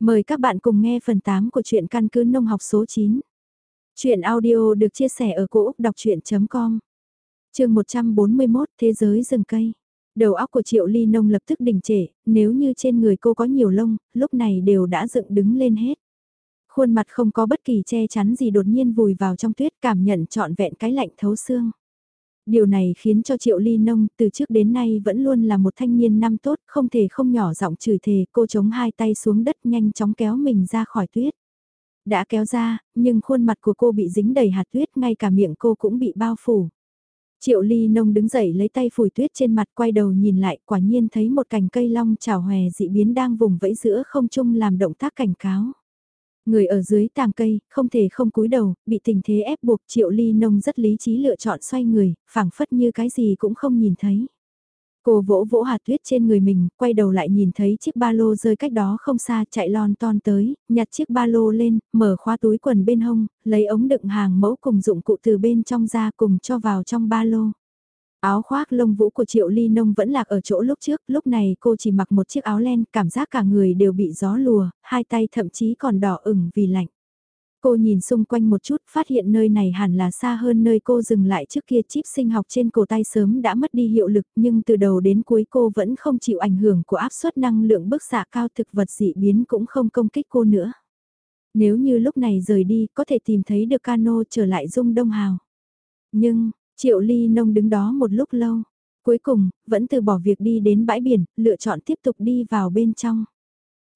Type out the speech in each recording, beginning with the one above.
Mời các bạn cùng nghe phần 8 của truyện căn cứ nông học số 9. Chuyện audio được chia sẻ ở cỗ đọc chuyện.com Trường 141 Thế giới rừng cây Đầu óc của Triệu Ly Nông lập tức đình trệ, nếu như trên người cô có nhiều lông, lúc này đều đã dựng đứng lên hết. Khuôn mặt không có bất kỳ che chắn gì đột nhiên vùi vào trong tuyết cảm nhận trọn vẹn cái lạnh thấu xương. Điều này khiến cho Triệu Ly Nông từ trước đến nay vẫn luôn là một thanh niên năm tốt, không thể không nhỏ giọng chửi thề, cô chống hai tay xuống đất nhanh chóng kéo mình ra khỏi tuyết. Đã kéo ra, nhưng khuôn mặt của cô bị dính đầy hạt tuyết, ngay cả miệng cô cũng bị bao phủ. Triệu Ly Nông đứng dậy lấy tay phủi tuyết trên mặt quay đầu nhìn lại quả nhiên thấy một cành cây long trào hòe dị biến đang vùng vẫy giữa không trung làm động tác cảnh cáo. Người ở dưới tàng cây, không thể không cúi đầu, bị tình thế ép buộc triệu ly nông rất lý trí lựa chọn xoay người, phảng phất như cái gì cũng không nhìn thấy. Cô vỗ vỗ hạt tuyết trên người mình, quay đầu lại nhìn thấy chiếc ba lô rơi cách đó không xa chạy lon ton tới, nhặt chiếc ba lô lên, mở khóa túi quần bên hông, lấy ống đựng hàng mẫu cùng dụng cụ từ bên trong ra cùng cho vào trong ba lô. Áo khoác lông vũ của Triệu Ly Nông vẫn lạc ở chỗ lúc trước, lúc này cô chỉ mặc một chiếc áo len, cảm giác cả người đều bị gió lùa, hai tay thậm chí còn đỏ ửng vì lạnh. Cô nhìn xung quanh một chút, phát hiện nơi này hẳn là xa hơn nơi cô dừng lại trước kia chip sinh học trên cổ tay sớm đã mất đi hiệu lực nhưng từ đầu đến cuối cô vẫn không chịu ảnh hưởng của áp suất năng lượng bức xạ cao thực vật dị biến cũng không công kích cô nữa. Nếu như lúc này rời đi có thể tìm thấy được cano trở lại dung đông hào. Nhưng, Triệu Ly Nông đứng đó một lúc lâu, cuối cùng, vẫn từ bỏ việc đi đến bãi biển, lựa chọn tiếp tục đi vào bên trong.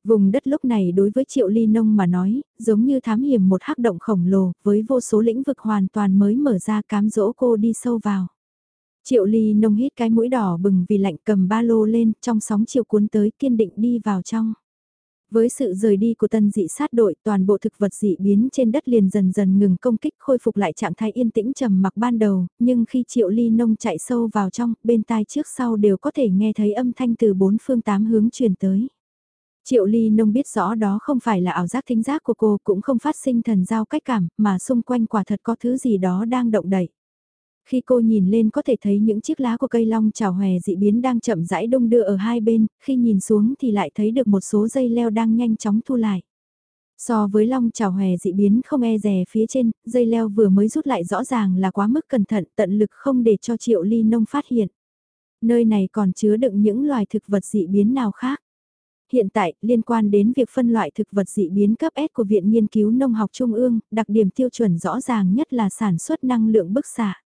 Vùng đất lúc này đối với Triệu Ly Nông mà nói, giống như thám hiểm một hắc động khổng lồ, với vô số lĩnh vực hoàn toàn mới mở ra cám dỗ cô đi sâu vào. Triệu Ly Nông hít cái mũi đỏ bừng vì lạnh cầm ba lô lên, trong sóng chiều cuốn tới kiên định đi vào trong. Với sự rời đi của tân dị sát đội, toàn bộ thực vật dị biến trên đất liền dần dần ngừng công kích khôi phục lại trạng thái yên tĩnh trầm mặc ban đầu, nhưng khi triệu ly nông chạy sâu vào trong, bên tai trước sau đều có thể nghe thấy âm thanh từ bốn phương tám hướng truyền tới. Triệu ly nông biết rõ đó không phải là ảo giác thính giác của cô cũng không phát sinh thần giao cách cảm, mà xung quanh quả thật có thứ gì đó đang động đậy. Khi cô nhìn lên có thể thấy những chiếc lá của cây long trào hòe dị biến đang chậm rãi đông đưa ở hai bên, khi nhìn xuống thì lại thấy được một số dây leo đang nhanh chóng thu lại. So với long trào hòe dị biến không e rè phía trên, dây leo vừa mới rút lại rõ ràng là quá mức cẩn thận tận lực không để cho triệu ly nông phát hiện. Nơi này còn chứa đựng những loài thực vật dị biến nào khác. Hiện tại, liên quan đến việc phân loại thực vật dị biến cấp S của Viện Nghiên cứu Nông học Trung ương, đặc điểm tiêu chuẩn rõ ràng nhất là sản xuất năng lượng bức xạ.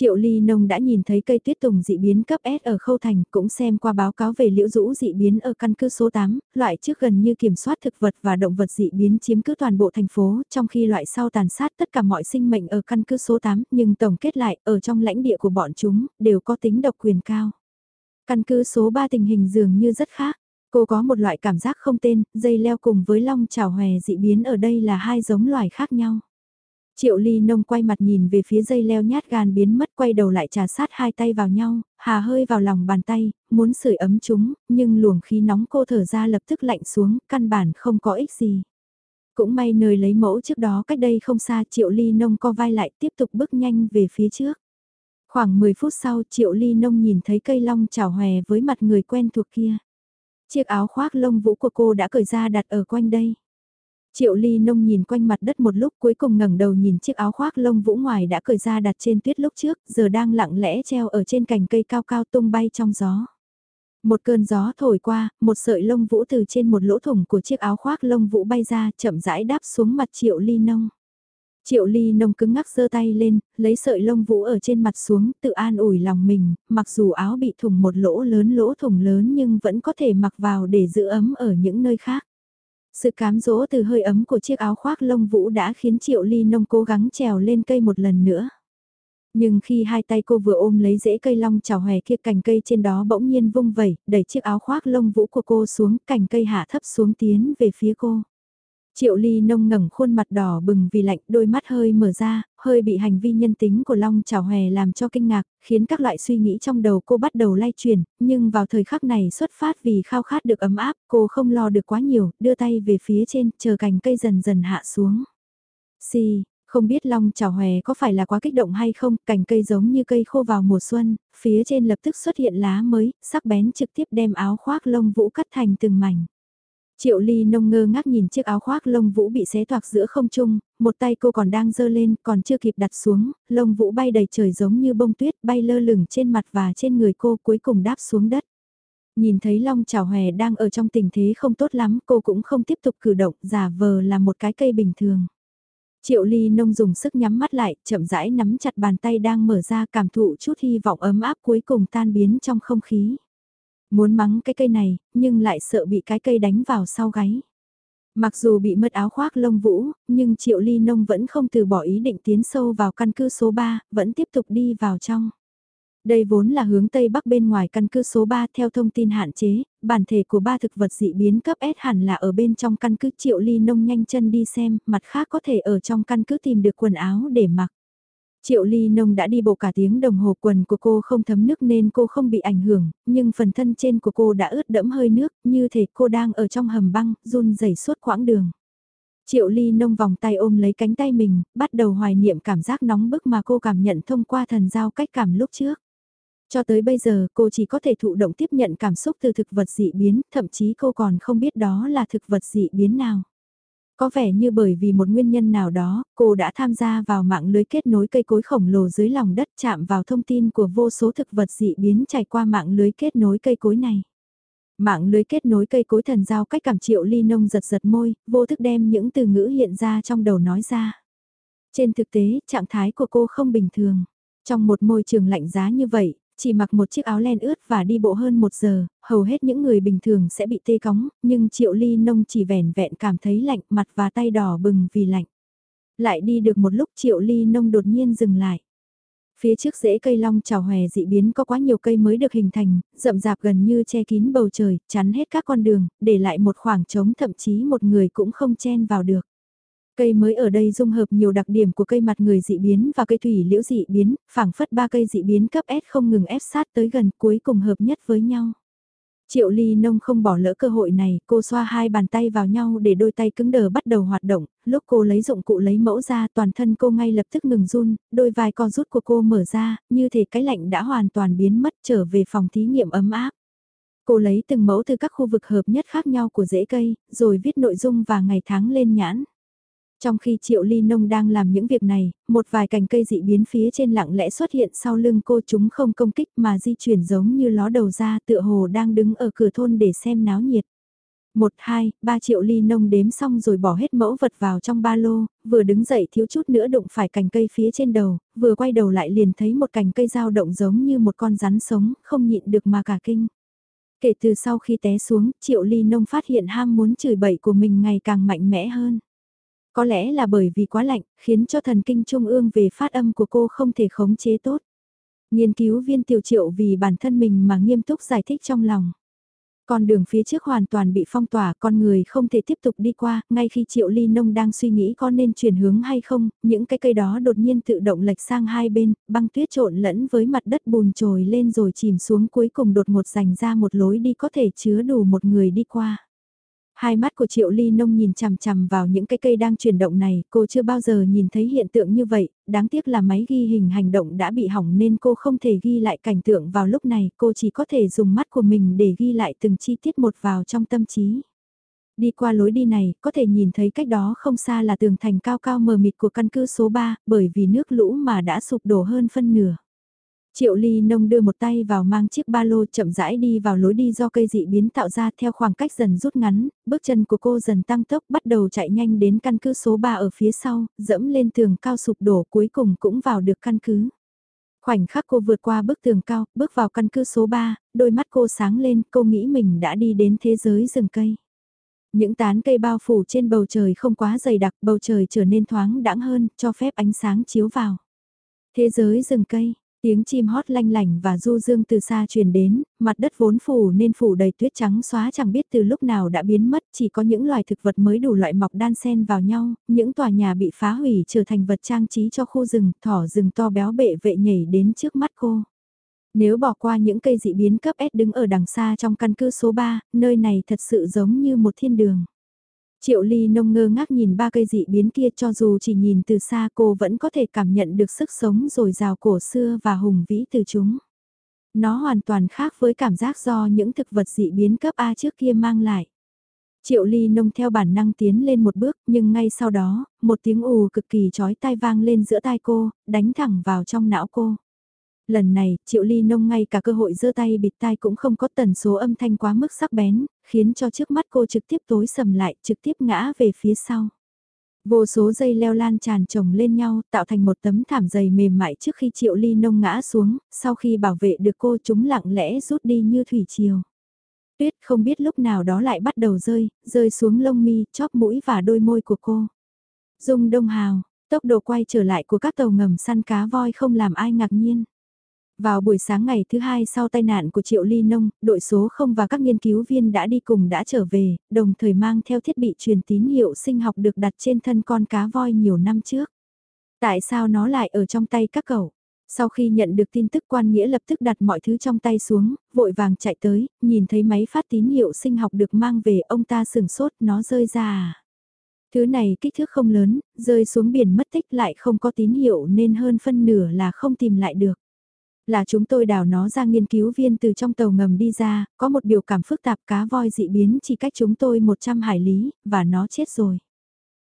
Triệu Ly Nông đã nhìn thấy cây tuyết tùng dị biến cấp S ở Khâu Thành, cũng xem qua báo cáo về liễu rũ dị biến ở căn cứ số 8, loại trước gần như kiểm soát thực vật và động vật dị biến chiếm cứ toàn bộ thành phố, trong khi loại sau tàn sát tất cả mọi sinh mệnh ở căn cứ số 8, nhưng tổng kết lại, ở trong lãnh địa của bọn chúng, đều có tính độc quyền cao. Căn cứ số 3 tình hình dường như rất khác. Cô có một loại cảm giác không tên, dây leo cùng với long trào hòe dị biến ở đây là hai giống loài khác nhau. Triệu ly nông quay mặt nhìn về phía dây leo nhát gan biến mất quay đầu lại trà sát hai tay vào nhau, hà hơi vào lòng bàn tay, muốn sưởi ấm chúng, nhưng luồng khí nóng cô thở ra lập tức lạnh xuống, căn bản không có ích gì. Cũng may nơi lấy mẫu trước đó cách đây không xa triệu ly nông co vai lại tiếp tục bước nhanh về phía trước. Khoảng 10 phút sau triệu ly nông nhìn thấy cây long chào hòe với mặt người quen thuộc kia. Chiếc áo khoác lông vũ của cô đã cởi ra đặt ở quanh đây. Triệu ly nông nhìn quanh mặt đất một lúc cuối cùng ngẩng đầu nhìn chiếc áo khoác lông vũ ngoài đã cởi ra đặt trên tuyết lúc trước, giờ đang lặng lẽ treo ở trên cành cây cao cao tung bay trong gió. Một cơn gió thổi qua, một sợi lông vũ từ trên một lỗ thủng của chiếc áo khoác lông vũ bay ra chậm rãi đáp xuống mặt triệu ly nông. Triệu ly nông cứng ngắc giơ tay lên, lấy sợi lông vũ ở trên mặt xuống, tự an ủi lòng mình, mặc dù áo bị thủng một lỗ lớn lỗ thủng lớn nhưng vẫn có thể mặc vào để giữ ấm ở những nơi khác. Sự cám dỗ từ hơi ấm của chiếc áo khoác lông vũ đã khiến Triệu Ly Nông cố gắng trèo lên cây một lần nữa. Nhưng khi hai tay cô vừa ôm lấy rễ cây long chào hòe kia cành cây trên đó bỗng nhiên vung vẩy, đẩy chiếc áo khoác lông vũ của cô xuống, cành cây hạ thấp xuống tiến về phía cô. Triệu ly nông ngẩng khuôn mặt đỏ bừng vì lạnh, đôi mắt hơi mở ra, hơi bị hành vi nhân tính của Long Chào Hòe làm cho kinh ngạc, khiến các loại suy nghĩ trong đầu cô bắt đầu lay chuyển, nhưng vào thời khắc này xuất phát vì khao khát được ấm áp, cô không lo được quá nhiều, đưa tay về phía trên, chờ cành cây dần dần hạ xuống. Xì, không biết Long Chào Hòe có phải là quá kích động hay không, cành cây giống như cây khô vào mùa xuân, phía trên lập tức xuất hiện lá mới, sắc bén trực tiếp đem áo khoác lông vũ cắt thành từng mảnh. Triệu ly nông ngơ ngác nhìn chiếc áo khoác lông vũ bị xé toạc giữa không trung, một tay cô còn đang dơ lên, còn chưa kịp đặt xuống, lông vũ bay đầy trời giống như bông tuyết bay lơ lửng trên mặt và trên người cô cuối cùng đáp xuống đất. Nhìn thấy Long Chảo Hòe đang ở trong tình thế không tốt lắm, cô cũng không tiếp tục cử động, giả vờ là một cái cây bình thường. Triệu Ly Nông dùng sức nhắm mắt lại, chậm rãi nắm chặt bàn tay đang mở ra cảm thụ chút hy vọng ấm áp cuối cùng tan biến trong không khí. Muốn mắng cái cây này, nhưng lại sợ bị cái cây đánh vào sau gáy. Mặc dù bị mất áo khoác lông vũ, nhưng Triệu Ly Nông vẫn không từ bỏ ý định tiến sâu vào căn cứ số 3, vẫn tiếp tục đi vào trong. Đây vốn là hướng Tây Bắc bên ngoài căn cứ số 3 theo thông tin hạn chế, bản thể của ba thực vật dị biến cấp S hẳn là ở bên trong căn cứ triệu ly nông nhanh chân đi xem, mặt khác có thể ở trong căn cứ tìm được quần áo để mặc. Triệu ly nông đã đi bộ cả tiếng đồng hồ quần của cô không thấm nước nên cô không bị ảnh hưởng, nhưng phần thân trên của cô đã ướt đẫm hơi nước, như thể cô đang ở trong hầm băng, run rẩy suốt quãng đường. Triệu ly nông vòng tay ôm lấy cánh tay mình, bắt đầu hoài niệm cảm giác nóng bức mà cô cảm nhận thông qua thần giao cách cảm lúc trước. Cho tới bây giờ cô chỉ có thể thụ động tiếp nhận cảm xúc từ thực vật dị biến, thậm chí cô còn không biết đó là thực vật dị biến nào. Có vẻ như bởi vì một nguyên nhân nào đó, cô đã tham gia vào mạng lưới kết nối cây cối khổng lồ dưới lòng đất chạm vào thông tin của vô số thực vật dị biến trải qua mạng lưới kết nối cây cối này. Mạng lưới kết nối cây cối thần giao cách cảm triệu ly nông giật giật môi, vô thức đem những từ ngữ hiện ra trong đầu nói ra. Trên thực tế, trạng thái của cô không bình thường. Trong một môi trường lạnh giá như vậy, chỉ mặc một chiếc áo len ướt và đi bộ hơn một giờ, hầu hết những người bình thường sẽ bị tê cóng, nhưng Triệu Ly Nông chỉ vẻn vẹn cảm thấy lạnh mặt và tay đỏ bừng vì lạnh. Lại đi được một lúc Triệu Ly Nông đột nhiên dừng lại. Phía trước rễ cây long trào hòe dị biến có quá nhiều cây mới được hình thành, rậm rạp gần như che kín bầu trời, chắn hết các con đường, để lại một khoảng trống thậm chí một người cũng không chen vào được. Cây mới ở đây dung hợp nhiều đặc điểm của cây mặt người dị biến và cây thủy liễu dị biến, phảng phất ba cây dị biến cấp S không ngừng ép sát tới gần cuối cùng hợp nhất với nhau. Triệu ly nông không bỏ lỡ cơ hội này, cô xoa hai bàn tay vào nhau để đôi tay cứng đờ bắt đầu hoạt động, lúc cô lấy dụng cụ lấy mẫu ra toàn thân cô ngay lập tức ngừng run, đôi vai con rút của cô mở ra, như thể cái lạnh đã hoàn toàn biến mất trở về phòng thí nghiệm ấm áp. Cô lấy từng mẫu từ các khu vực hợp nhất khác nhau của rễ cây, rồi viết nội dung và ngày tháng lên nhãn. Trong khi Triệu Ly Nông đang làm những việc này, một vài cành cây dị biến phía trên lặng lẽ xuất hiện sau lưng cô chúng không công kích mà di chuyển giống như ló đầu ra tựa hồ đang đứng ở cửa thôn để xem náo nhiệt. Một, hai, ba triệu ly nông đếm xong rồi bỏ hết mẫu vật vào trong ba lô, vừa đứng dậy thiếu chút nữa đụng phải cành cây phía trên đầu, vừa quay đầu lại liền thấy một cành cây dao động giống như một con rắn sống, không nhịn được mà cả kinh. Kể từ sau khi té xuống, triệu ly nông phát hiện ham muốn chửi bậy của mình ngày càng mạnh mẽ hơn. Có lẽ là bởi vì quá lạnh, khiến cho thần kinh trung ương về phát âm của cô không thể khống chế tốt. Nghiên cứu viên tiểu triệu vì bản thân mình mà nghiêm túc giải thích trong lòng. Con đường phía trước hoàn toàn bị phong tỏa, con người không thể tiếp tục đi qua, ngay khi Triệu Ly Nông đang suy nghĩ có nên chuyển hướng hay không, những cái cây đó đột nhiên tự động lệch sang hai bên, băng tuyết trộn lẫn với mặt đất bùn trồi lên rồi chìm xuống cuối cùng đột ngột dành ra một lối đi có thể chứa đủ một người đi qua. Hai mắt của Triệu Ly Nông nhìn chằm chằm vào những cái cây đang chuyển động này, cô chưa bao giờ nhìn thấy hiện tượng như vậy, đáng tiếc là máy ghi hình hành động đã bị hỏng nên cô không thể ghi lại cảnh tượng vào lúc này, cô chỉ có thể dùng mắt của mình để ghi lại từng chi tiết một vào trong tâm trí. Đi qua lối đi này, có thể nhìn thấy cách đó không xa là tường thành cao cao mờ mịt của căn cứ số 3, bởi vì nước lũ mà đã sụp đổ hơn phân nửa. Triệu Ly Nông đưa một tay vào mang chiếc ba lô chậm rãi đi vào lối đi do cây dị biến tạo ra theo khoảng cách dần rút ngắn, bước chân của cô dần tăng tốc bắt đầu chạy nhanh đến căn cứ số 3 ở phía sau, dẫm lên tường cao sụp đổ cuối cùng cũng vào được căn cứ. Khoảnh khắc cô vượt qua bức tường cao, bước vào căn cứ số 3, đôi mắt cô sáng lên, cô nghĩ mình đã đi đến thế giới rừng cây. Những tán cây bao phủ trên bầu trời không quá dày đặc, bầu trời trở nên thoáng đãng hơn, cho phép ánh sáng chiếu vào. Thế giới rừng cây, Tiếng chim hót lanh lành và du dương từ xa truyền đến, mặt đất vốn phủ nên phủ đầy tuyết trắng xóa chẳng biết từ lúc nào đã biến mất, chỉ có những loài thực vật mới đủ loại mọc đan xen vào nhau, những tòa nhà bị phá hủy trở thành vật trang trí cho khu rừng, thỏ rừng to béo bệ vệ nhảy đến trước mắt cô. Nếu bỏ qua những cây dị biến cấp S đứng ở đằng xa trong căn cứ số 3, nơi này thật sự giống như một thiên đường. Triệu ly nông ngơ ngác nhìn ba cây dị biến kia cho dù chỉ nhìn từ xa cô vẫn có thể cảm nhận được sức sống rồi rào cổ xưa và hùng vĩ từ chúng. Nó hoàn toàn khác với cảm giác do những thực vật dị biến cấp A trước kia mang lại. Triệu ly nông theo bản năng tiến lên một bước nhưng ngay sau đó, một tiếng ù cực kỳ chói tai vang lên giữa tai cô, đánh thẳng vào trong não cô. Lần này, triệu ly nông ngay cả cơ hội giơ tay bịt tai cũng không có tần số âm thanh quá mức sắc bén, khiến cho trước mắt cô trực tiếp tối sầm lại, trực tiếp ngã về phía sau. Vô số dây leo lan tràn chồng lên nhau, tạo thành một tấm thảm dày mềm mại trước khi triệu ly nông ngã xuống, sau khi bảo vệ được cô chúng lặng lẽ rút đi như thủy triều. Tuyết không biết lúc nào đó lại bắt đầu rơi, rơi xuống lông mi, chóp mũi và đôi môi của cô. Dung Đông Hào, tốc độ quay trở lại của các tàu ngầm săn cá voi không làm ai ngạc nhiên. Vào buổi sáng ngày thứ hai sau tai nạn của Triệu Ly Nông, đội số không và các nghiên cứu viên đã đi cùng đã trở về, đồng thời mang theo thiết bị truyền tín hiệu sinh học được đặt trên thân con cá voi nhiều năm trước. Tại sao nó lại ở trong tay các cậu? Sau khi nhận được tin tức quan nghĩa lập tức đặt mọi thứ trong tay xuống, vội vàng chạy tới, nhìn thấy máy phát tín hiệu sinh học được mang về ông ta sừng sốt nó rơi ra à. Thứ này kích thước không lớn, rơi xuống biển mất tích lại không có tín hiệu nên hơn phân nửa là không tìm lại được là chúng tôi đào nó ra nghiên cứu viên từ trong tàu ngầm đi ra, có một biểu cảm phức tạp cá voi dị biến chỉ cách chúng tôi 100 hải lý, và nó chết rồi.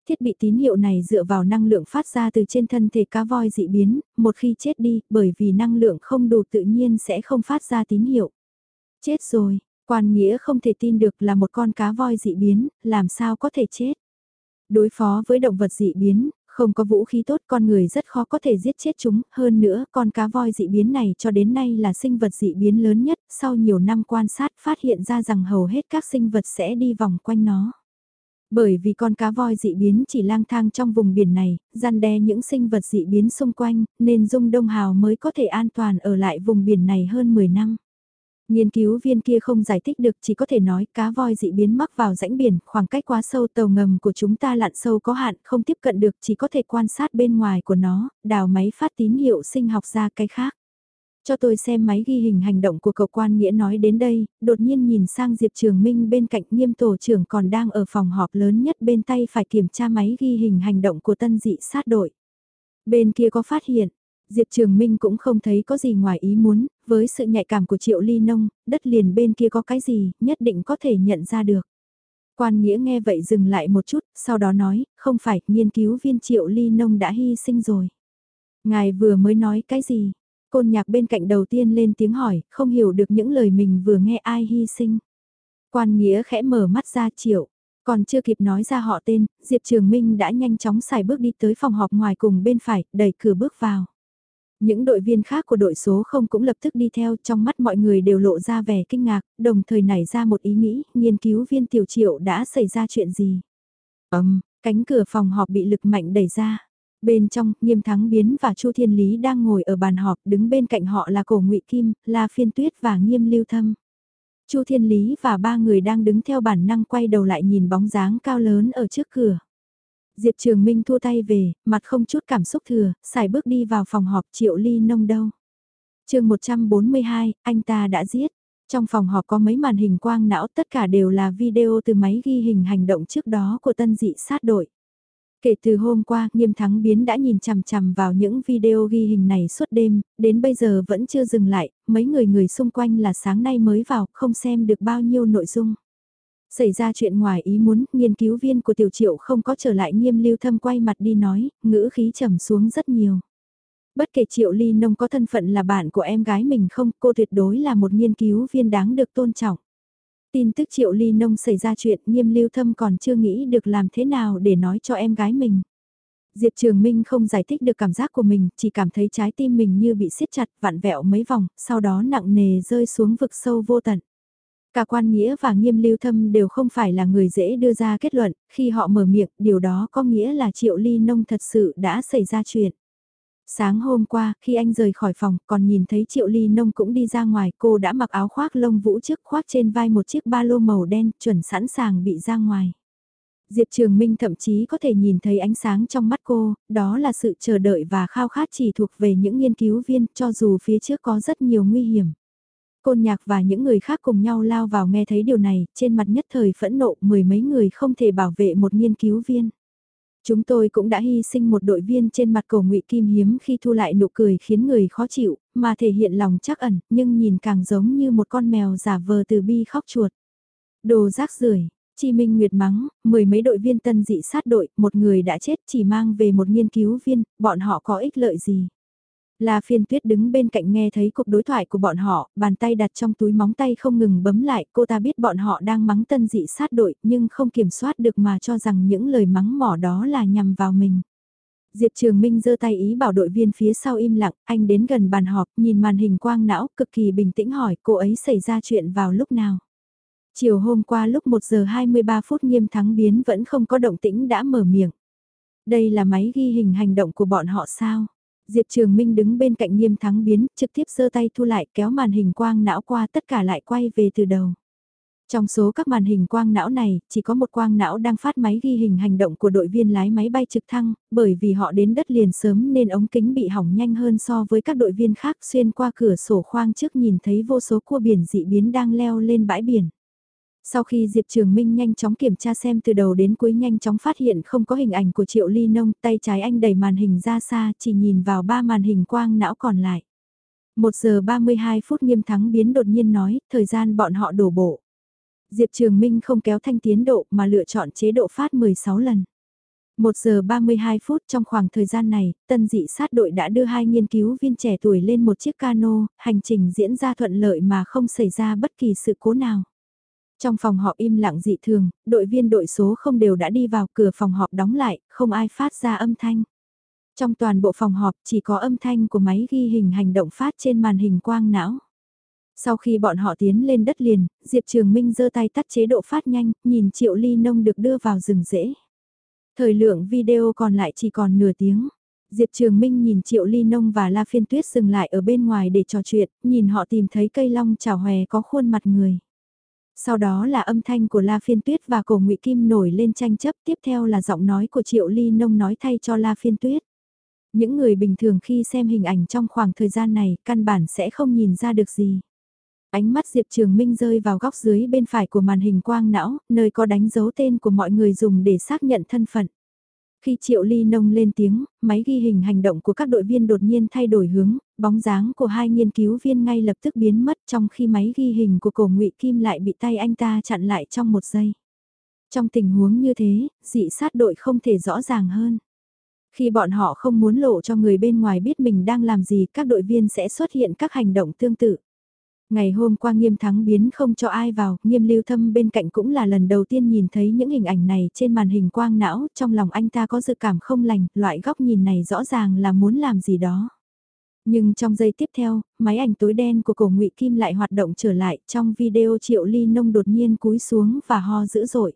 Thiết bị tín hiệu này dựa vào năng lượng phát ra từ trên thân thể cá voi dị biến, một khi chết đi, bởi vì năng lượng không đủ tự nhiên sẽ không phát ra tín hiệu. Chết rồi, quan nghĩa không thể tin được là một con cá voi dị biến, làm sao có thể chết. Đối phó với động vật dị biến, không có vũ khí tốt con người rất khó có thể giết chết chúng, hơn nữa con cá voi dị biến này cho đến nay là sinh vật dị biến lớn nhất, sau nhiều năm quan sát phát hiện ra rằng hầu hết các sinh vật sẽ đi vòng quanh nó. Bởi vì con cá voi dị biến chỉ lang thang trong vùng biển này, gian đe những sinh vật dị biến xung quanh, nên Dung Đông Hào mới có thể an toàn ở lại vùng biển này hơn 10 năm. Nghiên cứu viên kia không giải thích được chỉ có thể nói cá voi dị biến mắc vào rãnh biển, khoảng cách quá sâu tàu ngầm của chúng ta lặn sâu có hạn, không tiếp cận được chỉ có thể quan sát bên ngoài của nó, đào máy phát tín hiệu sinh học ra cái khác. Cho tôi xem máy ghi hình hành động của cậu quan nghĩa nói đến đây, đột nhiên nhìn sang Diệp Trường Minh bên cạnh nghiêm tổ trưởng còn đang ở phòng họp lớn nhất bên tay phải kiểm tra máy ghi hình hành động của tân dị sát đội. Bên kia có phát hiện, Diệp Trường Minh cũng không thấy có gì ngoài ý muốn, với sự nhạy cảm của Triệu Ly Nông, đất liền bên kia có cái gì, nhất định có thể nhận ra được. Quan Nghĩa nghe vậy dừng lại một chút, sau đó nói, không phải, nghiên cứu viên Triệu Ly Nông đã hy sinh rồi. Ngài vừa mới nói cái gì? Côn nhạc bên cạnh đầu tiên lên tiếng hỏi, không hiểu được những lời mình vừa nghe ai hy sinh. Quan Nghĩa khẽ mở mắt ra Triệu, còn chưa kịp nói ra họ tên, Diệp Trường Minh đã nhanh chóng xài bước đi tới phòng họp ngoài cùng bên phải, đẩy cửa bước vào. Những đội viên khác của đội số không cũng lập tức đi theo trong mắt mọi người đều lộ ra vẻ kinh ngạc, đồng thời nảy ra một ý nghĩ, nghiên cứu viên tiểu triệu đã xảy ra chuyện gì. Ấm, cánh cửa phòng họp bị lực mạnh đẩy ra. Bên trong, Nghiêm Thắng Biến và Chu Thiên Lý đang ngồi ở bàn họp, đứng bên cạnh họ là Cổ Ngụy Kim, La Phiên Tuyết và Nghiêm Lưu Thâm. Chu Thiên Lý và ba người đang đứng theo bản năng quay đầu lại nhìn bóng dáng cao lớn ở trước cửa. Diệp Trường Minh thua tay về, mặt không chút cảm xúc thừa, xài bước đi vào phòng họp triệu ly nông đâu. chương 142, anh ta đã giết. Trong phòng họp có mấy màn hình quang não tất cả đều là video từ máy ghi hình hành động trước đó của tân dị sát đội. Kể từ hôm qua, Nghiêm Thắng Biến đã nhìn chằm chằm vào những video ghi hình này suốt đêm, đến bây giờ vẫn chưa dừng lại, mấy người người xung quanh là sáng nay mới vào, không xem được bao nhiêu nội dung. Xảy ra chuyện ngoài ý muốn, nghiên cứu viên của tiểu triệu không có trở lại nghiêm lưu thâm quay mặt đi nói, ngữ khí trầm xuống rất nhiều. Bất kể triệu ly nông có thân phận là bạn của em gái mình không, cô tuyệt đối là một nghiên cứu viên đáng được tôn trọng. Tin tức triệu ly nông xảy ra chuyện nghiêm lưu thâm còn chưa nghĩ được làm thế nào để nói cho em gái mình. Diệp Trường Minh không giải thích được cảm giác của mình, chỉ cảm thấy trái tim mình như bị siết chặt, vặn vẹo mấy vòng, sau đó nặng nề rơi xuống vực sâu vô tận. Cả quan nghĩa và nghiêm lưu thâm đều không phải là người dễ đưa ra kết luận, khi họ mở miệng, điều đó có nghĩa là triệu ly nông thật sự đã xảy ra chuyện. Sáng hôm qua, khi anh rời khỏi phòng, còn nhìn thấy Triệu Ly Nông cũng đi ra ngoài, cô đã mặc áo khoác lông vũ trước khoác trên vai một chiếc ba lô màu đen, chuẩn sẵn sàng bị ra ngoài. Diệp Trường Minh thậm chí có thể nhìn thấy ánh sáng trong mắt cô, đó là sự chờ đợi và khao khát chỉ thuộc về những nghiên cứu viên, cho dù phía trước có rất nhiều nguy hiểm. Côn nhạc và những người khác cùng nhau lao vào nghe thấy điều này, trên mặt nhất thời phẫn nộ mười mấy người không thể bảo vệ một nghiên cứu viên. Chúng tôi cũng đã hy sinh một đội viên trên mặt cổ ngụy Kim Hiếm khi thu lại nụ cười khiến người khó chịu, mà thể hiện lòng chắc ẩn, nhưng nhìn càng giống như một con mèo giả vờ từ bi khóc chuột. Đồ rác rưởi Chi Minh Nguyệt mắng, mười mấy đội viên tân dị sát đội, một người đã chết chỉ mang về một nghiên cứu viên, bọn họ có ích lợi gì. La phiên tuyết đứng bên cạnh nghe thấy cuộc đối thoại của bọn họ, bàn tay đặt trong túi móng tay không ngừng bấm lại, cô ta biết bọn họ đang mắng tân dị sát đội nhưng không kiểm soát được mà cho rằng những lời mắng mỏ đó là nhằm vào mình. Diệp Trường Minh giơ tay ý bảo đội viên phía sau im lặng, anh đến gần bàn họp, nhìn màn hình quang não, cực kỳ bình tĩnh hỏi cô ấy xảy ra chuyện vào lúc nào. Chiều hôm qua lúc 1 giờ 23 phút nghiêm thắng biến vẫn không có động tĩnh đã mở miệng. Đây là máy ghi hình hành động của bọn họ sao? Diệp Trường Minh đứng bên cạnh nghiêm thắng biến, trực tiếp giơ tay thu lại kéo màn hình quang não qua tất cả lại quay về từ đầu. Trong số các màn hình quang não này, chỉ có một quang não đang phát máy ghi hình hành động của đội viên lái máy bay trực thăng, bởi vì họ đến đất liền sớm nên ống kính bị hỏng nhanh hơn so với các đội viên khác xuyên qua cửa sổ khoang trước nhìn thấy vô số cua biển dị biến đang leo lên bãi biển. Sau khi Diệp Trường Minh nhanh chóng kiểm tra xem từ đầu đến cuối nhanh chóng phát hiện không có hình ảnh của Triệu Ly Nông, tay trái anh đẩy màn hình ra xa chỉ nhìn vào ba màn hình quang não còn lại. 1 giờ 32 phút nghiêm thắng biến đột nhiên nói, thời gian bọn họ đổ bộ. Diệp Trường Minh không kéo thanh tiến độ mà lựa chọn chế độ phát 16 lần. 1 giờ 32 phút trong khoảng thời gian này, tân dị sát đội đã đưa hai nghiên cứu viên trẻ tuổi lên một chiếc cano, hành trình diễn ra thuận lợi mà không xảy ra bất kỳ sự cố nào. Trong phòng họp im lặng dị thường, đội viên đội số không đều đã đi vào cửa phòng họp đóng lại, không ai phát ra âm thanh. Trong toàn bộ phòng họp chỉ có âm thanh của máy ghi hình hành động phát trên màn hình quang não. Sau khi bọn họ tiến lên đất liền, Diệp Trường Minh giơ tay tắt chế độ phát nhanh, nhìn Triệu Ly Nông được đưa vào rừng rễ. Thời lượng video còn lại chỉ còn nửa tiếng. Diệp Trường Minh nhìn Triệu Ly Nông và La Phiên Tuyết dừng lại ở bên ngoài để trò chuyện, nhìn họ tìm thấy cây long chảo hòe có khuôn mặt người. Sau đó là âm thanh của La Phiên Tuyết và cổ ngụy Kim nổi lên tranh chấp, tiếp theo là giọng nói của Triệu Ly Nông nói thay cho La Phiên Tuyết. Những người bình thường khi xem hình ảnh trong khoảng thời gian này, căn bản sẽ không nhìn ra được gì. Ánh mắt Diệp Trường Minh rơi vào góc dưới bên phải của màn hình quang não, nơi có đánh dấu tên của mọi người dùng để xác nhận thân phận. Khi Triệu Ly Nông lên tiếng, máy ghi hình hành động của các đội viên đột nhiên thay đổi hướng, bóng dáng của hai nghiên cứu viên ngay lập tức biến mất trong khi máy ghi hình của cổ ngụy Kim lại bị tay anh ta chặn lại trong một giây. Trong tình huống như thế, dị sát đội không thể rõ ràng hơn. Khi bọn họ không muốn lộ cho người bên ngoài biết mình đang làm gì, các đội viên sẽ xuất hiện các hành động tương tự. Ngày hôm qua nghiêm thắng biến không cho ai vào, nghiêm lưu thâm bên cạnh cũng là lần đầu tiên nhìn thấy những hình ảnh này trên màn hình quang não, trong lòng anh ta có dự cảm không lành, loại góc nhìn này rõ ràng là muốn làm gì đó. Nhưng trong giây tiếp theo, máy ảnh tối đen của cổ ngụy Kim lại hoạt động trở lại, trong video triệu ly nông đột nhiên cúi xuống và ho dữ dội.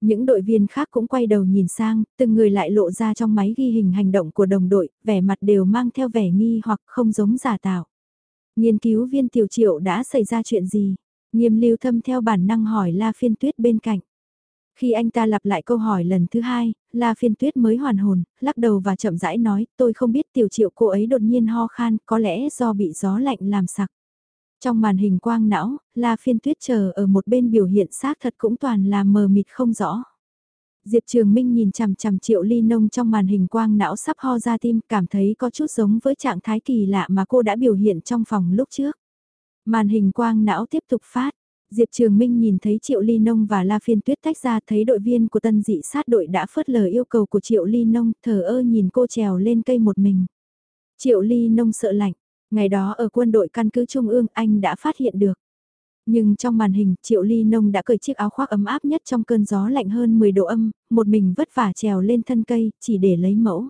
Những đội viên khác cũng quay đầu nhìn sang, từng người lại lộ ra trong máy ghi hình hành động của đồng đội, vẻ mặt đều mang theo vẻ nghi hoặc không giống giả tạo. Nghiên cứu viên tiểu triệu đã xảy ra chuyện gì? Nghiêm lưu thâm theo bản năng hỏi La Phiên Tuyết bên cạnh. Khi anh ta lặp lại câu hỏi lần thứ hai, La Phiên Tuyết mới hoàn hồn, lắc đầu và chậm rãi nói, tôi không biết tiểu triệu cô ấy đột nhiên ho khan, có lẽ do bị gió lạnh làm sặc. Trong màn hình quang não, La Phiên Tuyết chờ ở một bên biểu hiện xác thật cũng toàn là mờ mịt không rõ. Diệp Trường Minh nhìn chằm chằm triệu ly nông trong màn hình quang não sắp ho ra tim cảm thấy có chút giống với trạng thái kỳ lạ mà cô đã biểu hiện trong phòng lúc trước. Màn hình quang não tiếp tục phát. Diệp Trường Minh nhìn thấy Triệu Ly Nông và La Phiên Tuyết tách ra thấy đội viên của tân dị sát đội đã phớt lờ yêu cầu của Triệu Ly Nông thờ ơ nhìn cô trèo lên cây một mình. Triệu Ly Nông sợ lạnh, ngày đó ở quân đội căn cứ Trung ương anh đã phát hiện được. Nhưng trong màn hình, Triệu Ly Nông đã cởi chiếc áo khoác ấm áp nhất trong cơn gió lạnh hơn 10 độ âm, một mình vất vả trèo lên thân cây, chỉ để lấy mẫu.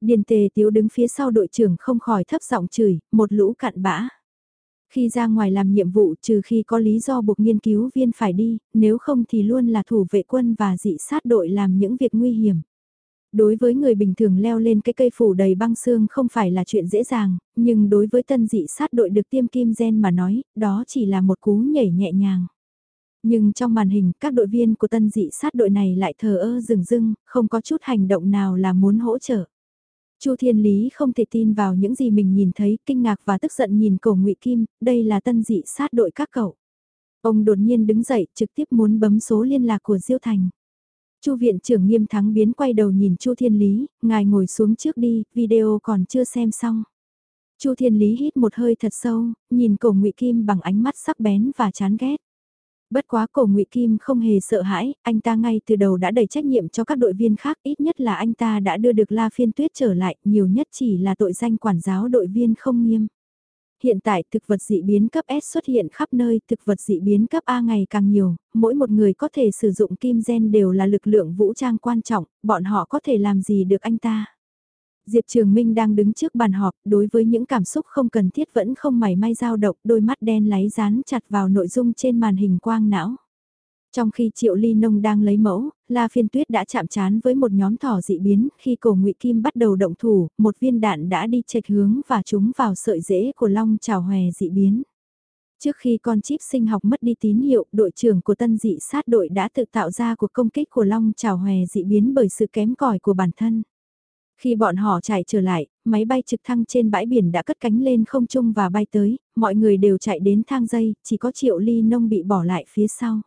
Điền tề tiếu đứng phía sau đội trưởng không khỏi thấp giọng chửi, một lũ cặn bã. Khi ra ngoài làm nhiệm vụ trừ khi có lý do buộc nghiên cứu viên phải đi, nếu không thì luôn là thủ vệ quân và dị sát đội làm những việc nguy hiểm. Đối với người bình thường leo lên cái cây phủ đầy băng xương không phải là chuyện dễ dàng, nhưng đối với tân dị sát đội được tiêm kim gen mà nói, đó chỉ là một cú nhảy nhẹ nhàng. Nhưng trong màn hình, các đội viên của tân dị sát đội này lại thờ ơ rừng rưng, không có chút hành động nào là muốn hỗ trợ. Chu Thiên Lý không thể tin vào những gì mình nhìn thấy, kinh ngạc và tức giận nhìn cổ Ngụy Kim, đây là tân dị sát đội các cậu. Ông đột nhiên đứng dậy, trực tiếp muốn bấm số liên lạc của Diêu Thành. Chu viện trưởng nghiêm thắng biến quay đầu nhìn Chu Thiên Lý, ngài ngồi xuống trước đi, video còn chưa xem xong. Chu Thiên Lý hít một hơi thật sâu, nhìn cổ Ngụy Kim bằng ánh mắt sắc bén và chán ghét. Bất quá cổ ngụy Kim không hề sợ hãi, anh ta ngay từ đầu đã đầy trách nhiệm cho các đội viên khác, ít nhất là anh ta đã đưa được La Phiên Tuyết trở lại, nhiều nhất chỉ là tội danh quản giáo đội viên không nghiêm. Hiện tại thực vật dị biến cấp S xuất hiện khắp nơi, thực vật dị biến cấp A ngày càng nhiều, mỗi một người có thể sử dụng kim gen đều là lực lượng vũ trang quan trọng, bọn họ có thể làm gì được anh ta. Diệp Trường Minh đang đứng trước bàn họp, đối với những cảm xúc không cần thiết vẫn không mảy may dao động, đôi mắt đen láy dán chặt vào nội dung trên màn hình quang não. Trong khi Triệu Ly Nông đang lấy mẫu, La Phiên Tuyết đã chạm trán với một nhóm thỏ dị biến, khi cổ ngụy Kim bắt đầu động thủ, một viên đạn đã đi chệch hướng và trúng vào sợi rễ của long trào hòe dị biến. Trước khi con chip sinh học mất đi tín hiệu, đội trưởng của tân dị sát đội đã tự tạo ra cuộc công kích của long trào hòe dị biến bởi sự kém cỏi của bản thân. Khi bọn họ chạy trở lại, máy bay trực thăng trên bãi biển đã cất cánh lên không trung và bay tới, mọi người đều chạy đến thang dây, chỉ có triệu ly nông bị bỏ lại phía sau.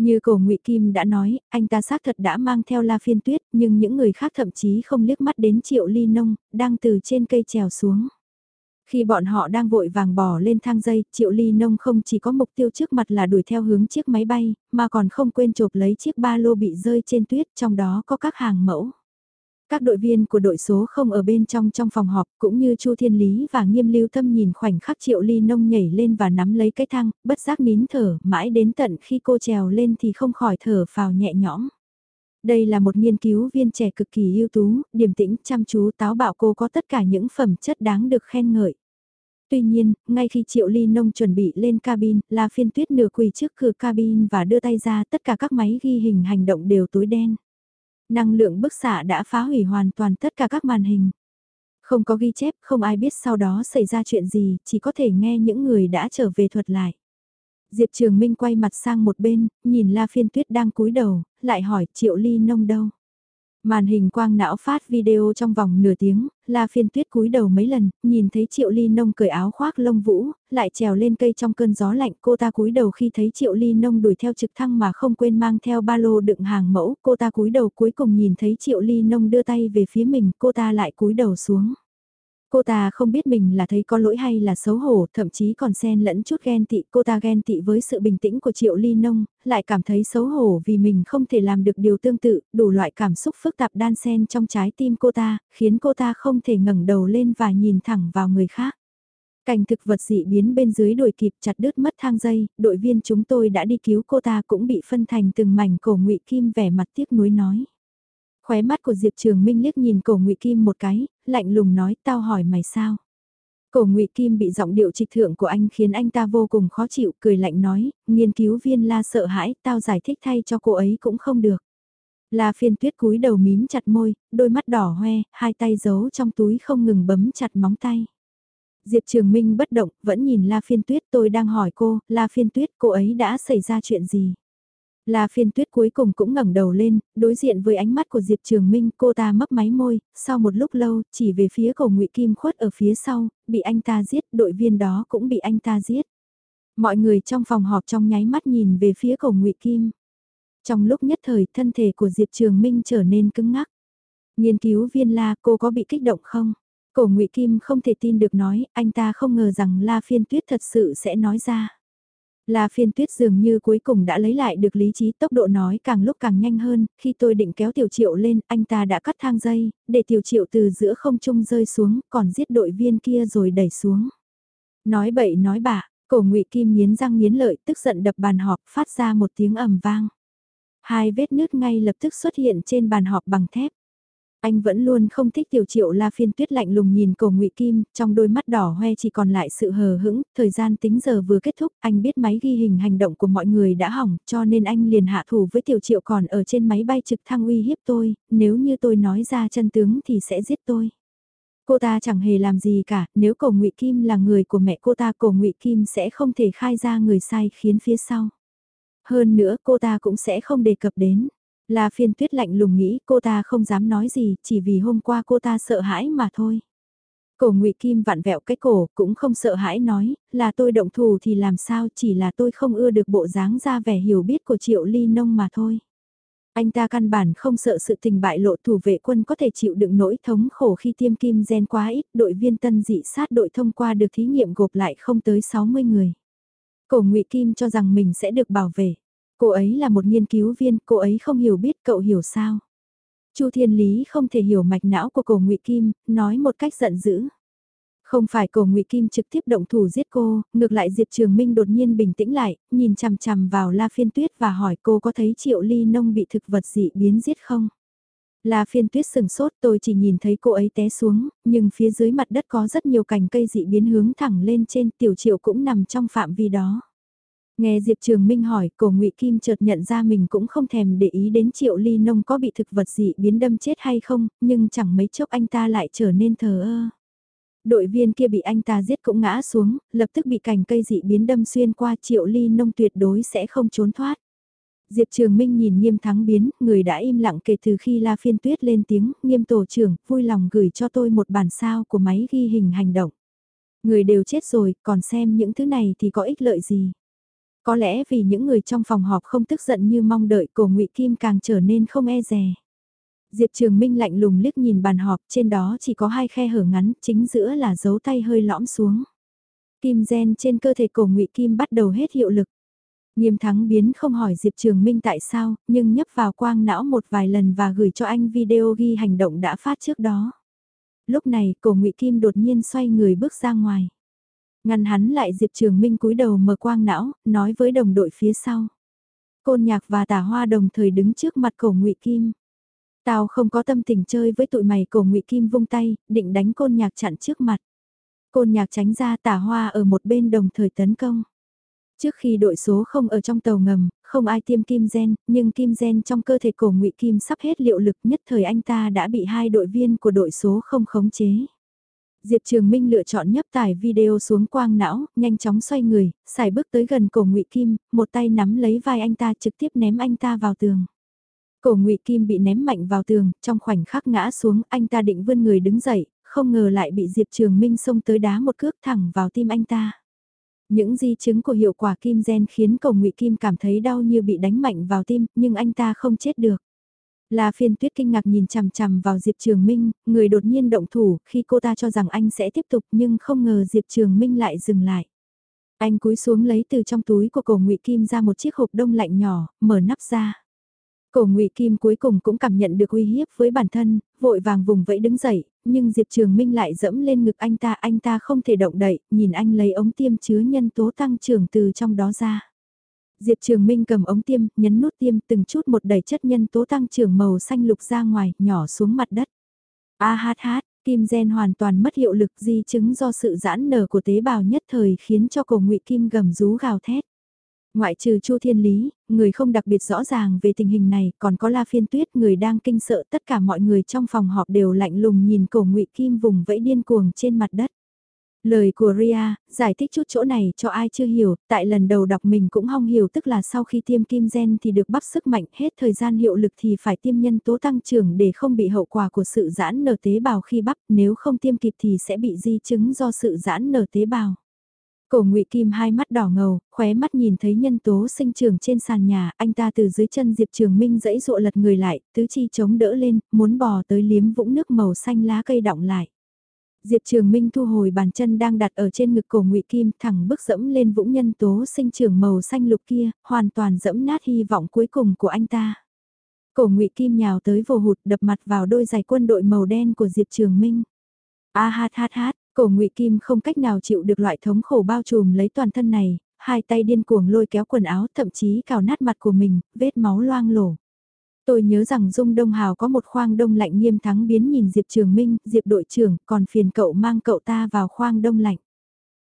Như cổ ngụy Kim đã nói, anh ta xác thật đã mang theo la phiên tuyết, nhưng những người khác thậm chí không liếc mắt đến triệu ly nông, đang từ trên cây trèo xuống. Khi bọn họ đang vội vàng bỏ lên thang dây, Triệu Ly Nông không chỉ có mục tiêu trước mặt là đuổi theo hướng chiếc máy bay, mà còn không quên chộp lấy chiếc ba lô bị rơi trên tuyết, trong đó có các hàng mẫu. Các đội viên của đội số không ở bên trong trong phòng họp cũng như Chu Thiên Lý và Nghiêm Lưu Tâm nhìn khoảnh khắc Triệu Ly Nông nhảy lên và nắm lấy cái thang, bất giác nín thở, mãi đến tận khi cô trèo lên thì không khỏi thở phào nhẹ nhõm. Đây là một nghiên cứu viên trẻ cực kỳ ưu tú, điềm tĩnh, chăm chú, táo bạo cô có tất cả những phẩm chất đáng được khen ngợi. Tuy nhiên, ngay khi Triệu Ly Nông chuẩn bị lên cabin, La Phiên Tuyết nửa quỳ trước cửa cabin và đưa tay ra tất cả các máy ghi hình hành động đều tối đen năng lượng bức xạ đã phá hủy hoàn toàn tất cả các màn hình. Không có ghi chép, không ai biết sau đó xảy ra chuyện gì, chỉ có thể nghe những người đã trở về thuật lại. Diệp Trường Minh quay mặt sang một bên, nhìn La Phiên Tuyết đang cúi đầu, lại hỏi Triệu Ly Nông đâu. Màn hình quang não phát video trong vòng nửa tiếng, La Phiên Tuyết cúi đầu mấy lần, nhìn thấy Triệu Ly Nông cởi áo khoác lông vũ, lại trèo lên cây trong cơn gió lạnh. Cô ta cúi đầu khi thấy Triệu Ly Nông đuổi theo trực thăng mà không quên mang theo ba lô đựng hàng mẫu. Cô ta cúi đầu cuối cùng nhìn thấy Triệu Ly Nông đưa tay về phía mình, cô ta lại cúi đầu xuống. Cô ta không biết mình là thấy có lỗi hay là xấu hổ, thậm chí còn xen lẫn chút ghen tị. Cô ta ghen tị với sự bình tĩnh của Triệu Ly Nông, lại cảm thấy xấu hổ vì mình không thể làm được điều tương tự, đủ loại cảm xúc phức tạp đan xen trong trái tim cô ta, khiến cô ta không thể ngẩng đầu lên và nhìn thẳng vào người khác. Cảnh thực vật dị biến bên dưới đuổi kịp chặt đứt mất thang dây, đội viên chúng tôi đã đi cứu cô ta cũng bị phân thành từng mảnh cổ ngụy kim vẻ mặt tiếc nuối nói. Khóe mắt của Diệp Trường Minh liếc nhìn cổ ngụy Kim một cái, lạnh lùng nói tao hỏi mày sao. Cổ ngụy Kim bị giọng điệu trịch thượng của anh khiến anh ta vô cùng khó chịu, cười lạnh nói, nghiên cứu viên la sợ hãi, tao giải thích thay cho cô ấy cũng không được. La phiên tuyết cúi đầu mím chặt môi, đôi mắt đỏ hoe, hai tay giấu trong túi không ngừng bấm chặt móng tay. Diệp Trường Minh bất động, vẫn nhìn La phiên tuyết tôi đang hỏi cô, La phiên tuyết cô ấy đã xảy ra chuyện gì? La phiên tuyết cuối cùng cũng ngẩng đầu lên, đối diện với ánh mắt của Diệp Trường Minh cô ta mấp máy môi, sau một lúc lâu, chỉ về phía cổ ngụy Kim khuất ở phía sau, bị anh ta giết, đội viên đó cũng bị anh ta giết. Mọi người trong phòng họp trong nháy mắt nhìn về phía cổ ngụy Kim. Trong lúc nhất thời thân thể của Diệp Trường Minh trở nên cứng ngắc. Nghiên cứu viên La cô có bị kích động không? Cổ ngụy Kim không thể tin được nói, anh ta không ngờ rằng La phiên tuyết thật sự sẽ nói ra. La phiên tuyết dường như cuối cùng đã lấy lại được lý trí tốc độ nói càng lúc càng nhanh hơn, khi tôi định kéo tiểu triệu lên, anh ta đã cắt thang dây, để tiểu triệu từ giữa không trung rơi xuống, còn giết đội viên kia rồi đẩy xuống. Nói bậy nói bạ, cổ ngụy kim nghiến răng nghiến lợi tức giận đập bàn họp phát ra một tiếng ầm vang. Hai vết nứt ngay lập tức xuất hiện trên bàn họp bằng thép. Anh vẫn luôn không thích tiểu triệu la phiên tuyết lạnh lùng nhìn cổ ngụy Kim, trong đôi mắt đỏ hoe chỉ còn lại sự hờ hững, thời gian tính giờ vừa kết thúc, anh biết máy ghi hình hành động của mọi người đã hỏng, cho nên anh liền hạ thủ với tiểu triệu còn ở trên máy bay trực thăng uy hiếp tôi, nếu như tôi nói ra chân tướng thì sẽ giết tôi. Cô ta chẳng hề làm gì cả, nếu cổ ngụy Kim là người của mẹ cô ta cổ ngụy Kim sẽ không thể khai ra người sai khiến phía sau. Hơn nữa cô ta cũng sẽ không đề cập đến. La phiên tuyết lạnh lùng nghĩ cô ta không dám nói gì, chỉ vì hôm qua cô ta sợ hãi mà thôi. Cổ ngụy Kim vặn vẹo cái cổ, cũng không sợ hãi nói, là tôi động thù thì làm sao chỉ là tôi không ưa được bộ dáng ra vẻ hiểu biết của triệu ly nông mà thôi. Anh ta căn bản không sợ sự tình bại lộ thủ vệ quân có thể chịu đựng nỗi thống khổ khi tiêm kim gen quá ít, đội viên tân dị sát đội thông qua được thí nghiệm gộp lại không tới 60 người. Cổ ngụy Kim cho rằng mình sẽ được bảo vệ. Cô ấy là một nghiên cứu viên, cô ấy không hiểu biết cậu hiểu sao. Chu Thiên Lý không thể hiểu mạch não của cổ ngụy Kim, nói một cách giận dữ. Không phải cổ ngụy Kim trực tiếp động thủ giết cô, ngược lại Diệp Trường Minh đột nhiên bình tĩnh lại, nhìn chằm chằm vào La Phiên Tuyết và hỏi cô có thấy Triệu Ly Nông bị thực vật dị biến giết không? La Phiên Tuyết sừng sốt tôi chỉ nhìn thấy cô ấy té xuống, nhưng phía dưới mặt đất có rất nhiều cành cây dị biến hướng thẳng lên trên tiểu triệu cũng nằm trong phạm vi đó. Nghe Diệp Trường Minh hỏi, cổ ngụy Kim chợt nhận ra mình cũng không thèm để ý đến triệu ly nông có bị thực vật dị biến đâm chết hay không, nhưng chẳng mấy chốc anh ta lại trở nên thờ ơ. Đội viên kia bị anh ta giết cũng ngã xuống, lập tức bị cành cây dị biến đâm xuyên qua triệu ly nông tuyệt đối sẽ không trốn thoát. Diệp Trường Minh nhìn nghiêm thắng biến, người đã im lặng kể từ khi La Phiên Tuyết lên tiếng, nghiêm tổ trưởng, vui lòng gửi cho tôi một bản sao của máy ghi hình hành động. Người đều chết rồi, còn xem những thứ này thì có ích lợi gì. Có lẽ vì những người trong phòng họp không tức giận như mong đợi cổ ngụy Kim càng trở nên không e dè. Diệp Trường Minh lạnh lùng liếc nhìn bàn họp trên đó chỉ có hai khe hở ngắn, chính giữa là dấu tay hơi lõm xuống. Kim gen trên cơ thể cổ ngụy Kim bắt đầu hết hiệu lực. Nghiêm thắng biến không hỏi Diệp Trường Minh tại sao, nhưng nhấp vào quang não một vài lần và gửi cho anh video ghi hành động đã phát trước đó. Lúc này cổ ngụy Kim đột nhiên xoay người bước ra ngoài. Ngăn hắn lại Diệp Trường Minh cúi đầu mở quang não, nói với đồng đội phía sau. Côn nhạc và tả hoa đồng thời đứng trước mặt cổ ngụy Kim. Tao không có tâm tình chơi với tụi mày cổ ngụy Kim vung tay, định đánh côn nhạc chặn trước mặt. Côn nhạc tránh ra tả hoa ở một bên đồng thời tấn công. Trước khi đội số không ở trong tàu ngầm, không ai tiêm kim gen, nhưng kim gen trong cơ thể cổ ngụy Kim sắp hết liệu lực nhất thời anh ta đã bị hai đội viên của đội số không khống chế. Diệp Trường Minh lựa chọn nhấp tải video xuống quang não, nhanh chóng xoay người, xài bước tới gần cổ Ngụy Kim, một tay nắm lấy vai anh ta trực tiếp ném anh ta vào tường. Cổ Ngụy Kim bị ném mạnh vào tường, trong khoảnh khắc ngã xuống, anh ta định vươn người đứng dậy, không ngờ lại bị Diệp Trường Minh xông tới đá một cước thẳng vào tim anh ta. Những di chứng của hiệu quả kim gen khiến cổ Ngụy Kim cảm thấy đau như bị đánh mạnh vào tim, nhưng anh ta không chết được. La phiên tuyết kinh ngạc nhìn chằm chằm vào Diệp Trường Minh, người đột nhiên động thủ khi cô ta cho rằng anh sẽ tiếp tục nhưng không ngờ Diệp Trường Minh lại dừng lại. Anh cúi xuống lấy từ trong túi của cổ ngụy Kim ra một chiếc hộp đông lạnh nhỏ, mở nắp ra. Cổ ngụy Kim cuối cùng cũng cảm nhận được uy hiếp với bản thân, vội vàng vùng vẫy đứng dậy, nhưng Diệp Trường Minh lại dẫm lên ngực anh ta, anh ta không thể động đậy, nhìn anh lấy ống tiêm chứa nhân tố tăng trưởng từ trong đó ra. Diệp Trường Minh cầm ống tiêm, nhấn nút tiêm từng chút một đẩy chất nhân tố tăng trưởng màu xanh lục ra ngoài, nhỏ xuống mặt đất. A hát hát, kim gen hoàn toàn mất hiệu lực di chứng do sự giãn nở của tế bào nhất thời khiến cho cổ ngụy kim gầm rú gào thét. Ngoại trừ Chu Thiên Lý, người không đặc biệt rõ ràng về tình hình này, còn có La Phiên Tuyết, người đang kinh sợ tất cả mọi người trong phòng họp đều lạnh lùng nhìn cổ ngụy kim vùng vẫy điên cuồng trên mặt đất. Lời của Ria, giải thích chút chỗ này cho ai chưa hiểu, tại lần đầu đọc mình cũng không hiểu tức là sau khi tiêm kim gen thì được bắp sức mạnh hết thời gian hiệu lực thì phải tiêm nhân tố tăng trưởng để không bị hậu quả của sự giãn nở tế bào khi bắp, nếu không tiêm kịp thì sẽ bị di chứng do sự giãn nở tế bào. Cổ ngụy Kim hai mắt đỏ ngầu, khóe mắt nhìn thấy nhân tố sinh trưởng trên sàn nhà, anh ta từ dưới chân Diệp Trường Minh dẫy dụa lật người lại, tứ chi chống đỡ lên, muốn bò tới liếm vũng nước màu xanh lá cây đọng lại. Diệp Trường Minh thu hồi bàn chân đang đặt ở trên ngực cổ ngụy Kim thẳng bước dẫm lên vũng nhân tố sinh trưởng màu xanh lục kia, hoàn toàn dẫm nát hy vọng cuối cùng của anh ta. Cổ ngụy Kim nhào tới vồ hụt đập mặt vào đôi giày quân đội màu đen của Diệp Trường Minh. A hát hát hát, cổ ngụy Kim không cách nào chịu được loại thống khổ bao trùm lấy toàn thân này, hai tay điên cuồng lôi kéo quần áo thậm chí cào nát mặt của mình, vết máu loang lổ. Tôi nhớ rằng Dung Đông Hào có một khoang đông lạnh nghiêm thắng biến nhìn Diệp Trường Minh, Diệp đội trưởng, còn phiền cậu mang cậu ta vào khoang đông lạnh.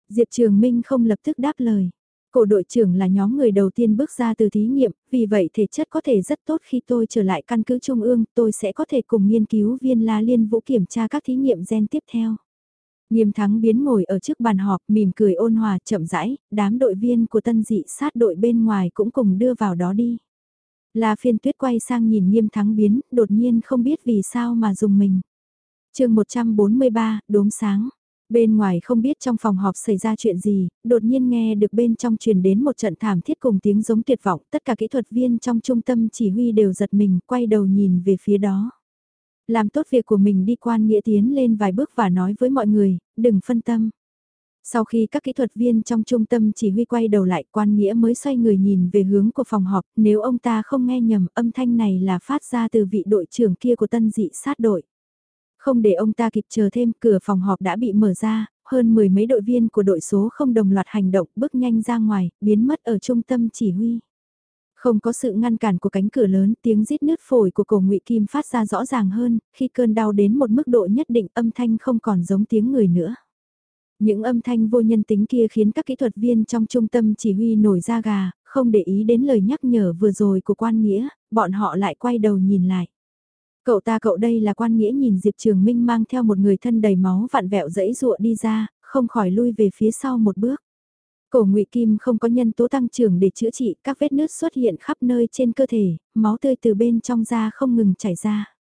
Diệp Trường Minh không lập tức đáp lời. Cổ đội trưởng là nhóm người đầu tiên bước ra từ thí nghiệm, vì vậy thể chất có thể rất tốt khi tôi trở lại căn cứ Trung ương, tôi sẽ có thể cùng nghiên cứu viên La Liên Vũ kiểm tra các thí nghiệm gen tiếp theo. Nghiêm thắng biến ngồi ở trước bàn họp mỉm cười ôn hòa chậm rãi, đám đội viên của tân dị sát đội bên ngoài cũng cùng đưa vào đó đi. La phiên tuyết quay sang nhìn nghiêm thắng biến, đột nhiên không biết vì sao mà dùng mình. chương 143, đốm sáng. Bên ngoài không biết trong phòng họp xảy ra chuyện gì, đột nhiên nghe được bên trong truyền đến một trận thảm thiết cùng tiếng giống tuyệt vọng, tất cả kỹ thuật viên trong trung tâm chỉ huy đều giật mình, quay đầu nhìn về phía đó. Làm tốt việc của mình đi quan nghĩa tiến lên vài bước và nói với mọi người, đừng phân tâm. Sau khi các kỹ thuật viên trong trung tâm chỉ huy quay đầu lại quan nghĩa mới xoay người nhìn về hướng của phòng họp, nếu ông ta không nghe nhầm âm thanh này là phát ra từ vị đội trưởng kia của tân dị sát đội. Không để ông ta kịp chờ thêm, cửa phòng họp đã bị mở ra, hơn mười mấy đội viên của đội số không đồng loạt hành động bước nhanh ra ngoài, biến mất ở trung tâm chỉ huy. Không có sự ngăn cản của cánh cửa lớn, tiếng rít nứt phổi của cổ ngụy Kim phát ra rõ ràng hơn, khi cơn đau đến một mức độ nhất định âm thanh không còn giống tiếng người nữa. Những âm thanh vô nhân tính kia khiến các kỹ thuật viên trong trung tâm chỉ huy nổi da gà, không để ý đến lời nhắc nhở vừa rồi của quan nghĩa, bọn họ lại quay đầu nhìn lại. Cậu ta cậu đây là quan nghĩa nhìn Diệp Trường Minh mang theo một người thân đầy máu vặn vẹo dẫy ruộng đi ra, không khỏi lui về phía sau một bước. Cổ ngụy kim không có nhân tố tăng trưởng để chữa trị, các vết nứt xuất hiện khắp nơi trên cơ thể, máu tươi từ bên trong da không ngừng chảy ra.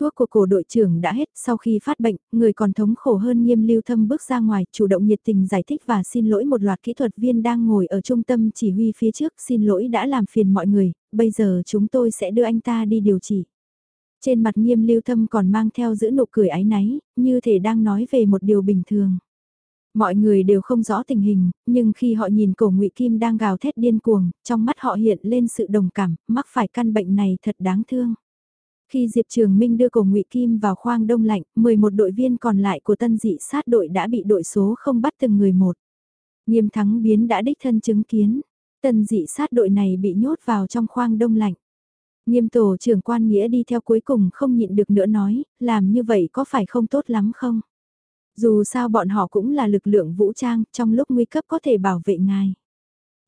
Thuốc của cổ đội trưởng đã hết sau khi phát bệnh, người còn thống khổ hơn nghiêm lưu thâm bước ra ngoài, chủ động nhiệt tình giải thích và xin lỗi một loạt kỹ thuật viên đang ngồi ở trung tâm chỉ huy phía trước, xin lỗi đã làm phiền mọi người, bây giờ chúng tôi sẽ đưa anh ta đi điều trị. Trên mặt nghiêm lưu thâm còn mang theo giữ nụ cười ái náy, như thể đang nói về một điều bình thường. Mọi người đều không rõ tình hình, nhưng khi họ nhìn cổ ngụy Kim đang gào thét điên cuồng, trong mắt họ hiện lên sự đồng cảm, mắc phải căn bệnh này thật đáng thương. Khi Diệp Trường Minh đưa cổ ngụy Kim vào khoang đông lạnh, 11 đội viên còn lại của tân dị sát đội đã bị đội số không bắt từng người một. Nghiêm thắng biến đã đích thân chứng kiến, tân dị sát đội này bị nhốt vào trong khoang đông lạnh. Nghiêm tổ trưởng quan nghĩa đi theo cuối cùng không nhịn được nữa nói, làm như vậy có phải không tốt lắm không? Dù sao bọn họ cũng là lực lượng vũ trang, trong lúc nguy cấp có thể bảo vệ ngài.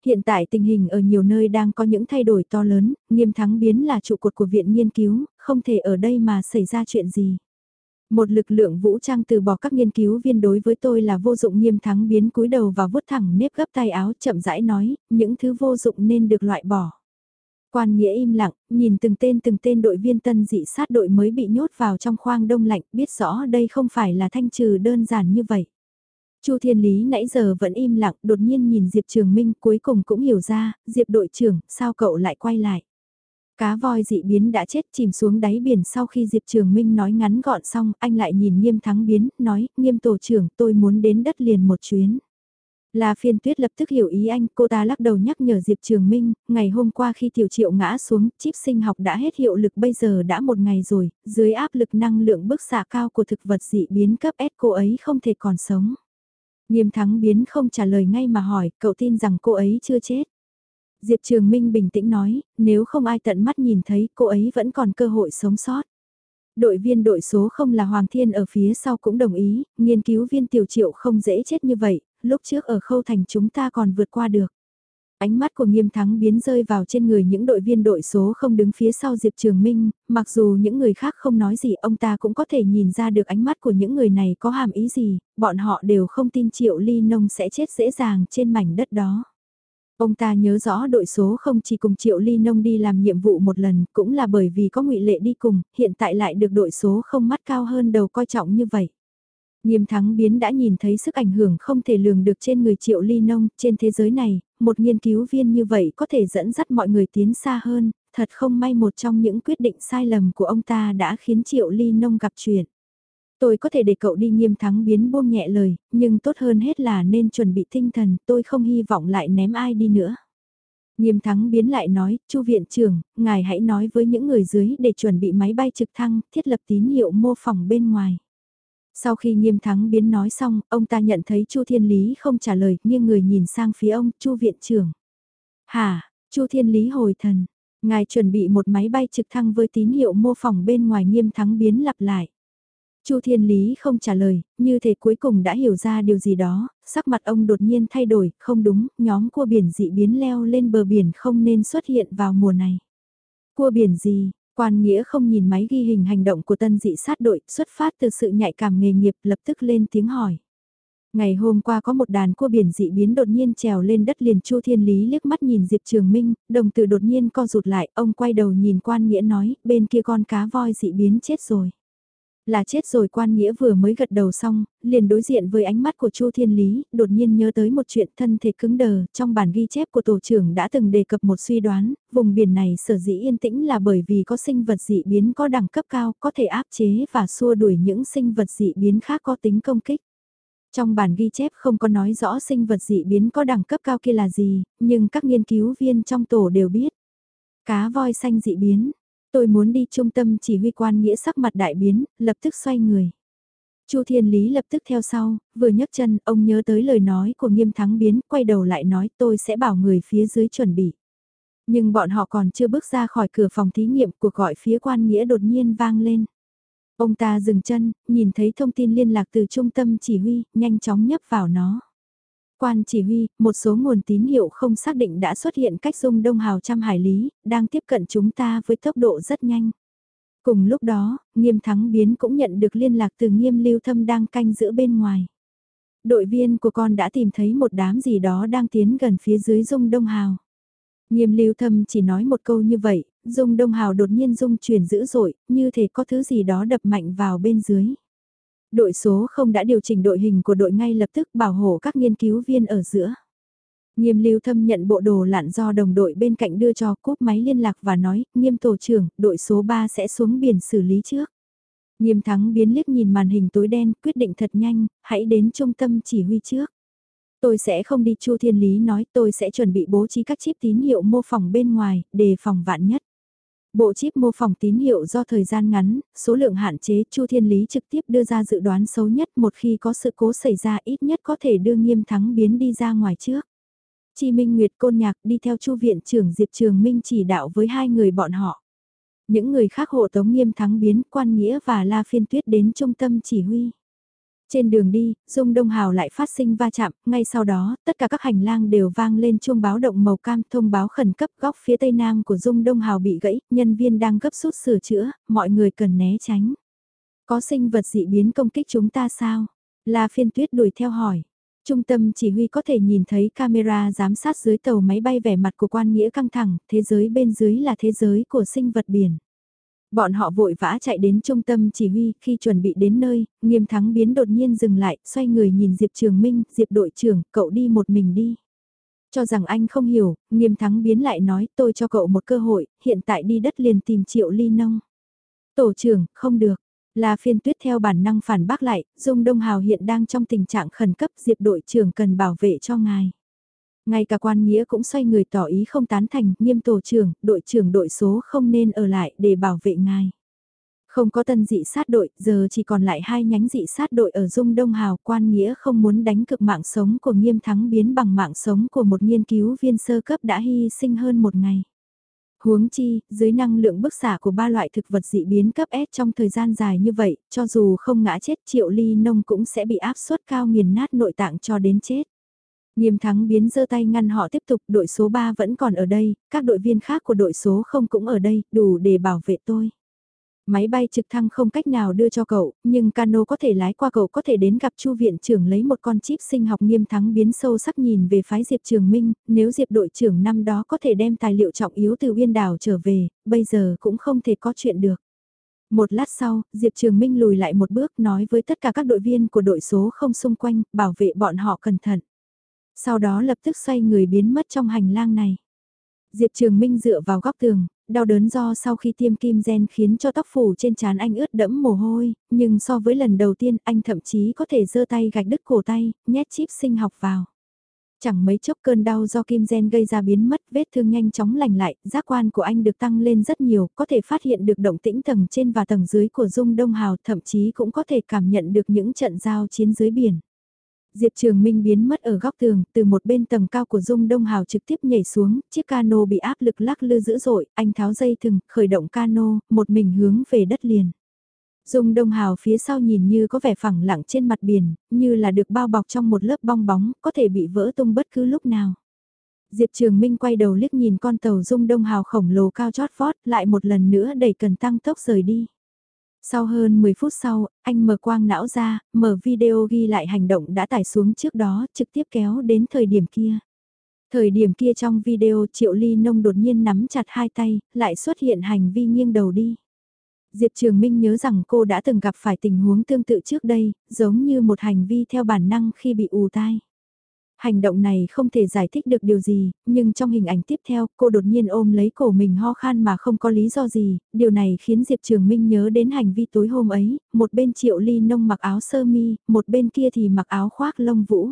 Hiện tại tình hình ở nhiều nơi đang có những thay đổi to lớn, nghiêm thắng biến là trụ cột của viện nghiên cứu, không thể ở đây mà xảy ra chuyện gì. Một lực lượng vũ trang từ bỏ các nghiên cứu viên đối với tôi là vô dụng nghiêm thắng biến cúi đầu và vuốt thẳng nếp gấp tay áo chậm rãi nói, những thứ vô dụng nên được loại bỏ. Quan nghĩa im lặng, nhìn từng tên từng tên đội viên tân dị sát đội mới bị nhốt vào trong khoang đông lạnh, biết rõ đây không phải là thanh trừ đơn giản như vậy. Chu Thiên Lý nãy giờ vẫn im lặng, đột nhiên nhìn Diệp Trường Minh cuối cùng cũng hiểu ra, Diệp đội trưởng, sao cậu lại quay lại. Cá voi dị biến đã chết chìm xuống đáy biển sau khi Diệp Trường Minh nói ngắn gọn xong, anh lại nhìn nghiêm thắng biến, nói, nghiêm tổ trưởng, tôi muốn đến đất liền một chuyến. Là phiên tuyết lập tức hiểu ý anh, cô ta lắc đầu nhắc nhở Diệp Trường Minh, ngày hôm qua khi tiểu triệu ngã xuống, chip sinh học đã hết hiệu lực bây giờ đã một ngày rồi, dưới áp lực năng lượng bức xạ cao của thực vật dị biến cấp S cô ấy không thể còn sống. Nghiêm thắng biến không trả lời ngay mà hỏi, cậu tin rằng cô ấy chưa chết. Diệp Trường Minh bình tĩnh nói, nếu không ai tận mắt nhìn thấy cô ấy vẫn còn cơ hội sống sót. Đội viên đội số không là Hoàng Thiên ở phía sau cũng đồng ý, nghiên cứu viên tiểu triệu không dễ chết như vậy, lúc trước ở khâu thành chúng ta còn vượt qua được. Ánh mắt của nghiêm thắng biến rơi vào trên người những đội viên đội số không đứng phía sau Diệp Trường Minh, mặc dù những người khác không nói gì ông ta cũng có thể nhìn ra được ánh mắt của những người này có hàm ý gì, bọn họ đều không tin Triệu Ly Nông sẽ chết dễ dàng trên mảnh đất đó. Ông ta nhớ rõ đội số không chỉ cùng Triệu Ly Nông đi làm nhiệm vụ một lần, cũng là bởi vì có ngụy Lệ đi cùng, hiện tại lại được đội số không mắt cao hơn đầu coi trọng như vậy. Nghiêm thắng biến đã nhìn thấy sức ảnh hưởng không thể lường được trên người triệu ly nông, trên thế giới này, một nghiên cứu viên như vậy có thể dẫn dắt mọi người tiến xa hơn, thật không may một trong những quyết định sai lầm của ông ta đã khiến triệu ly nông gặp chuyện. Tôi có thể để cậu đi nghiêm thắng biến buông nhẹ lời, nhưng tốt hơn hết là nên chuẩn bị tinh thần, tôi không hy vọng lại ném ai đi nữa. Nghiêm thắng biến lại nói, chu viện trưởng, ngài hãy nói với những người dưới để chuẩn bị máy bay trực thăng, thiết lập tín hiệu mô phỏng bên ngoài. Sau khi nghiêm thắng biến nói xong, ông ta nhận thấy Chu Thiên Lý không trả lời, nghiêng người nhìn sang phía ông, Chu viện trưởng. Hả, Chu Thiên Lý hồi thần, ngài chuẩn bị một máy bay trực thăng với tín hiệu mô phỏng bên ngoài nghiêm thắng biến lặp lại. Chu Thiên Lý không trả lời, như thể cuối cùng đã hiểu ra điều gì đó, sắc mặt ông đột nhiên thay đổi, không đúng, nhóm cua biển dị biến leo lên bờ biển không nên xuất hiện vào mùa này. Cua biển gì, Quan Nghĩa không nhìn máy ghi hình hành động của tân dị sát đội, xuất phát từ sự nhạy cảm nghề nghiệp lập tức lên tiếng hỏi. Ngày hôm qua có một đàn cua biển dị biến đột nhiên trèo lên đất liền Chu Thiên Lý liếc mắt nhìn Diệp Trường Minh, đồng tử đột nhiên co rụt lại, ông quay đầu nhìn quan nghĩa nói, bên kia con cá voi dị biến chết rồi. Là chết rồi quan nghĩa vừa mới gật đầu xong, liền đối diện với ánh mắt của Chu Thiên Lý, đột nhiên nhớ tới một chuyện thân thể cứng đờ, trong bản ghi chép của tổ trưởng đã từng đề cập một suy đoán, vùng biển này sở dĩ yên tĩnh là bởi vì có sinh vật dị biến có đẳng cấp cao, có thể áp chế và xua đuổi những sinh vật dị biến khác có tính công kích. Trong bản ghi chép không có nói rõ sinh vật dị biến có đẳng cấp cao kia là gì, nhưng các nghiên cứu viên trong tổ đều biết. Cá voi xanh dị biến, tôi muốn đi trung tâm chỉ huy quan nghĩa sắc mặt đại biến, lập tức xoay người. Chu Thiên Lý lập tức theo sau, vừa nhấc chân, ông nhớ tới lời nói của nghiêm thắng biến, quay đầu lại nói tôi sẽ bảo người phía dưới chuẩn bị. Nhưng bọn họ còn chưa bước ra khỏi cửa phòng thí nghiệm, cuộc gọi phía quan nghĩa đột nhiên vang lên. Ông ta dừng chân, nhìn thấy thông tin liên lạc từ trung tâm chỉ huy, nhanh chóng nhấp vào nó. Quan chỉ huy, một số nguồn tín hiệu không xác định đã xuất hiện cách dung đông hào trăm hải lý, đang tiếp cận chúng ta với tốc độ rất nhanh. Cùng lúc đó, nghiêm thắng biến cũng nhận được liên lạc từ nghiêm lưu thâm đang canh giữ bên ngoài. Đội viên của con đã tìm thấy một đám gì đó đang tiến gần phía dưới dung đông hào. Nghiêm lưu thâm chỉ nói một câu như vậy, dung đông hào đột nhiên dung chuyển dữ dội, như thể có thứ gì đó đập mạnh vào bên dưới. Đội số không đã điều chỉnh đội hình của đội ngay lập tức bảo hộ các nghiên cứu viên ở giữa. Nghiêm lưu thâm nhận bộ đồ lặn do đồng đội bên cạnh đưa cho cúp máy liên lạc và nói, nghiêm tổ trưởng, đội số 3 sẽ xuống biển xử lý trước. Nghiêm thắng biến liếc nhìn màn hình tối đen, quyết định thật nhanh, hãy đến trung tâm chỉ huy trước. Tôi sẽ không đi Chu Thiên Lý nói tôi sẽ chuẩn bị bố trí các chip tín hiệu mô phỏng bên ngoài, đề phòng vạn nhất. Bộ chip mô phỏng tín hiệu do thời gian ngắn, số lượng hạn chế Chu Thiên Lý trực tiếp đưa ra dự đoán xấu nhất một khi có sự cố xảy ra ít nhất có thể đưa nghiêm thắng biến đi ra ngoài trước. Chi Minh Nguyệt Côn Nhạc đi theo Chu viện trưởng Diệp Trường Minh chỉ đạo với hai người bọn họ. Những người khác hộ tống nghiêm thắng biến quan nghĩa và la phiên tuyết đến trung tâm chỉ huy. Trên đường đi, Dung Đông Hào lại phát sinh va chạm, ngay sau đó, tất cả các hành lang đều vang lên chuông báo động màu cam thông báo khẩn cấp góc phía tây nam của Dung Đông Hào bị gãy, nhân viên đang gấp rút sửa chữa, mọi người cần né tránh. Có sinh vật dị biến công kích chúng ta sao? La phiên tuyết đuổi theo hỏi. Trung tâm chỉ huy có thể nhìn thấy camera giám sát dưới tàu máy bay vẻ mặt của quan nghĩa căng thẳng, thế giới bên dưới là thế giới của sinh vật biển. Bọn họ vội vã chạy đến trung tâm chỉ huy, khi chuẩn bị đến nơi, nghiêm thắng biến đột nhiên dừng lại, xoay người nhìn Diệp Trường Minh, Diệp đội trưởng, cậu đi một mình đi. Cho rằng anh không hiểu, nghiêm thắng biến lại nói tôi cho cậu một cơ hội, hiện tại đi đất liền tìm triệu ly nông. Tổ trưởng, không được. Là phiên tuyết theo bản năng phản bác lại, Dung Đông Hào hiện đang trong tình trạng khẩn cấp Diệp đội trưởng cần bảo vệ cho ngài. Ngay cả quan nghĩa cũng xoay người tỏ ý không tán thành, nghiêm tổ trưởng, đội trưởng đội số không nên ở lại để bảo vệ ngài. Không có tân dị sát đội, giờ chỉ còn lại hai nhánh dị sát đội ở Dung Đông Hào. Quan nghĩa không muốn đánh cực mạng sống của nghiêm thắng biến bằng mạng sống của một nghiên cứu viên sơ cấp đã hy sinh hơn một ngày. Huống chi, dưới năng lượng bức xạ của ba loại thực vật dị biến cấp S trong thời gian dài như vậy, cho dù không ngã chết triệu ly nông cũng sẽ bị áp suất cao nghiền nát nội tạng cho đến chết. Nghiêm thắng biến giơ tay ngăn họ tiếp tục, đội số 3 vẫn còn ở đây, các đội viên khác của đội số không cũng ở đây, đủ để bảo vệ tôi. Máy bay trực thăng không cách nào đưa cho cậu, nhưng cano có thể lái qua cậu có thể đến gặp Chu viện trưởng lấy một con chip sinh học nghiêm thắng biến sâu sắc nhìn về phái Diệp Trường Minh, nếu Diệp đội trưởng năm đó có thể đem tài liệu trọng yếu từ Uyên Đảo trở về, bây giờ cũng không thể có chuyện được. Một lát sau, Diệp Trường Minh lùi lại một bước nói với tất cả các đội viên của đội số không xung quanh, bảo vệ bọn họ cẩn thận. Sau đó lập tức xoay người biến mất trong hành lang này. Diệp Trường Minh dựa vào góc tường, đau đớn do sau khi tiêm kim gen khiến cho tóc phủ trên trán anh ướt đẫm mồ hôi, nhưng so với lần đầu tiên anh thậm chí có thể giơ tay gạch đứt cổ tay, nhét chip sinh học vào. Chẳng mấy chốc cơn đau do kim gen gây ra biến mất, vết thương nhanh chóng lành lại, giác quan của anh được tăng lên rất nhiều, có thể phát hiện được động tĩnh tầng trên và tầng dưới của Dung Đông Hào, thậm chí cũng có thể cảm nhận được những trận giao chiến dưới biển. Diệp Trường Minh biến mất ở góc tường, từ một bên tầng cao của Dung Đông Hào trực tiếp nhảy xuống, chiếc cano bị áp lực lắc lư dữ dội, anh tháo dây thừng, khởi động cano, một mình hướng về đất liền. Dung Đông Hào phía sau nhìn như có vẻ phẳng lặng trên mặt biển, như là được bao bọc trong một lớp bong bóng, có thể bị vỡ tung bất cứ lúc nào. Diệp Trường Minh quay đầu liếc nhìn con tàu Dung Đông Hào khổng lồ cao chót vót, lại một lần nữa đẩy cần tăng tốc rời đi. Sau hơn 10 phút sau, anh mở quang não ra, mở video ghi lại hành động đã tải xuống trước đó, trực tiếp kéo đến thời điểm kia. Thời điểm kia trong video Triệu Ly Nông đột nhiên nắm chặt hai tay, lại xuất hiện hành vi nghiêng đầu đi. Diệp Trường Minh nhớ rằng cô đã từng gặp phải tình huống tương tự trước đây, giống như một hành vi theo bản năng khi bị ù tai. Hành động này không thể giải thích được điều gì, nhưng trong hình ảnh tiếp theo, cô đột nhiên ôm lấy cổ mình ho khan mà không có lý do gì, điều này khiến Diệp Trường Minh nhớ đến hành vi tối hôm ấy, một bên Triệu Ly Nông mặc áo sơ mi, một bên kia thì mặc áo khoác lông vũ.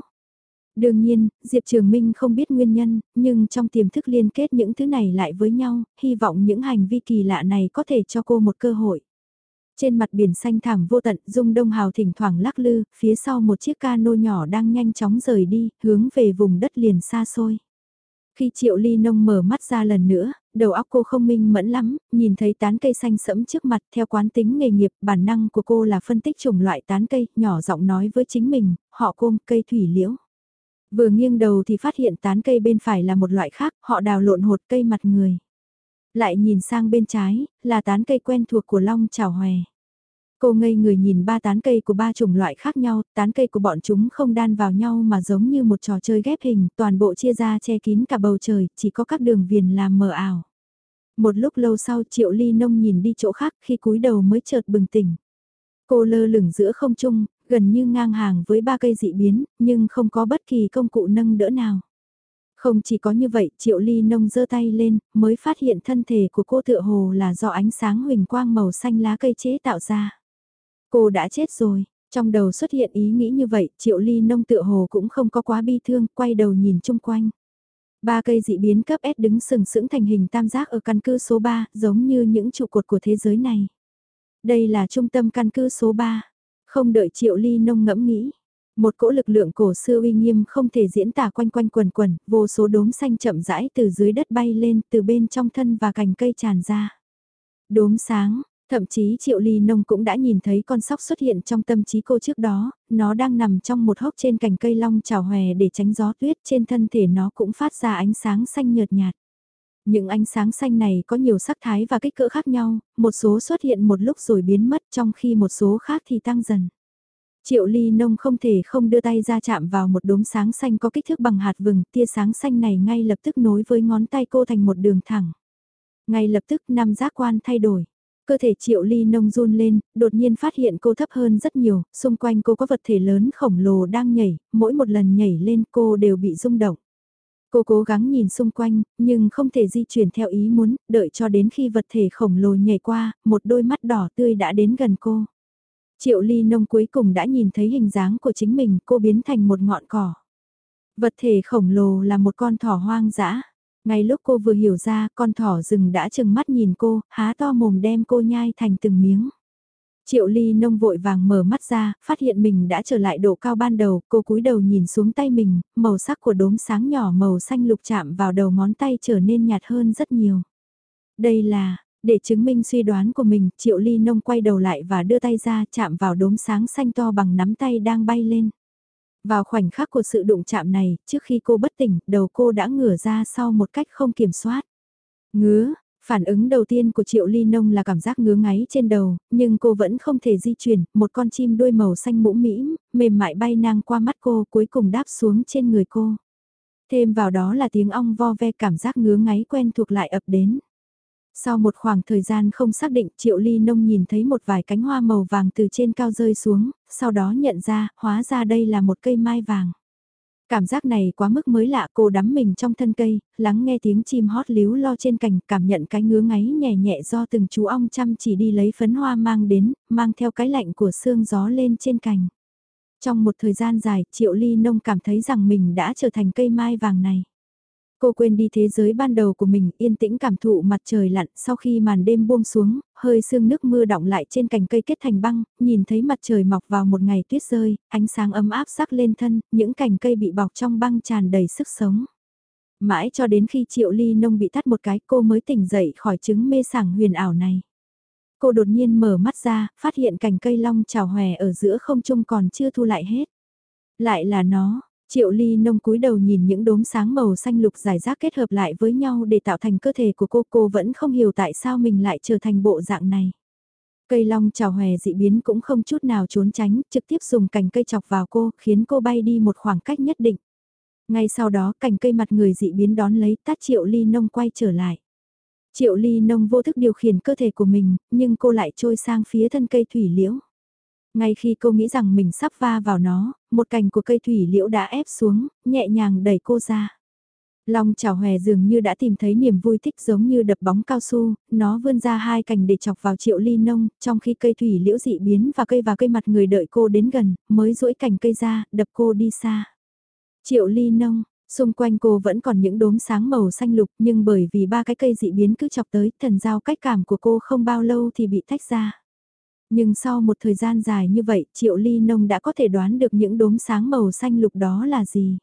Đương nhiên, Diệp Trường Minh không biết nguyên nhân, nhưng trong tiềm thức liên kết những thứ này lại với nhau, hy vọng những hành vi kỳ lạ này có thể cho cô một cơ hội. Trên mặt biển xanh thảm vô tận, Dung Đông Hào thỉnh thoảng lắc lư, phía sau một chiếc cano nhỏ đang nhanh chóng rời đi, hướng về vùng đất liền xa xôi. Khi Triệu Ly Nông mở mắt ra lần nữa, đầu óc cô không minh mẫn lắm, nhìn thấy tán cây xanh sẫm trước mặt theo quán tính nghề nghiệp, bản năng của cô là phân tích chủng loại tán cây, nhỏ giọng nói với chính mình, họ côm cây thủy liễu. Vừa nghiêng đầu thì phát hiện tán cây bên phải là một loại khác, họ đào lộn hột cây mặt người. Lại nhìn sang bên trái, là tán cây quen thuộc của long trào hòe. Cô ngây người nhìn ba tán cây của ba chủng loại khác nhau, tán cây của bọn chúng không đan vào nhau mà giống như một trò chơi ghép hình, toàn bộ chia ra che kín cả bầu trời, chỉ có các đường viền làm mờ ảo. Một lúc lâu sau Triệu Ly Nông nhìn đi chỗ khác khi cúi đầu mới chợt bừng tỉnh. Cô lơ lửng giữa không trung, gần như ngang hàng với ba cây dị biến, nhưng không có bất kỳ công cụ nâng đỡ nào. Không chỉ có như vậy, Triệu Ly Nông giơ tay lên, mới phát hiện thân thể của cô tựa hồ là do ánh sáng huỳnh quang màu xanh lá cây chế tạo ra. Cô đã chết rồi, trong đầu xuất hiện ý nghĩ như vậy, Triệu Ly Nông tựa hồ cũng không có quá bi thương, quay đầu nhìn chung quanh. Ba cây dị biến cấp S đứng sừng sững thành hình tam giác ở căn cứ số 3, giống như những trụ cột của thế giới này. Đây là trung tâm căn cứ số 3. Không đợi Triệu Ly nông ngẫm nghĩ. Một cỗ lực lượng cổ xưa uy nghiêm không thể diễn tả quanh quanh quần quần, vô số đốm xanh chậm rãi từ dưới đất bay lên từ bên trong thân và cành cây tràn ra. Đốm sáng, thậm chí Triệu Ly Nông cũng đã nhìn thấy con sóc xuất hiện trong tâm trí cô trước đó, nó đang nằm trong một hốc trên cành cây long trào hòe để tránh gió tuyết trên thân thể nó cũng phát ra ánh sáng xanh nhợt nhạt. Những ánh sáng xanh này có nhiều sắc thái và kích cỡ khác nhau, một số xuất hiện một lúc rồi biến mất trong khi một số khác thì tăng dần. Triệu ly nông không thể không đưa tay ra chạm vào một đốm sáng xanh có kích thước bằng hạt vừng, tia sáng xanh này ngay lập tức nối với ngón tay cô thành một đường thẳng. Ngay lập tức năm giác quan thay đổi. Cơ thể triệu ly nông run lên, đột nhiên phát hiện cô thấp hơn rất nhiều, xung quanh cô có vật thể lớn khổng lồ đang nhảy, mỗi một lần nhảy lên cô đều bị rung động. Cô cố gắng nhìn xung quanh, nhưng không thể di chuyển theo ý muốn, đợi cho đến khi vật thể khổng lồ nhảy qua, một đôi mắt đỏ tươi đã đến gần cô. Triệu ly nông cuối cùng đã nhìn thấy hình dáng của chính mình, cô biến thành một ngọn cỏ. Vật thể khổng lồ là một con thỏ hoang dã. Ngay lúc cô vừa hiểu ra, con thỏ rừng đã chừng mắt nhìn cô, há to mồm đem cô nhai thành từng miếng. Triệu ly nông vội vàng mở mắt ra, phát hiện mình đã trở lại độ cao ban đầu, cô cúi đầu nhìn xuống tay mình, màu sắc của đốm sáng nhỏ màu xanh lục chạm vào đầu ngón tay trở nên nhạt hơn rất nhiều. Đây là, để chứng minh suy đoán của mình, triệu ly nông quay đầu lại và đưa tay ra chạm vào đốm sáng xanh to bằng nắm tay đang bay lên. Vào khoảnh khắc của sự đụng chạm này, trước khi cô bất tỉnh, đầu cô đã ngửa ra sau một cách không kiểm soát. Ngứa, Phản ứng đầu tiên của Triệu Ly Nông là cảm giác ngứa ngáy trên đầu, nhưng cô vẫn không thể di chuyển, một con chim đuôi màu xanh mũ mĩm, mềm mại bay ngang qua mắt cô cuối cùng đáp xuống trên người cô. Thêm vào đó là tiếng ong vo ve cảm giác ngứa ngáy quen thuộc lại ập đến. Sau một khoảng thời gian không xác định Triệu Ly Nông nhìn thấy một vài cánh hoa màu vàng từ trên cao rơi xuống, sau đó nhận ra, hóa ra đây là một cây mai vàng. Cảm giác này quá mức mới lạ cô đắm mình trong thân cây, lắng nghe tiếng chim hót líu lo trên cành, cảm nhận cái ngứa ngáy nhẹ nhẹ do từng chú ong chăm chỉ đi lấy phấn hoa mang đến, mang theo cái lạnh của sương gió lên trên cành. Trong một thời gian dài, Triệu Ly Nông cảm thấy rằng mình đã trở thành cây mai vàng này. Cô quên đi thế giới ban đầu của mình, yên tĩnh cảm thụ mặt trời lặn sau khi màn đêm buông xuống, hơi sương nước mưa đọng lại trên cành cây kết thành băng, nhìn thấy mặt trời mọc vào một ngày tuyết rơi, ánh sáng ấm áp sắc lên thân, những cành cây bị bọc trong băng tràn đầy sức sống. Mãi cho đến khi triệu ly nông bị thắt một cái cô mới tỉnh dậy khỏi chứng mê sảng huyền ảo này. Cô đột nhiên mở mắt ra, phát hiện cành cây long trào hòe ở giữa không trung còn chưa thu lại hết. Lại là nó, Triệu ly nông cúi đầu nhìn những đốm sáng màu xanh lục giải rác kết hợp lại với nhau để tạo thành cơ thể của cô. Cô vẫn không hiểu tại sao mình lại trở thành bộ dạng này. Cây long trào hòe dị biến cũng không chút nào trốn tránh, trực tiếp dùng cành cây chọc vào cô, khiến cô bay đi một khoảng cách nhất định. Ngay sau đó cành cây mặt người dị biến đón lấy tát triệu ly nông quay trở lại. Triệu ly nông vô thức điều khiển cơ thể của mình, nhưng cô lại trôi sang phía thân cây thủy liễu. Ngay khi cô nghĩ rằng mình sắp va vào nó, một cành của cây thủy liễu đã ép xuống, nhẹ nhàng đẩy cô ra. Long chảo hòe dường như đã tìm thấy niềm vui thích giống như đập bóng cao su, nó vươn ra hai cành để chọc vào triệu ly nông, trong khi cây thủy liễu dị biến và cây và cây mặt người đợi cô đến gần, mới duỗi cành cây ra, đập cô đi xa. Triệu ly nông, xung quanh cô vẫn còn những đốm sáng màu xanh lục nhưng bởi vì ba cái cây dị biến cứ chọc tới, thần giao cách cảm của cô không bao lâu thì bị tách ra. Nhưng sau một thời gian dài như vậy, Triệu Ly Nông đã có thể đoán được những đốm sáng màu xanh lục đó là gì.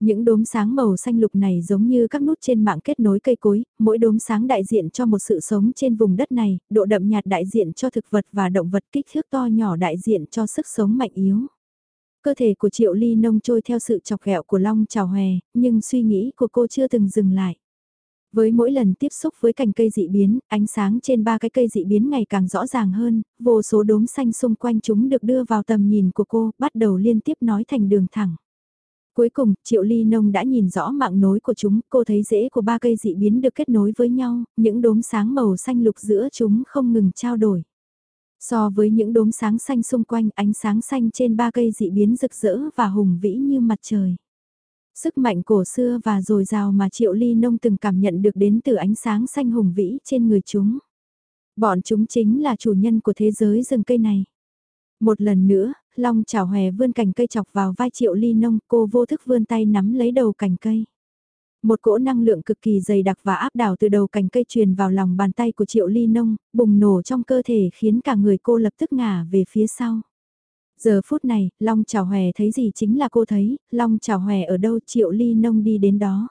Những đốm sáng màu xanh lục này giống như các nút trên mạng kết nối cây cối, mỗi đốm sáng đại diện cho một sự sống trên vùng đất này, độ đậm nhạt đại diện cho thực vật và động vật kích thước to nhỏ đại diện cho sức sống mạnh yếu. Cơ thể của Triệu Ly nông trôi theo sự chọc ghẹo của Long Trào Hòe, nhưng suy nghĩ của cô chưa từng dừng lại. Với mỗi lần tiếp xúc với cành cây dị biến, ánh sáng trên ba cái cây dị biến ngày càng rõ ràng hơn, vô số đốm xanh xung quanh chúng được đưa vào tầm nhìn của cô, bắt đầu liên tiếp nói thành đường thẳng. Cuối cùng, Triệu Ly Nông đã nhìn rõ mạng nối của chúng, cô thấy rễ của ba cây dị biến được kết nối với nhau, những đốm sáng màu xanh lục giữa chúng không ngừng trao đổi. So với những đốm sáng xanh xung quanh, ánh sáng xanh trên ba cây dị biến rực rỡ và hùng vĩ như mặt trời. Sức mạnh cổ xưa và dồi dào mà Triệu Ly Nông từng cảm nhận được đến từ ánh sáng xanh hùng vĩ trên người chúng. Bọn chúng chính là chủ nhân của thế giới rừng cây này. Một lần nữa, Long chảo hòe vươn cành cây chọc vào vai Triệu Ly Nông, cô vô thức vươn tay nắm lấy đầu cành cây. Một cỗ năng lượng cực kỳ dày đặc và áp đảo từ đầu cành cây truyền vào lòng bàn tay của Triệu Ly Nông, bùng nổ trong cơ thể khiến cả người cô lập tức ngả về phía sau. Giờ phút này, Long Chào Hòe thấy gì chính là cô thấy, Long Chào Hòe ở đâu Triệu Ly Nông đi đến đó.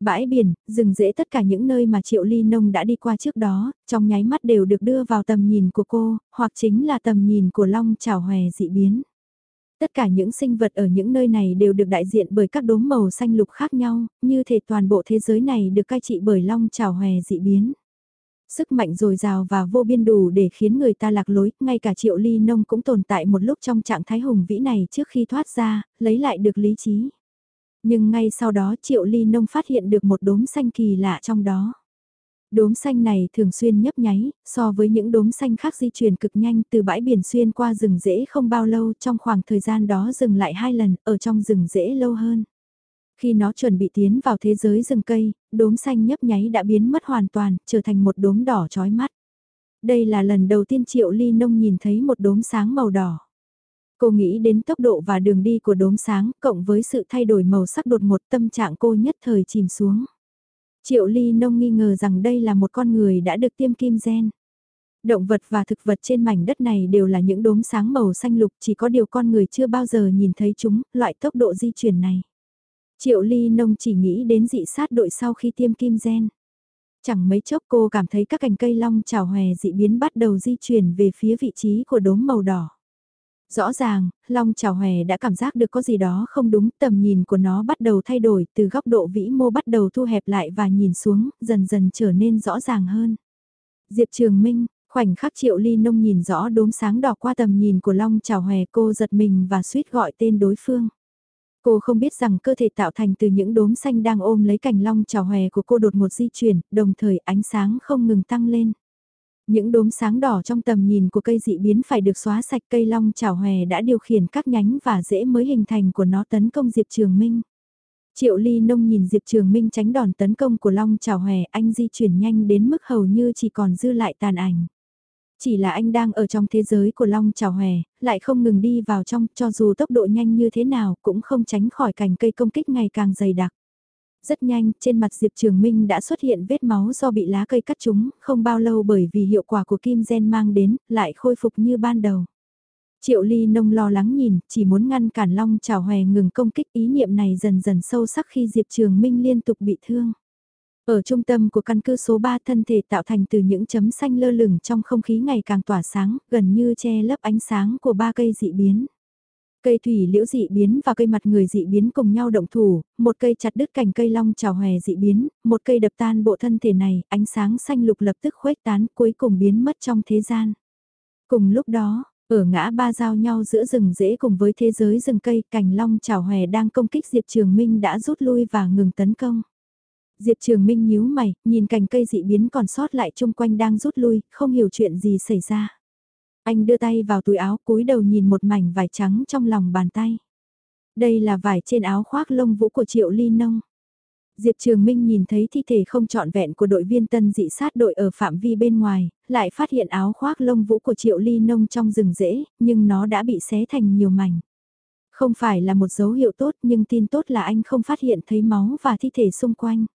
Bãi biển, rừng rễ tất cả những nơi mà Triệu Ly Nông đã đi qua trước đó, trong nháy mắt đều được đưa vào tầm nhìn của cô, hoặc chính là tầm nhìn của Long Chào Hòe dị biến. Tất cả những sinh vật ở những nơi này đều được đại diện bởi các đốm màu xanh lục khác nhau, như thể toàn bộ thế giới này được cai trị bởi Long Chào Hòe dị biến sức mạnh dồi dào và vô biên đủ để khiến người ta lạc lối, ngay cả triệu ly nông cũng tồn tại một lúc trong trạng thái hùng vĩ này trước khi thoát ra, lấy lại được lý trí. Nhưng ngay sau đó triệu ly nông phát hiện được một đốm xanh kỳ lạ trong đó. Đốm xanh này thường xuyên nhấp nháy, so với những đốm xanh khác di chuyển cực nhanh từ bãi biển xuyên qua rừng rễ không bao lâu trong khoảng thời gian đó dừng lại hai lần, ở trong rừng rễ lâu hơn. Khi nó chuẩn bị tiến vào thế giới rừng cây, đốm xanh nhấp nháy đã biến mất hoàn toàn, trở thành một đốm đỏ chói mắt. Đây là lần đầu tiên Triệu Ly Nông nhìn thấy một đốm sáng màu đỏ. Cô nghĩ đến tốc độ và đường đi của đốm sáng, cộng với sự thay đổi màu sắc đột ngột tâm trạng cô nhất thời chìm xuống. Triệu Ly Nông nghi ngờ rằng đây là một con người đã được tiêm kim gen. Động vật và thực vật trên mảnh đất này đều là những đốm sáng màu xanh lục chỉ có điều con người chưa bao giờ nhìn thấy chúng, loại tốc độ di chuyển này. Triệu Ly Nông chỉ nghĩ đến dị sát đội sau khi tiêm kim gen. Chẳng mấy chốc cô cảm thấy các cành cây long trào hòe dị biến bắt đầu di chuyển về phía vị trí của đốm màu đỏ. Rõ ràng, Long Trào Hòe đã cảm giác được có gì đó không đúng, tầm nhìn của nó bắt đầu thay đổi, từ góc độ vĩ mô bắt đầu thu hẹp lại và nhìn xuống, dần dần trở nên rõ ràng hơn. Diệp Trường Minh, khoảnh khắc Triệu Ly Nông nhìn rõ đốm sáng đỏ qua tầm nhìn của Long Trào Hòe cô giật mình và suýt gọi tên đối phương. Cô không biết rằng cơ thể tạo thành từ những đốm xanh đang ôm lấy cành long trào hòe của cô đột ngột di chuyển, đồng thời ánh sáng không ngừng tăng lên. Những đốm sáng đỏ trong tầm nhìn của cây dị biến phải được xóa sạch cây long trào hòe đã điều khiển các nhánh và rễ mới hình thành của nó tấn công Diệp Trường Minh. Triệu Ly Nông nhìn Diệp Trường Minh tránh đòn tấn công của Long Trào Hòe, anh di chuyển nhanh đến mức hầu như chỉ còn dư lại tàn ảnh. Chỉ là anh đang ở trong thế giới của Long Trào Hòe, lại không ngừng đi vào trong, cho dù tốc độ nhanh như thế nào cũng không tránh khỏi cành cây công kích ngày càng dày đặc. Rất nhanh, trên mặt Diệp Trường Minh đã xuất hiện vết máu do bị lá cây cắt trúng, không bao lâu bởi vì hiệu quả của kim gen mang đến, lại khôi phục như ban đầu. Triệu Ly Nông lo lắng nhìn, chỉ muốn ngăn cản Long Trào Hòe ngừng công kích ý niệm này dần dần sâu sắc khi Diệp Trường Minh liên tục bị thương. Ở trung tâm của căn cứ số 3 thân thể tạo thành từ những chấm xanh lơ lửng trong không khí ngày càng tỏa sáng, gần như che lấp ánh sáng của ba cây dị biến. Cây thủy liễu dị biến và cây mặt người dị biến cùng nhau động thủ, một cây chặt đứt cành cây long trào hòe dị biến, một cây đập tan bộ thân thể này, ánh sáng xanh lục lập tức khuếch tán cuối cùng biến mất trong thế gian. Cùng lúc đó, ở ngã ba giao nhau giữa rừng rễ cùng với thế giới rừng cây, cành long trào hòe đang công kích Diệp Trường Minh đã rút lui và ngừng tấn công. Diệp Trường Minh nhíu mày, nhìn cành cây dị biến còn sót lại chung quanh đang rút lui, không hiểu chuyện gì xảy ra. Anh đưa tay vào túi áo cúi đầu nhìn một mảnh vải trắng trong lòng bàn tay. Đây là vải trên áo khoác lông vũ của Triệu Ly Nông. Diệp Trường Minh nhìn thấy thi thể không trọn vẹn của đội viên tân dị sát đội ở phạm vi bên ngoài, lại phát hiện áo khoác lông vũ của Triệu Ly Nông trong rừng rễ, nhưng nó đã bị xé thành nhiều mảnh. Không phải là một dấu hiệu tốt nhưng tin tốt là anh không phát hiện thấy máu và thi thể xung quanh.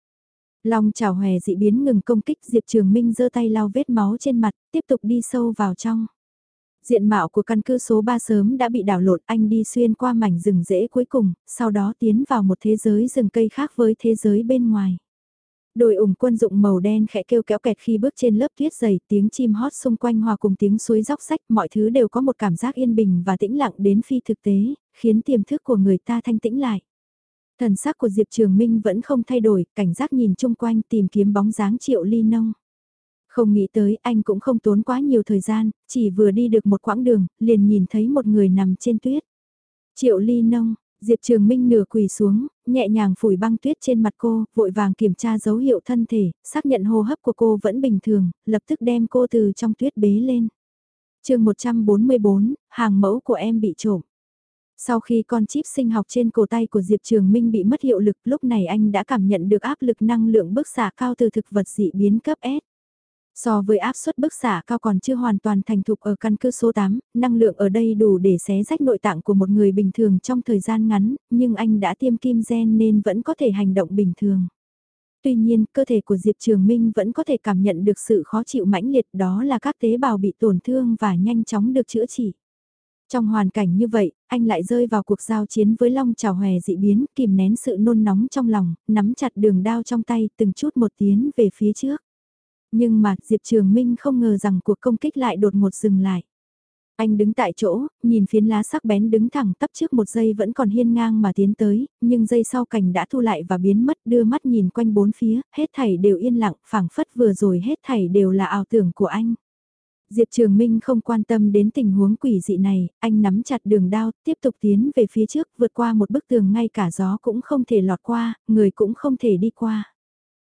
Long chào hòe dị biến ngừng công kích Diệp Trường Minh giơ tay lau vết máu trên mặt, tiếp tục đi sâu vào trong. Diện mạo của căn cứ số 3 sớm đã bị đảo lộn anh đi xuyên qua mảnh rừng rễ cuối cùng, sau đó tiến vào một thế giới rừng cây khác với thế giới bên ngoài. Đội ủng quân dụng màu đen khẽ kêu kéo kẹt khi bước trên lớp tuyết dày, tiếng chim hót xung quanh hòa cùng tiếng suối róc sách, mọi thứ đều có một cảm giác yên bình và tĩnh lặng đến phi thực tế, khiến tiềm thức của người ta thanh tĩnh lại. Thần sắc của Diệp Trường Minh vẫn không thay đổi, cảnh giác nhìn chung quanh tìm kiếm bóng dáng triệu ly nông. Không nghĩ tới anh cũng không tốn quá nhiều thời gian, chỉ vừa đi được một quãng đường, liền nhìn thấy một người nằm trên tuyết. Triệu ly nông, Diệp Trường Minh nửa quỳ xuống, nhẹ nhàng phủi băng tuyết trên mặt cô, vội vàng kiểm tra dấu hiệu thân thể, xác nhận hô hấp của cô vẫn bình thường, lập tức đem cô từ trong tuyết bế lên. chương 144, hàng mẫu của em bị trộm. Sau khi con chip sinh học trên cổ tay của Diệp Trường Minh bị mất hiệu lực, lúc này anh đã cảm nhận được áp lực năng lượng bức xạ cao từ thực vật dị biến cấp S. So với áp suất bức xạ cao còn chưa hoàn toàn thành thục ở căn cứ số 8, năng lượng ở đây đủ để xé rách nội tạng của một người bình thường trong thời gian ngắn, nhưng anh đã tiêm kim gen nên vẫn có thể hành động bình thường. Tuy nhiên, cơ thể của Diệp Trường Minh vẫn có thể cảm nhận được sự khó chịu mãnh liệt đó là các tế bào bị tổn thương và nhanh chóng được chữa trị. Trong hoàn cảnh như vậy, anh lại rơi vào cuộc giao chiến với Long Trào Hòe dị biến, kìm nén sự nôn nóng trong lòng, nắm chặt đường đao trong tay từng chút một tiến về phía trước. Nhưng mà Diệp Trường Minh không ngờ rằng cuộc công kích lại đột ngột dừng lại. Anh đứng tại chỗ, nhìn phiến lá sắc bén đứng thẳng tắp trước một giây vẫn còn hiên ngang mà tiến tới, nhưng giây sau cảnh đã thu lại và biến mất đưa mắt nhìn quanh bốn phía, hết thảy đều yên lặng, phảng phất vừa rồi hết thảy đều là ảo tưởng của anh. Diệp Trường Minh không quan tâm đến tình huống quỷ dị này, anh nắm chặt đường đao, tiếp tục tiến về phía trước, vượt qua một bức tường ngay cả gió cũng không thể lọt qua, người cũng không thể đi qua.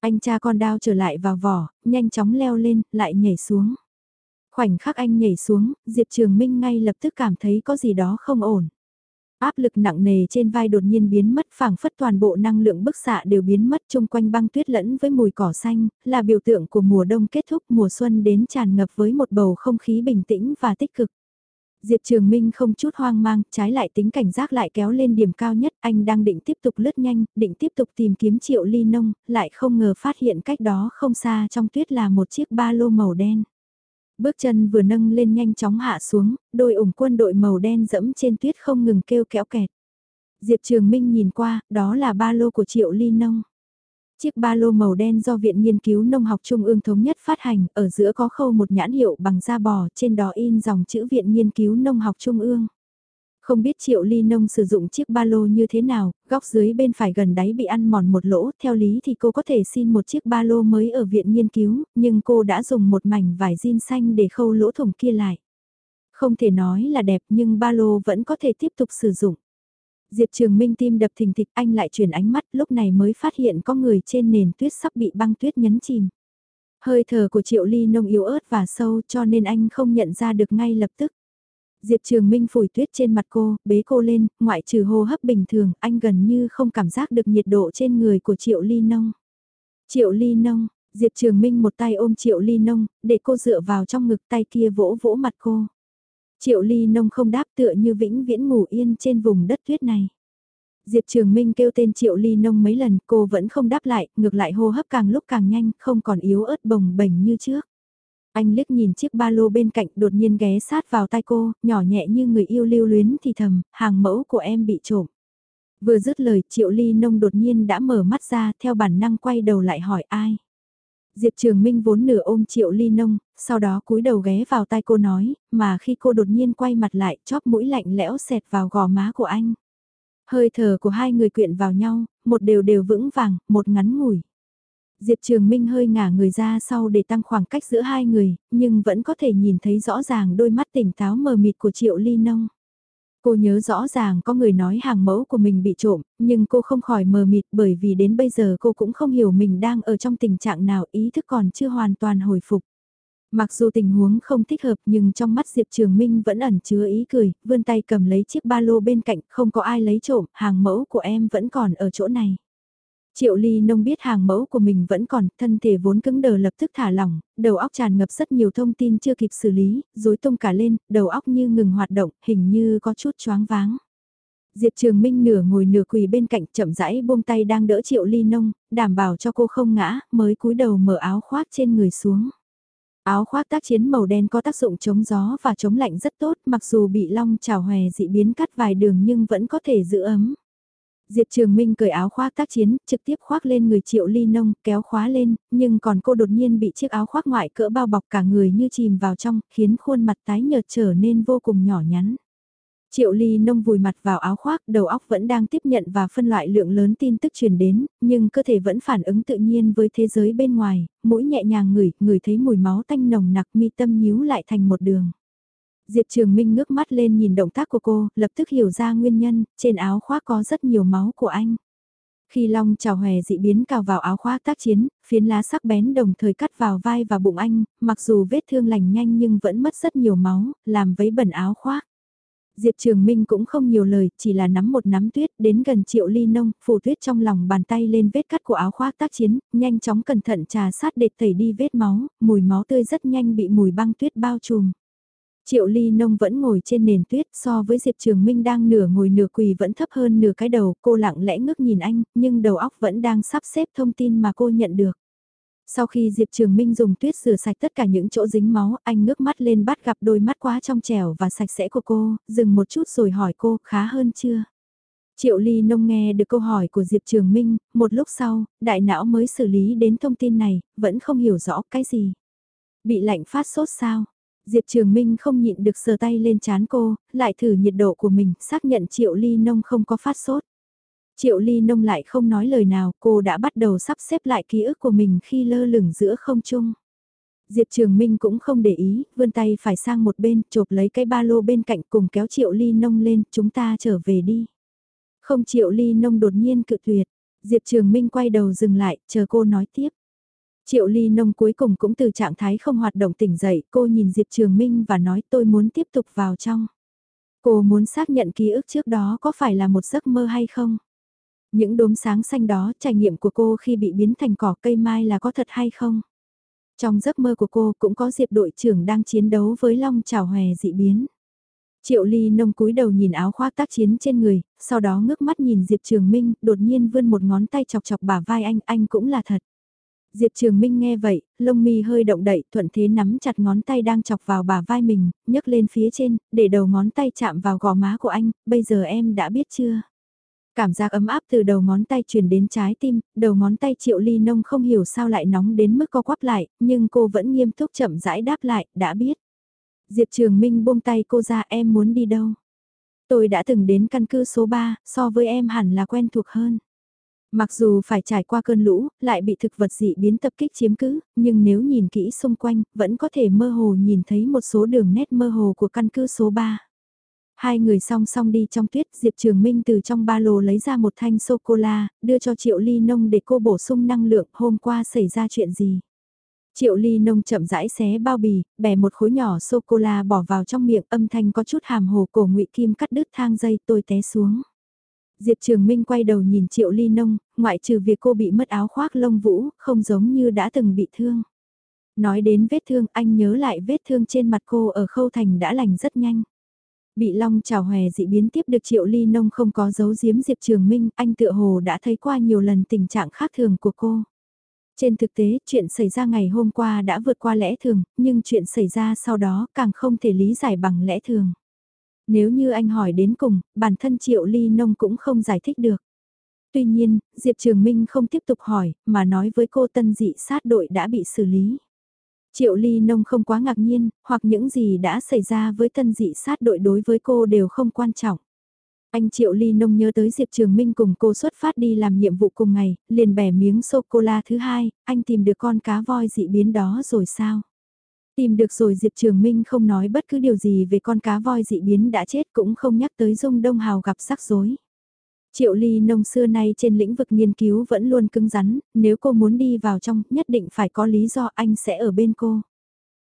Anh cha con đao trở lại vào vỏ, nhanh chóng leo lên, lại nhảy xuống. Khoảnh khắc anh nhảy xuống, Diệp Trường Minh ngay lập tức cảm thấy có gì đó không ổn. Áp lực nặng nề trên vai đột nhiên biến mất phảng phất toàn bộ năng lượng bức xạ đều biến mất chung quanh băng tuyết lẫn với mùi cỏ xanh, là biểu tượng của mùa đông kết thúc mùa xuân đến tràn ngập với một bầu không khí bình tĩnh và tích cực. Diệp Trường Minh không chút hoang mang, trái lại tính cảnh giác lại kéo lên điểm cao nhất, anh đang định tiếp tục lướt nhanh, định tiếp tục tìm kiếm triệu ly nông, lại không ngờ phát hiện cách đó không xa trong tuyết là một chiếc ba lô màu đen. Bước chân vừa nâng lên nhanh chóng hạ xuống, đôi ủng quân đội màu đen dẫm trên tuyết không ngừng kêu kéo kẹt. Diệp Trường Minh nhìn qua, đó là ba lô của Triệu Ly Nông. Chiếc ba lô màu đen do Viện Nghiên cứu Nông học Trung ương thống nhất phát hành, ở giữa có khâu một nhãn hiệu bằng da bò, trên đó in dòng chữ Viện Nghiên cứu Nông học Trung ương. Không biết Triệu Ly Nông sử dụng chiếc ba lô như thế nào, góc dưới bên phải gần đáy bị ăn mòn một lỗ, theo lý thì cô có thể xin một chiếc ba lô mới ở viện nghiên cứu, nhưng cô đã dùng một mảnh vải jean xanh để khâu lỗ thủng kia lại. Không thể nói là đẹp nhưng ba lô vẫn có thể tiếp tục sử dụng. Diệp Trường Minh tim đập thình thịch anh lại chuyển ánh mắt lúc này mới phát hiện có người trên nền tuyết sắp bị băng tuyết nhấn chìm. Hơi thở của Triệu Ly nông yếu ớt và sâu cho nên anh không nhận ra được ngay lập tức. Diệp Trường Minh phủi tuyết trên mặt cô, bế cô lên, ngoại trừ hô hấp bình thường, anh gần như không cảm giác được nhiệt độ trên người của Triệu Ly Nông. Triệu Ly Nông, Diệp Trường Minh một tay ôm Triệu Ly Nông, để cô dựa vào trong ngực tay kia vỗ vỗ mặt cô. Triệu Ly Nông không đáp tựa như vĩnh viễn ngủ yên trên vùng đất tuyết này. Diệp Trường Minh kêu tên Triệu Ly Nông mấy lần, cô vẫn không đáp lại, ngược lại hô hấp càng lúc càng nhanh, không còn yếu ớt bồng bềnh như trước. Anh liếc nhìn chiếc ba lô bên cạnh đột nhiên ghé sát vào tay cô, nhỏ nhẹ như người yêu lưu luyến thì thầm, hàng mẫu của em bị trộm. Vừa dứt lời Triệu Ly Nông đột nhiên đã mở mắt ra theo bản năng quay đầu lại hỏi ai. Diệp Trường Minh vốn nửa ôm Triệu Ly Nông, sau đó cúi đầu ghé vào tai cô nói, mà khi cô đột nhiên quay mặt lại chóp mũi lạnh lẽo xẹt vào gò má của anh. Hơi thở của hai người quyện vào nhau, một đều đều vững vàng, một ngắn ngủi. Diệp Trường Minh hơi ngả người ra sau để tăng khoảng cách giữa hai người, nhưng vẫn có thể nhìn thấy rõ ràng đôi mắt tỉnh táo mờ mịt của Triệu Ly Nông. Cô nhớ rõ ràng có người nói hàng mẫu của mình bị trộm, nhưng cô không khỏi mờ mịt bởi vì đến bây giờ cô cũng không hiểu mình đang ở trong tình trạng nào ý thức còn chưa hoàn toàn hồi phục. Mặc dù tình huống không thích hợp nhưng trong mắt Diệp Trường Minh vẫn ẩn chứa ý cười, vươn tay cầm lấy chiếc ba lô bên cạnh, không có ai lấy trộm, hàng mẫu của em vẫn còn ở chỗ này. Triệu Ly Nông biết hàng mẫu của mình vẫn còn, thân thể vốn cứng đờ lập tức thả lỏng, đầu óc tràn ngập rất nhiều thông tin chưa kịp xử lý, rối tung cả lên, đầu óc như ngừng hoạt động, hình như có chút choáng váng. Diệp Trường Minh nửa ngồi nửa quỳ bên cạnh chậm rãi buông tay đang đỡ Triệu Ly Nông, đảm bảo cho cô không ngã, mới cúi đầu mở áo khoác trên người xuống. Áo khoác tác chiến màu đen có tác dụng chống gió và chống lạnh rất tốt, mặc dù bị long trào hòe dị biến cắt vài đường nhưng vẫn có thể giữ ấm. Diệp Trường Minh cởi áo khoác tác chiến, trực tiếp khoác lên người Triệu Ly Nông, kéo khóa lên, nhưng còn cô đột nhiên bị chiếc áo khoác ngoại cỡ bao bọc cả người như chìm vào trong, khiến khuôn mặt tái nhợt trở nên vô cùng nhỏ nhắn. Triệu Ly Nông vùi mặt vào áo khoác, đầu óc vẫn đang tiếp nhận và phân loại lượng lớn tin tức truyền đến, nhưng cơ thể vẫn phản ứng tự nhiên với thế giới bên ngoài, mũi nhẹ nhàng ngửi, ngửi thấy mùi máu tanh nồng nặc mi tâm nhíu lại thành một đường. Diệp Trường Minh ngước mắt lên nhìn động tác của cô, lập tức hiểu ra nguyên nhân, trên áo khoác có rất nhiều máu của anh. Khi Long trào hòe dị biến cào vào áo khoác tác chiến, phiến lá sắc bén đồng thời cắt vào vai và bụng anh, mặc dù vết thương lành nhanh nhưng vẫn mất rất nhiều máu, làm vấy bẩn áo khoác. Diệp Trường Minh cũng không nhiều lời, chỉ là nắm một nắm tuyết đến gần triệu ly nông, phủ tuyết trong lòng bàn tay lên vết cắt của áo khoác tác chiến, nhanh chóng cẩn thận trà sát để tẩy đi vết máu, mùi máu tươi rất nhanh bị mùi băng tuyết bao trùm. Triệu ly nông vẫn ngồi trên nền tuyết so với Diệp Trường Minh đang nửa ngồi nửa quỳ vẫn thấp hơn nửa cái đầu, cô lặng lẽ ngước nhìn anh, nhưng đầu óc vẫn đang sắp xếp thông tin mà cô nhận được. Sau khi Diệp Trường Minh dùng tuyết rửa sạch tất cả những chỗ dính máu, anh ngước mắt lên bắt gặp đôi mắt quá trong trẻo và sạch sẽ của cô, dừng một chút rồi hỏi cô, khá hơn chưa? Triệu Ly Nông nghe được câu hỏi của Diệp Trường Minh, một lúc sau, đại não mới xử lý đến thông tin này, vẫn không hiểu rõ cái gì. Bị lạnh phát sốt sao? Diệp Trường Minh không nhịn được sờ tay lên chán cô, lại thử nhiệt độ của mình, xác nhận Triệu Ly Nông không có phát sốt. Triệu Ly Nông lại không nói lời nào, cô đã bắt đầu sắp xếp lại ký ức của mình khi lơ lửng giữa không trung. Diệp Trường Minh cũng không để ý, vươn tay phải sang một bên, chộp lấy cái ba lô bên cạnh cùng kéo Triệu Ly Nông lên, chúng ta trở về đi. Không Triệu Ly Nông đột nhiên cự tuyệt, Diệp Trường Minh quay đầu dừng lại, chờ cô nói tiếp. Triệu Ly Nông cuối cùng cũng từ trạng thái không hoạt động tỉnh dậy, cô nhìn Diệp Trường Minh và nói tôi muốn tiếp tục vào trong. Cô muốn xác nhận ký ức trước đó có phải là một giấc mơ hay không? Những đốm sáng xanh đó, trải nghiệm của cô khi bị biến thành cỏ cây mai là có thật hay không? Trong giấc mơ của cô cũng có Diệp đội trưởng đang chiến đấu với Long Trào Hòe dị biến. Triệu Ly nông cúi đầu nhìn áo khoác tác chiến trên người, sau đó ngước mắt nhìn Diệp Trường Minh, đột nhiên vươn một ngón tay chọc chọc bả vai anh, anh cũng là thật. Diệp Trường Minh nghe vậy, lông mi hơi động đậy, thuận thế nắm chặt ngón tay đang chọc vào bả vai mình, nhấc lên phía trên, để đầu ngón tay chạm vào gò má của anh, bây giờ em đã biết chưa? Cảm giác ấm áp từ đầu ngón tay truyền đến trái tim, đầu ngón tay triệu ly nông không hiểu sao lại nóng đến mức co quắp lại, nhưng cô vẫn nghiêm túc chậm rãi đáp lại, đã biết. Diệp Trường Minh buông tay cô ra em muốn đi đâu. Tôi đã từng đến căn cứ số 3, so với em hẳn là quen thuộc hơn. Mặc dù phải trải qua cơn lũ, lại bị thực vật dị biến tập kích chiếm cứ, nhưng nếu nhìn kỹ xung quanh, vẫn có thể mơ hồ nhìn thấy một số đường nét mơ hồ của căn cứ số 3. Hai người song song đi trong tuyết, Diệp Trường Minh từ trong ba lô lấy ra một thanh sô-cô-la, đưa cho Triệu Ly Nông để cô bổ sung năng lượng, hôm qua xảy ra chuyện gì. Triệu Ly Nông chậm rãi xé bao bì, bẻ một khối nhỏ sô-cô-la bỏ vào trong miệng, âm thanh có chút hàm hồ cổ ngụy Kim cắt đứt thang dây tôi té xuống. Diệp Trường Minh quay đầu nhìn Triệu Ly Nông, ngoại trừ việc cô bị mất áo khoác lông vũ, không giống như đã từng bị thương. Nói đến vết thương, anh nhớ lại vết thương trên mặt cô ở khâu thành đã lành rất nhanh. Bị Long trào hòe dị biến tiếp được Triệu Ly Nông không có giấu giếm Diệp Trường Minh, anh tựa hồ đã thấy qua nhiều lần tình trạng khác thường của cô. Trên thực tế, chuyện xảy ra ngày hôm qua đã vượt qua lẽ thường, nhưng chuyện xảy ra sau đó càng không thể lý giải bằng lẽ thường. Nếu như anh hỏi đến cùng, bản thân Triệu Ly Nông cũng không giải thích được. Tuy nhiên, Diệp Trường Minh không tiếp tục hỏi, mà nói với cô tân dị sát đội đã bị xử lý. Triệu Ly Nông không quá ngạc nhiên, hoặc những gì đã xảy ra với tân dị sát đội đối với cô đều không quan trọng. Anh Triệu Ly Nông nhớ tới Diệp Trường Minh cùng cô xuất phát đi làm nhiệm vụ cùng ngày, liền bẻ miếng sô-cô-la thứ hai, anh tìm được con cá voi dị biến đó rồi sao? Tìm được rồi Diệp Trường Minh không nói bất cứ điều gì về con cá voi dị biến đã chết cũng không nhắc tới Dung Đông Hào gặp rắc rối. Triệu ly nông xưa nay trên lĩnh vực nghiên cứu vẫn luôn cứng rắn, nếu cô muốn đi vào trong nhất định phải có lý do anh sẽ ở bên cô.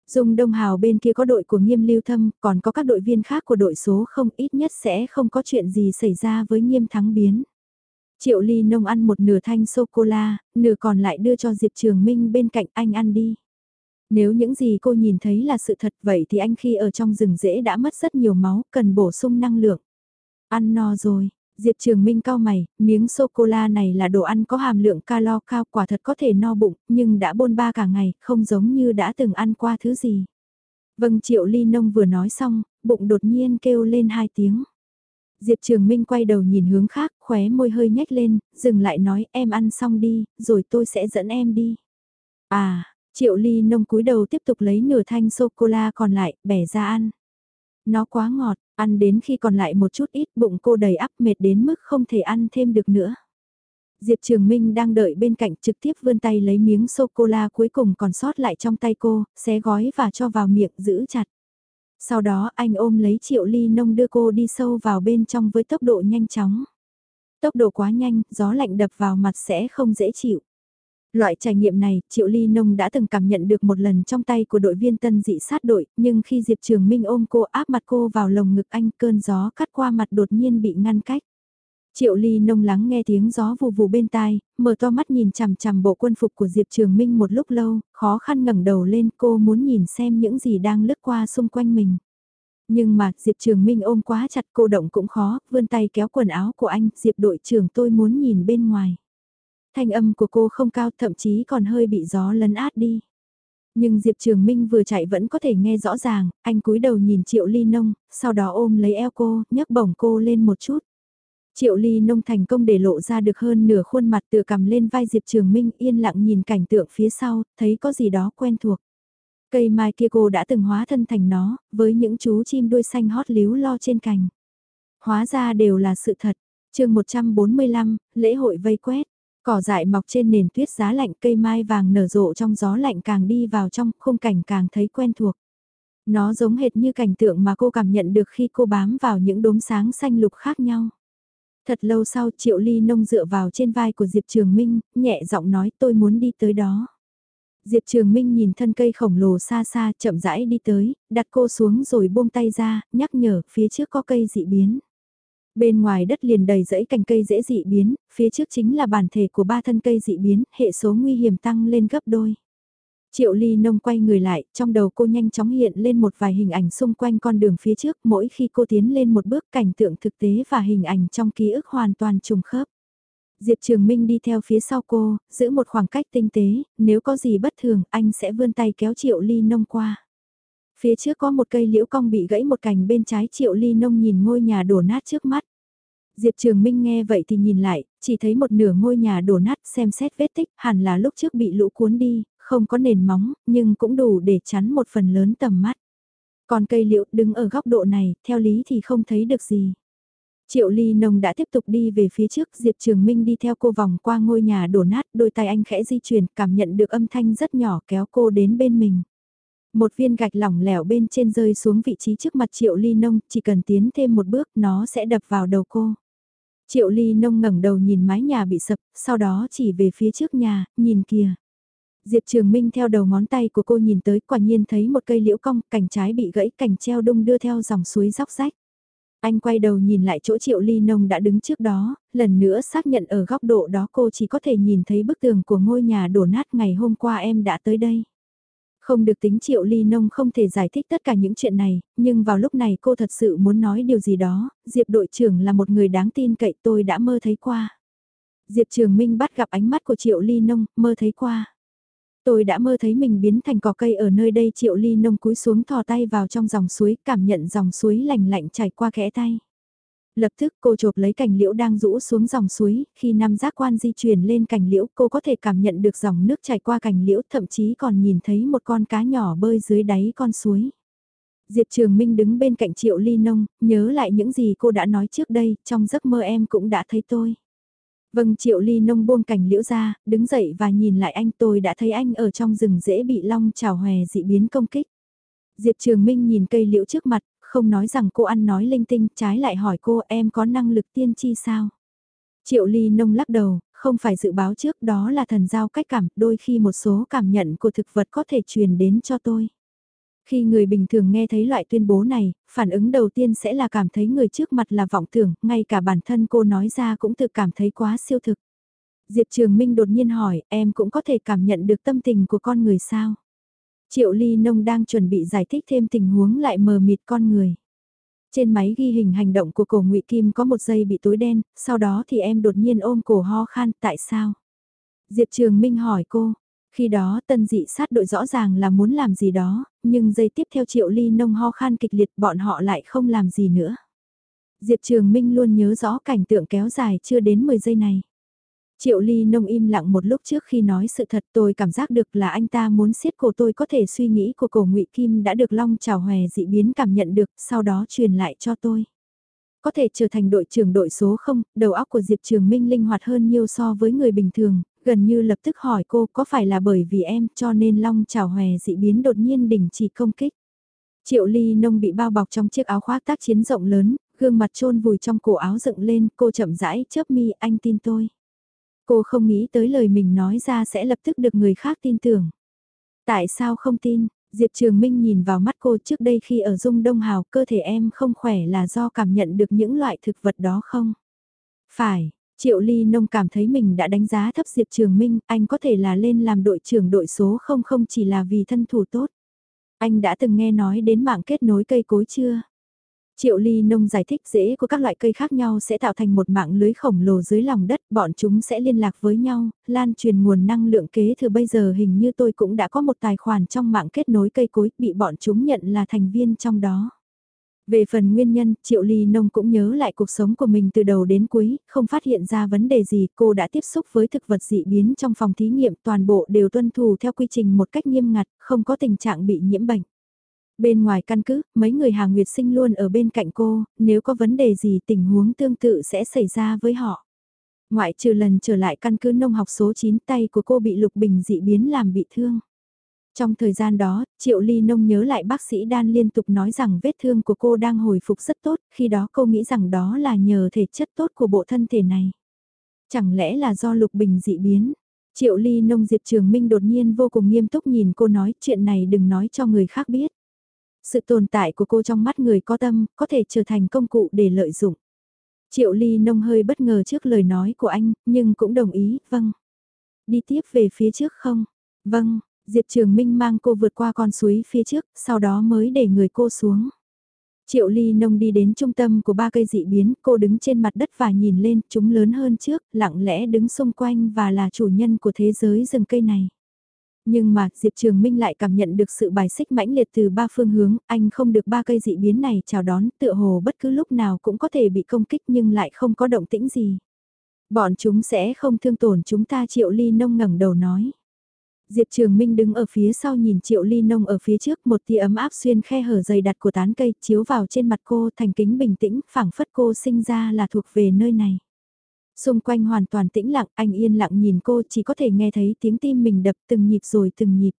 Dung Đông Hào bên kia có đội của nghiêm lưu thâm, còn có các đội viên khác của đội số không ít nhất sẽ không có chuyện gì xảy ra với nghiêm thắng biến. Triệu Ly Nông ăn một nửa thanh sô-cô-la, nửa còn lại đưa cho Diệp Trường Minh bên cạnh anh ăn đi. Nếu những gì cô nhìn thấy là sự thật vậy thì anh khi ở trong rừng rễ đã mất rất nhiều máu, cần bổ sung năng lượng. Ăn no rồi, Diệp Trường Minh cao mày, miếng sô-cô-la này là đồ ăn có hàm lượng calo cao quả thật có thể no bụng, nhưng đã bôn ba cả ngày, không giống như đã từng ăn qua thứ gì. Vâng Triệu Ly Nông vừa nói xong, bụng đột nhiên kêu lên hai tiếng. Diệp Trường Minh quay đầu nhìn hướng khác, khóe môi hơi nhếch lên, dừng lại nói em ăn xong đi, rồi tôi sẽ dẫn em đi. À, Triệu Ly Nông cúi đầu tiếp tục lấy nửa thanh sô-cô-la còn lại, bẻ ra ăn. Nó quá ngọt, ăn đến khi còn lại một chút ít bụng cô đầy ắp mệt đến mức không thể ăn thêm được nữa. Diệp Trường Minh đang đợi bên cạnh trực tiếp vươn tay lấy miếng sô-cô-la cuối cùng còn sót lại trong tay cô, xé gói và cho vào miệng giữ chặt. Sau đó anh ôm lấy triệu ly nông đưa cô đi sâu vào bên trong với tốc độ nhanh chóng. Tốc độ quá nhanh, gió lạnh đập vào mặt sẽ không dễ chịu. Loại trải nghiệm này, Triệu Ly Nông đã từng cảm nhận được một lần trong tay của đội viên tân dị sát đội, nhưng khi Diệp Trường Minh ôm cô áp mặt cô vào lồng ngực anh cơn gió cắt qua mặt đột nhiên bị ngăn cách. Triệu Ly Nông lắng nghe tiếng gió vù vù bên tai, mở to mắt nhìn chằm chằm bộ quân phục của Diệp Trường Minh một lúc lâu, khó khăn ngẩng đầu lên cô muốn nhìn xem những gì đang lướt qua xung quanh mình. Nhưng mà Diệp Trường Minh ôm quá chặt cô động cũng khó, vươn tay kéo quần áo của anh, Diệp đội trưởng tôi muốn nhìn bên ngoài. Thanh âm của cô không cao thậm chí còn hơi bị gió lấn át đi. Nhưng Diệp Trường Minh vừa chạy vẫn có thể nghe rõ ràng, anh cúi đầu nhìn Triệu Ly Nông, sau đó ôm lấy eo cô, nhấc bổng cô lên một chút. Triệu Ly Nông thành công để lộ ra được hơn nửa khuôn mặt tựa cầm lên vai Diệp Trường Minh yên lặng nhìn cảnh tượng phía sau, thấy có gì đó quen thuộc. Cây mai kia cô đã từng hóa thân thành nó, với những chú chim đuôi xanh hót líu lo trên cành. Hóa ra đều là sự thật. chương 145, lễ hội vây quét. Cỏ dại mọc trên nền tuyết giá lạnh cây mai vàng nở rộ trong gió lạnh càng đi vào trong khung cảnh càng thấy quen thuộc. Nó giống hệt như cảnh tượng mà cô cảm nhận được khi cô bám vào những đốm sáng xanh lục khác nhau. Thật lâu sau Triệu Ly Nông dựa vào trên vai của Diệp Trường Minh, nhẹ giọng nói tôi muốn đi tới đó. Diệp Trường Minh nhìn thân cây khổng lồ xa xa chậm rãi đi tới, đặt cô xuống rồi buông tay ra, nhắc nhở phía trước có cây dị biến. Bên ngoài đất liền đầy rẫy cành cây dễ dị biến, phía trước chính là bản thể của ba thân cây dị biến, hệ số nguy hiểm tăng lên gấp đôi. Triệu Ly Nông quay người lại, trong đầu cô nhanh chóng hiện lên một vài hình ảnh xung quanh con đường phía trước, mỗi khi cô tiến lên một bước cảnh tượng thực tế và hình ảnh trong ký ức hoàn toàn trùng khớp. Diệp Trường Minh đi theo phía sau cô, giữ một khoảng cách tinh tế, nếu có gì bất thường, anh sẽ vươn tay kéo Triệu Ly Nông qua. Phía trước có một cây liễu cong bị gãy một cành bên trái Triệu Ly Nông nhìn ngôi nhà đổ nát trước mắt. Diệp Trường Minh nghe vậy thì nhìn lại, chỉ thấy một nửa ngôi nhà đổ nát xem xét vết tích, hẳn là lúc trước bị lũ cuốn đi, không có nền móng, nhưng cũng đủ để chắn một phần lớn tầm mắt. Còn cây liễu đứng ở góc độ này, theo lý thì không thấy được gì. Triệu Ly Nông đã tiếp tục đi về phía trước, Diệp Trường Minh đi theo cô vòng qua ngôi nhà đổ nát, đôi tay anh khẽ di chuyển, cảm nhận được âm thanh rất nhỏ kéo cô đến bên mình. Một viên gạch lỏng lẻo bên trên rơi xuống vị trí trước mặt Triệu Ly Nông, chỉ cần tiến thêm một bước nó sẽ đập vào đầu cô. Triệu Ly Nông ngẩng đầu nhìn mái nhà bị sập, sau đó chỉ về phía trước nhà, nhìn kìa. Diệp Trường Minh theo đầu ngón tay của cô nhìn tới quả nhiên thấy một cây liễu cong, cành trái bị gãy, cành treo đung đưa theo dòng suối róc rách. Anh quay đầu nhìn lại chỗ Triệu Ly Nông đã đứng trước đó, lần nữa xác nhận ở góc độ đó cô chỉ có thể nhìn thấy bức tường của ngôi nhà đổ nát ngày hôm qua em đã tới đây. Không được tính Triệu Ly Nông không thể giải thích tất cả những chuyện này, nhưng vào lúc này cô thật sự muốn nói điều gì đó, Diệp đội trưởng là một người đáng tin cậy tôi đã mơ thấy qua. Diệp Trường Minh bắt gặp ánh mắt của Triệu Ly Nông, mơ thấy qua. Tôi đã mơ thấy mình biến thành cỏ cây ở nơi đây Triệu Ly Nông cúi xuống thò tay vào trong dòng suối, cảm nhận dòng suối lành lạnh chảy qua kẽ tay. Lập tức cô chộp lấy cành liễu đang rũ xuống dòng suối, khi năm giác quan di chuyển lên cành liễu cô có thể cảm nhận được dòng nước chảy qua cành liễu thậm chí còn nhìn thấy một con cá nhỏ bơi dưới đáy con suối. Diệp Trường Minh đứng bên cạnh Triệu Ly Nông, nhớ lại những gì cô đã nói trước đây, trong giấc mơ em cũng đã thấy tôi. Vâng Triệu Ly Nông buông cành liễu ra, đứng dậy và nhìn lại anh tôi đã thấy anh ở trong rừng dễ bị long trào hòe dị biến công kích. Diệp Trường Minh nhìn cây liễu trước mặt không nói rằng cô ăn nói linh tinh, trái lại hỏi cô em có năng lực tiên tri sao? Triệu Ly Nông lắc đầu, không phải dự báo trước đó là thần giao cách cảm, đôi khi một số cảm nhận của thực vật có thể truyền đến cho tôi. Khi người bình thường nghe thấy loại tuyên bố này, phản ứng đầu tiên sẽ là cảm thấy người trước mặt là vọng tưởng, ngay cả bản thân cô nói ra cũng tự cảm thấy quá siêu thực. Diệp Trường Minh đột nhiên hỏi, em cũng có thể cảm nhận được tâm tình của con người sao? Triệu Ly Nông đang chuẩn bị giải thích thêm tình huống lại mờ mịt con người. Trên máy ghi hình hành động của cổ ngụy Kim có một giây bị tối đen, sau đó thì em đột nhiên ôm cổ ho khan, tại sao? Diệp Trường Minh hỏi cô, khi đó tân dị sát đội rõ ràng là muốn làm gì đó, nhưng giây tiếp theo triệu ly nông ho khan kịch liệt bọn họ lại không làm gì nữa. Diệp Trường Minh luôn nhớ rõ cảnh tượng kéo dài chưa đến 10 giây này. Triệu Ly Nông im lặng một lúc trước khi nói sự thật tôi cảm giác được là anh ta muốn siết cổ tôi có thể suy nghĩ của cổ ngụy Kim đã được Long Trào Hòe dị biến cảm nhận được sau đó truyền lại cho tôi. Có thể trở thành đội trưởng đội số không? đầu óc của Diệp Trường Minh linh hoạt hơn nhiều so với người bình thường, gần như lập tức hỏi cô có phải là bởi vì em cho nên Long Trào Hòe dị biến đột nhiên đình chỉ công kích. Triệu Ly Nông bị bao bọc trong chiếc áo khoác tác chiến rộng lớn, gương mặt trôn vùi trong cổ áo dựng lên, cô chậm rãi chớp mi anh tin tôi. Cô không nghĩ tới lời mình nói ra sẽ lập tức được người khác tin tưởng. Tại sao không tin? Diệp Trường Minh nhìn vào mắt cô trước đây khi ở Dung Đông Hào cơ thể em không khỏe là do cảm nhận được những loại thực vật đó không? Phải, Triệu Ly Nông cảm thấy mình đã đánh giá thấp Diệp Trường Minh, anh có thể là lên làm đội trưởng đội số không không chỉ là vì thân thủ tốt. Anh đã từng nghe nói đến mạng kết nối cây cối chưa? Triệu ly nông giải thích rễ của các loại cây khác nhau sẽ tạo thành một mạng lưới khổng lồ dưới lòng đất, bọn chúng sẽ liên lạc với nhau, lan truyền nguồn năng lượng kế thừa bây giờ hình như tôi cũng đã có một tài khoản trong mạng kết nối cây cối, bị bọn chúng nhận là thành viên trong đó. Về phần nguyên nhân, Triệu Ly Nông cũng nhớ lại cuộc sống của mình từ đầu đến cuối, không phát hiện ra vấn đề gì, cô đã tiếp xúc với thực vật dị biến trong phòng thí nghiệm toàn bộ đều tuân thủ theo quy trình một cách nghiêm ngặt, không có tình trạng bị nhiễm bệnh. Bên ngoài căn cứ, mấy người Hà Nguyệt Sinh luôn ở bên cạnh cô, nếu có vấn đề gì tình huống tương tự sẽ xảy ra với họ. Ngoại trừ lần trở lại căn cứ nông học số 9 tay của cô bị Lục Bình dị biến làm bị thương. Trong thời gian đó, Triệu Ly Nông nhớ lại bác sĩ Đan liên tục nói rằng vết thương của cô đang hồi phục rất tốt, khi đó cô nghĩ rằng đó là nhờ thể chất tốt của bộ thân thể này. Chẳng lẽ là do Lục Bình dị biến? Triệu Ly Nông Diệp Trường Minh đột nhiên vô cùng nghiêm túc nhìn cô nói chuyện này đừng nói cho người khác biết. Sự tồn tại của cô trong mắt người có tâm, có thể trở thành công cụ để lợi dụng. Triệu Ly Nông hơi bất ngờ trước lời nói của anh, nhưng cũng đồng ý, vâng. Đi tiếp về phía trước không? Vâng, Diệp Trường Minh mang cô vượt qua con suối phía trước, sau đó mới để người cô xuống. Triệu Ly Nông đi đến trung tâm của ba cây dị biến, cô đứng trên mặt đất và nhìn lên, chúng lớn hơn trước, lặng lẽ đứng xung quanh và là chủ nhân của thế giới rừng cây này. Nhưng mà, Diệp Trường Minh lại cảm nhận được sự bài xích mãnh liệt từ ba phương hướng, anh không được ba cây dị biến này chào đón, tựa hồ bất cứ lúc nào cũng có thể bị công kích nhưng lại không có động tĩnh gì. Bọn chúng sẽ không thương tổn chúng ta Triệu Ly Nông ngẩng đầu nói. Diệp Trường Minh đứng ở phía sau nhìn Triệu Ly Nông ở phía trước một tia ấm áp xuyên khe hở dày đặt của tán cây chiếu vào trên mặt cô thành kính bình tĩnh phảng phất cô sinh ra là thuộc về nơi này. Xung quanh hoàn toàn tĩnh lặng, anh yên lặng nhìn cô chỉ có thể nghe thấy tiếng tim mình đập từng nhịp rồi từng nhịp.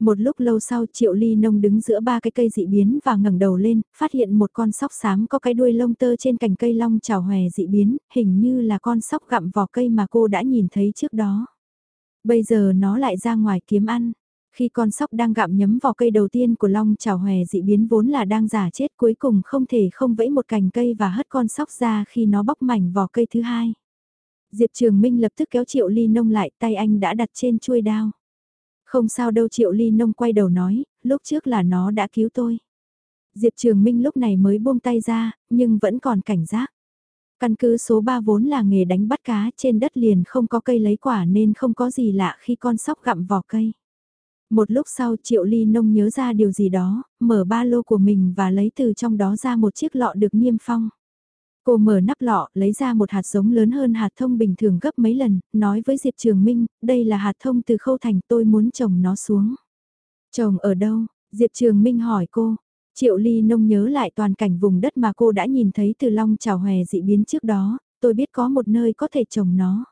Một lúc lâu sau Triệu Ly Nông đứng giữa ba cái cây dị biến và ngẩng đầu lên, phát hiện một con sóc xám có cái đuôi lông tơ trên cành cây long trào hòe dị biến, hình như là con sóc gặm vỏ cây mà cô đã nhìn thấy trước đó. Bây giờ nó lại ra ngoài kiếm ăn. Khi con sóc đang gặm nhấm vào cây đầu tiên của long trào hòe dị biến vốn là đang giả chết cuối cùng không thể không vẫy một cành cây và hất con sóc ra khi nó bóc mảnh vỏ cây thứ hai. Diệp Trường Minh lập tức kéo Triệu Ly Nông lại tay anh đã đặt trên chuôi đao. Không sao đâu Triệu Ly Nông quay đầu nói, lúc trước là nó đã cứu tôi. Diệp Trường Minh lúc này mới buông tay ra, nhưng vẫn còn cảnh giác. Căn cứ số 3 vốn là nghề đánh bắt cá trên đất liền không có cây lấy quả nên không có gì lạ khi con sóc gặm vỏ cây. Một lúc sau Triệu Ly Nông nhớ ra điều gì đó, mở ba lô của mình và lấy từ trong đó ra một chiếc lọ được niêm phong. Cô mở nắp lọ, lấy ra một hạt giống lớn hơn hạt thông bình thường gấp mấy lần, nói với Diệp Trường Minh, đây là hạt thông từ khâu thành tôi muốn trồng nó xuống. Trồng ở đâu? Diệp Trường Minh hỏi cô. Triệu Ly Nông nhớ lại toàn cảnh vùng đất mà cô đã nhìn thấy từ long trào hòe dị biến trước đó, tôi biết có một nơi có thể trồng nó.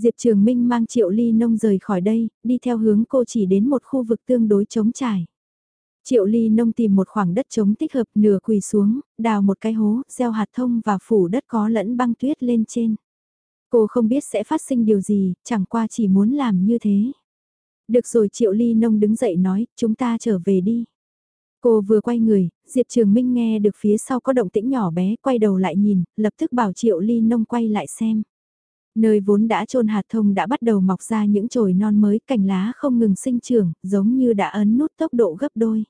Diệp Trường Minh mang Triệu Ly Nông rời khỏi đây, đi theo hướng cô chỉ đến một khu vực tương đối trống trải. Triệu Ly Nông tìm một khoảng đất trống thích hợp nửa quỳ xuống, đào một cái hố, gieo hạt thông và phủ đất có lẫn băng tuyết lên trên. Cô không biết sẽ phát sinh điều gì, chẳng qua chỉ muốn làm như thế. Được rồi Triệu Ly Nông đứng dậy nói, chúng ta trở về đi. Cô vừa quay người, Diệp Trường Minh nghe được phía sau có động tĩnh nhỏ bé, quay đầu lại nhìn, lập tức bảo Triệu Ly Nông quay lại xem. Nơi vốn đã trôn hạt thông đã bắt đầu mọc ra những chồi non mới, cành lá không ngừng sinh trưởng, giống như đã ấn nút tốc độ gấp đôi.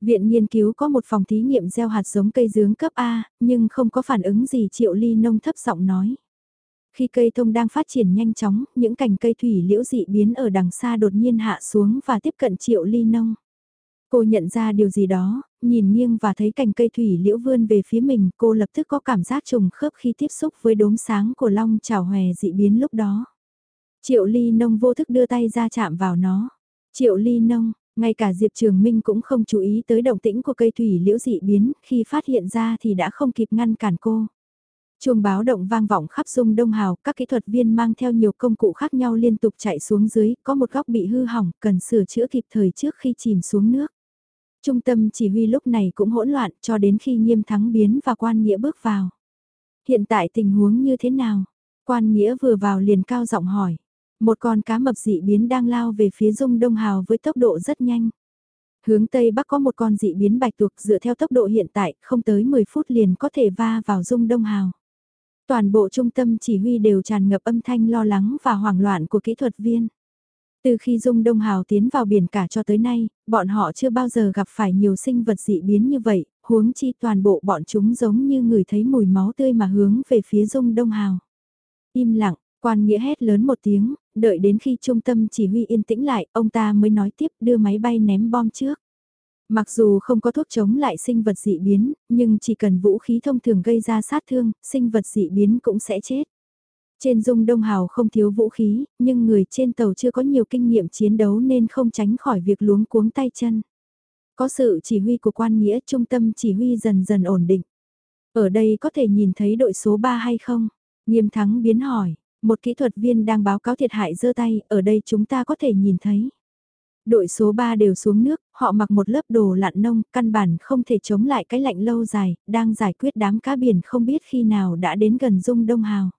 Viện nghiên cứu có một phòng thí nghiệm gieo hạt giống cây dướng cấp A, nhưng không có phản ứng gì Triệu Ly Nông thấp giọng nói. Khi cây thông đang phát triển nhanh chóng, những cành cây thủy liễu dị biến ở đằng xa đột nhiên hạ xuống và tiếp cận Triệu Ly Nông. Cô nhận ra điều gì đó, nhìn nghiêng và thấy cành cây thủy liễu vươn về phía mình, cô lập tức có cảm giác trùng khớp khi tiếp xúc với đốm sáng của long chảo hòe dị biến lúc đó. Triệu ly nông vô thức đưa tay ra chạm vào nó. Triệu ly nông, ngay cả Diệp Trường Minh cũng không chú ý tới động tĩnh của cây thủy liễu dị biến, khi phát hiện ra thì đã không kịp ngăn cản cô. Chuông báo động vang vọng khắp dung đông hào, các kỹ thuật viên mang theo nhiều công cụ khác nhau liên tục chạy xuống dưới, có một góc bị hư hỏng, cần sửa chữa kịp thời trước khi chìm xuống nước. Trung tâm chỉ huy lúc này cũng hỗn loạn cho đến khi nghiêm thắng biến và quan nghĩa bước vào. Hiện tại tình huống như thế nào? Quan nghĩa vừa vào liền cao giọng hỏi. Một con cá mập dị biến đang lao về phía dung đông hào với tốc độ rất nhanh. Hướng Tây Bắc có một con dị biến bạch tuộc dựa theo tốc độ hiện tại, không tới 10 phút liền có thể va vào dung đông hào. Toàn bộ trung tâm chỉ huy đều tràn ngập âm thanh lo lắng và hoảng loạn của kỹ thuật viên. Từ khi Dung Đông Hào tiến vào biển cả cho tới nay, bọn họ chưa bao giờ gặp phải nhiều sinh vật dị biến như vậy, huống chi toàn bộ bọn chúng giống như người thấy mùi máu tươi mà hướng về phía Dung Đông Hào. Im lặng, quan nghĩa hét lớn một tiếng, đợi đến khi trung tâm chỉ huy yên tĩnh lại, ông ta mới nói tiếp đưa máy bay ném bom trước. Mặc dù không có thuốc chống lại sinh vật dị biến, nhưng chỉ cần vũ khí thông thường gây ra sát thương, sinh vật dị biến cũng sẽ chết. Trên dung đông hào không thiếu vũ khí, nhưng người trên tàu chưa có nhiều kinh nghiệm chiến đấu nên không tránh khỏi việc luống cuống tay chân. Có sự chỉ huy của quan nghĩa trung tâm chỉ huy dần dần ổn định. Ở đây có thể nhìn thấy đội số 3 hay không? Nghiêm thắng biến hỏi, một kỹ thuật viên đang báo cáo thiệt hại giơ tay, ở đây chúng ta có thể nhìn thấy. Đội số 3 đều xuống nước, họ mặc một lớp đồ lặn nông, căn bản không thể chống lại cái lạnh lâu dài, đang giải quyết đám cá biển không biết khi nào đã đến gần dung đông hào.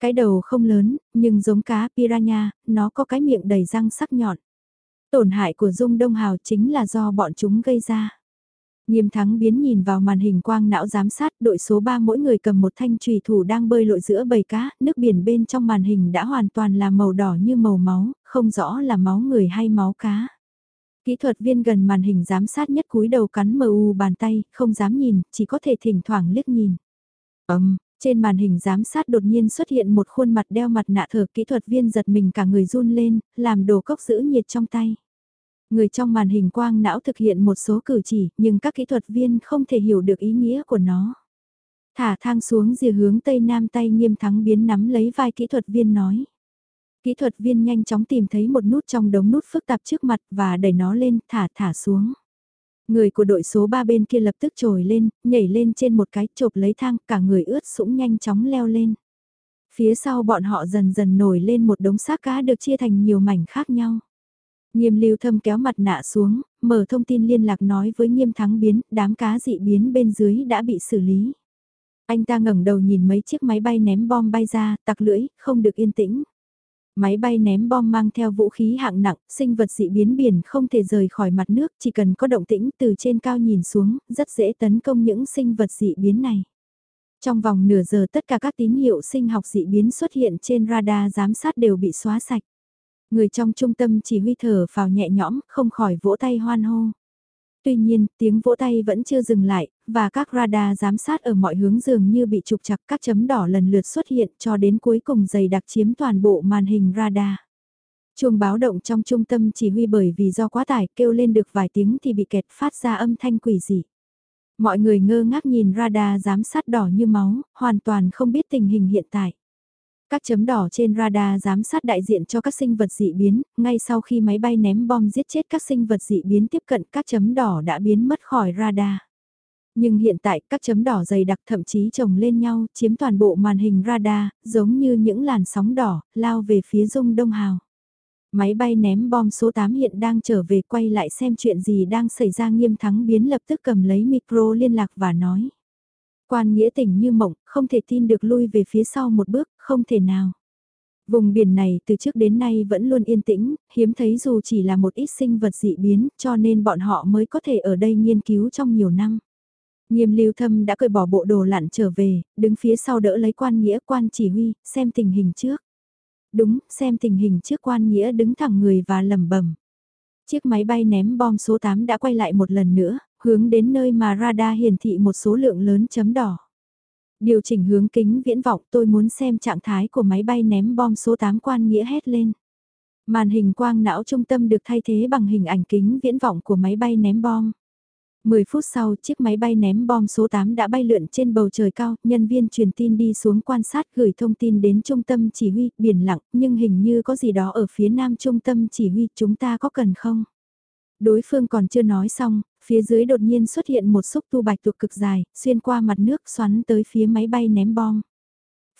Cái đầu không lớn, nhưng giống cá piranha, nó có cái miệng đầy răng sắc nhọn. Tổn hại của Dung Đông Hào chính là do bọn chúng gây ra. Nghiêm thắng biến nhìn vào màn hình quang não giám sát đội số 3 mỗi người cầm một thanh trùy thủ đang bơi lội giữa bầy cá, nước biển bên trong màn hình đã hoàn toàn là màu đỏ như màu máu, không rõ là máu người hay máu cá. Kỹ thuật viên gần màn hình giám sát nhất cúi đầu cắn mờ u bàn tay, không dám nhìn, chỉ có thể thỉnh thoảng liếc nhìn. Ấm, trên màn hình giám sát đột nhiên xuất hiện một khuôn mặt đeo mặt nạ thờ kỹ thuật viên giật mình cả người run lên, làm đồ cốc giữ nhiệt trong tay. Người trong màn hình quang não thực hiện một số cử chỉ, nhưng các kỹ thuật viên không thể hiểu được ý nghĩa của nó. Thả thang xuống dìa hướng tây nam tay nghiêm thắng biến nắm lấy vai kỹ thuật viên nói. Kỹ thuật viên nhanh chóng tìm thấy một nút trong đống nút phức tạp trước mặt và đẩy nó lên, thả thả xuống. Người của đội số 3 bên kia lập tức trồi lên, nhảy lên trên một cái chộp lấy thang, cả người ướt sũng nhanh chóng leo lên. Phía sau bọn họ dần dần nổi lên một đống xác cá được chia thành nhiều mảnh khác nhau. Nghiêm lưu thâm kéo mặt nạ xuống, mở thông tin liên lạc nói với nghiêm thắng biến, đám cá dị biến bên dưới đã bị xử lý. Anh ta ngẩng đầu nhìn mấy chiếc máy bay ném bom bay ra, tặc lưỡi, không được yên tĩnh. Máy bay ném bom mang theo vũ khí hạng nặng, sinh vật dị biến biển không thể rời khỏi mặt nước, chỉ cần có động tĩnh từ trên cao nhìn xuống, rất dễ tấn công những sinh vật dị biến này. Trong vòng nửa giờ tất cả các tín hiệu sinh học dị biến xuất hiện trên radar giám sát đều bị xóa sạch. Người trong trung tâm chỉ huy thở vào nhẹ nhõm, không khỏi vỗ tay hoan hô. Tuy nhiên, tiếng vỗ tay vẫn chưa dừng lại, và các radar giám sát ở mọi hướng dường như bị trục chặt các chấm đỏ lần lượt xuất hiện cho đến cuối cùng dày đặc chiếm toàn bộ màn hình radar. Chuông báo động trong trung tâm chỉ huy bởi vì do quá tải kêu lên được vài tiếng thì bị kẹt phát ra âm thanh quỷ dị. Mọi người ngơ ngác nhìn radar giám sát đỏ như máu, hoàn toàn không biết tình hình hiện tại. Các chấm đỏ trên radar giám sát đại diện cho các sinh vật dị biến, ngay sau khi máy bay ném bom giết chết các sinh vật dị biến tiếp cận các chấm đỏ đã biến mất khỏi radar. Nhưng hiện tại các chấm đỏ dày đặc thậm chí chồng lên nhau chiếm toàn bộ màn hình radar, giống như những làn sóng đỏ, lao về phía dung đông hào. Máy bay ném bom số 8 hiện đang trở về quay lại xem chuyện gì đang xảy ra nghiêm thắng biến lập tức cầm lấy micro liên lạc và nói. Quan nghĩa tỉnh như mộng, không thể tin được lui về phía sau một bước, không thể nào. Vùng biển này từ trước đến nay vẫn luôn yên tĩnh, hiếm thấy dù chỉ là một ít sinh vật dị biến, cho nên bọn họ mới có thể ở đây nghiên cứu trong nhiều năm. Nghiêm lưu thâm đã cởi bỏ bộ đồ lặn trở về, đứng phía sau đỡ lấy quan nghĩa quan chỉ huy, xem tình hình trước. Đúng, xem tình hình trước quan nghĩa đứng thẳng người và lẩm bẩm. Chiếc máy bay ném bom số 8 đã quay lại một lần nữa, hướng đến nơi mà radar hiển thị một số lượng lớn chấm đỏ. Điều chỉnh hướng kính viễn vọng tôi muốn xem trạng thái của máy bay ném bom số 8 quan nghĩa hét lên. Màn hình quang não trung tâm được thay thế bằng hình ảnh kính viễn vọng của máy bay ném bom. 10 phút sau, chiếc máy bay ném bom số 8 đã bay lượn trên bầu trời cao, nhân viên truyền tin đi xuống quan sát gửi thông tin đến trung tâm chỉ huy, biển lặng, nhưng hình như có gì đó ở phía nam trung tâm chỉ huy, chúng ta có cần không? Đối phương còn chưa nói xong, phía dưới đột nhiên xuất hiện một xúc tu bạch tuộc cực dài, xuyên qua mặt nước xoắn tới phía máy bay ném bom.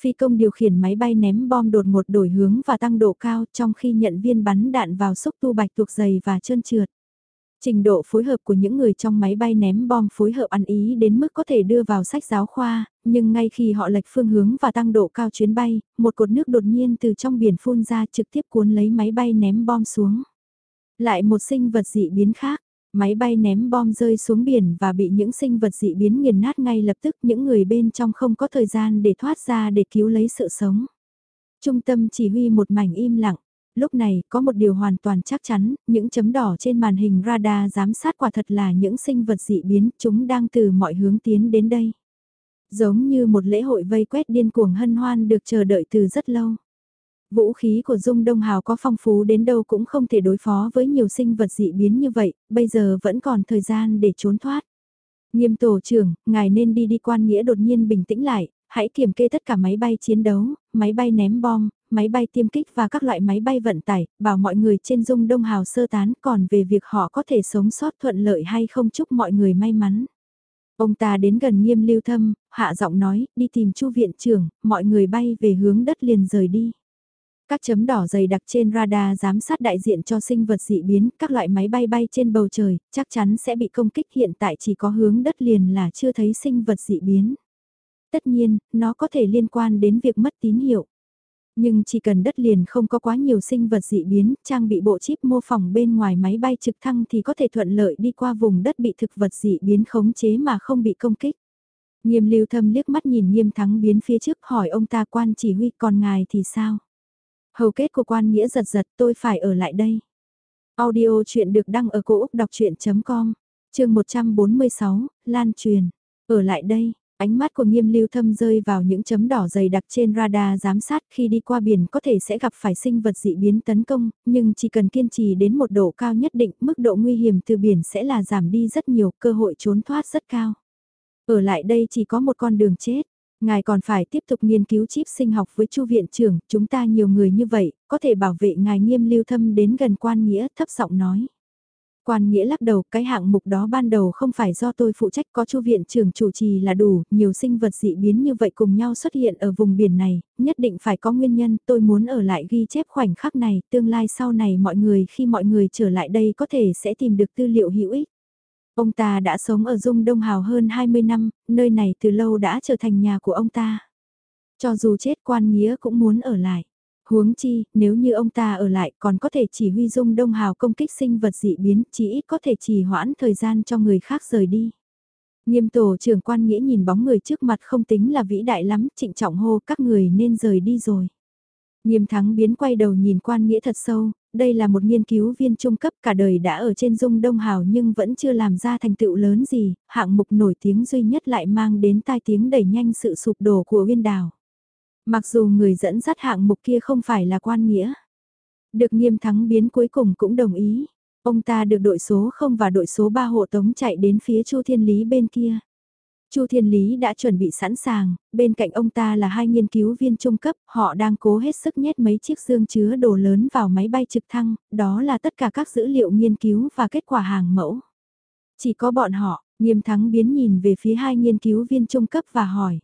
Phi công điều khiển máy bay ném bom đột ngột đổi hướng và tăng độ cao trong khi nhận viên bắn đạn vào xúc tu bạch tuộc dày và trơn trượt. Trình độ phối hợp của những người trong máy bay ném bom phối hợp ăn ý đến mức có thể đưa vào sách giáo khoa, nhưng ngay khi họ lệch phương hướng và tăng độ cao chuyến bay, một cột nước đột nhiên từ trong biển phun ra trực tiếp cuốn lấy máy bay ném bom xuống. Lại một sinh vật dị biến khác, máy bay ném bom rơi xuống biển và bị những sinh vật dị biến nghiền nát ngay lập tức những người bên trong không có thời gian để thoát ra để cứu lấy sự sống. Trung tâm chỉ huy một mảnh im lặng, lúc này có một điều hoàn toàn chắc chắn, những chấm đỏ trên màn hình radar giám sát quả thật là những sinh vật dị biến, chúng đang từ mọi hướng tiến đến đây. Giống như một lễ hội vây quét điên cuồng hân hoan được chờ đợi từ rất lâu. Vũ khí của Dung Đông Hào có phong phú đến đâu cũng không thể đối phó với nhiều sinh vật dị biến như vậy, bây giờ vẫn còn thời gian để trốn thoát. Nghiêm tổ trưởng, ngài nên đi đi quan nghĩa đột nhiên bình tĩnh lại, hãy kiểm kê tất cả máy bay chiến đấu, máy bay ném bom, máy bay tiêm kích và các loại máy bay vận tải, bảo mọi người trên dung đông hào sơ tán còn về việc họ có thể sống sót thuận lợi hay không chúc mọi người may mắn. Ông ta đến gần nghiêm lưu thâm, hạ giọng nói, đi tìm chu viện trưởng, mọi người bay về hướng đất liền rời đi. Các chấm đỏ dày đặc trên radar giám sát đại diện cho sinh vật dị biến, các loại máy bay bay trên bầu trời, chắc chắn sẽ bị công kích hiện tại chỉ có hướng đất liền là chưa thấy sinh vật dị biến. Tất nhiên, nó có thể liên quan đến việc mất tín hiệu. Nhưng chỉ cần đất liền không có quá nhiều sinh vật dị biến, trang bị bộ chip mô phỏng bên ngoài máy bay trực thăng thì có thể thuận lợi đi qua vùng đất bị thực vật dị biến khống chế mà không bị công kích. Nghiêm lưu thâm liếc mắt nhìn nghiêm thắng biến phía trước hỏi ông ta quan chỉ huy còn ngài thì sao? Hầu kết của quan nghĩa giật giật tôi phải ở lại đây. Audio chuyện được đăng ở cổ Úc đọc chuyện.com, trường 146, lan truyền. Ở lại đây, Ánh mắt của nghiêm lưu thâm rơi vào những chấm đỏ dày đặc trên radar giám sát khi đi qua biển có thể sẽ gặp phải sinh vật dị biến tấn công, nhưng chỉ cần kiên trì đến một độ cao nhất định, mức độ nguy hiểm từ biển sẽ là giảm đi rất nhiều, cơ hội trốn thoát rất cao. Ở lại đây chỉ có một con đường chết. Ngài còn phải tiếp tục nghiên cứu chip sinh học với chu viện trưởng, chúng ta nhiều người như vậy, có thể bảo vệ ngài nghiêm lưu thâm đến gần quan nghĩa thấp giọng nói. Quan nghĩa lắc đầu, cái hạng mục đó ban đầu không phải do tôi phụ trách có chu viện trưởng chủ trì là đủ, nhiều sinh vật dị biến như vậy cùng nhau xuất hiện ở vùng biển này, nhất định phải có nguyên nhân, tôi muốn ở lại ghi chép khoảnh khắc này, tương lai sau này mọi người khi mọi người trở lại đây có thể sẽ tìm được tư liệu hữu ích. Ông ta đã sống ở Dung Đông Hào hơn 20 năm, nơi này từ lâu đã trở thành nhà của ông ta. Cho dù chết quan nghĩa cũng muốn ở lại. Huống chi, nếu như ông ta ở lại còn có thể chỉ huy dung đông hào công kích sinh vật dị biến, chỉ ít có thể trì hoãn thời gian cho người khác rời đi. Nghiêm tổ trưởng quan nghĩa nhìn bóng người trước mặt không tính là vĩ đại lắm, trịnh trọng hô các người nên rời đi rồi. Nghiêm thắng biến quay đầu nhìn quan nghĩa thật sâu, đây là một nghiên cứu viên trung cấp cả đời đã ở trên dung đông hào nhưng vẫn chưa làm ra thành tựu lớn gì, hạng mục nổi tiếng duy nhất lại mang đến tai tiếng đẩy nhanh sự sụp đổ của viên đảo. Mặc dù người dẫn dắt hạng mục kia không phải là quan nghĩa. Được nghiêm thắng biến cuối cùng cũng đồng ý. Ông ta được đội số 0 và đội số 3 hộ tống chạy đến phía Chu Thiên Lý bên kia. Chu Thiên Lý đã chuẩn bị sẵn sàng, bên cạnh ông ta là hai nghiên cứu viên trung cấp, họ đang cố hết sức nhét mấy chiếc dương chứa đồ lớn vào máy bay trực thăng, đó là tất cả các dữ liệu nghiên cứu và kết quả hàng mẫu. Chỉ có bọn họ, nghiêm thắng biến nhìn về phía hai nghiên cứu viên trung cấp và hỏi.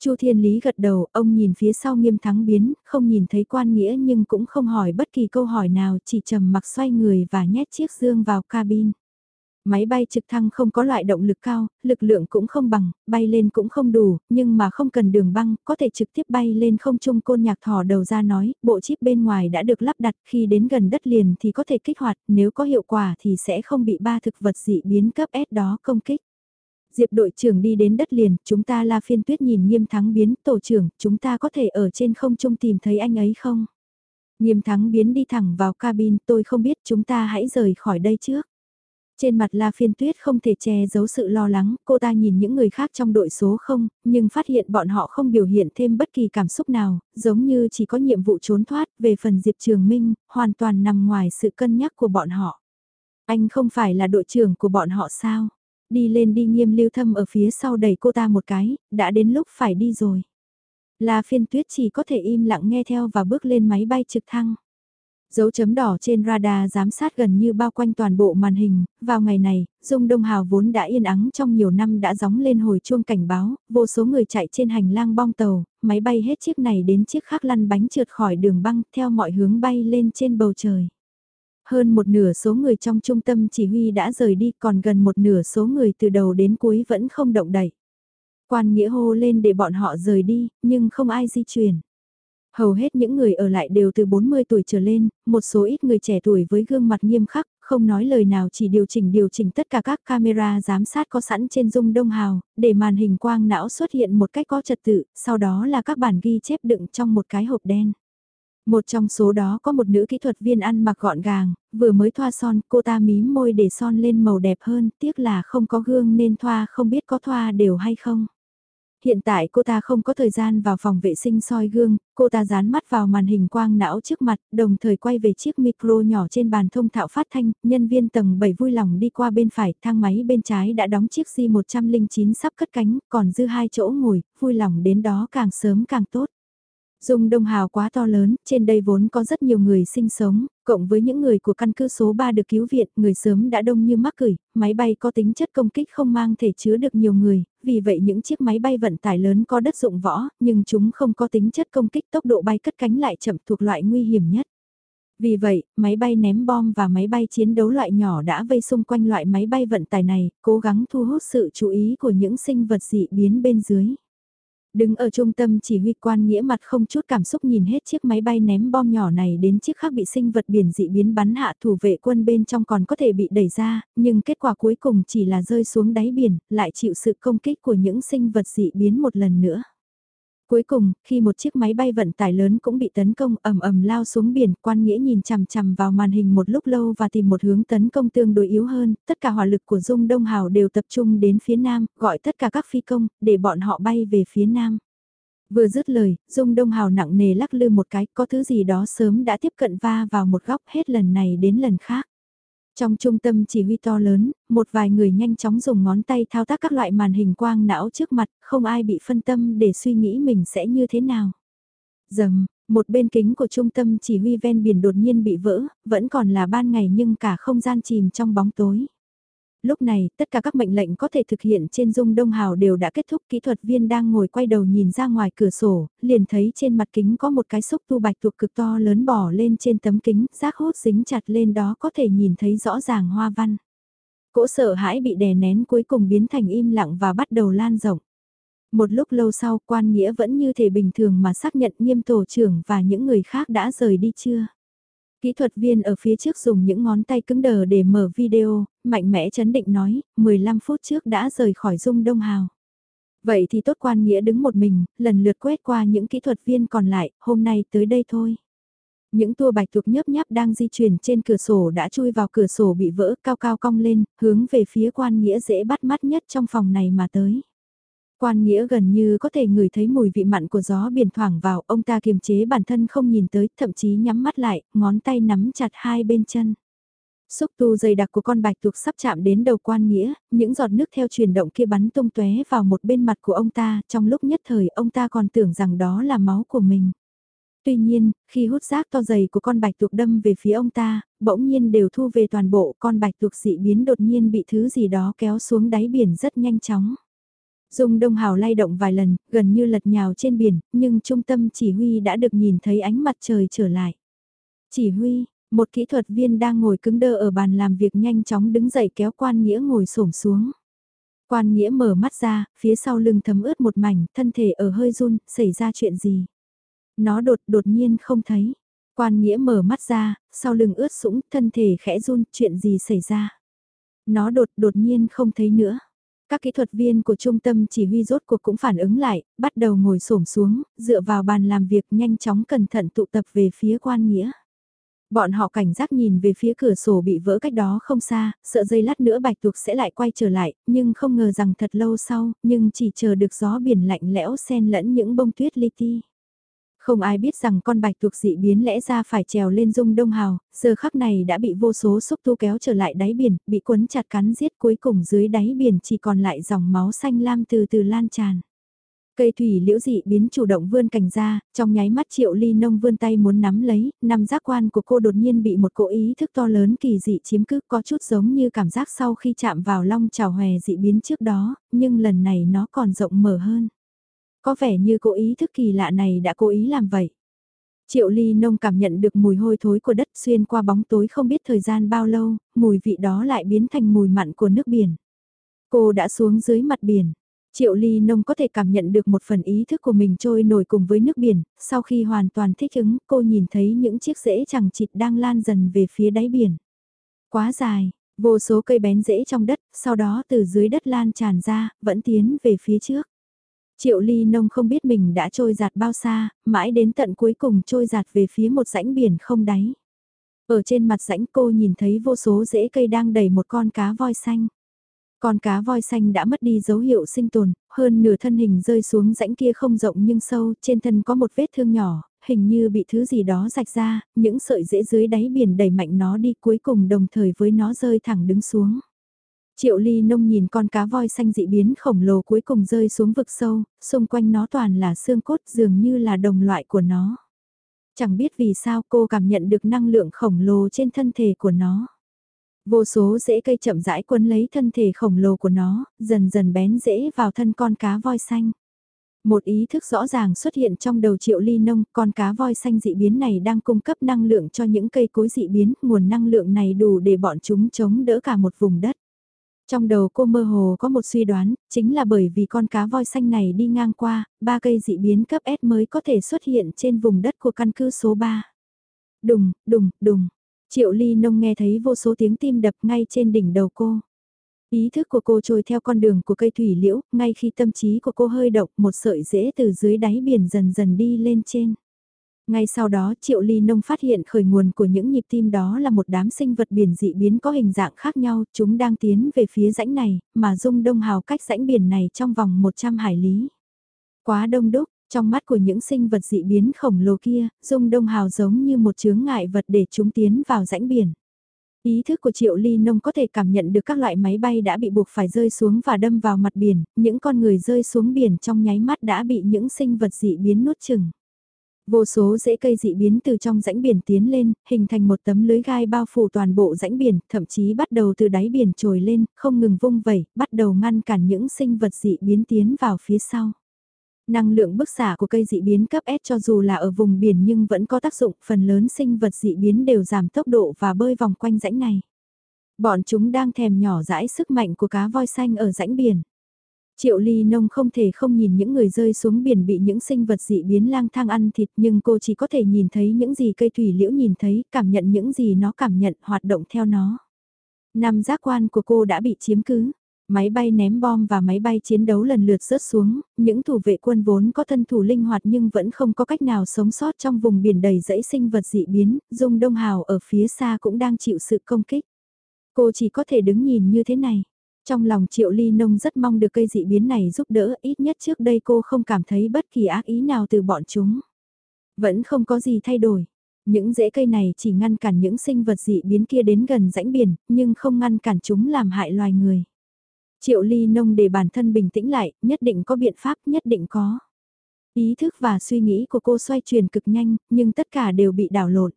Chu Thiên Lý gật đầu, ông nhìn phía sau nghiêm thắng biến, không nhìn thấy quan nghĩa nhưng cũng không hỏi bất kỳ câu hỏi nào, chỉ trầm mặc xoay người và nhét chiếc dương vào cabin. Máy bay trực thăng không có loại động lực cao, lực lượng cũng không bằng, bay lên cũng không đủ, nhưng mà không cần đường băng, có thể trực tiếp bay lên không trung côn nhạc thỏ đầu ra nói, bộ chip bên ngoài đã được lắp đặt khi đến gần đất liền thì có thể kích hoạt, nếu có hiệu quả thì sẽ không bị ba thực vật dị biến cấp S đó công kích. Diệp đội trưởng đi đến đất liền, chúng ta là phiên tuyết nhìn nghiêm thắng biến, tổ trưởng, chúng ta có thể ở trên không trung tìm thấy anh ấy không? Nghiêm thắng biến đi thẳng vào cabin, tôi không biết chúng ta hãy rời khỏi đây trước. Trên mặt La Phiên Tuyết không thể che giấu sự lo lắng, cô ta nhìn những người khác trong đội số không, nhưng phát hiện bọn họ không biểu hiện thêm bất kỳ cảm xúc nào, giống như chỉ có nhiệm vụ trốn thoát về phần Diệp Trường Minh, hoàn toàn nằm ngoài sự cân nhắc của bọn họ. Anh không phải là đội trưởng của bọn họ sao? Đi lên đi nghiêm lưu thâm ở phía sau đẩy cô ta một cái, đã đến lúc phải đi rồi. La Phiên Tuyết chỉ có thể im lặng nghe theo và bước lên máy bay trực thăng. Dấu chấm đỏ trên radar giám sát gần như bao quanh toàn bộ màn hình, vào ngày này, Dung Đông Hào vốn đã yên ắng trong nhiều năm đã gióng lên hồi chuông cảnh báo, vô số người chạy trên hành lang bong tàu, máy bay hết chiếc này đến chiếc khác lăn bánh trượt khỏi đường băng theo mọi hướng bay lên trên bầu trời. Hơn một nửa số người trong trung tâm chỉ huy đã rời đi còn gần một nửa số người từ đầu đến cuối vẫn không động đậy. Quan nghĩa hô lên để bọn họ rời đi, nhưng không ai di chuyển. Hầu hết những người ở lại đều từ 40 tuổi trở lên, một số ít người trẻ tuổi với gương mặt nghiêm khắc, không nói lời nào chỉ điều chỉnh điều chỉnh tất cả các camera giám sát có sẵn trên dung đông hào, để màn hình quang não xuất hiện một cách có trật tự, sau đó là các bản ghi chép đựng trong một cái hộp đen. Một trong số đó có một nữ kỹ thuật viên ăn mặc gọn gàng, vừa mới thoa son, cô ta mím môi để son lên màu đẹp hơn, tiếc là không có gương nên thoa không biết có thoa đều hay không. Hiện tại cô ta không có thời gian vào phòng vệ sinh soi gương, cô ta dán mắt vào màn hình quang não trước mặt, đồng thời quay về chiếc micro nhỏ trên bàn thông thạo phát thanh, nhân viên tầng 7 vui lòng đi qua bên phải, thang máy bên trái đã đóng chiếc G109 sắp cất cánh, còn dư hai chỗ ngồi, vui lòng đến đó càng sớm càng tốt. Dung Đông Hào quá to lớn, trên đây vốn có rất nhiều người sinh sống, cộng với những người của căn cứ số 3 được cứu viện, người sớm đã đông như mắc cửi, máy bay có tính chất công kích không mang thể chứa được nhiều người, vì vậy những chiếc máy bay vận tải lớn có đất dụng võ, nhưng chúng không có tính chất công kích tốc độ bay cất cánh lại chậm thuộc loại nguy hiểm nhất. Vì vậy, máy bay ném bom và máy bay chiến đấu loại nhỏ đã vây xung quanh loại máy bay vận tải này, cố gắng thu hút sự chú ý của những sinh vật dị biến bên dưới. Đứng ở trung tâm chỉ huy quan nghĩa mặt không chút cảm xúc nhìn hết chiếc máy bay ném bom nhỏ này đến chiếc khác bị sinh vật biển dị biến bắn hạ thủ vệ quân bên trong còn có thể bị đẩy ra, nhưng kết quả cuối cùng chỉ là rơi xuống đáy biển, lại chịu sự công kích của những sinh vật dị biến một lần nữa. Cuối cùng, khi một chiếc máy bay vận tải lớn cũng bị tấn công ầm ầm lao xuống biển, quan nghĩa nhìn chằm chằm vào màn hình một lúc lâu và tìm một hướng tấn công tương đối yếu hơn, tất cả hỏa lực của Dung Đông Hào đều tập trung đến phía nam, gọi tất cả các phi công, để bọn họ bay về phía nam. Vừa dứt lời, Dung Đông Hào nặng nề lắc lư một cái, có thứ gì đó sớm đã tiếp cận va vào một góc hết lần này đến lần khác. Trong trung tâm chỉ huy to lớn, một vài người nhanh chóng dùng ngón tay thao tác các loại màn hình quang não trước mặt, không ai bị phân tâm để suy nghĩ mình sẽ như thế nào. Dầm, một bên kính của trung tâm chỉ huy ven biển đột nhiên bị vỡ, vẫn còn là ban ngày nhưng cả không gian chìm trong bóng tối. Lúc này, tất cả các mệnh lệnh có thể thực hiện trên dung đông hào đều đã kết thúc. Kỹ thuật viên đang ngồi quay đầu nhìn ra ngoài cửa sổ, liền thấy trên mặt kính có một cái xúc tu bạch thuộc cực to lớn bỏ lên trên tấm kính, rác hốt dính chặt lên đó có thể nhìn thấy rõ ràng hoa văn. Cỗ sợ hãi bị đè nén cuối cùng biến thành im lặng và bắt đầu lan rộng. Một lúc lâu sau quan nghĩa vẫn như thể bình thường mà xác nhận nghiêm tổ trưởng và những người khác đã rời đi chưa. Kỹ thuật viên ở phía trước dùng những ngón tay cứng đờ để mở video, mạnh mẽ chấn định nói, 15 phút trước đã rời khỏi dung đông hào. Vậy thì tốt quan nghĩa đứng một mình, lần lượt quét qua những kỹ thuật viên còn lại, hôm nay tới đây thôi. Những tua bạch thuộc nhấp nháp đang di chuyển trên cửa sổ đã chui vào cửa sổ bị vỡ cao cao cong lên, hướng về phía quan nghĩa dễ bắt mắt nhất trong phòng này mà tới. Quan nghĩa gần như có thể ngửi thấy mùi vị mặn của gió biển thoảng vào, ông ta kiềm chế bản thân không nhìn tới, thậm chí nhắm mắt lại, ngón tay nắm chặt hai bên chân. Xúc tu dày đặc của con bạch tuộc sắp chạm đến đầu quan nghĩa, những giọt nước theo chuyển động kia bắn tung tóe vào một bên mặt của ông ta, trong lúc nhất thời ông ta còn tưởng rằng đó là máu của mình. Tuy nhiên, khi hút rác to dày của con bạch tuộc đâm về phía ông ta, bỗng nhiên đều thu về toàn bộ con bạch tuộc dị biến đột nhiên bị thứ gì đó kéo xuống đáy biển rất nhanh chóng. Dung Đông Hào lay động vài lần, gần như lật nhào trên biển, nhưng trung tâm chỉ huy đã được nhìn thấy ánh mặt trời trở lại. Chỉ huy, Một kỹ thuật viên đang ngồi cứng đơ ở bàn làm việc nhanh chóng đứng dậy kéo quan nghĩa ngồi xổm xuống. Quan nghĩa mở mắt ra, phía sau lưng thấm ướt một mảnh, thân thể ở hơi run, xảy ra chuyện gì? Nó đột đột nhiên không thấy. Quan nghĩa mở mắt ra, sau lưng ướt sũng, thân thể khẽ run, chuyện gì xảy ra? Nó đột đột nhiên không thấy nữa. Các kỹ thuật viên của trung tâm chỉ huy rốt cuộc cũng phản ứng lại, bắt đầu ngồi xổm xuống, dựa vào bàn làm việc nhanh chóng cẩn thận tụ tập về phía quan nghĩa. Bọn họ cảnh giác nhìn về phía cửa sổ bị vỡ cách đó không xa, sợ dây lát nữa bạch tuộc sẽ lại quay trở lại, nhưng không ngờ rằng thật lâu sau, nhưng chỉ chờ được gió biển lạnh lẽo xen lẫn những bông tuyết li ti. Không ai biết rằng con bạch thuộc dị biến lẽ ra phải trèo lên dung đông hào, giờ khắc này đã bị vô số xúc tu kéo trở lại đáy biển, bị cuốn chặt cắn giết cuối cùng dưới đáy biển chỉ còn lại dòng máu xanh lam từ từ lan tràn. Cây thủy liễu dị biến chủ động vươn cành ra, trong nháy mắt triệu ly nông vươn tay muốn nắm lấy, năm giác quan của cô đột nhiên bị một cỗ ý thức to lớn kỳ dị chiếm cứ có chút giống như cảm giác sau khi chạm vào long trào hòe dị biến trước đó, nhưng lần này nó còn rộng mở hơn. Có vẻ như cô ý thức kỳ lạ này đã cố ý làm vậy. Triệu ly nông cảm nhận được mùi hôi thối của đất xuyên qua bóng tối không biết thời gian bao lâu, mùi vị đó lại biến thành mùi mặn của nước biển. Cô đã xuống dưới mặt biển. Triệu ly nông có thể cảm nhận được một phần ý thức của mình trôi nổi cùng với nước biển, sau khi hoàn toàn thích ứng, cô nhìn thấy những chiếc rễ chẳng chịt đang lan dần về phía đáy biển. Quá dài, vô số cây bén rễ trong đất, sau đó từ dưới đất lan tràn ra, vẫn tiến về phía trước. Triệu ly nông không biết mình đã trôi giạt bao xa, mãi đến tận cuối cùng trôi giạt về phía một rãnh biển không đáy. Ở trên mặt rãnh cô nhìn thấy vô số rễ cây đang đẩy một con cá voi xanh. Con cá voi xanh đã mất đi dấu hiệu sinh tồn, hơn nửa thân hình rơi xuống rãnh kia không rộng nhưng sâu, trên thân có một vết thương nhỏ, hình như bị thứ gì đó rạch ra, những sợi rễ dưới đáy biển đẩy mạnh nó đi cuối cùng đồng thời với nó rơi thẳng đứng xuống. Triệu ly nông nhìn con cá voi xanh dị biến khổng lồ cuối cùng rơi xuống vực sâu, xung quanh nó toàn là xương cốt dường như là đồng loại của nó. Chẳng biết vì sao cô cảm nhận được năng lượng khổng lồ trên thân thể của nó. Vô số rễ cây chậm rãi quấn lấy thân thể khổng lồ của nó, dần dần bén rễ vào thân con cá voi xanh. Một ý thức rõ ràng xuất hiện trong đầu triệu ly nông, con cá voi xanh dị biến này đang cung cấp năng lượng cho những cây cối dị biến, nguồn năng lượng này đủ để bọn chúng chống đỡ cả một vùng đất. Trong đầu cô mơ hồ có một suy đoán, chính là bởi vì con cá voi xanh này đi ngang qua, ba cây dị biến cấp S mới có thể xuất hiện trên vùng đất của căn cứ số 3. Đùng, đùng, đùng. Triệu ly nông nghe thấy vô số tiếng tim đập ngay trên đỉnh đầu cô. Ý thức của cô trôi theo con đường của cây thủy liễu, ngay khi tâm trí của cô hơi động một sợi rễ từ dưới đáy biển dần dần đi lên trên. Ngay sau đó Triệu Ly Nông phát hiện khởi nguồn của những nhịp tim đó là một đám sinh vật biển dị biến có hình dạng khác nhau, chúng đang tiến về phía rãnh này, mà dung đông hào cách rãnh biển này trong vòng 100 hải lý. Quá đông đúc, trong mắt của những sinh vật dị biến khổng lồ kia, dung đông hào giống như một chướng ngại vật để chúng tiến vào rãnh biển. Ý thức của Triệu Ly Nông có thể cảm nhận được các loại máy bay đã bị buộc phải rơi xuống và đâm vào mặt biển, những con người rơi xuống biển trong nháy mắt đã bị những sinh vật dị biến nuốt chừng. Vô số rễ cây dị biến từ trong rãnh biển tiến lên, hình thành một tấm lưới gai bao phủ toàn bộ rãnh biển, thậm chí bắt đầu từ đáy biển trồi lên, không ngừng vung vẩy, bắt đầu ngăn cản những sinh vật dị biến tiến vào phía sau. Năng lượng bức xạ của cây dị biến cấp S cho dù là ở vùng biển nhưng vẫn có tác dụng, phần lớn sinh vật dị biến đều giảm tốc độ và bơi vòng quanh rãnh này. Bọn chúng đang thèm nhỏ dãi sức mạnh của cá voi xanh ở rãnh biển. Triệu ly nông không thể không nhìn những người rơi xuống biển bị những sinh vật dị biến lang thang ăn thịt nhưng cô chỉ có thể nhìn thấy những gì cây thủy liễu nhìn thấy, cảm nhận những gì nó cảm nhận hoạt động theo nó. Năm giác quan của cô đã bị chiếm cứ. Máy bay ném bom và máy bay chiến đấu lần lượt rớt xuống, những thủ vệ quân vốn có thân thủ linh hoạt nhưng vẫn không có cách nào sống sót trong vùng biển đầy dãy sinh vật dị biến, Dung Đông Hào ở phía xa cũng đang chịu sự công kích. Cô chỉ có thể đứng nhìn như thế này. Trong lòng Triệu Ly Nông rất mong được cây dị biến này giúp đỡ, ít nhất trước đây cô không cảm thấy bất kỳ ác ý nào từ bọn chúng. Vẫn không có gì thay đổi. Những rễ cây này chỉ ngăn cản những sinh vật dị biến kia đến gần rãnh biển, nhưng không ngăn cản chúng làm hại loài người. Triệu Ly Nông để bản thân bình tĩnh lại, nhất định có biện pháp, nhất định có. Ý thức và suy nghĩ của cô xoay chuyển cực nhanh, nhưng tất cả đều bị đảo lộn.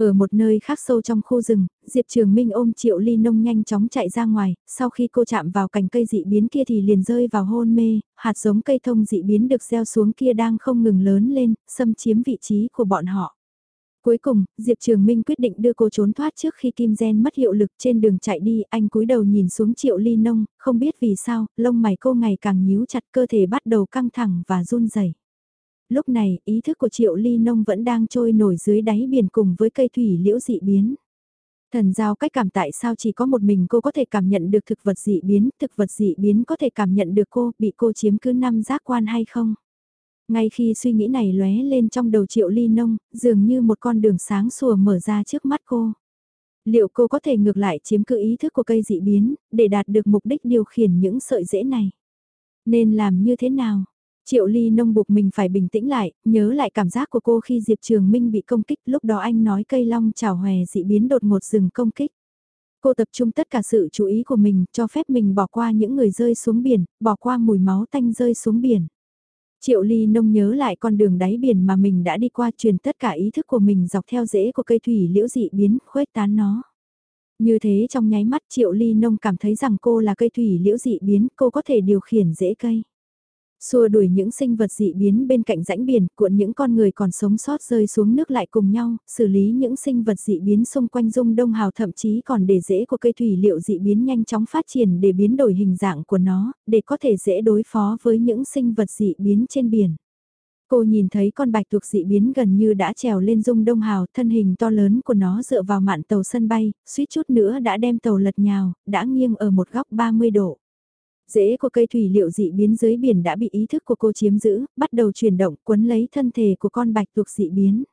Ở một nơi khác sâu trong khu rừng, Diệp Trường Minh ôm Triệu Ly Nông nhanh chóng chạy ra ngoài, sau khi cô chạm vào cành cây dị biến kia thì liền rơi vào hôn mê, hạt giống cây thông dị biến được gieo xuống kia đang không ngừng lớn lên, xâm chiếm vị trí của bọn họ. Cuối cùng, Diệp Trường Minh quyết định đưa cô trốn thoát trước khi kim gen mất hiệu lực trên đường chạy đi, anh cúi đầu nhìn xuống triệu ly nông, không biết vì sao, lông mày cô ngày càng nhíu chặt cơ thể bắt đầu căng thẳng và run rẩy. Lúc này, ý thức của triệu ly nông vẫn đang trôi nổi dưới đáy biển cùng với cây thủy liễu dị biến. Thần giao cách cảm tại sao chỉ có một mình cô có thể cảm nhận được thực vật dị biến, thực vật dị biến có thể cảm nhận được cô, bị cô chiếm cứ năm giác quan hay không? Ngay khi suy nghĩ này lóe lên trong đầu triệu ly nông, dường như một con đường sáng sủa mở ra trước mắt cô. Liệu cô có thể ngược lại chiếm cứ ý thức của cây dị biến, để đạt được mục đích điều khiển những sợi rễ này? Nên làm như thế nào? Triệu Ly nông buộc mình phải bình tĩnh lại, nhớ lại cảm giác của cô khi Diệp Trường Minh bị công kích, lúc đó anh nói cây long chảo hòe dị biến đột ngột dừng công kích. Cô tập trung tất cả sự chú ý của mình, cho phép mình bỏ qua những người rơi xuống biển, bỏ qua mùi máu tanh rơi xuống biển. Triệu Ly nông nhớ lại con đường đáy biển mà mình đã đi qua truyền tất cả ý thức của mình dọc theo rễ của cây thủy liễu dị biến, khuếch tán nó. Như thế trong nháy mắt Triệu Ly nông cảm thấy rằng cô là cây thủy liễu dị biến, cô có thể điều khiển rễ cây. Xua đuổi những sinh vật dị biến bên cạnh rãnh biển, cuộn những con người còn sống sót rơi xuống nước lại cùng nhau, xử lý những sinh vật dị biến xung quanh dung đông hào thậm chí còn để rễ của cây thủy liệu dị biến nhanh chóng phát triển để biến đổi hình dạng của nó, để có thể dễ đối phó với những sinh vật dị biến trên biển. Cô nhìn thấy con bạch tuộc dị biến gần như đã trèo lên dung đông hào, thân hình to lớn của nó dựa vào mạn tàu sân bay, suýt chút nữa đã đem tàu lật nhào, đã nghiêng ở một góc 30 độ rễ của cây thủy liệu dị biến dưới biển đã bị ý thức của cô chiếm giữ, bắt đầu chuyển động quấn lấy thân thể của con bạch tuộc dị biến.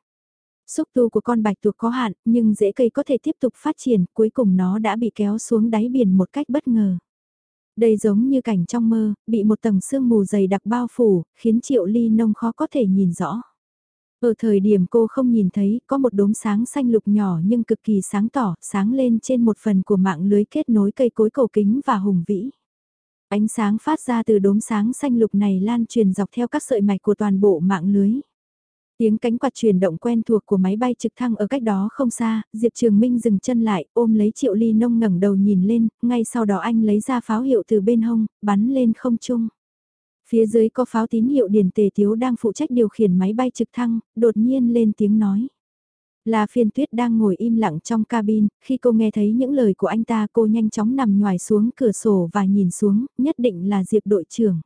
Xúc tu của con bạch tuộc có hạn, nhưng rễ cây có thể tiếp tục phát triển, cuối cùng nó đã bị kéo xuống đáy biển một cách bất ngờ. Đây giống như cảnh trong mơ, bị một tầng sương mù dày đặc bao phủ, khiến triệu ly nông khó có thể nhìn rõ. Ở thời điểm cô không nhìn thấy, có một đốm sáng xanh lục nhỏ nhưng cực kỳ sáng tỏ, sáng lên trên một phần của mạng lưới kết nối cây cối cầu kính và hùng vĩ. Ánh sáng phát ra từ đốm sáng xanh lục này lan truyền dọc theo các sợi mạch của toàn bộ mạng lưới. Tiếng cánh quạt chuyển động quen thuộc của máy bay trực thăng ở cách đó không xa, Diệp Trường Minh dừng chân lại, ôm lấy Triệu Ly Nông ngẩng đầu nhìn lên, ngay sau đó anh lấy ra pháo hiệu từ bên hông, bắn lên không trung. Phía dưới có pháo tín hiệu điển tề tiếu đang phụ trách điều khiển máy bay trực thăng, đột nhiên lên tiếng nói. Là phiên tuyết đang ngồi im lặng trong cabin, khi cô nghe thấy những lời của anh ta cô nhanh chóng nằm ngoài xuống cửa sổ và nhìn xuống, nhất định là Diệp đội trưởng.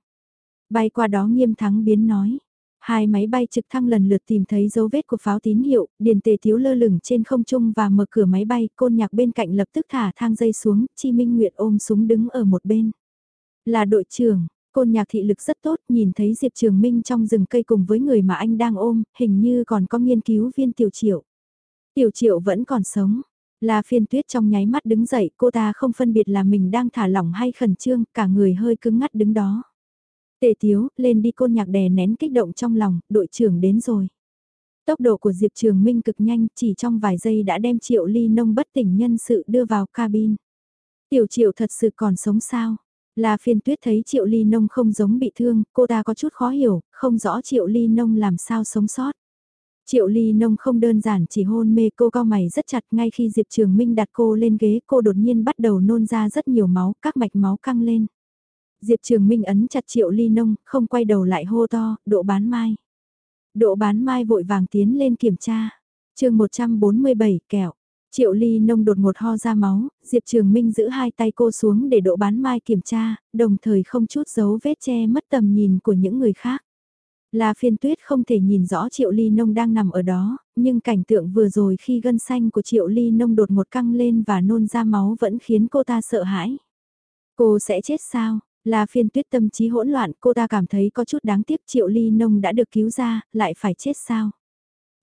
Bay qua đó nghiêm thắng biến nói. Hai máy bay trực thăng lần lượt tìm thấy dấu vết của pháo tín hiệu, điền tề thiếu lơ lửng trên không trung và mở cửa máy bay, côn nhạc bên cạnh lập tức thả thang dây xuống, Chi Minh Nguyệt ôm súng đứng ở một bên. Là đội trưởng, côn nhạc thị lực rất tốt, nhìn thấy Diệp Trường Minh trong rừng cây cùng với người mà anh đang ôm, hình như còn có nghiên cứu viên tiểu triệu. Tiểu triệu vẫn còn sống. La phiên tuyết trong nháy mắt đứng dậy, cô ta không phân biệt là mình đang thả lỏng hay khẩn trương, cả người hơi cứng ngắt đứng đó. Tề tiếu, lên đi côn nhạc đè nén kích động trong lòng, đội trưởng đến rồi. Tốc độ của Diệp Trường Minh cực nhanh, chỉ trong vài giây đã đem triệu ly nông bất tỉnh nhân sự đưa vào cabin. Tiểu triệu thật sự còn sống sao? La phiên tuyết thấy triệu ly nông không giống bị thương, cô ta có chút khó hiểu, không rõ triệu ly nông làm sao sống sót. Triệu Ly Nông không đơn giản chỉ hôn mê cô cao mày rất chặt ngay khi Diệp Trường Minh đặt cô lên ghế cô đột nhiên bắt đầu nôn ra rất nhiều máu, các mạch máu căng lên. Diệp Trường Minh ấn chặt Triệu Ly Nông, không quay đầu lại hô to, độ bán mai. Độ bán mai vội vàng tiến lên kiểm tra. chương 147 kẹo. Triệu Ly Nông đột ngột ho ra máu, Diệp Trường Minh giữ hai tay cô xuống để độ bán mai kiểm tra, đồng thời không chút dấu vết che mất tầm nhìn của những người khác. La phiên tuyết không thể nhìn rõ triệu ly nông đang nằm ở đó, nhưng cảnh tượng vừa rồi khi gân xanh của triệu ly nông đột một căng lên và nôn ra máu vẫn khiến cô ta sợ hãi. Cô sẽ chết sao? La phiên tuyết tâm trí hỗn loạn, cô ta cảm thấy có chút đáng tiếc triệu ly nông đã được cứu ra, lại phải chết sao?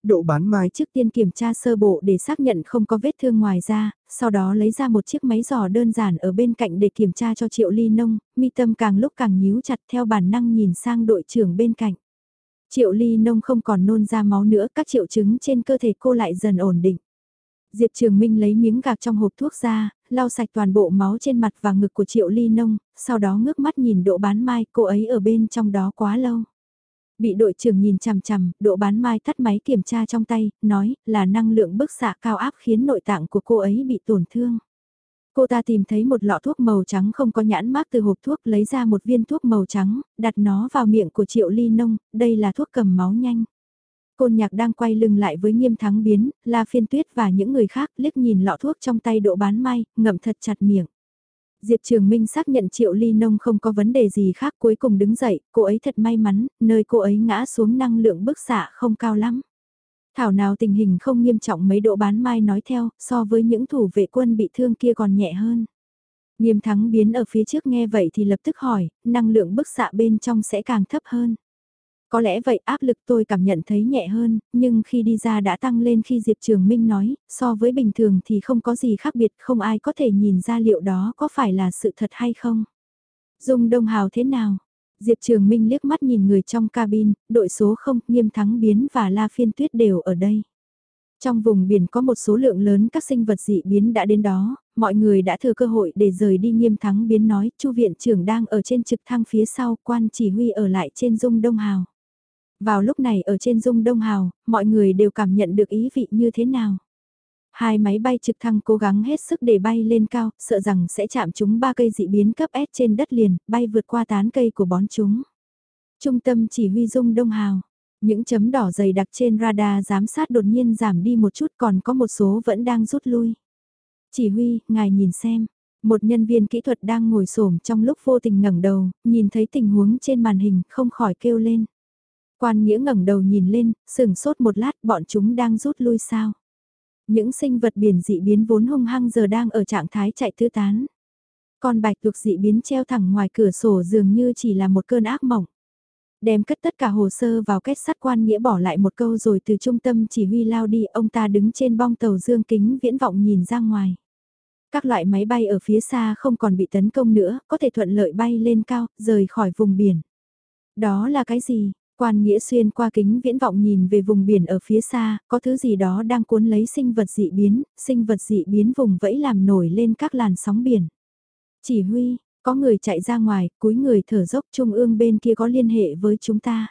Độ bán mai trước tiên kiểm tra sơ bộ để xác nhận không có vết thương ngoài ra, sau đó lấy ra một chiếc máy giò đơn giản ở bên cạnh để kiểm tra cho triệu ly nông, mi tâm càng lúc càng nhíu chặt theo bản năng nhìn sang đội trưởng bên cạnh. Triệu ly nông không còn nôn ra máu nữa, các triệu chứng trên cơ thể cô lại dần ổn định. Diệp Trường Minh lấy miếng gạc trong hộp thuốc ra, lau sạch toàn bộ máu trên mặt và ngực của Triệu Ly Nông, sau đó ngước mắt nhìn độ bán mai, cô ấy ở bên trong đó quá lâu. Bị đội trưởng nhìn chằm chằm, độ bán mai tắt máy kiểm tra trong tay, nói là năng lượng bức xạ cao áp khiến nội tạng của cô ấy bị tổn thương. Cô ta tìm thấy một lọ thuốc màu trắng không có nhãn mác từ hộp thuốc lấy ra một viên thuốc màu trắng, đặt nó vào miệng của Triệu Ly Nông, đây là thuốc cầm máu nhanh. Côn nhạc đang quay lưng lại với nghiêm thắng biến, la phiên tuyết và những người khác liếc nhìn lọ thuốc trong tay độ bán may, ngậm thật chặt miệng. Diệp Trường Minh xác nhận Triệu Ly Nông không có vấn đề gì khác cuối cùng đứng dậy, cô ấy thật may mắn, nơi cô ấy ngã xuống năng lượng bức xạ không cao lắm. Thảo nào tình hình không nghiêm trọng mấy độ bán mai nói theo, so với những thủ vệ quân bị thương kia còn nhẹ hơn. Nghiêm thắng biến ở phía trước nghe vậy thì lập tức hỏi, năng lượng bức xạ bên trong sẽ càng thấp hơn. Có lẽ vậy áp lực tôi cảm nhận thấy nhẹ hơn, nhưng khi đi ra đã tăng lên khi Diệp Trường Minh nói, so với bình thường thì không có gì khác biệt, không ai có thể nhìn ra liệu đó có phải là sự thật hay không. Dung Đông Hào thế nào? Diệp Trường Minh liếc mắt nhìn người trong cabin, đội số 0, Nghiêm Thắng Biến và La Phiên Tuyết đều ở đây. Trong vùng biển có một số lượng lớn các sinh vật dị biến đã đến đó, mọi người đã thừa cơ hội để rời đi nghiêm thắng biến nói, Chu viện trưởng đang ở trên trực thăng phía sau, quan chỉ huy ở lại trên dung đông hào. Vào lúc này ở trên dung đông hào, mọi người đều cảm nhận được ý vị như thế nào. Hai máy bay trực thăng cố gắng hết sức để bay lên cao, sợ rằng sẽ chạm chúng ba cây dị biến cấp S trên đất liền, bay vượt qua tán cây của bón chúng. Trung tâm chỉ huy dung đông hào. Những chấm đỏ dày đặc trên radar giám sát đột nhiên giảm đi một chút còn có một số vẫn đang rút lui. Chỉ huy, ngài nhìn xem. Một nhân viên kỹ thuật đang ngồi xổm trong lúc vô tình ngẩng đầu, nhìn thấy tình huống trên màn hình, không khỏi kêu lên. Quan nghĩa ngẩng đầu nhìn lên, sừng sốt một lát bọn chúng đang rút lui sao. Những sinh vật biển dị biến vốn hung hăng giờ đang ở trạng thái chạy tứ tán. Con bạch tuộc dị biến treo thẳng ngoài cửa sổ dường như chỉ là một cơn ác mộng. Đem cất tất cả hồ sơ vào kết sắt quan nghĩa bỏ lại một câu rồi từ trung tâm chỉ huy lao đi ông ta đứng trên bong tàu dương kính viễn vọng nhìn ra ngoài. Các loại máy bay ở phía xa không còn bị tấn công nữa, có thể thuận lợi bay lên cao, rời khỏi vùng biển. Đó là cái gì? Quan Nghĩa xuyên qua kính viễn vọng nhìn về vùng biển ở phía xa, có thứ gì đó đang cuốn lấy sinh vật dị biến, sinh vật dị biến vùng vẫy làm nổi lên các làn sóng biển. Chỉ huy, có người chạy ra ngoài, cúi người thở dốc trung ương bên kia có liên hệ với chúng ta.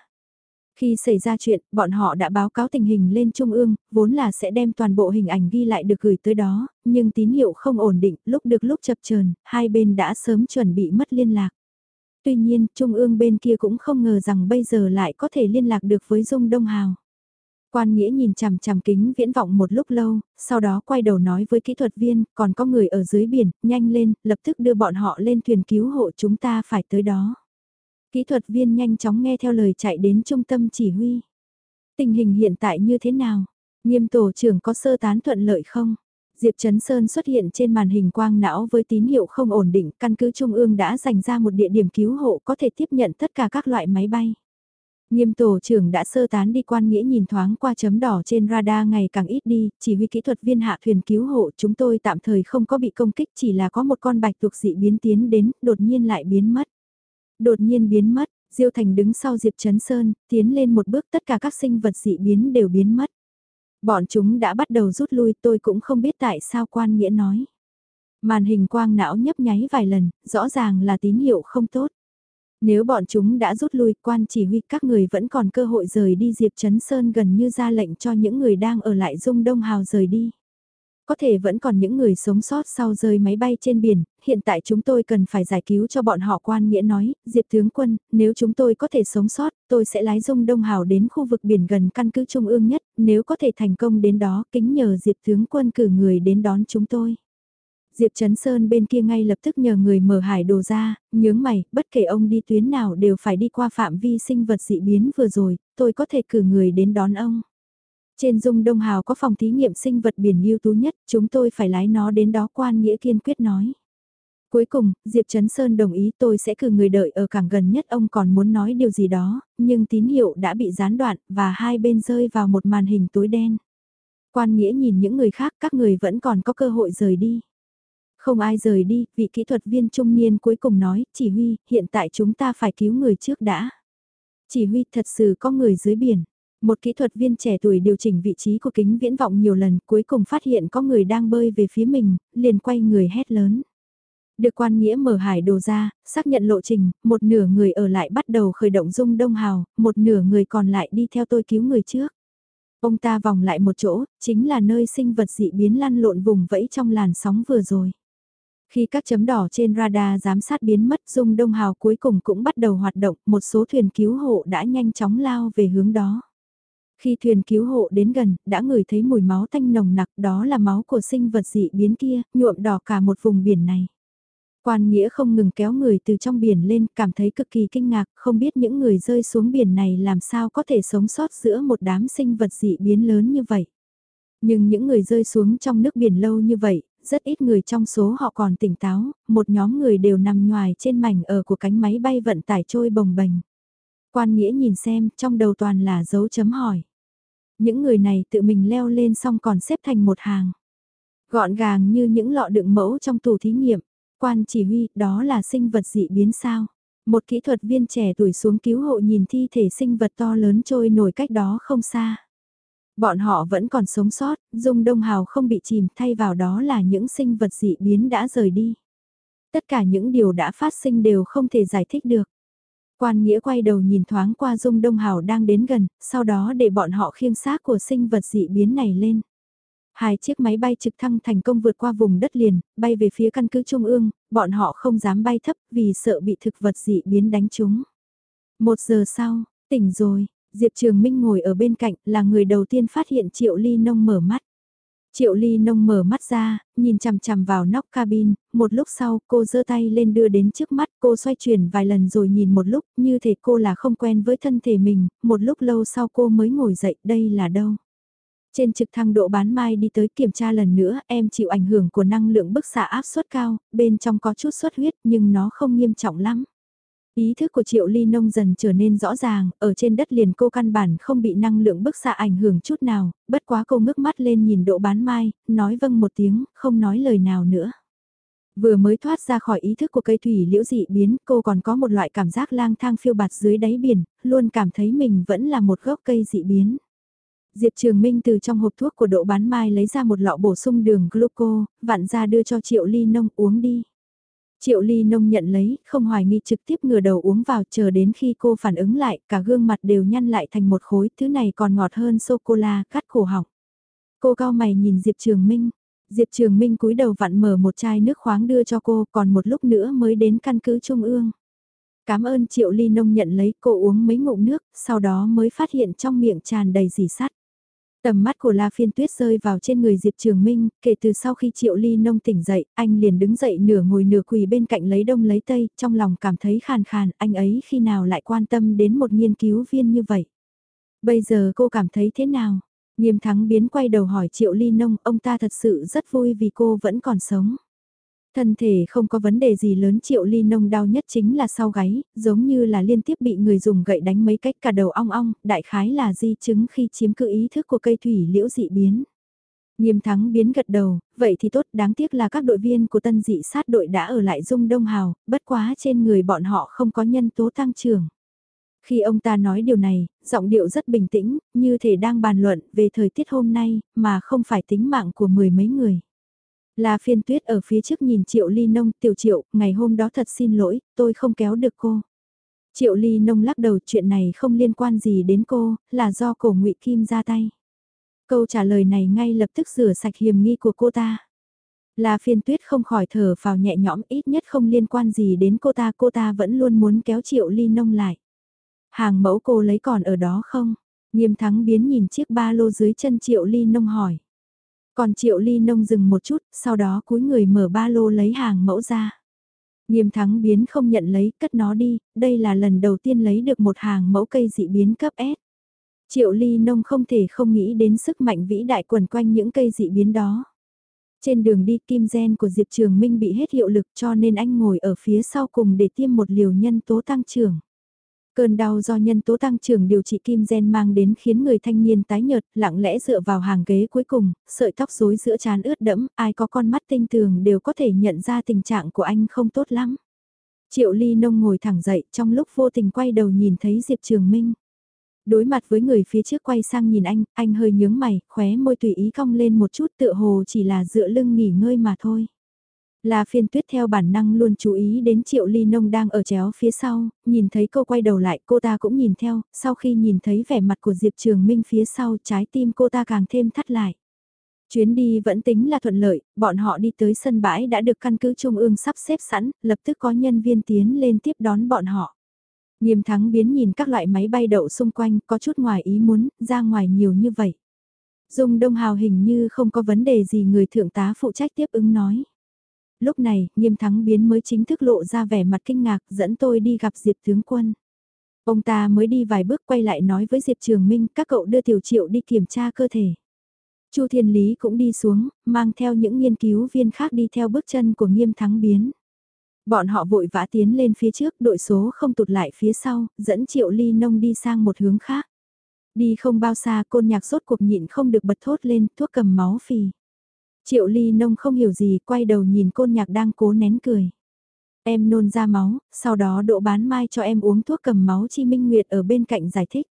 Khi xảy ra chuyện, bọn họ đã báo cáo tình hình lên Trung ương, vốn là sẽ đem toàn bộ hình ảnh ghi lại được gửi tới đó, nhưng tín hiệu không ổn định, lúc được lúc chập chờn hai bên đã sớm chuẩn bị mất liên lạc. Tuy nhiên, Trung ương bên kia cũng không ngờ rằng bây giờ lại có thể liên lạc được với Dung Đông Hào. Quan Nghĩa nhìn chằm chằm kính viễn vọng một lúc lâu, sau đó quay đầu nói với kỹ thuật viên, còn có người ở dưới biển, nhanh lên, lập tức đưa bọn họ lên thuyền cứu hộ chúng ta phải tới đó. Kỹ thuật viên nhanh chóng nghe theo lời chạy đến trung tâm chỉ huy. Tình hình hiện tại như thế nào? Nghiêm tổ trưởng có sơ tán thuận lợi không? Diệp Trấn Sơn xuất hiện trên màn hình quang não với tín hiệu không ổn định, căn cứ Trung ương đã dành ra một địa điểm cứu hộ có thể tiếp nhận tất cả các loại máy bay. Nghiêm tổ trưởng đã sơ tán đi quan nghĩa nhìn thoáng qua chấm đỏ trên radar ngày càng ít đi, chỉ huy kỹ thuật viên hạ thuyền cứu hộ chúng tôi tạm thời không có bị công kích chỉ là có một con bạch tuộc dị biến tiến đến, đột nhiên lại biến mất. Đột nhiên biến mất, Diêu Thành đứng sau Diệp Trấn Sơn, tiến lên một bước tất cả các sinh vật dị biến đều biến mất. Bọn chúng đã bắt đầu rút lui tôi cũng không biết tại sao quan nghĩa nói. Màn hình quang não nhấp nháy vài lần, rõ ràng là tín hiệu không tốt. Nếu bọn chúng đã rút lui, quan chỉ huy các người vẫn còn cơ hội rời đi Diệp Trấn Sơn gần như ra lệnh cho những người đang ở lại Dung Đông Hào rời đi. Có thể vẫn còn những người sống sót sau rơi máy bay trên biển, hiện tại chúng tôi cần phải giải cứu cho bọn họ quan nghĩa nói, Diệp tướng quân, nếu chúng tôi có thể sống sót, tôi sẽ lái Dung Đông Hào đến khu vực biển gần căn cứ trung ương nhất, nếu có thể thành công đến đó, kính nhờ Diệp tướng quân cử người đến đón chúng tôi. Diệp Trấn Sơn bên kia ngay lập tức nhờ người mở hải đồ ra, nhướng mày, bất kể ông đi tuyến nào đều phải đi qua phạm vi sinh vật dị biến vừa rồi, tôi có thể cử người đến đón ông. Trên dung Đông Hào có phòng thí nghiệm sinh vật biển ưu tú nhất, chúng tôi phải lái nó đến đó quan nghĩa kiên quyết nói. Cuối cùng, Diệp Trấn Sơn đồng ý tôi sẽ cử người đợi ở cảng gần nhất ông còn muốn nói điều gì đó, nhưng tín hiệu đã bị gián đoạn và hai bên rơi vào một màn hình tối đen. Quan nghĩa nhìn những người khác các người vẫn còn có cơ hội rời đi. Không ai rời đi, vị kỹ thuật viên trung niên cuối cùng nói, chỉ huy, hiện tại chúng ta phải cứu người trước đã. Chỉ huy thật sự có người dưới biển. Một kỹ thuật viên trẻ tuổi điều chỉnh vị trí của kính viễn vọng nhiều lần cuối cùng phát hiện có người đang bơi về phía mình, liền quay người hét lớn. Được quan nghĩa mở hải đồ ra, xác nhận lộ trình, một nửa người ở lại bắt đầu khởi động dung đông hào, một nửa người còn lại đi theo tôi cứu người trước. Ông ta vòng lại một chỗ, chính là nơi sinh vật dị biến lăn lộn vùng vẫy trong làn sóng vừa rồi. Khi các chấm đỏ trên radar giám sát biến mất dung đông hào cuối cùng cũng bắt đầu hoạt động, một số thuyền cứu hộ đã nhanh chóng lao về hướng đó. Khi thuyền cứu hộ đến gần, đã ngửi thấy mùi máu tanh nồng nặc đó là máu của sinh vật dị biến kia, nhuộm đỏ cả một vùng biển này. Quan nghĩa không ngừng kéo người từ trong biển lên, cảm thấy cực kỳ kinh ngạc, không biết những người rơi xuống biển này làm sao có thể sống sót giữa một đám sinh vật dị biến lớn như vậy. Nhưng những người rơi xuống trong nước biển lâu như vậy, rất ít người trong số họ còn tỉnh táo, một nhóm người đều nằm ngoài trên mảnh ở của cánh máy bay vận tải trôi bồng bềnh. Quan nghĩa nhìn xem, trong đầu toàn là dấu chấm hỏi. Những người này tự mình leo lên xong còn xếp thành một hàng. Gọn gàng như những lọ đựng mẫu trong tủ thí nghiệm. Quan chỉ huy, đó là sinh vật dị biến sao. Một kỹ thuật viên trẻ tuổi xuống cứu hộ nhìn thi thể sinh vật to lớn trôi nổi cách đó không xa. Bọn họ vẫn còn sống sót, Dung Đông Hào không bị chìm thay vào đó là những sinh vật dị biến đã rời đi. Tất cả những điều đã phát sinh đều không thể giải thích được. Quan Nghĩa quay đầu nhìn thoáng qua Dung Đông Hào đang đến gần, sau đó để bọn họ khiêng xác của sinh vật dị biến này lên. Hai chiếc máy bay trực thăng thành công vượt qua vùng đất liền, bay về phía căn cứ Trung ương, bọn họ không dám bay thấp vì sợ bị thực vật dị biến đánh trúng. Một giờ sau, tỉnh rồi, Diệp Trường Minh ngồi ở bên cạnh là người đầu tiên phát hiện Triệu Ly Nông mở mắt. Triệu Ly Nông mở mắt ra, nhìn chằm chằm vào nóc cabin, một lúc sau cô giơ tay lên đưa đến trước mắt cô xoay chuyển vài lần rồi nhìn một lúc như thể cô là không quen với thân thể mình, một lúc lâu sau cô mới ngồi dậy đây là đâu. Trên trực thăng độ bán mai đi tới kiểm tra lần nữa em chịu ảnh hưởng của năng lượng bức xạ áp suất cao, bên trong có chút xuất huyết nhưng nó không nghiêm trọng lắm. Ý thức của Triệu Ly Nông dần trở nên rõ ràng, ở trên đất liền cô căn bản không bị năng lượng bức xạ ảnh hưởng chút nào, bất quá cô ngước mắt lên nhìn độ bán mai, nói vâng một tiếng, không nói lời nào nữa. Vừa mới thoát ra khỏi ý thức của cây thủy liễu dị biến, cô còn có một loại cảm giác lang thang phiêu bạt dưới đáy biển, luôn cảm thấy mình vẫn là một gốc cây dị biến. Diệp Trường Minh từ trong hộp thuốc của độ bán mai lấy ra một lọ bổ sung đường gluco, vặn ra đưa cho Triệu Ly Nông uống đi. Triệu Ly Nông nhận lấy, không hoài nghi trực tiếp ngửa đầu uống vào chờ đến khi cô phản ứng lại, cả gương mặt đều nhăn lại thành một khối, thứ này còn ngọt hơn sô-cô-la, cắt cổ họng. Cô cao mày nhìn Diệp Trường Minh. Diệp Trường Minh cúi đầu vặn mở một chai nước khoáng đưa cho cô, còn một lúc nữa mới đến căn cứ Trung ương. Cảm ơn Triệu Ly Nông nhận lấy cô uống mấy ngụm nước, sau đó mới phát hiện trong miệng tràn đầy dì sắt. Tầm mắt của La Phiên Tuyết rơi vào trên người Diệp Trường Minh, kể từ sau khi Triệu Ly Nông tỉnh dậy, anh liền đứng dậy nửa ngồi nửa quỳ bên cạnh lấy đông lấy tây, trong lòng cảm thấy khàn khàn, anh ấy khi nào lại quan tâm đến một nghiên cứu viên như vậy. Bây giờ cô cảm thấy thế nào? Nghiêm thắng biến quay đầu hỏi Triệu Ly Nông, ông ta thật sự rất vui vì cô vẫn còn sống. Thân thể không có vấn đề gì lớn triệu ly nông đau nhất chính là sau gáy, giống như là liên tiếp bị người dùng gậy đánh mấy cách cả đầu ong ong, đại khái là di chứng khi chiếm cự ý thức của cây thủy liễu dị biến. Nghiêm thắng biến gật đầu, vậy thì tốt đáng tiếc là các đội viên của tân dị sát đội đã ở lại dung đông hào, bất quá trên người bọn họ không có nhân tố tăng trưởng. Khi ông ta nói điều này, giọng điệu rất bình tĩnh, như thể đang bàn luận về thời tiết hôm nay, mà không phải tính mạng của mười mấy người. La phiên tuyết ở phía trước nhìn Triệu Ly Nông, tiểu Triệu, ngày hôm đó thật xin lỗi, tôi không kéo được cô. Triệu Ly Nông lắc đầu chuyện này không liên quan gì đến cô, là do cổ ngụy Kim ra tay. Câu trả lời này ngay lập tức rửa sạch hiểm nghi của cô ta. La phiên tuyết không khỏi thở vào nhẹ nhõm ít nhất không liên quan gì đến cô ta, cô ta vẫn luôn muốn kéo Triệu Ly Nông lại. Hàng mẫu cô lấy còn ở đó không? Nghiêm thắng biến nhìn chiếc ba lô dưới chân Triệu Ly Nông hỏi. Còn triệu ly nông dừng một chút, sau đó cúi người mở ba lô lấy hàng mẫu ra. Nghiêm thắng biến không nhận lấy, cất nó đi, đây là lần đầu tiên lấy được một hàng mẫu cây dị biến cấp S. Triệu ly nông không thể không nghĩ đến sức mạnh vĩ đại quần quanh những cây dị biến đó. Trên đường đi kim gen của Diệp Trường Minh bị hết hiệu lực cho nên anh ngồi ở phía sau cùng để tiêm một liều nhân tố tăng trưởng. Cơn đau do nhân tố tăng trưởng điều trị kim gen mang đến khiến người thanh niên tái nhợt, lặng lẽ dựa vào hàng ghế cuối cùng, sợi tóc rối giữa trán ướt đẫm, ai có con mắt tinh tường đều có thể nhận ra tình trạng của anh không tốt lắm. Triệu Ly Nông ngồi thẳng dậy trong lúc vô tình quay đầu nhìn thấy Diệp Trường Minh. Đối mặt với người phía trước quay sang nhìn anh, anh hơi nhướng mày, khóe môi tùy ý cong lên một chút tựa hồ chỉ là dựa lưng nghỉ ngơi mà thôi. La phiên tuyết theo bản năng luôn chú ý đến triệu ly nông đang ở chéo phía sau, nhìn thấy cô quay đầu lại cô ta cũng nhìn theo, sau khi nhìn thấy vẻ mặt của Diệp Trường Minh phía sau trái tim cô ta càng thêm thắt lại. Chuyến đi vẫn tính là thuận lợi, bọn họ đi tới sân bãi đã được căn cứ trung ương sắp xếp sẵn, lập tức có nhân viên tiến lên tiếp đón bọn họ. Nghiêm thắng biến nhìn các loại máy bay đậu xung quanh có chút ngoài ý muốn, ra ngoài nhiều như vậy. Dung Đông Hào hình như không có vấn đề gì người thượng tá phụ trách tiếp ứng nói. Lúc này, nghiêm thắng biến mới chính thức lộ ra vẻ mặt kinh ngạc dẫn tôi đi gặp Diệp tướng quân. Ông ta mới đi vài bước quay lại nói với Diệp Trường Minh các cậu đưa Tiểu Triệu đi kiểm tra cơ thể. Chu Thiên Lý cũng đi xuống, mang theo những nghiên cứu viên khác đi theo bước chân của nghiêm thắng biến. Bọn họ vội vã tiến lên phía trước, đội số không tụt lại phía sau, dẫn Triệu Ly Nông đi sang một hướng khác. Đi không bao xa côn nhạc sốt cuộc nhịn không được bật thốt lên, thuốc cầm máu phì. Triệu Ly Nông không hiểu gì, quay đầu nhìn côn nhạc đang cố nén cười. Em nôn ra máu, sau đó độ bán mai cho em uống thuốc cầm máu chi minh nguyệt ở bên cạnh giải thích.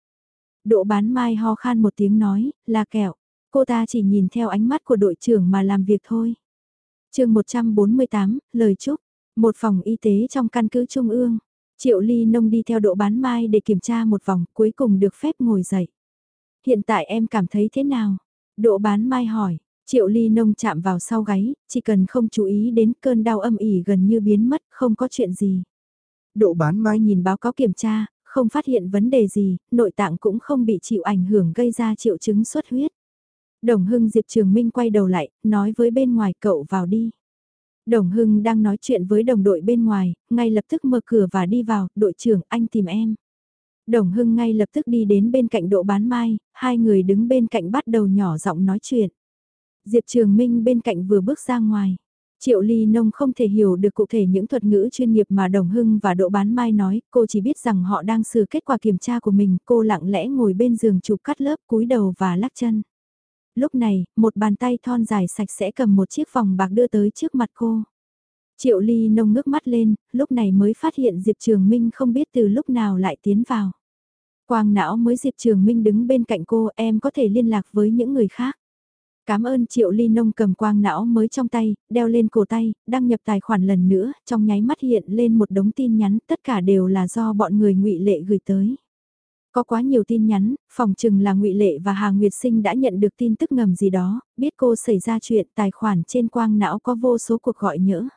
Độ bán mai ho khan một tiếng nói, là kẹo. Cô ta chỉ nhìn theo ánh mắt của đội trưởng mà làm việc thôi. chương 148, lời chúc. Một phòng y tế trong căn cứ Trung ương. Triệu Ly Nông đi theo độ bán mai để kiểm tra một vòng cuối cùng được phép ngồi dậy. Hiện tại em cảm thấy thế nào? Độ bán mai hỏi, Triệu Ly Nông chạm vào sau gáy, chỉ cần không chú ý đến cơn đau âm ỉ gần như biến mất, không có chuyện gì. Độ bán mai nhìn báo cáo kiểm tra, không phát hiện vấn đề gì, nội tạng cũng không bị chịu ảnh hưởng gây ra triệu chứng xuất huyết. Đồng Hưng Diệp Trường Minh quay đầu lại, nói với bên ngoài cậu vào đi. Đồng Hưng đang nói chuyện với đồng đội bên ngoài, ngay lập tức mở cửa và đi vào, đội trưởng anh tìm em. Đồng Hưng ngay lập tức đi đến bên cạnh độ bán mai, hai người đứng bên cạnh bắt đầu nhỏ giọng nói chuyện. Diệp Trường Minh bên cạnh vừa bước ra ngoài. Triệu Ly Nông không thể hiểu được cụ thể những thuật ngữ chuyên nghiệp mà Đồng Hưng và Đỗ Bán Mai nói, cô chỉ biết rằng họ đang sửa kết quả kiểm tra của mình, cô lặng lẽ ngồi bên giường chụp cắt lớp cúi đầu và lắc chân. Lúc này, một bàn tay thon dài sạch sẽ cầm một chiếc vòng bạc đưa tới trước mặt cô. Triệu Ly Nông ngước mắt lên, lúc này mới phát hiện Diệp Trường Minh không biết từ lúc nào lại tiến vào. Quang não mới Diệp Trường Minh đứng bên cạnh cô em có thể liên lạc với những người khác. Cảm ơn Triệu Ly Nông cầm quang não mới trong tay, đeo lên cổ tay, đăng nhập tài khoản lần nữa, trong nháy mắt hiện lên một đống tin nhắn, tất cả đều là do bọn người ngụy Lệ gửi tới. Có quá nhiều tin nhắn, phòng chừng là ngụy Lệ và Hà Nguyệt Sinh đã nhận được tin tức ngầm gì đó, biết cô xảy ra chuyện tài khoản trên quang não có vô số cuộc gọi nhỡ.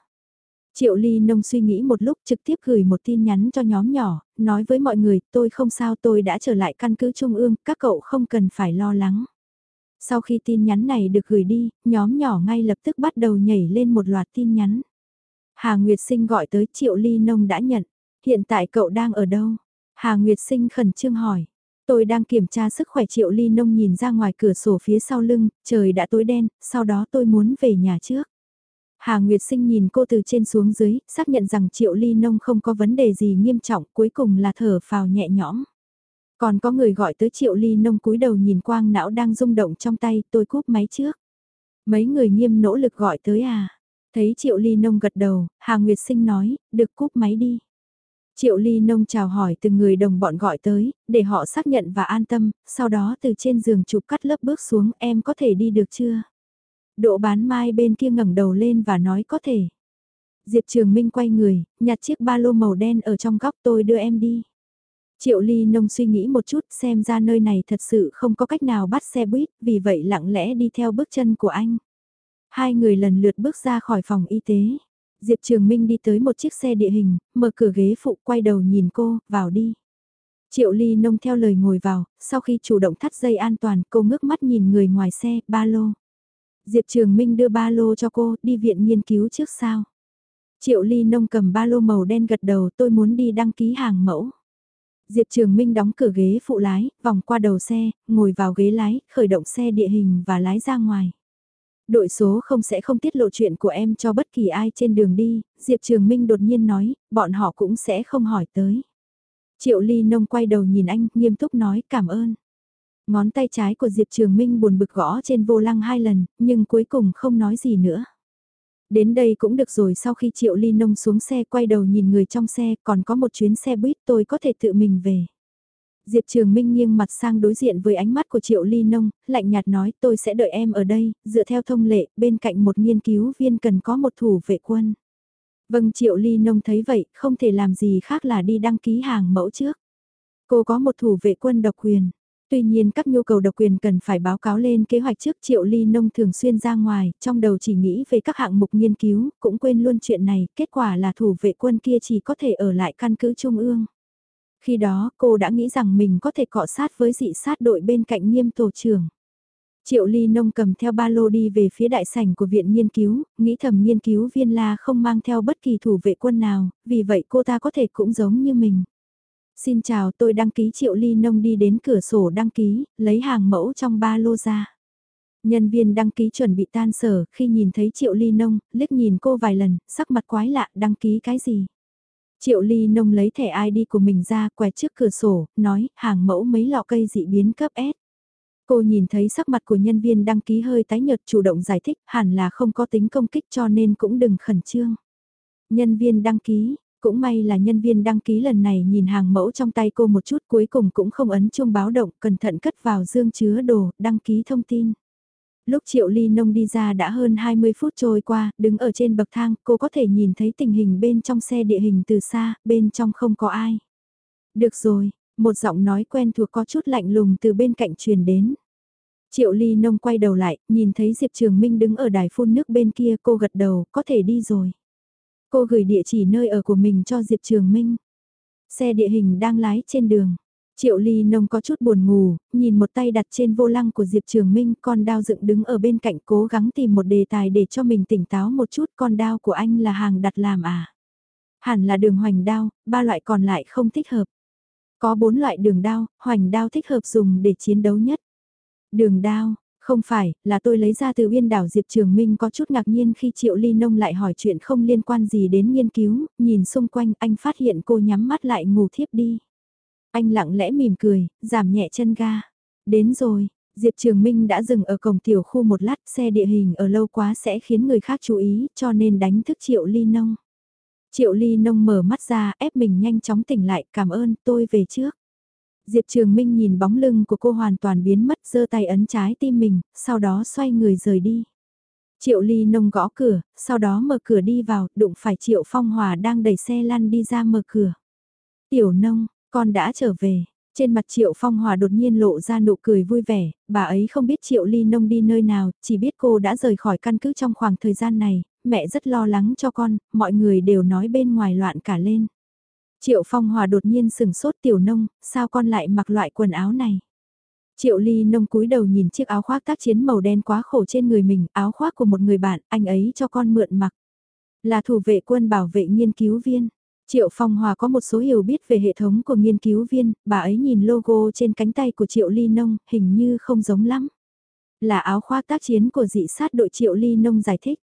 Triệu Ly Nông suy nghĩ một lúc trực tiếp gửi một tin nhắn cho nhóm nhỏ, nói với mọi người tôi không sao tôi đã trở lại căn cứ Trung ương, các cậu không cần phải lo lắng. Sau khi tin nhắn này được gửi đi, nhóm nhỏ ngay lập tức bắt đầu nhảy lên một loạt tin nhắn. Hà Nguyệt Sinh gọi tới Triệu Ly Nông đã nhận. Hiện tại cậu đang ở đâu? Hà Nguyệt Sinh khẩn trương hỏi. Tôi đang kiểm tra sức khỏe Triệu Ly Nông nhìn ra ngoài cửa sổ phía sau lưng, trời đã tối đen, sau đó tôi muốn về nhà trước. Hà Nguyệt Sinh nhìn cô từ trên xuống dưới, xác nhận rằng Triệu Ly Nông không có vấn đề gì nghiêm trọng, cuối cùng là thở phào nhẹ nhõm. Còn có người gọi tới Triệu Ly Nông cúi đầu nhìn quang não đang rung động trong tay, tôi cúp máy trước. Mấy người nghiêm nỗ lực gọi tới à? Thấy Triệu Ly Nông gật đầu, Hà Nguyệt Sinh nói, được cúp máy đi. Triệu Ly Nông chào hỏi từng người đồng bọn gọi tới, để họ xác nhận và an tâm, sau đó từ trên giường chụp cắt lớp bước xuống em có thể đi được chưa? Độ bán mai bên kia ngẩng đầu lên và nói có thể. Diệp Trường Minh quay người, nhặt chiếc ba lô màu đen ở trong góc tôi đưa em đi. Triệu Ly Nông suy nghĩ một chút xem ra nơi này thật sự không có cách nào bắt xe buýt, vì vậy lặng lẽ đi theo bước chân của anh. Hai người lần lượt bước ra khỏi phòng y tế. Diệp Trường Minh đi tới một chiếc xe địa hình, mở cửa ghế phụ quay đầu nhìn cô, vào đi. Triệu Ly Nông theo lời ngồi vào, sau khi chủ động thắt dây an toàn cô ngước mắt nhìn người ngoài xe, ba lô. Diệp Trường Minh đưa ba lô cho cô, đi viện nghiên cứu trước sao. Triệu Ly Nông cầm ba lô màu đen gật đầu tôi muốn đi đăng ký hàng mẫu. Diệp Trường Minh đóng cửa ghế phụ lái, vòng qua đầu xe, ngồi vào ghế lái, khởi động xe địa hình và lái ra ngoài. Đội số không sẽ không tiết lộ chuyện của em cho bất kỳ ai trên đường đi, Diệp Trường Minh đột nhiên nói, bọn họ cũng sẽ không hỏi tới. Triệu Ly Nông quay đầu nhìn anh, nghiêm túc nói cảm ơn. Ngón tay trái của Diệp Trường Minh buồn bực gõ trên vô lăng hai lần, nhưng cuối cùng không nói gì nữa. Đến đây cũng được rồi sau khi Triệu Ly Nông xuống xe quay đầu nhìn người trong xe còn có một chuyến xe buýt tôi có thể tự mình về. Diệp Trường Minh nghiêng mặt sang đối diện với ánh mắt của Triệu Ly Nông, lạnh nhạt nói tôi sẽ đợi em ở đây, dựa theo thông lệ, bên cạnh một nghiên cứu viên cần có một thủ vệ quân. Vâng Triệu Ly Nông thấy vậy, không thể làm gì khác là đi đăng ký hàng mẫu trước. Cô có một thủ vệ quân độc quyền. Tuy nhiên các nhu cầu độc quyền cần phải báo cáo lên kế hoạch trước Triệu Ly Nông thường xuyên ra ngoài, trong đầu chỉ nghĩ về các hạng mục nghiên cứu, cũng quên luôn chuyện này, kết quả là thủ vệ quân kia chỉ có thể ở lại căn cứ Trung ương. Khi đó cô đã nghĩ rằng mình có thể cọ sát với dị sát đội bên cạnh nghiêm tổ trưởng. Triệu Ly Nông cầm theo ba lô đi về phía đại sảnh của viện nghiên cứu, nghĩ thầm nghiên cứu viên la không mang theo bất kỳ thủ vệ quân nào, vì vậy cô ta có thể cũng giống như mình. Xin chào tôi đăng ký Triệu Ly Nông đi đến cửa sổ đăng ký, lấy hàng mẫu trong ba lô ra. Nhân viên đăng ký chuẩn bị tan sở, khi nhìn thấy Triệu Ly Nông, liếc nhìn cô vài lần, sắc mặt quái lạ, đăng ký cái gì? Triệu Ly Nông lấy thẻ ID của mình ra, quẹt trước cửa sổ, nói, hàng mẫu mấy lọ cây dị biến cấp S. Cô nhìn thấy sắc mặt của nhân viên đăng ký hơi tái nhợt chủ động giải thích, hẳn là không có tính công kích cho nên cũng đừng khẩn trương. Nhân viên đăng ký, cũng may là nhân viên đăng ký lần này nhìn hàng mẫu trong tay cô một chút cuối cùng cũng không ấn chuông báo động, cẩn thận cất vào dương chứa đồ, đăng ký thông tin. Lúc Triệu Ly Nông đi ra đã hơn 20 phút trôi qua, đứng ở trên bậc thang, cô có thể nhìn thấy tình hình bên trong xe địa hình từ xa, bên trong không có ai. Được rồi, một giọng nói quen thuộc có chút lạnh lùng từ bên cạnh truyền đến. Triệu Ly Nông quay đầu lại, nhìn thấy Diệp Trường Minh đứng ở đài phun nước bên kia, cô gật đầu, có thể đi rồi. Cô gửi địa chỉ nơi ở của mình cho Diệp Trường Minh. Xe địa hình đang lái trên đường. Triệu Ly Nông có chút buồn ngủ, nhìn một tay đặt trên vô lăng của Diệp Trường Minh, con đao dựng đứng ở bên cạnh cố gắng tìm một đề tài để cho mình tỉnh táo một chút, con đao của anh là hàng đặt làm à? Hẳn là đường hoành đao, ba loại còn lại không thích hợp. Có bốn loại đường đao, hoành đao thích hợp dùng để chiến đấu nhất. Đường đao, không phải, là tôi lấy ra từ uyên đảo Diệp Trường Minh có chút ngạc nhiên khi Triệu Ly Nông lại hỏi chuyện không liên quan gì đến nghiên cứu, nhìn xung quanh anh phát hiện cô nhắm mắt lại ngủ thiếp đi. Anh lặng lẽ mỉm cười, giảm nhẹ chân ga. Đến rồi, Diệp Trường Minh đã dừng ở cổng tiểu khu một lát xe địa hình ở lâu quá sẽ khiến người khác chú ý cho nên đánh thức Triệu Ly Nông. Triệu Ly Nông mở mắt ra ép mình nhanh chóng tỉnh lại cảm ơn tôi về trước. Diệp Trường Minh nhìn bóng lưng của cô hoàn toàn biến mất giơ tay ấn trái tim mình, sau đó xoay người rời đi. Triệu Ly Nông gõ cửa, sau đó mở cửa đi vào, đụng phải Triệu Phong Hòa đang đẩy xe lăn đi ra mở cửa. Tiểu Nông, con đã trở về. Trên mặt Triệu Phong Hòa đột nhiên lộ ra nụ cười vui vẻ, bà ấy không biết Triệu Ly Nông đi nơi nào, chỉ biết cô đã rời khỏi căn cứ trong khoảng thời gian này, mẹ rất lo lắng cho con, mọi người đều nói bên ngoài loạn cả lên. Triệu Phong Hòa đột nhiên sừng sốt tiểu nông, sao con lại mặc loại quần áo này? Triệu Ly nông cúi đầu nhìn chiếc áo khoác tác chiến màu đen quá khổ trên người mình, áo khoác của một người bạn, anh ấy cho con mượn mặc. Là thủ vệ quân bảo vệ nghiên cứu viên. Triệu Phong Hòa có một số hiểu biết về hệ thống của nghiên cứu viên, bà ấy nhìn logo trên cánh tay của Triệu Ly Nông, hình như không giống lắm. Là áo khoác tác chiến của dị sát đội Triệu Ly Nông giải thích.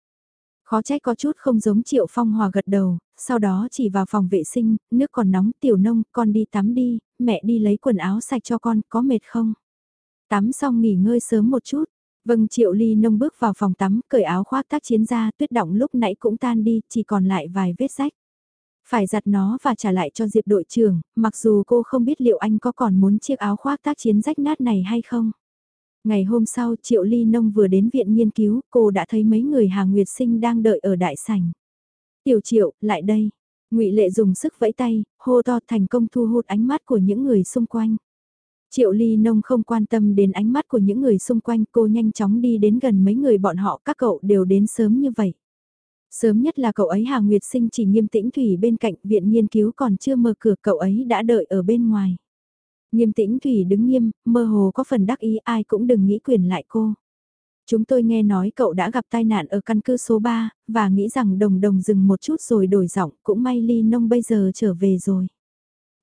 Khó trách có chút không giống Triệu Phong Hòa gật đầu, sau đó chỉ vào phòng vệ sinh, nước còn nóng tiểu nông, con đi tắm đi, mẹ đi lấy quần áo sạch cho con, có mệt không? Tắm xong nghỉ ngơi sớm một chút. Vâng Triệu Ly nông bước vào phòng tắm, cởi áo khoác tác chiến ra, tuyết động lúc nãy cũng tan đi, chỉ còn lại vài vết rách. Phải giặt nó và trả lại cho Diệp đội trưởng, mặc dù cô không biết liệu anh có còn muốn chiếc áo khoác tác chiến rách nát này hay không. Ngày hôm sau Triệu Ly Nông vừa đến viện nghiên cứu, cô đã thấy mấy người Hà Nguyệt Sinh đang đợi ở đại sảnh. Tiểu Triệu, lại đây. ngụy Lệ dùng sức vẫy tay, hô to thành công thu hút ánh mắt của những người xung quanh. Triệu Ly Nông không quan tâm đến ánh mắt của những người xung quanh, cô nhanh chóng đi đến gần mấy người bọn họ, các cậu đều đến sớm như vậy. Sớm nhất là cậu ấy Hà Nguyệt Sinh chỉ nghiêm tĩnh thủy bên cạnh viện nghiên cứu còn chưa mở cửa cậu ấy đã đợi ở bên ngoài. Nghiêm tĩnh Thủy đứng nghiêm, mơ hồ có phần đắc ý ai cũng đừng nghĩ quyền lại cô. Chúng tôi nghe nói cậu đã gặp tai nạn ở căn cứ số 3, và nghĩ rằng đồng đồng dừng một chút rồi đổi giọng, cũng may ly nông bây giờ trở về rồi.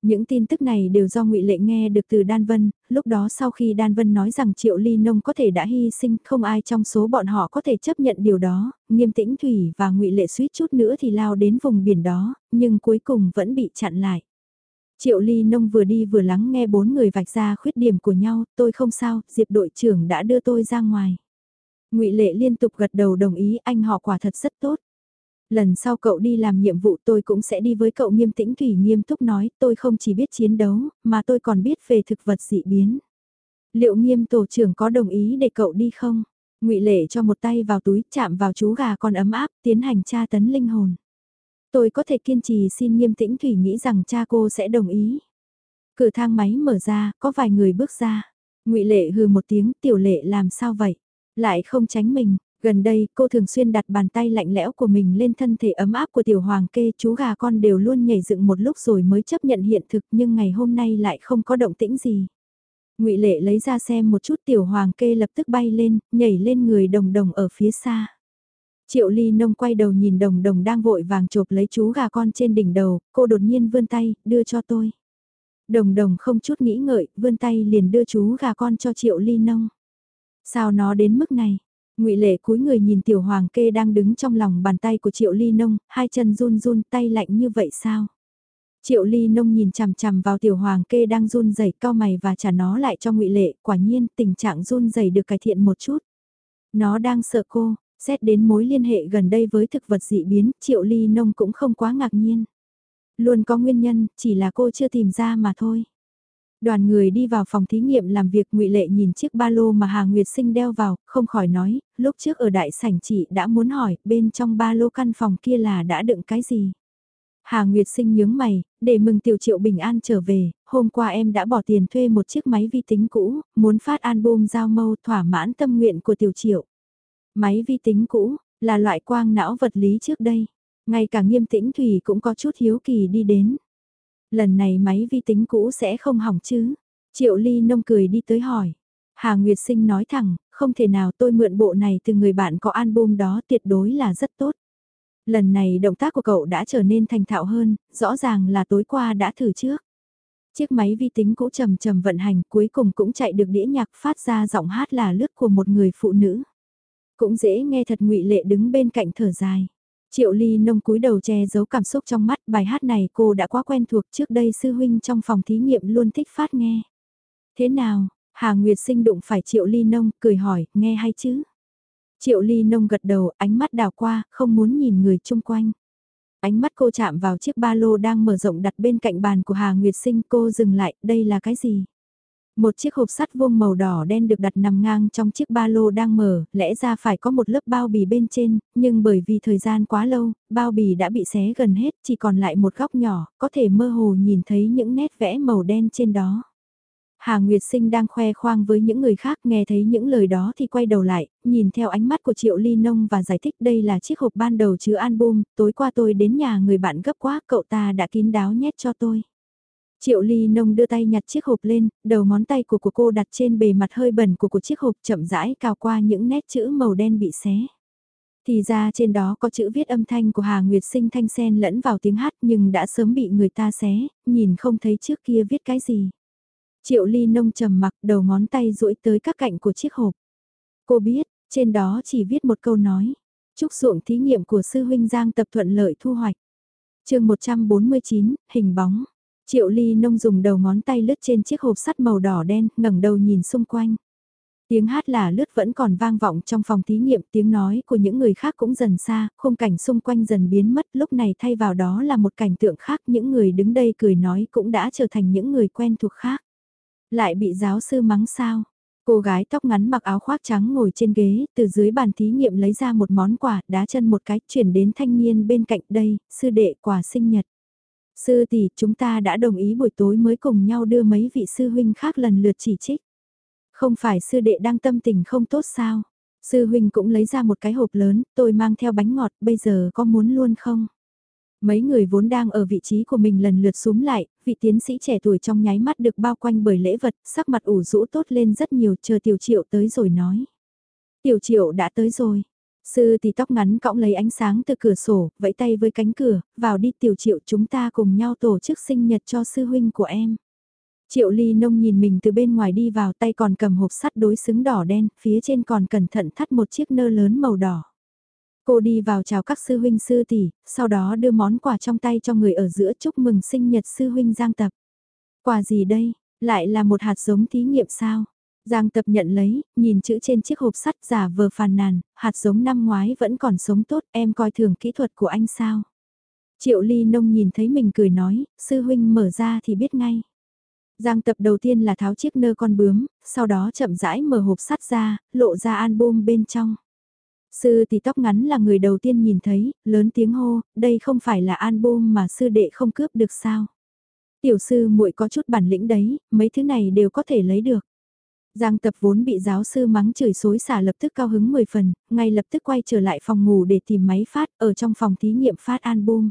Những tin tức này đều do ngụy Lệ nghe được từ Đan Vân, lúc đó sau khi Đan Vân nói rằng Triệu Ly Nông có thể đã hy sinh, không ai trong số bọn họ có thể chấp nhận điều đó, nghiêm tĩnh Thủy và ngụy Lệ suýt chút nữa thì lao đến vùng biển đó, nhưng cuối cùng vẫn bị chặn lại. Triệu Ly Nông vừa đi vừa lắng nghe bốn người vạch ra khuyết điểm của nhau, tôi không sao, Diệp đội trưởng đã đưa tôi ra ngoài. ngụy Lệ liên tục gật đầu đồng ý anh họ quả thật rất tốt. Lần sau cậu đi làm nhiệm vụ tôi cũng sẽ đi với cậu nghiêm tĩnh Thủy nghiêm túc nói tôi không chỉ biết chiến đấu, mà tôi còn biết về thực vật dị biến. Liệu nghiêm tổ trưởng có đồng ý để cậu đi không? ngụy Lệ cho một tay vào túi chạm vào chú gà con ấm áp tiến hành tra tấn linh hồn. Tôi có thể kiên trì xin nghiêm tĩnh Thủy nghĩ rằng cha cô sẽ đồng ý. Cửa thang máy mở ra, có vài người bước ra. ngụy Lệ hừ một tiếng, tiểu lệ làm sao vậy? Lại không tránh mình, Gần đây, cô thường xuyên đặt bàn tay lạnh lẽo của mình lên thân thể ấm áp của tiểu hoàng kê, chú gà con đều luôn nhảy dựng một lúc rồi mới chấp nhận hiện thực nhưng ngày hôm nay lại không có động tĩnh gì. ngụy Lệ lấy ra xem một chút tiểu hoàng kê lập tức bay lên, nhảy lên người đồng đồng ở phía xa. Triệu ly nông quay đầu nhìn đồng đồng đang vội vàng chộp lấy chú gà con trên đỉnh đầu, cô đột nhiên vươn tay, đưa cho tôi. Đồng đồng không chút nghĩ ngợi, vươn tay liền đưa chú gà con cho triệu ly nông. Sao nó đến mức này? ngụy Lệ cúi người nhìn tiểu hoàng kê đang đứng trong lòng bàn tay của Triệu Ly Nông, hai chân run run tay lạnh như vậy sao? Triệu Ly Nông nhìn chằm chằm vào tiểu hoàng kê đang run rẩy cao mày và trả nó lại cho ngụy Lệ, quả nhiên tình trạng run rẩy được cải thiện một chút. Nó đang sợ cô, xét đến mối liên hệ gần đây với thực vật dị biến, Triệu Ly Nông cũng không quá ngạc nhiên. Luôn có nguyên nhân, chỉ là cô chưa tìm ra mà thôi. Đoàn người đi vào phòng thí nghiệm làm việc ngụy Lệ nhìn chiếc ba lô mà Hà Nguyệt Sinh đeo vào, không khỏi nói, lúc trước ở đại sảnh chị đã muốn hỏi, bên trong ba lô căn phòng kia là đã đựng cái gì? Hà Nguyệt Sinh nhướng mày, để mừng tiểu triệu bình an trở về, hôm qua em đã bỏ tiền thuê một chiếc máy vi tính cũ, muốn phát album giao mâu thỏa mãn tâm nguyện của tiểu triệu. Máy vi tính cũ, là loại quang não vật lý trước đây. Ngay cả nghiêm tĩnh Thủy cũng có chút hiếu kỳ đi đến. Lần này máy vi tính cũ sẽ không hỏng chứ? Triệu Ly nông cười đi tới hỏi. Hà Nguyệt Sinh nói thẳng, không thể nào tôi mượn bộ này từ người bạn có album đó tuyệt đối là rất tốt. Lần này động tác của cậu đã trở nên thành thạo hơn, rõ ràng là tối qua đã thử trước. Chiếc máy vi tính cũ trầm trầm vận hành cuối cùng cũng chạy được đĩa nhạc phát ra giọng hát là lướt của một người phụ nữ. Cũng dễ nghe thật ngụy lệ đứng bên cạnh thở dài. Triệu Ly nông cúi đầu che giấu cảm xúc trong mắt, bài hát này cô đã quá quen thuộc trước đây sư huynh trong phòng thí nghiệm luôn thích phát nghe. Thế nào, Hà Nguyệt sinh đụng phải Triệu Ly nông, cười hỏi, nghe hay chứ? Triệu Ly nông gật đầu, ánh mắt đào qua, không muốn nhìn người chung quanh. Ánh mắt cô chạm vào chiếc ba lô đang mở rộng đặt bên cạnh bàn của Hà Nguyệt sinh cô dừng lại, đây là cái gì? Một chiếc hộp sắt vuông màu đỏ đen được đặt nằm ngang trong chiếc ba lô đang mở, lẽ ra phải có một lớp bao bì bên trên, nhưng bởi vì thời gian quá lâu, bao bì đã bị xé gần hết, chỉ còn lại một góc nhỏ, có thể mơ hồ nhìn thấy những nét vẽ màu đen trên đó. Hà Nguyệt Sinh đang khoe khoang với những người khác nghe thấy những lời đó thì quay đầu lại, nhìn theo ánh mắt của Triệu Ly Nông và giải thích đây là chiếc hộp ban đầu chứa album, tối qua tôi đến nhà người bạn gấp quá, cậu ta đã kín đáo nhét cho tôi. Triệu Ly Nông đưa tay nhặt chiếc hộp lên, đầu ngón tay của của cô đặt trên bề mặt hơi bẩn của của chiếc hộp chậm rãi cào qua những nét chữ màu đen bị xé. Thì ra trên đó có chữ viết âm thanh của Hà Nguyệt Sinh thanh sen lẫn vào tiếng hát nhưng đã sớm bị người ta xé, nhìn không thấy trước kia viết cái gì. Triệu Ly Nông trầm mặc đầu ngón tay duỗi tới các cạnh của chiếc hộp. Cô biết, trên đó chỉ viết một câu nói. Chúc ruộng thí nghiệm của sư huynh Giang tập thuận lợi thu hoạch. chương 149, hình bóng. Triệu ly nông dùng đầu ngón tay lướt trên chiếc hộp sắt màu đỏ đen, ngẩng đầu nhìn xung quanh. Tiếng hát là lướt vẫn còn vang vọng trong phòng thí nghiệm, tiếng nói của những người khác cũng dần xa, khung cảnh xung quanh dần biến mất, lúc này thay vào đó là một cảnh tượng khác, những người đứng đây cười nói cũng đã trở thành những người quen thuộc khác. Lại bị giáo sư mắng sao? Cô gái tóc ngắn mặc áo khoác trắng ngồi trên ghế, từ dưới bàn thí nghiệm lấy ra một món quà, đá chân một cái, chuyển đến thanh niên bên cạnh đây, sư đệ quà sinh nhật. Sư tỷ, chúng ta đã đồng ý buổi tối mới cùng nhau đưa mấy vị sư huynh khác lần lượt chỉ trích. Không phải sư đệ đang tâm tình không tốt sao? Sư huynh cũng lấy ra một cái hộp lớn, tôi mang theo bánh ngọt, bây giờ có muốn luôn không? Mấy người vốn đang ở vị trí của mình lần lượt xuống lại, vị tiến sĩ trẻ tuổi trong nháy mắt được bao quanh bởi lễ vật, sắc mặt ủ rũ tốt lên rất nhiều, chờ tiểu triệu tới rồi nói. Tiểu triệu đã tới rồi, Sư thì tóc ngắn cõng lấy ánh sáng từ cửa sổ, vẫy tay với cánh cửa, vào đi tiểu triệu chúng ta cùng nhau tổ chức sinh nhật cho sư huynh của em. Triệu ly nông nhìn mình từ bên ngoài đi vào tay còn cầm hộp sắt đối xứng đỏ đen, phía trên còn cẩn thận thắt một chiếc nơ lớn màu đỏ. Cô đi vào chào các sư huynh sư tỷ, sau đó đưa món quà trong tay cho người ở giữa chúc mừng sinh nhật sư huynh Giang Tập. Quà gì đây, lại là một hạt giống thí nghiệm sao? Giang tập nhận lấy, nhìn chữ trên chiếc hộp sắt giả vờ phàn nàn, hạt giống năm ngoái vẫn còn sống tốt, em coi thường kỹ thuật của anh sao. Triệu ly nông nhìn thấy mình cười nói, sư huynh mở ra thì biết ngay. Giang tập đầu tiên là tháo chiếc nơ con bướm, sau đó chậm rãi mở hộp sắt ra, lộ ra album bên trong. Sư tỷ tóc ngắn là người đầu tiên nhìn thấy, lớn tiếng hô, đây không phải là album mà sư đệ không cướp được sao. Tiểu sư muội có chút bản lĩnh đấy, mấy thứ này đều có thể lấy được. Giang tập vốn bị giáo sư mắng chửi xối xả lập tức cao hứng 10 phần, ngay lập tức quay trở lại phòng ngủ để tìm máy phát ở trong phòng thí nghiệm phát album.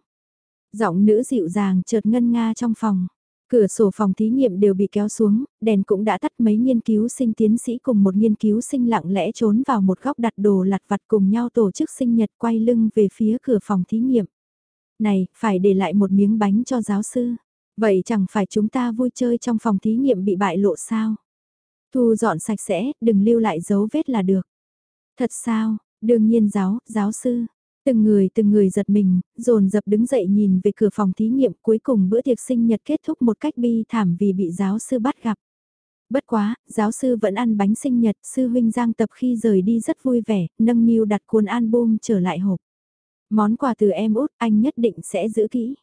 Giọng nữ dịu dàng chợt ngân nga trong phòng. Cửa sổ phòng thí nghiệm đều bị kéo xuống, đèn cũng đã tắt mấy nghiên cứu sinh tiến sĩ cùng một nghiên cứu sinh lặng lẽ trốn vào một góc đặt đồ lặt vặt cùng nhau tổ chức sinh nhật quay lưng về phía cửa phòng thí nghiệm. Này, phải để lại một miếng bánh cho giáo sư. Vậy chẳng phải chúng ta vui chơi trong phòng thí nghiệm bị bại lộ sao? Thu dọn sạch sẽ, đừng lưu lại dấu vết là được. Thật sao, đương nhiên giáo, giáo sư. Từng người từng người giật mình, dồn dập đứng dậy nhìn về cửa phòng thí nghiệm cuối cùng bữa tiệc sinh nhật kết thúc một cách bi thảm vì bị giáo sư bắt gặp. Bất quá, giáo sư vẫn ăn bánh sinh nhật, sư huynh Giang Tập khi rời đi rất vui vẻ, nâng niu đặt cuốn album trở lại hộp. Món quà từ em út, anh nhất định sẽ giữ kỹ.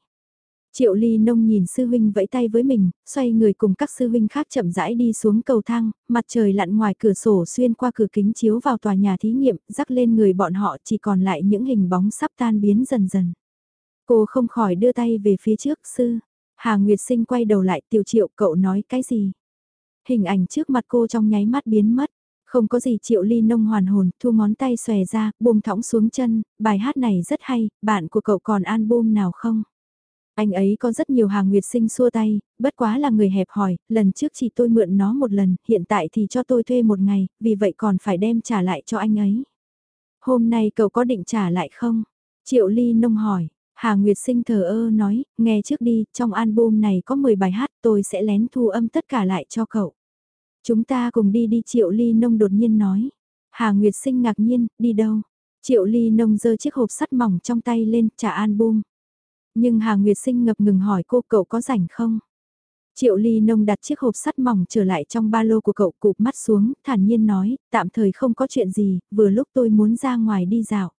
Triệu Ly Nông nhìn sư huynh vẫy tay với mình, xoay người cùng các sư huynh khác chậm rãi đi xuống cầu thang, mặt trời lặn ngoài cửa sổ xuyên qua cửa kính chiếu vào tòa nhà thí nghiệm, rắc lên người bọn họ chỉ còn lại những hình bóng sắp tan biến dần dần. Cô không khỏi đưa tay về phía trước sư. Hà Nguyệt Sinh quay đầu lại tiểu triệu cậu nói cái gì? Hình ảnh trước mặt cô trong nháy mắt biến mất. Không có gì triệu ly nông hoàn hồn, thu ngón tay xòe ra, buông thõng xuống chân, bài hát này rất hay, bạn của cậu còn album nào không? Anh ấy có rất nhiều hàng nguyệt sinh xua tay, bất quá là người hẹp hỏi, lần trước chỉ tôi mượn nó một lần, hiện tại thì cho tôi thuê một ngày, vì vậy còn phải đem trả lại cho anh ấy. Hôm nay cậu có định trả lại không? Triệu Ly nông hỏi, Hà Nguyệt Sinh thờ ơ nói, nghe trước đi, trong album này có 10 bài hát tôi sẽ lén thu âm tất cả lại cho cậu. Chúng ta cùng đi đi Triệu Ly nông đột nhiên nói. Hà Nguyệt Sinh ngạc nhiên, đi đâu? Triệu Ly nông giơ chiếc hộp sắt mỏng trong tay lên, trả album. Nhưng Hà Nguyệt Sinh ngập ngừng hỏi cô cậu có rảnh không? Triệu Ly Nông đặt chiếc hộp sắt mỏng trở lại trong ba lô của cậu cụp mắt xuống, thản nhiên nói, tạm thời không có chuyện gì, vừa lúc tôi muốn ra ngoài đi dạo.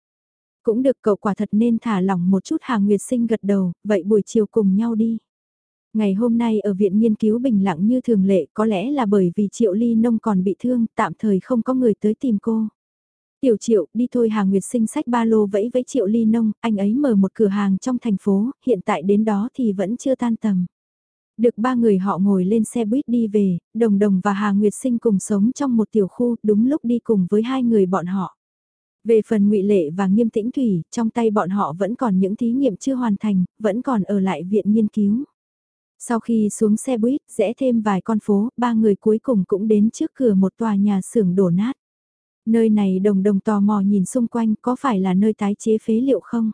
Cũng được cậu quả thật nên thả lỏng một chút Hà Nguyệt Sinh gật đầu, vậy buổi chiều cùng nhau đi. Ngày hôm nay ở viện nghiên cứu bình lặng như thường lệ có lẽ là bởi vì Triệu Ly Nông còn bị thương, tạm thời không có người tới tìm cô. Tiểu triệu, đi thôi Hà Nguyệt sinh sách ba lô vẫy với triệu ly nông, anh ấy mở một cửa hàng trong thành phố, hiện tại đến đó thì vẫn chưa tan tầm. Được ba người họ ngồi lên xe buýt đi về, Đồng Đồng và Hà Nguyệt Sinh cùng sống trong một tiểu khu đúng lúc đi cùng với hai người bọn họ. Về phần ngụy Lệ và Nghiêm Tĩnh Thủy, trong tay bọn họ vẫn còn những thí nghiệm chưa hoàn thành, vẫn còn ở lại viện nghiên cứu. Sau khi xuống xe buýt, rẽ thêm vài con phố, ba người cuối cùng cũng đến trước cửa một tòa nhà xưởng đổ nát. Nơi này đồng đồng tò mò nhìn xung quanh có phải là nơi tái chế phế liệu không?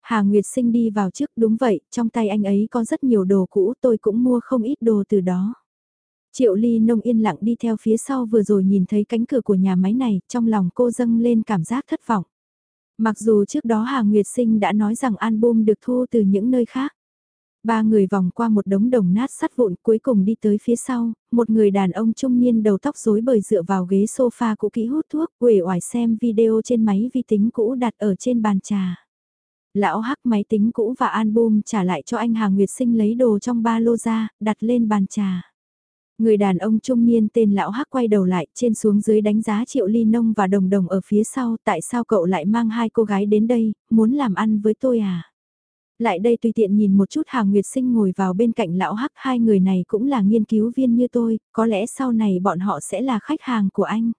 Hà Nguyệt Sinh đi vào trước đúng vậy, trong tay anh ấy có rất nhiều đồ cũ tôi cũng mua không ít đồ từ đó. Triệu Ly Nông yên lặng đi theo phía sau vừa rồi nhìn thấy cánh cửa của nhà máy này, trong lòng cô dâng lên cảm giác thất vọng. Mặc dù trước đó Hà Nguyệt Sinh đã nói rằng album được thu từ những nơi khác. Ba người vòng qua một đống đồng nát sắt vụn cuối cùng đi tới phía sau, một người đàn ông trung niên đầu tóc rối bời dựa vào ghế sofa cũ kỹ hút thuốc, uể oải xem video trên máy vi tính cũ đặt ở trên bàn trà. Lão hắc máy tính cũ và album trả lại cho anh Hà Nguyệt Sinh lấy đồ trong ba lô ra, đặt lên bàn trà. Người đàn ông trung niên tên lão hắc quay đầu lại, trên xuống dưới đánh giá triệu ly nông và đồng đồng ở phía sau, tại sao cậu lại mang hai cô gái đến đây, muốn làm ăn với tôi à? Lại đây tùy tiện nhìn một chút Hà Nguyệt Sinh ngồi vào bên cạnh lão hắc hai người này cũng là nghiên cứu viên như tôi, có lẽ sau này bọn họ sẽ là khách hàng của anh.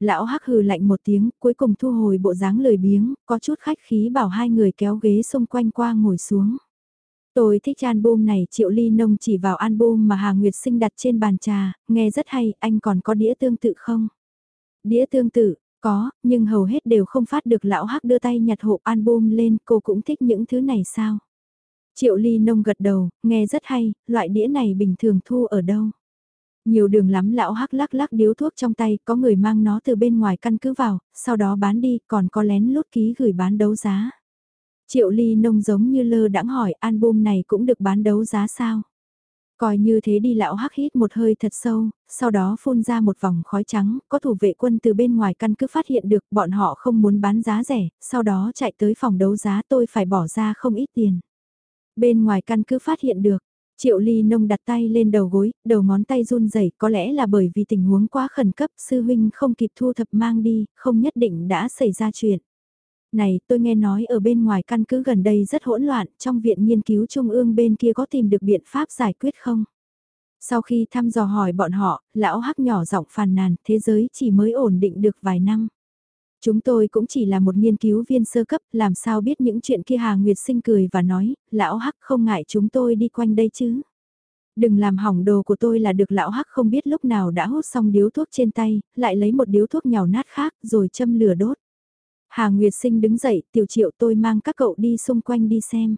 Lão hắc hừ lạnh một tiếng, cuối cùng thu hồi bộ dáng lười biếng, có chút khách khí bảo hai người kéo ghế xung quanh qua ngồi xuống. Tôi thích album này, Triệu Ly Nông chỉ vào album mà Hà Nguyệt Sinh đặt trên bàn trà, nghe rất hay, anh còn có đĩa tương tự không? Đĩa tương tự, có, nhưng hầu hết đều không phát được lão hắc đưa tay nhặt hộp album lên, cô cũng thích những thứ này sao? Triệu ly nông gật đầu, nghe rất hay, loại đĩa này bình thường thu ở đâu? Nhiều đường lắm lão hắc lắc lắc điếu thuốc trong tay, có người mang nó từ bên ngoài căn cứ vào, sau đó bán đi, còn có lén lút ký gửi bán đấu giá. Triệu ly nông giống như lơ đãng hỏi album này cũng được bán đấu giá sao? Coi như thế đi lão hắc hít một hơi thật sâu, sau đó phun ra một vòng khói trắng, có thủ vệ quân từ bên ngoài căn cứ phát hiện được bọn họ không muốn bán giá rẻ, sau đó chạy tới phòng đấu giá tôi phải bỏ ra không ít tiền. Bên ngoài căn cứ phát hiện được, Triệu Ly Nông đặt tay lên đầu gối, đầu ngón tay run rẩy, có lẽ là bởi vì tình huống quá khẩn cấp, sư huynh không kịp thu thập mang đi, không nhất định đã xảy ra chuyện. Này, tôi nghe nói ở bên ngoài căn cứ gần đây rất hỗn loạn, trong viện nghiên cứu trung ương bên kia có tìm được biện pháp giải quyết không? Sau khi thăm dò hỏi bọn họ, lão hắc nhỏ giọng phàn nàn, thế giới chỉ mới ổn định được vài năm. Chúng tôi cũng chỉ là một nghiên cứu viên sơ cấp, làm sao biết những chuyện kia Hà Nguyệt sinh cười và nói, lão hắc không ngại chúng tôi đi quanh đây chứ. Đừng làm hỏng đồ của tôi là được lão hắc không biết lúc nào đã hút xong điếu thuốc trên tay, lại lấy một điếu thuốc nhào nát khác rồi châm lửa đốt. Hà Nguyệt sinh đứng dậy, tiểu triệu tôi mang các cậu đi xung quanh đi xem.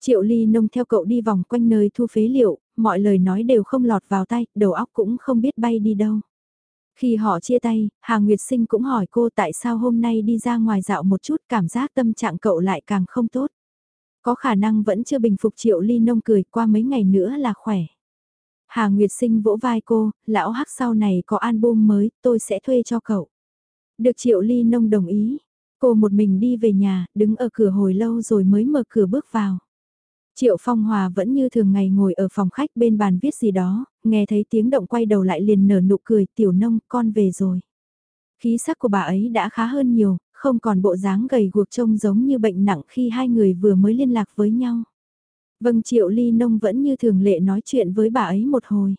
Triệu ly nông theo cậu đi vòng quanh nơi thu phế liệu, mọi lời nói đều không lọt vào tay, đầu óc cũng không biết bay đi đâu. Khi họ chia tay, Hà Nguyệt Sinh cũng hỏi cô tại sao hôm nay đi ra ngoài dạo một chút cảm giác tâm trạng cậu lại càng không tốt. Có khả năng vẫn chưa bình phục Triệu Ly Nông cười qua mấy ngày nữa là khỏe. Hà Nguyệt Sinh vỗ vai cô, lão hắc sau này có album mới, tôi sẽ thuê cho cậu. Được Triệu Ly Nông đồng ý. Cô một mình đi về nhà, đứng ở cửa hồi lâu rồi mới mở cửa bước vào. Triệu Phong Hòa vẫn như thường ngày ngồi ở phòng khách bên bàn viết gì đó, nghe thấy tiếng động quay đầu lại liền nở nụ cười, tiểu nông, con về rồi. Khí sắc của bà ấy đã khá hơn nhiều, không còn bộ dáng gầy guộc trông giống như bệnh nặng khi hai người vừa mới liên lạc với nhau. Vâng Triệu Ly Nông vẫn như thường lệ nói chuyện với bà ấy một hồi.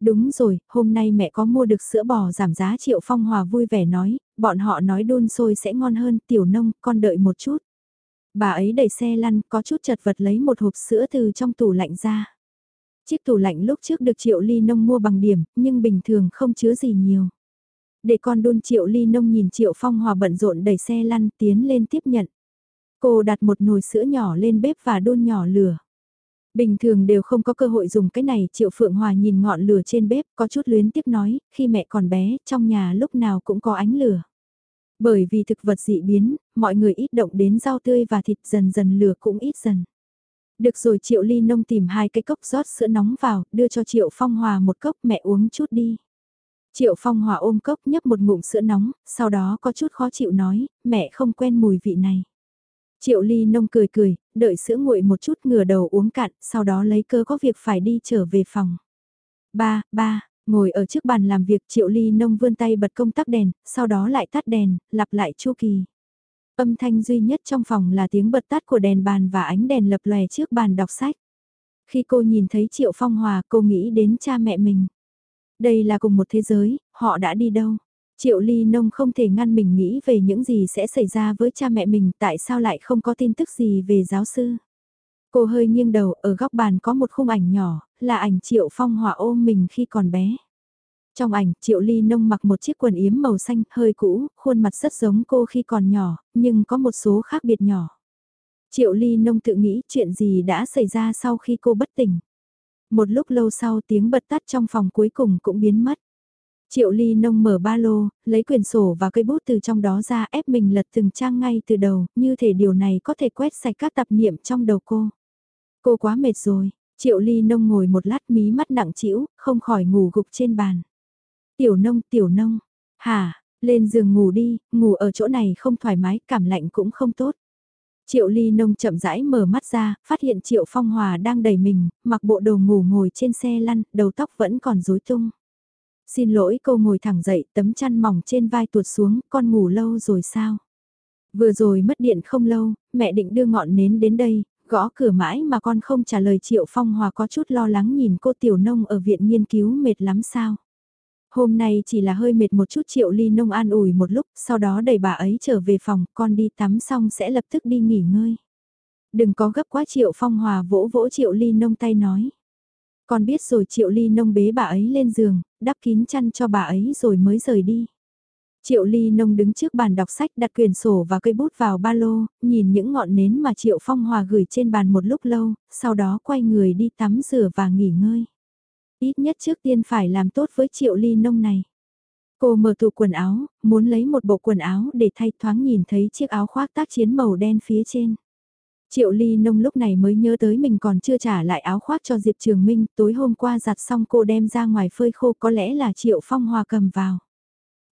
Đúng rồi, hôm nay mẹ có mua được sữa bò giảm giá Triệu Phong Hòa vui vẻ nói, bọn họ nói đun sôi sẽ ngon hơn, tiểu nông, con đợi một chút. Bà ấy đẩy xe lăn, có chút chật vật lấy một hộp sữa từ trong tủ lạnh ra. Chiếc tủ lạnh lúc trước được Triệu Ly Nông mua bằng điểm, nhưng bình thường không chứa gì nhiều. Để con đun Triệu Ly Nông nhìn Triệu Phong Hòa bận rộn đẩy xe lăn tiến lên tiếp nhận. Cô đặt một nồi sữa nhỏ lên bếp và đun nhỏ lửa. Bình thường đều không có cơ hội dùng cái này, Triệu Phượng Hòa nhìn ngọn lửa trên bếp, có chút luyến tiếc nói, khi mẹ còn bé, trong nhà lúc nào cũng có ánh lửa. Bởi vì thực vật dị biến, mọi người ít động đến rau tươi và thịt dần dần lửa cũng ít dần. Được rồi Triệu Ly Nông tìm hai cái cốc rót sữa nóng vào, đưa cho Triệu Phong Hòa một cốc mẹ uống chút đi. Triệu Phong Hòa ôm cốc nhấp một ngụm sữa nóng, sau đó có chút khó chịu nói, mẹ không quen mùi vị này. Triệu Ly Nông cười cười, đợi sữa nguội một chút ngửa đầu uống cạn, sau đó lấy cơ có việc phải đi trở về phòng. Ba, ba, ngồi ở trước bàn làm việc Triệu Ly Nông vươn tay bật công tắc đèn, sau đó lại tắt đèn, lặp lại chu kỳ. Âm thanh duy nhất trong phòng là tiếng bật tắt của đèn bàn và ánh đèn lập lòe trước bàn đọc sách. Khi cô nhìn thấy Triệu Phong Hòa cô nghĩ đến cha mẹ mình. Đây là cùng một thế giới, họ đã đi đâu? Triệu Ly Nông không thể ngăn mình nghĩ về những gì sẽ xảy ra với cha mẹ mình, tại sao lại không có tin tức gì về giáo sư. Cô hơi nghiêng đầu, ở góc bàn có một khung ảnh nhỏ, là ảnh Triệu Phong Hòa ôm mình khi còn bé. Trong ảnh, Triệu Ly Nông mặc một chiếc quần yếm màu xanh, hơi cũ, khuôn mặt rất giống cô khi còn nhỏ, nhưng có một số khác biệt nhỏ. Triệu Ly Nông tự nghĩ chuyện gì đã xảy ra sau khi cô bất tỉnh. Một lúc lâu sau tiếng bật tắt trong phòng cuối cùng cũng biến mất. Triệu Ly Nông mở ba lô, lấy quyển sổ và cây bút từ trong đó ra ép mình lật từng trang ngay từ đầu, như thể điều này có thể quét sạch các tạp niệm trong đầu cô. Cô quá mệt rồi, Triệu Ly Nông ngồi một lát mí mắt nặng trĩu, không khỏi ngủ gục trên bàn. Tiểu nông, tiểu nông. Hả, lên giường ngủ đi, ngủ ở chỗ này không thoải mái, cảm lạnh cũng không tốt. Triệu ly nông chậm rãi mở mắt ra, phát hiện Triệu Phong Hòa đang đẩy mình, mặc bộ đồ ngủ ngồi trên xe lăn, đầu tóc vẫn còn rối tung. Xin lỗi cô ngồi thẳng dậy, tấm chăn mỏng trên vai tuột xuống, con ngủ lâu rồi sao? Vừa rồi mất điện không lâu, mẹ định đưa ngọn nến đến đây, gõ cửa mãi mà con không trả lời Triệu Phong Hòa có chút lo lắng nhìn cô tiểu nông ở viện nghiên cứu mệt lắm sao? Hôm nay chỉ là hơi mệt một chút triệu ly nông an ủi một lúc, sau đó đẩy bà ấy trở về phòng, con đi tắm xong sẽ lập tức đi nghỉ ngơi. Đừng có gấp quá triệu phong hòa vỗ vỗ triệu ly nông tay nói. Con biết rồi triệu ly nông bế bà ấy lên giường, đắp kín chăn cho bà ấy rồi mới rời đi. Triệu Ly Nông đứng trước bàn đọc sách đặt quyển sổ và cây bút vào ba lô, nhìn những ngọn nến mà Triệu Phong Hòa gửi trên bàn một lúc lâu, sau đó quay người đi tắm rửa và nghỉ ngơi. Ít nhất trước tiên phải làm tốt với triệu ly nông này. Cô mở tủ quần áo, muốn lấy một bộ quần áo để thay thoáng nhìn thấy chiếc áo khoác tác chiến màu đen phía trên. Triệu Ly Nông lúc này mới nhớ tới mình còn chưa trả lại áo khoác cho Diệp Trường Minh, tối hôm qua giặt xong cô đem ra ngoài phơi khô có lẽ là Triệu Phong Hòa cầm vào.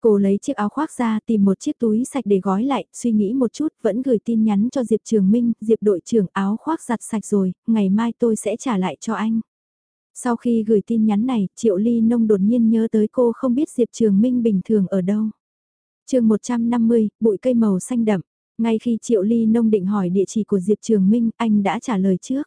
Cô lấy chiếc áo khoác ra tìm một chiếc túi sạch để gói lại, suy nghĩ một chút vẫn gửi tin nhắn cho Diệp Trường Minh, Diệp đội trưởng áo khoác giặt sạch rồi, ngày mai tôi sẽ trả lại cho anh. Sau khi gửi tin nhắn này, Triệu Ly Nông đột nhiên nhớ tới cô không biết Diệp Trường Minh bình thường ở đâu. chương 150, bụi cây màu xanh đậm. Ngay khi Triệu Ly Nông định hỏi địa chỉ của Diệp Trường Minh, anh đã trả lời trước.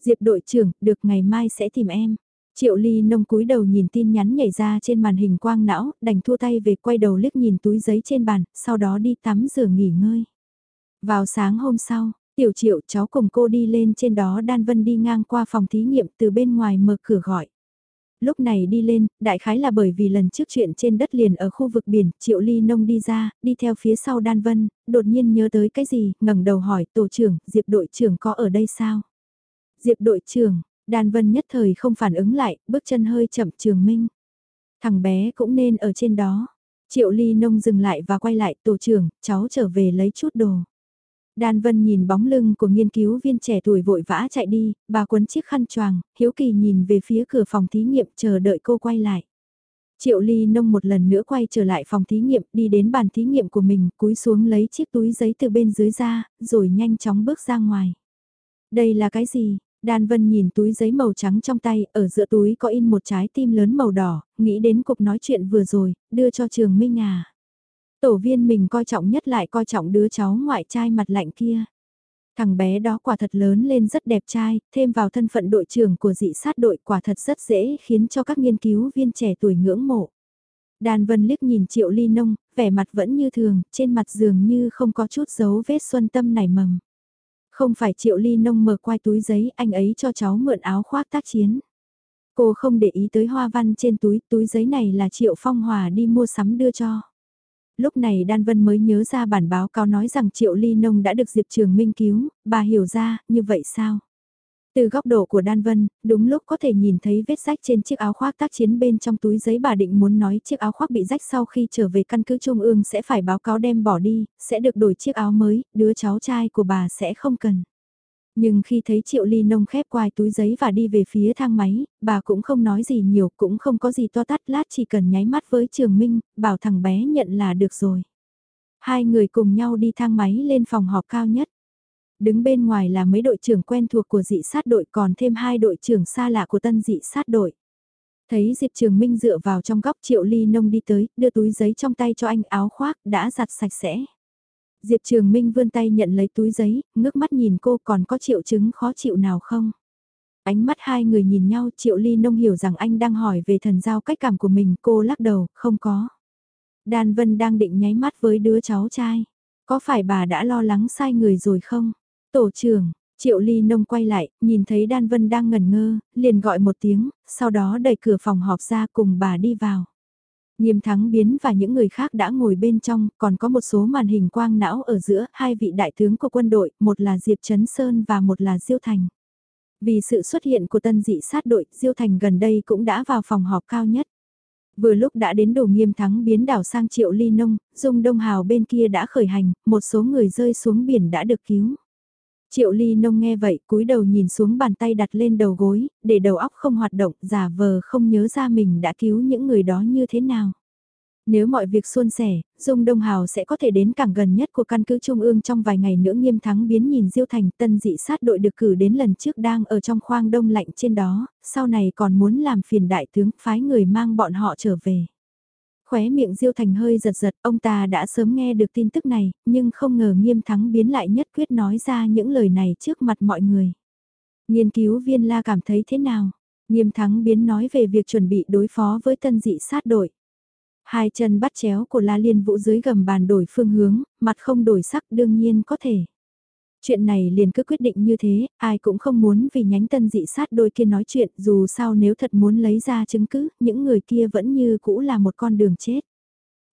Diệp đội trưởng, được ngày mai sẽ tìm em. Triệu ly nông cúi đầu nhìn tin nhắn nhảy ra trên màn hình quang não, đành thua tay về quay đầu liếc nhìn túi giấy trên bàn, sau đó đi tắm rửa nghỉ ngơi. Vào sáng hôm sau, tiểu triệu cháu cùng cô đi lên trên đó Đan Vân đi ngang qua phòng thí nghiệm từ bên ngoài mở cửa gọi. Lúc này đi lên, đại khái là bởi vì lần trước chuyện trên đất liền ở khu vực biển, Triệu Ly Nông đi ra, đi theo phía sau Đan Vân, đột nhiên nhớ tới cái gì, ngẩng đầu hỏi tổ trưởng, Diệp đội trưởng có ở đây sao? Diệp đội trưởng, Đan Vân nhất thời không phản ứng lại, bước chân hơi chậm trường minh. Thằng bé cũng nên ở trên đó. Triệu Ly Nông dừng lại và quay lại, tổ trưởng, cháu trở về lấy chút đồ. Đan Vân nhìn bóng lưng của nghiên cứu viên trẻ tuổi vội vã chạy đi, bà quấn chiếc khăn choàng, hiếu kỳ nhìn về phía cửa phòng thí nghiệm chờ đợi cô quay lại. Triệu Ly Nông một lần nữa quay trở lại phòng thí nghiệm, đi đến bàn thí nghiệm của mình, cúi xuống lấy chiếc túi giấy từ bên dưới ra, rồi nhanh chóng bước ra ngoài. Đây là cái gì? Đan Vân nhìn túi giấy màu trắng trong tay, ở giữa túi có in một trái tim lớn màu đỏ, nghĩ đến cuộc nói chuyện vừa rồi, đưa cho Trường Minh à. Tổ viên mình coi trọng nhất lại coi trọng đứa cháu ngoại trai mặt lạnh kia. Thằng bé đó quả thật lớn lên rất đẹp trai, thêm vào thân phận đội trưởng của dị sát đội quả thật rất dễ khiến cho các nghiên cứu viên trẻ tuổi ngưỡng mộ. Đàn vân liếc nhìn triệu ly nông, vẻ mặt vẫn như thường, trên mặt dường như không có chút dấu vết xuân tâm nảy mầm. Không phải triệu ly nông mở quai túi giấy, anh ấy cho cháu mượn áo khoác tác chiến. Cô không để ý tới hoa văn trên túi, túi giấy này là triệu phong hòa đi mua sắm đưa cho lúc này Đan Vân mới nhớ ra bản báo cáo nói rằng Triệu Ly Nông đã được Diệp Trường Minh cứu, bà hiểu ra, như vậy sao? Từ góc độ của Đan Vân, đúng lúc có thể nhìn thấy vết rách trên chiếc áo khoác tác chiến bên trong túi giấy bà định muốn nói chiếc áo khoác bị rách sau khi trở về căn cứ Trung ương sẽ phải báo cáo đem bỏ đi, sẽ được đổi chiếc áo mới, đứa cháu trai của bà sẽ không cần. Nhưng khi thấy Triệu Ly Nông khép quai túi giấy và đi về phía thang máy, bà cũng không nói gì nhiều, cũng không có gì to tát lát chỉ cần nháy mắt với Trường Minh, bảo thằng bé nhận là được rồi. Hai người cùng nhau đi thang máy lên phòng họp cao nhất. Đứng bên ngoài là mấy đội trưởng quen thuộc của dị sát đội còn thêm hai đội trưởng xa lạ của tân dị sát đội. Thấy Diệp Trường Minh dựa vào trong góc Triệu Ly Nông đi tới, đưa túi giấy trong tay cho anh áo khoác, đã giặt sạch sẽ. Diệp Trường Minh vươn tay nhận lấy túi giấy, ngước mắt nhìn cô còn có triệu chứng khó chịu nào không? Ánh mắt hai người nhìn nhau Triệu Ly Nông hiểu rằng anh đang hỏi về thần giao cách cảm của mình cô lắc đầu, không có. Đan Vân đang định nháy mắt với đứa cháu trai. Có phải bà đã lo lắng sai người rồi không? Tổ trưởng, Triệu Ly Nông quay lại, nhìn thấy Đan Vân đang ngẩn ngơ, liền gọi một tiếng, sau đó đẩy cửa phòng họp ra cùng bà đi vào. Nghiêm thắng biến và những người khác đã ngồi bên trong, còn có một số màn hình quang não ở giữa hai vị đại tướng của quân đội, một là Diệp Trấn Sơn và một là Diêu Thành. Vì sự xuất hiện của tân dị sát đội, Diêu Thành gần đây cũng đã vào phòng họp cao nhất. Vừa lúc đã đến đồ nghiêm thắng biến đảo sang triệu ly nông, dung đông hào bên kia đã khởi hành, một số người rơi xuống biển đã được cứu. Triệu ly nông nghe vậy cúi đầu nhìn xuống bàn tay đặt lên đầu gối, để đầu óc không hoạt động, giả vờ không nhớ ra mình đã cứu những người đó như thế nào. Nếu mọi việc suôn sẻ, Dung Đông Hào sẽ có thể đến cảng gần nhất của căn cứ Trung ương trong vài ngày nữa nghiêm thắng biến nhìn Diêu Thành tân dị sát đội được cử đến lần trước đang ở trong khoang đông lạnh trên đó, sau này còn muốn làm phiền đại tướng phái người mang bọn họ trở về. Khóe miệng Diêu Thành hơi giật giật, ông ta đã sớm nghe được tin tức này, nhưng không ngờ nghiêm thắng biến lại nhất quyết nói ra những lời này trước mặt mọi người. Nghiên cứu viên la cảm thấy thế nào? Nghiêm thắng biến nói về việc chuẩn bị đối phó với tân dị sát đội. Hai chân bắt chéo của La Liên Vũ dưới gầm bàn đổi phương hướng, mặt không đổi sắc đương nhiên có thể. Chuyện này liền cứ quyết định như thế, ai cũng không muốn vì nhánh tân dị sát đôi kia nói chuyện dù sao nếu thật muốn lấy ra chứng cứ, những người kia vẫn như cũ là một con đường chết.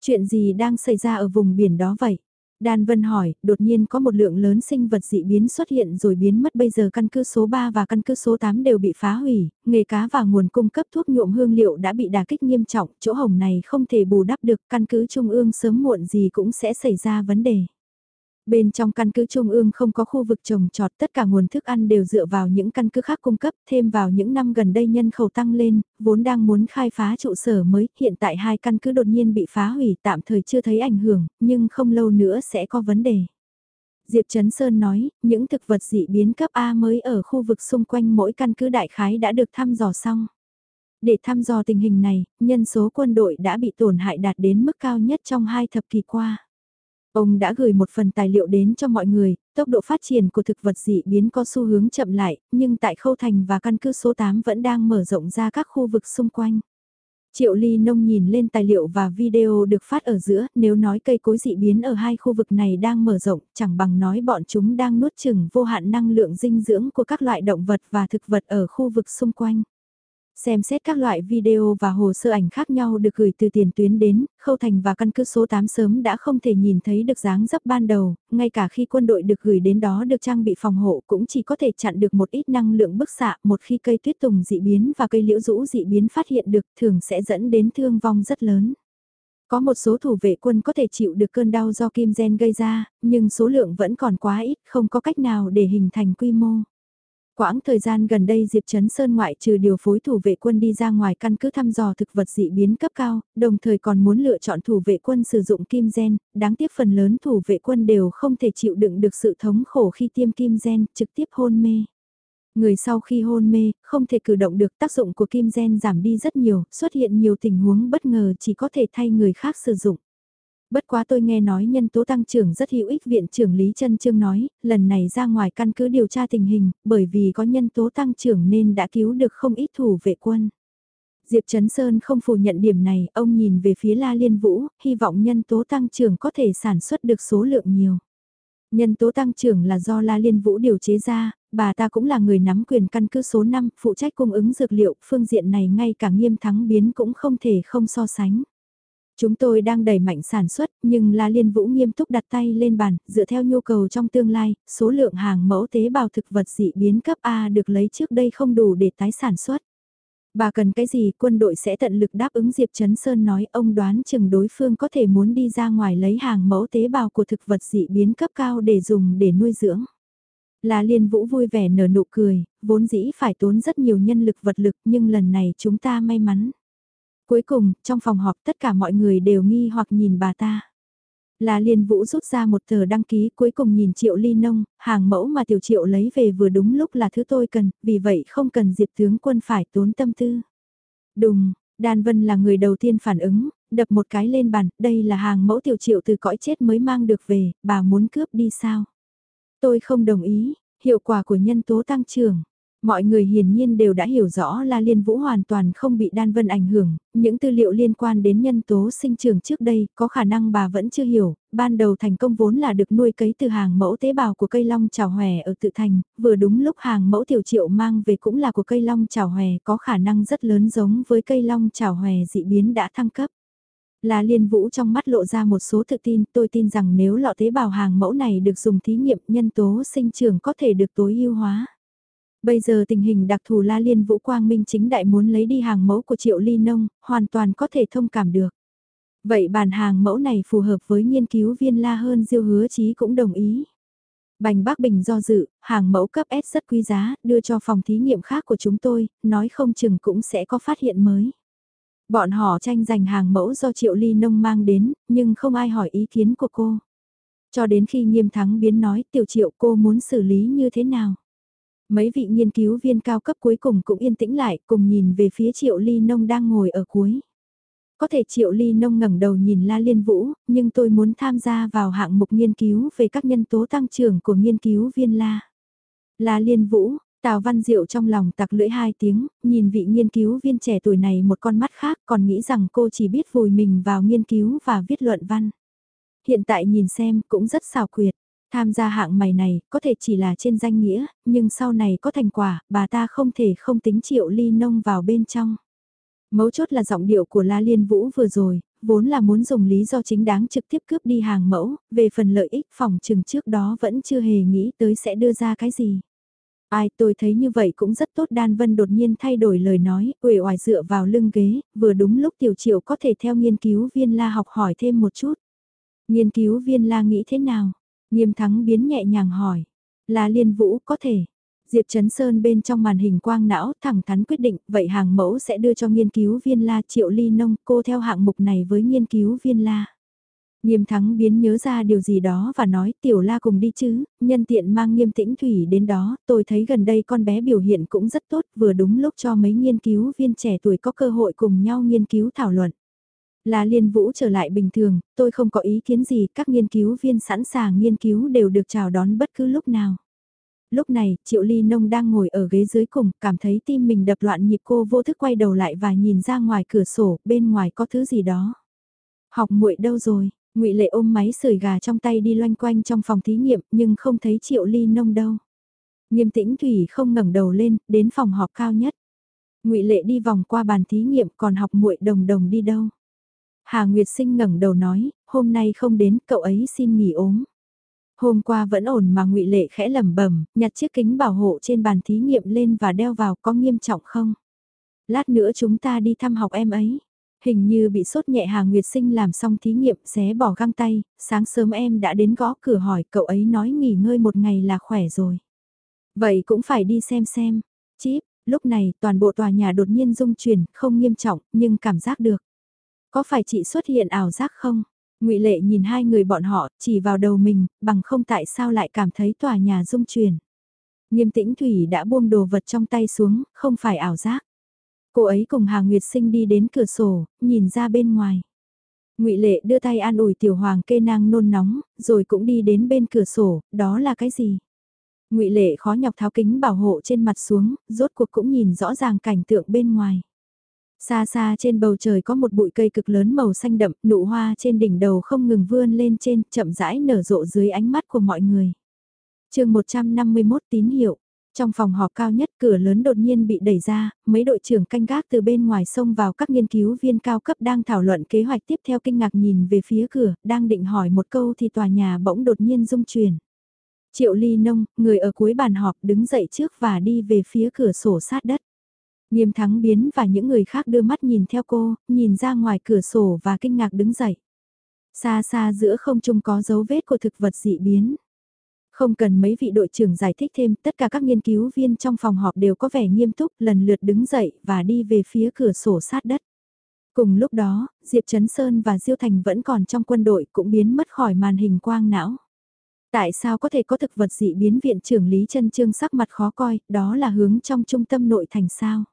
Chuyện gì đang xảy ra ở vùng biển đó vậy? Đan Vân hỏi, đột nhiên có một lượng lớn sinh vật dị biến xuất hiện rồi biến mất bây giờ căn cứ số 3 và căn cứ số 8 đều bị phá hủy, nghề cá và nguồn cung cấp thuốc nhuộm hương liệu đã bị đả kích nghiêm trọng, chỗ hồng này không thể bù đắp được, căn cứ trung ương sớm muộn gì cũng sẽ xảy ra vấn đề. Bên trong căn cứ Trung ương không có khu vực trồng trọt tất cả nguồn thức ăn đều dựa vào những căn cứ khác cung cấp thêm vào những năm gần đây nhân khẩu tăng lên, vốn đang muốn khai phá trụ sở mới, hiện tại hai căn cứ đột nhiên bị phá hủy tạm thời chưa thấy ảnh hưởng, nhưng không lâu nữa sẽ có vấn đề. Diệp Trấn Sơn nói, những thực vật dị biến cấp A mới ở khu vực xung quanh mỗi căn cứ đại khái đã được thăm dò xong. Để thăm dò tình hình này, nhân số quân đội đã bị tổn hại đạt đến mức cao nhất trong hai thập kỷ qua. Ông đã gửi một phần tài liệu đến cho mọi người, tốc độ phát triển của thực vật dị biến có xu hướng chậm lại, nhưng tại khâu thành và căn cứ số 8 vẫn đang mở rộng ra các khu vực xung quanh. Triệu Ly Nông nhìn lên tài liệu và video được phát ở giữa, nếu nói cây cối dị biến ở hai khu vực này đang mở rộng, chẳng bằng nói bọn chúng đang nuốt chừng vô hạn năng lượng dinh dưỡng của các loại động vật và thực vật ở khu vực xung quanh. Xem xét các loại video và hồ sơ ảnh khác nhau được gửi từ tiền tuyến đến, Khâu Thành và căn cứ số 8 sớm đã không thể nhìn thấy được dáng dấp ban đầu, ngay cả khi quân đội được gửi đến đó được trang bị phòng hộ cũng chỉ có thể chặn được một ít năng lượng bức xạ một khi cây tuyết tùng dị biến và cây liễu rũ dị biến phát hiện được thường sẽ dẫn đến thương vong rất lớn. Có một số thủ vệ quân có thể chịu được cơn đau do kim gen gây ra, nhưng số lượng vẫn còn quá ít, không có cách nào để hình thành quy mô. Quãng thời gian gần đây Diệp Trấn Sơn ngoại trừ điều phối thủ vệ quân đi ra ngoài căn cứ thăm dò thực vật dị biến cấp cao, đồng thời còn muốn lựa chọn thủ vệ quân sử dụng kim gen, đáng tiếc phần lớn thủ vệ quân đều không thể chịu đựng được sự thống khổ khi tiêm kim gen, trực tiếp hôn mê. Người sau khi hôn mê, không thể cử động được tác dụng của kim gen giảm đi rất nhiều, xuất hiện nhiều tình huống bất ngờ chỉ có thể thay người khác sử dụng. Bất quá tôi nghe nói nhân tố tăng trưởng rất hữu ích viện trưởng Lý Trân Trương nói, lần này ra ngoài căn cứ điều tra tình hình, bởi vì có nhân tố tăng trưởng nên đã cứu được không ít thủ vệ quân. Diệp Trấn Sơn không phủ nhận điểm này, ông nhìn về phía La Liên Vũ, hy vọng nhân tố tăng trưởng có thể sản xuất được số lượng nhiều. Nhân tố tăng trưởng là do La Liên Vũ điều chế ra, bà ta cũng là người nắm quyền căn cứ số 5, phụ trách cung ứng dược liệu, phương diện này ngay cả nghiêm thắng biến cũng không thể không so sánh. Chúng tôi đang đẩy mạnh sản xuất, nhưng La Liên Vũ nghiêm túc đặt tay lên bàn, dựa theo nhu cầu trong tương lai, số lượng hàng mẫu tế bào thực vật dị biến cấp A được lấy trước đây không đủ để tái sản xuất. Bà cần cái gì quân đội sẽ tận lực đáp ứng Diệp Trấn Sơn nói ông đoán chừng đối phương có thể muốn đi ra ngoài lấy hàng mẫu tế bào của thực vật dị biến cấp cao để dùng để nuôi dưỡng. La Liên Vũ vui vẻ nở nụ cười, vốn dĩ phải tốn rất nhiều nhân lực vật lực nhưng lần này chúng ta may mắn. Cuối cùng, trong phòng họp tất cả mọi người đều nghi hoặc nhìn bà ta. Là Liên Vũ rút ra một tờ đăng ký cuối cùng nhìn Triệu Ly Nông, hàng mẫu mà Tiểu Triệu lấy về vừa đúng lúc là thứ tôi cần, vì vậy không cần Diệp tướng quân phải tốn tâm tư. Đùng, Đan Vân là người đầu tiên phản ứng, đập một cái lên bàn, đây là hàng mẫu Tiểu Triệu từ cõi chết mới mang được về, bà muốn cướp đi sao? Tôi không đồng ý, hiệu quả của nhân tố tăng trưởng. Mọi người hiển nhiên đều đã hiểu rõ là Liên Vũ hoàn toàn không bị Đan Vân ảnh hưởng, những tư liệu liên quan đến nhân tố sinh trưởng trước đây có khả năng bà vẫn chưa hiểu, ban đầu thành công vốn là được nuôi cấy từ hàng mẫu tế bào của cây long trào hòe ở tự thành, vừa đúng lúc hàng mẫu tiểu triệu mang về cũng là của cây long trào hòe có khả năng rất lớn giống với cây long trào hòe dị biến đã thăng cấp. Là liên vũ trong mắt lộ ra một số tự tin, tôi tin rằng nếu lọ tế bào hàng mẫu này được dùng thí nghiệm nhân tố sinh trưởng có thể được tối ưu hóa. Bây giờ tình hình đặc thù La Liên Vũ Quang Minh chính đại muốn lấy đi hàng mẫu của Triệu Ly Nông, hoàn toàn có thể thông cảm được. Vậy bản hàng mẫu này phù hợp với nghiên cứu viên La hơn Diêu Hứa Chí cũng đồng ý. Bành Bác Bình do dự, hàng mẫu cấp S rất quý giá, đưa cho phòng thí nghiệm khác của chúng tôi, nói không chừng cũng sẽ có phát hiện mới. Bọn họ tranh giành hàng mẫu do Triệu Ly Nông mang đến, nhưng không ai hỏi ý kiến của cô. Cho đến khi nghiêm thắng biến nói tiểu triệu cô muốn xử lý như thế nào. Mấy vị nghiên cứu viên cao cấp cuối cùng cũng yên tĩnh lại cùng nhìn về phía Triệu Ly Nông đang ngồi ở cuối. Có thể Triệu Ly Nông ngẩng đầu nhìn La Liên Vũ, nhưng tôi muốn tham gia vào hạng mục nghiên cứu về các nhân tố tăng trưởng của nghiên cứu viên La. La Liên Vũ, Tào Văn Diệu trong lòng tặc lưỡi hai tiếng, nhìn vị nghiên cứu viên trẻ tuổi này một con mắt khác còn nghĩ rằng cô chỉ biết vùi mình vào nghiên cứu và viết luận văn. Hiện tại nhìn xem cũng rất xào quyệt. Tham gia hạng mày này, có thể chỉ là trên danh nghĩa, nhưng sau này có thành quả, bà ta không thể không tính triệu ly nông vào bên trong. Mấu chốt là giọng điệu của La Liên Vũ vừa rồi, vốn là muốn dùng lý do chính đáng trực tiếp cướp đi hàng mẫu, về phần lợi ích phòng trừng trước đó vẫn chưa hề nghĩ tới sẽ đưa ra cái gì. Ai tôi thấy như vậy cũng rất tốt Đan Vân đột nhiên thay đổi lời nói, uể oải dựa vào lưng ghế, vừa đúng lúc tiểu triệu có thể theo nghiên cứu viên la học hỏi thêm một chút. Nghiên cứu viên la nghĩ thế nào? Nghiêm thắng biến nhẹ nhàng hỏi. Là liên vũ có thể. Diệp Trấn Sơn bên trong màn hình quang não thẳng thắn quyết định, vậy hàng mẫu sẽ đưa cho nghiên cứu viên la triệu ly nông, cô theo hạng mục này với nghiên cứu viên la. Nghiêm thắng biến nhớ ra điều gì đó và nói tiểu la cùng đi chứ, nhân tiện mang nghiêm tĩnh thủy đến đó, tôi thấy gần đây con bé biểu hiện cũng rất tốt, vừa đúng lúc cho mấy nghiên cứu viên trẻ tuổi có cơ hội cùng nhau nghiên cứu thảo luận. Là Liên Vũ trở lại bình thường, tôi không có ý kiến gì, các nghiên cứu viên sẵn sàng nghiên cứu đều được chào đón bất cứ lúc nào. Lúc này, Triệu Ly Nông đang ngồi ở ghế dưới cùng, cảm thấy tim mình đập loạn nhịp cô vô thức quay đầu lại và nhìn ra ngoài cửa sổ, bên ngoài có thứ gì đó. Học muội đâu rồi? ngụy Lệ ôm máy sưởi gà trong tay đi loanh quanh trong phòng thí nghiệm nhưng không thấy Triệu Ly Nông đâu. Nghiêm tĩnh Thủy không ngẩng đầu lên, đến phòng họp cao nhất. ngụy Lệ đi vòng qua bàn thí nghiệm còn học muội đồng đồng đi đâu? Hà Nguyệt Sinh ngẩng đầu nói, hôm nay không đến, cậu ấy xin nghỉ ốm. Hôm qua vẫn ổn mà ngụy Lệ khẽ lẩm bẩm, nhặt chiếc kính bảo hộ trên bàn thí nghiệm lên và đeo vào có nghiêm trọng không? Lát nữa chúng ta đi thăm học em ấy. Hình như bị sốt nhẹ Hà Nguyệt Sinh làm xong thí nghiệm xé bỏ găng tay, sáng sớm em đã đến gõ cửa hỏi cậu ấy nói nghỉ ngơi một ngày là khỏe rồi. Vậy cũng phải đi xem xem. Chíp, lúc này toàn bộ tòa nhà đột nhiên rung chuyển, không nghiêm trọng, nhưng cảm giác được. Có phải chị xuất hiện ảo giác không? ngụy Lệ nhìn hai người bọn họ, chỉ vào đầu mình, bằng không tại sao lại cảm thấy tòa nhà rung chuyển. Nghiêm tĩnh Thủy đã buông đồ vật trong tay xuống, không phải ảo giác. Cô ấy cùng Hà Nguyệt Sinh đi đến cửa sổ, nhìn ra bên ngoài. ngụy Lệ đưa tay an ủi tiểu hoàng kê nang nôn nóng, rồi cũng đi đến bên cửa sổ, đó là cái gì? ngụy Lệ khó nhọc tháo kính bảo hộ trên mặt xuống, rốt cuộc cũng nhìn rõ ràng cảnh tượng bên ngoài. Xa xa trên bầu trời có một bụi cây cực lớn màu xanh đậm, nụ hoa trên đỉnh đầu không ngừng vươn lên trên, chậm rãi nở rộ dưới ánh mắt của mọi người. chương 151 tín hiệu. Trong phòng họp cao nhất cửa lớn đột nhiên bị đẩy ra, mấy đội trưởng canh gác từ bên ngoài xông vào các nghiên cứu viên cao cấp đang thảo luận kế hoạch tiếp theo kinh ngạc nhìn về phía cửa, đang định hỏi một câu thì tòa nhà bỗng đột nhiên rung chuyển. Triệu ly nông, người ở cuối bàn họp đứng dậy trước và đi về phía cửa sổ sát đất. Nghiêm thắng biến và những người khác đưa mắt nhìn theo cô, nhìn ra ngoài cửa sổ và kinh ngạc đứng dậy. Xa xa giữa không trung có dấu vết của thực vật dị biến. Không cần mấy vị đội trưởng giải thích thêm, tất cả các nghiên cứu viên trong phòng họp đều có vẻ nghiêm túc lần lượt đứng dậy và đi về phía cửa sổ sát đất. Cùng lúc đó, Diệp Trấn Sơn và Diêu Thành vẫn còn trong quân đội cũng biến mất khỏi màn hình quang não. Tại sao có thể có thực vật dị biến viện trưởng Lý chân Trương sắc mặt khó coi, đó là hướng trong trung tâm nội thành sao?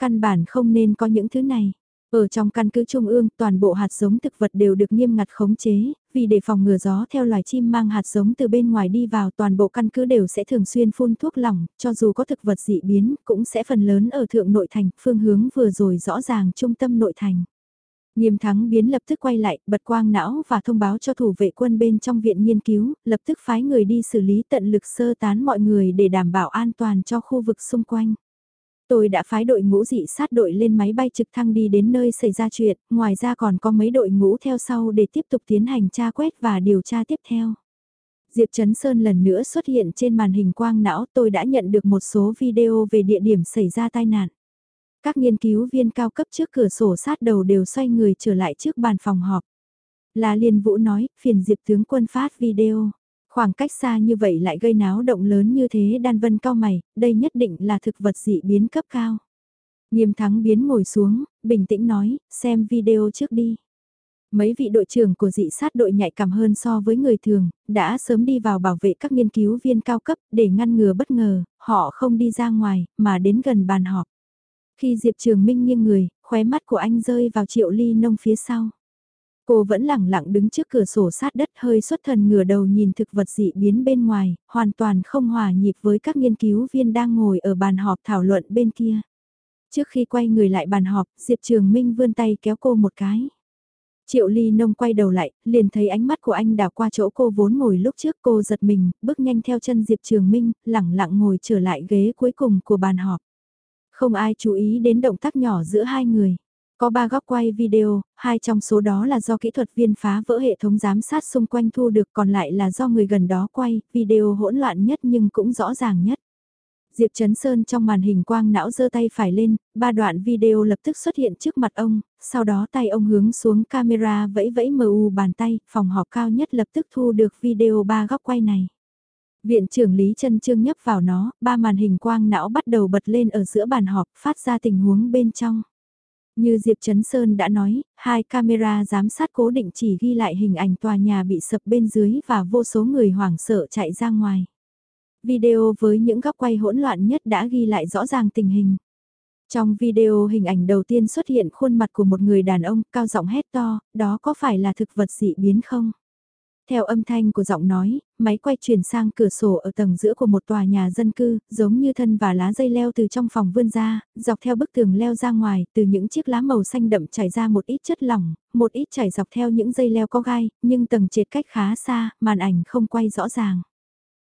Căn bản không nên có những thứ này. Ở trong căn cứ trung ương, toàn bộ hạt giống thực vật đều được nghiêm ngặt khống chế, vì để phòng ngừa gió theo loài chim mang hạt giống từ bên ngoài đi vào toàn bộ căn cứ đều sẽ thường xuyên phun thuốc lỏng, cho dù có thực vật dị biến, cũng sẽ phần lớn ở thượng nội thành, phương hướng vừa rồi rõ ràng trung tâm nội thành. Nghiêm thắng biến lập tức quay lại, bật quang não và thông báo cho thủ vệ quân bên trong viện nghiên cứu, lập tức phái người đi xử lý tận lực sơ tán mọi người để đảm bảo an toàn cho khu vực xung quanh. Tôi đã phái đội ngũ dị sát đội lên máy bay trực thăng đi đến nơi xảy ra chuyện, ngoài ra còn có mấy đội ngũ theo sau để tiếp tục tiến hành tra quét và điều tra tiếp theo. Diệp Trấn Sơn lần nữa xuất hiện trên màn hình quang não tôi đã nhận được một số video về địa điểm xảy ra tai nạn. Các nghiên cứu viên cao cấp trước cửa sổ sát đầu đều xoay người trở lại trước bàn phòng họp. Là Liên Vũ nói, phiền Diệp tướng quân phát video. Khoảng cách xa như vậy lại gây náo động lớn như thế đan vân cao mày, đây nhất định là thực vật dị biến cấp cao. Nghiêm thắng biến ngồi xuống, bình tĩnh nói, xem video trước đi. Mấy vị đội trưởng của dị sát đội nhạy cảm hơn so với người thường, đã sớm đi vào bảo vệ các nghiên cứu viên cao cấp để ngăn ngừa bất ngờ, họ không đi ra ngoài, mà đến gần bàn họp. Khi Diệp Trường Minh nghiêng người, khóe mắt của anh rơi vào triệu ly nông phía sau. Cô vẫn lẳng lặng đứng trước cửa sổ sát đất hơi xuất thần ngửa đầu nhìn thực vật dị biến bên ngoài, hoàn toàn không hòa nhịp với các nghiên cứu viên đang ngồi ở bàn họp thảo luận bên kia. Trước khi quay người lại bàn họp, Diệp Trường Minh vươn tay kéo cô một cái. Triệu Ly Nông quay đầu lại, liền thấy ánh mắt của anh đảo qua chỗ cô vốn ngồi lúc trước cô giật mình, bước nhanh theo chân Diệp Trường Minh, lẳng lặng ngồi trở lại ghế cuối cùng của bàn họp. Không ai chú ý đến động tác nhỏ giữa hai người. Có ba góc quay video, hai trong số đó là do kỹ thuật viên phá vỡ hệ thống giám sát xung quanh thu được còn lại là do người gần đó quay, video hỗn loạn nhất nhưng cũng rõ ràng nhất. Diệp Trấn Sơn trong màn hình quang não giơ tay phải lên, ba đoạn video lập tức xuất hiện trước mặt ông, sau đó tay ông hướng xuống camera vẫy vẫy mu bàn tay, phòng họp cao nhất lập tức thu được video ba góc quay này. Viện trưởng Lý Trân Trương nhấp vào nó, ba màn hình quang não bắt đầu bật lên ở giữa bàn họp, phát ra tình huống bên trong. Như Diệp Trấn Sơn đã nói, hai camera giám sát cố định chỉ ghi lại hình ảnh tòa nhà bị sập bên dưới và vô số người hoảng sợ chạy ra ngoài. Video với những góc quay hỗn loạn nhất đã ghi lại rõ ràng tình hình. Trong video hình ảnh đầu tiên xuất hiện khuôn mặt của một người đàn ông cao giọng hét to, đó có phải là thực vật dị biến không? Theo âm thanh của giọng nói, máy quay chuyển sang cửa sổ ở tầng giữa của một tòa nhà dân cư, giống như thân và lá dây leo từ trong phòng vươn ra, dọc theo bức tường leo ra ngoài, từ những chiếc lá màu xanh đậm chảy ra một ít chất lỏng, một ít chảy dọc theo những dây leo có gai, nhưng tầng trệt cách khá xa, màn ảnh không quay rõ ràng.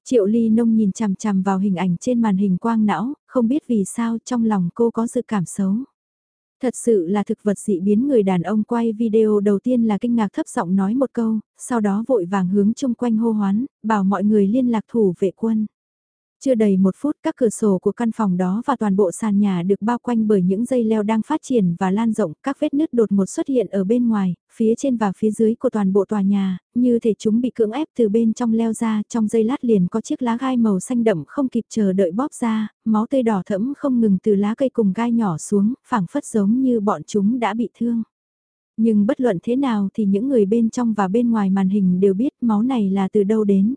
Triệu Ly Nông nhìn chằm chằm vào hình ảnh trên màn hình quang não, không biết vì sao trong lòng cô có dự cảm xấu. Thật sự là thực vật dị biến người đàn ông quay video đầu tiên là kinh ngạc thấp giọng nói một câu, sau đó vội vàng hướng chung quanh hô hoán, bảo mọi người liên lạc thủ vệ quân. Chưa đầy một phút các cửa sổ của căn phòng đó và toàn bộ sàn nhà được bao quanh bởi những dây leo đang phát triển và lan rộng, các vết nứt đột ngột xuất hiện ở bên ngoài, phía trên và phía dưới của toàn bộ tòa nhà, như thể chúng bị cưỡng ép từ bên trong leo ra, trong dây lát liền có chiếc lá gai màu xanh đậm không kịp chờ đợi bóp ra, máu tươi đỏ thẫm không ngừng từ lá cây cùng gai nhỏ xuống, phảng phất giống như bọn chúng đã bị thương. Nhưng bất luận thế nào thì những người bên trong và bên ngoài màn hình đều biết máu này là từ đâu đến.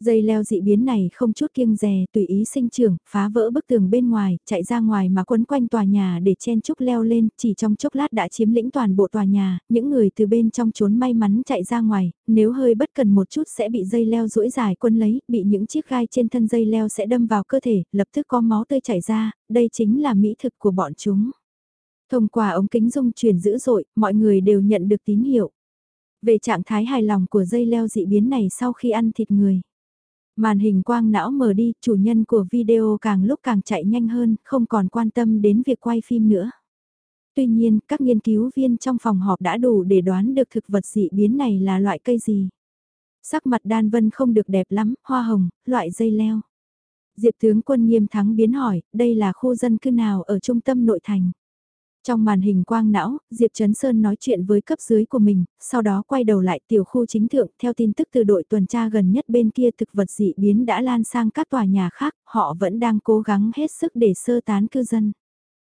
Dây leo dị biến này không chút kiêng dè, tùy ý sinh trưởng, phá vỡ bức tường bên ngoài, chạy ra ngoài mà quấn quanh tòa nhà để chen chúc leo lên, chỉ trong chốc lát đã chiếm lĩnh toàn bộ tòa nhà, những người từ bên trong trốn may mắn chạy ra ngoài, nếu hơi bất cần một chút sẽ bị dây leo duỗi dài quân lấy, bị những chiếc gai trên thân dây leo sẽ đâm vào cơ thể, lập tức có máu tươi chảy ra, đây chính là mỹ thực của bọn chúng. Thông qua ống kính dung truyền dữ dội, mọi người đều nhận được tín hiệu. Về trạng thái hài lòng của dây leo dị biến này sau khi ăn thịt người. Màn hình quang não mở đi, chủ nhân của video càng lúc càng chạy nhanh hơn, không còn quan tâm đến việc quay phim nữa. Tuy nhiên, các nghiên cứu viên trong phòng họp đã đủ để đoán được thực vật dị biến này là loại cây gì. Sắc mặt đan vân không được đẹp lắm, hoa hồng, loại dây leo. Diệp tướng quân nghiêm thắng biến hỏi, đây là khu dân cư nào ở trung tâm nội thành? Trong màn hình quang não, Diệp Trấn Sơn nói chuyện với cấp dưới của mình, sau đó quay đầu lại tiểu khu chính thượng, theo tin tức từ đội tuần tra gần nhất bên kia thực vật dị biến đã lan sang các tòa nhà khác, họ vẫn đang cố gắng hết sức để sơ tán cư dân.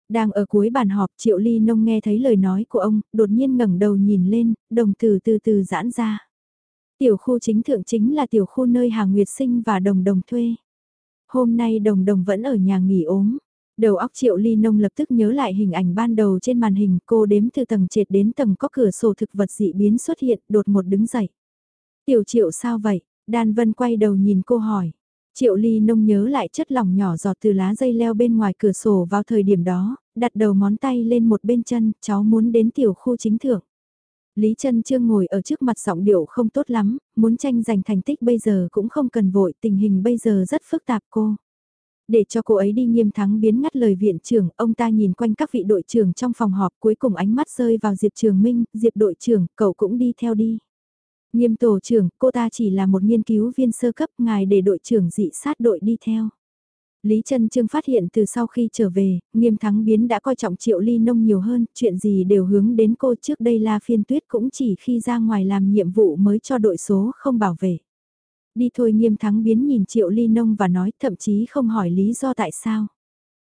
Đang ở cuối bàn họp Triệu Ly Nông nghe thấy lời nói của ông, đột nhiên ngẩng đầu nhìn lên, đồng từ từ từ giãn ra. Tiểu khu chính thượng chính là tiểu khu nơi Hà Nguyệt Sinh và Đồng Đồng thuê. Hôm nay Đồng Đồng vẫn ở nhà nghỉ ốm, Đầu óc triệu ly nông lập tức nhớ lại hình ảnh ban đầu trên màn hình cô đếm từ tầng trệt đến tầng có cửa sổ thực vật dị biến xuất hiện đột một đứng dậy. Tiểu triệu sao vậy? Đan Vân quay đầu nhìn cô hỏi. Triệu ly nông nhớ lại chất lỏng nhỏ giọt từ lá dây leo bên ngoài cửa sổ vào thời điểm đó, đặt đầu ngón tay lên một bên chân, cháu muốn đến tiểu khu chính thượng. Lý Trân Trương ngồi ở trước mặt giọng điệu không tốt lắm, muốn tranh giành thành tích bây giờ cũng không cần vội, tình hình bây giờ rất phức tạp cô. Để cho cô ấy đi nghiêm thắng biến ngắt lời viện trưởng, ông ta nhìn quanh các vị đội trưởng trong phòng họp cuối cùng ánh mắt rơi vào Diệp Trường Minh, Diệp đội trưởng, cậu cũng đi theo đi. Nghiêm tổ trưởng, cô ta chỉ là một nghiên cứu viên sơ cấp, ngài để đội trưởng dị sát đội đi theo. Lý Trân Trương phát hiện từ sau khi trở về, nghiêm thắng biến đã coi trọng triệu ly nông nhiều hơn, chuyện gì đều hướng đến cô trước đây La Phiên Tuyết cũng chỉ khi ra ngoài làm nhiệm vụ mới cho đội số không bảo vệ. Đi thôi nghiêm thắng biến nhìn Triệu Ly Nông và nói thậm chí không hỏi lý do tại sao.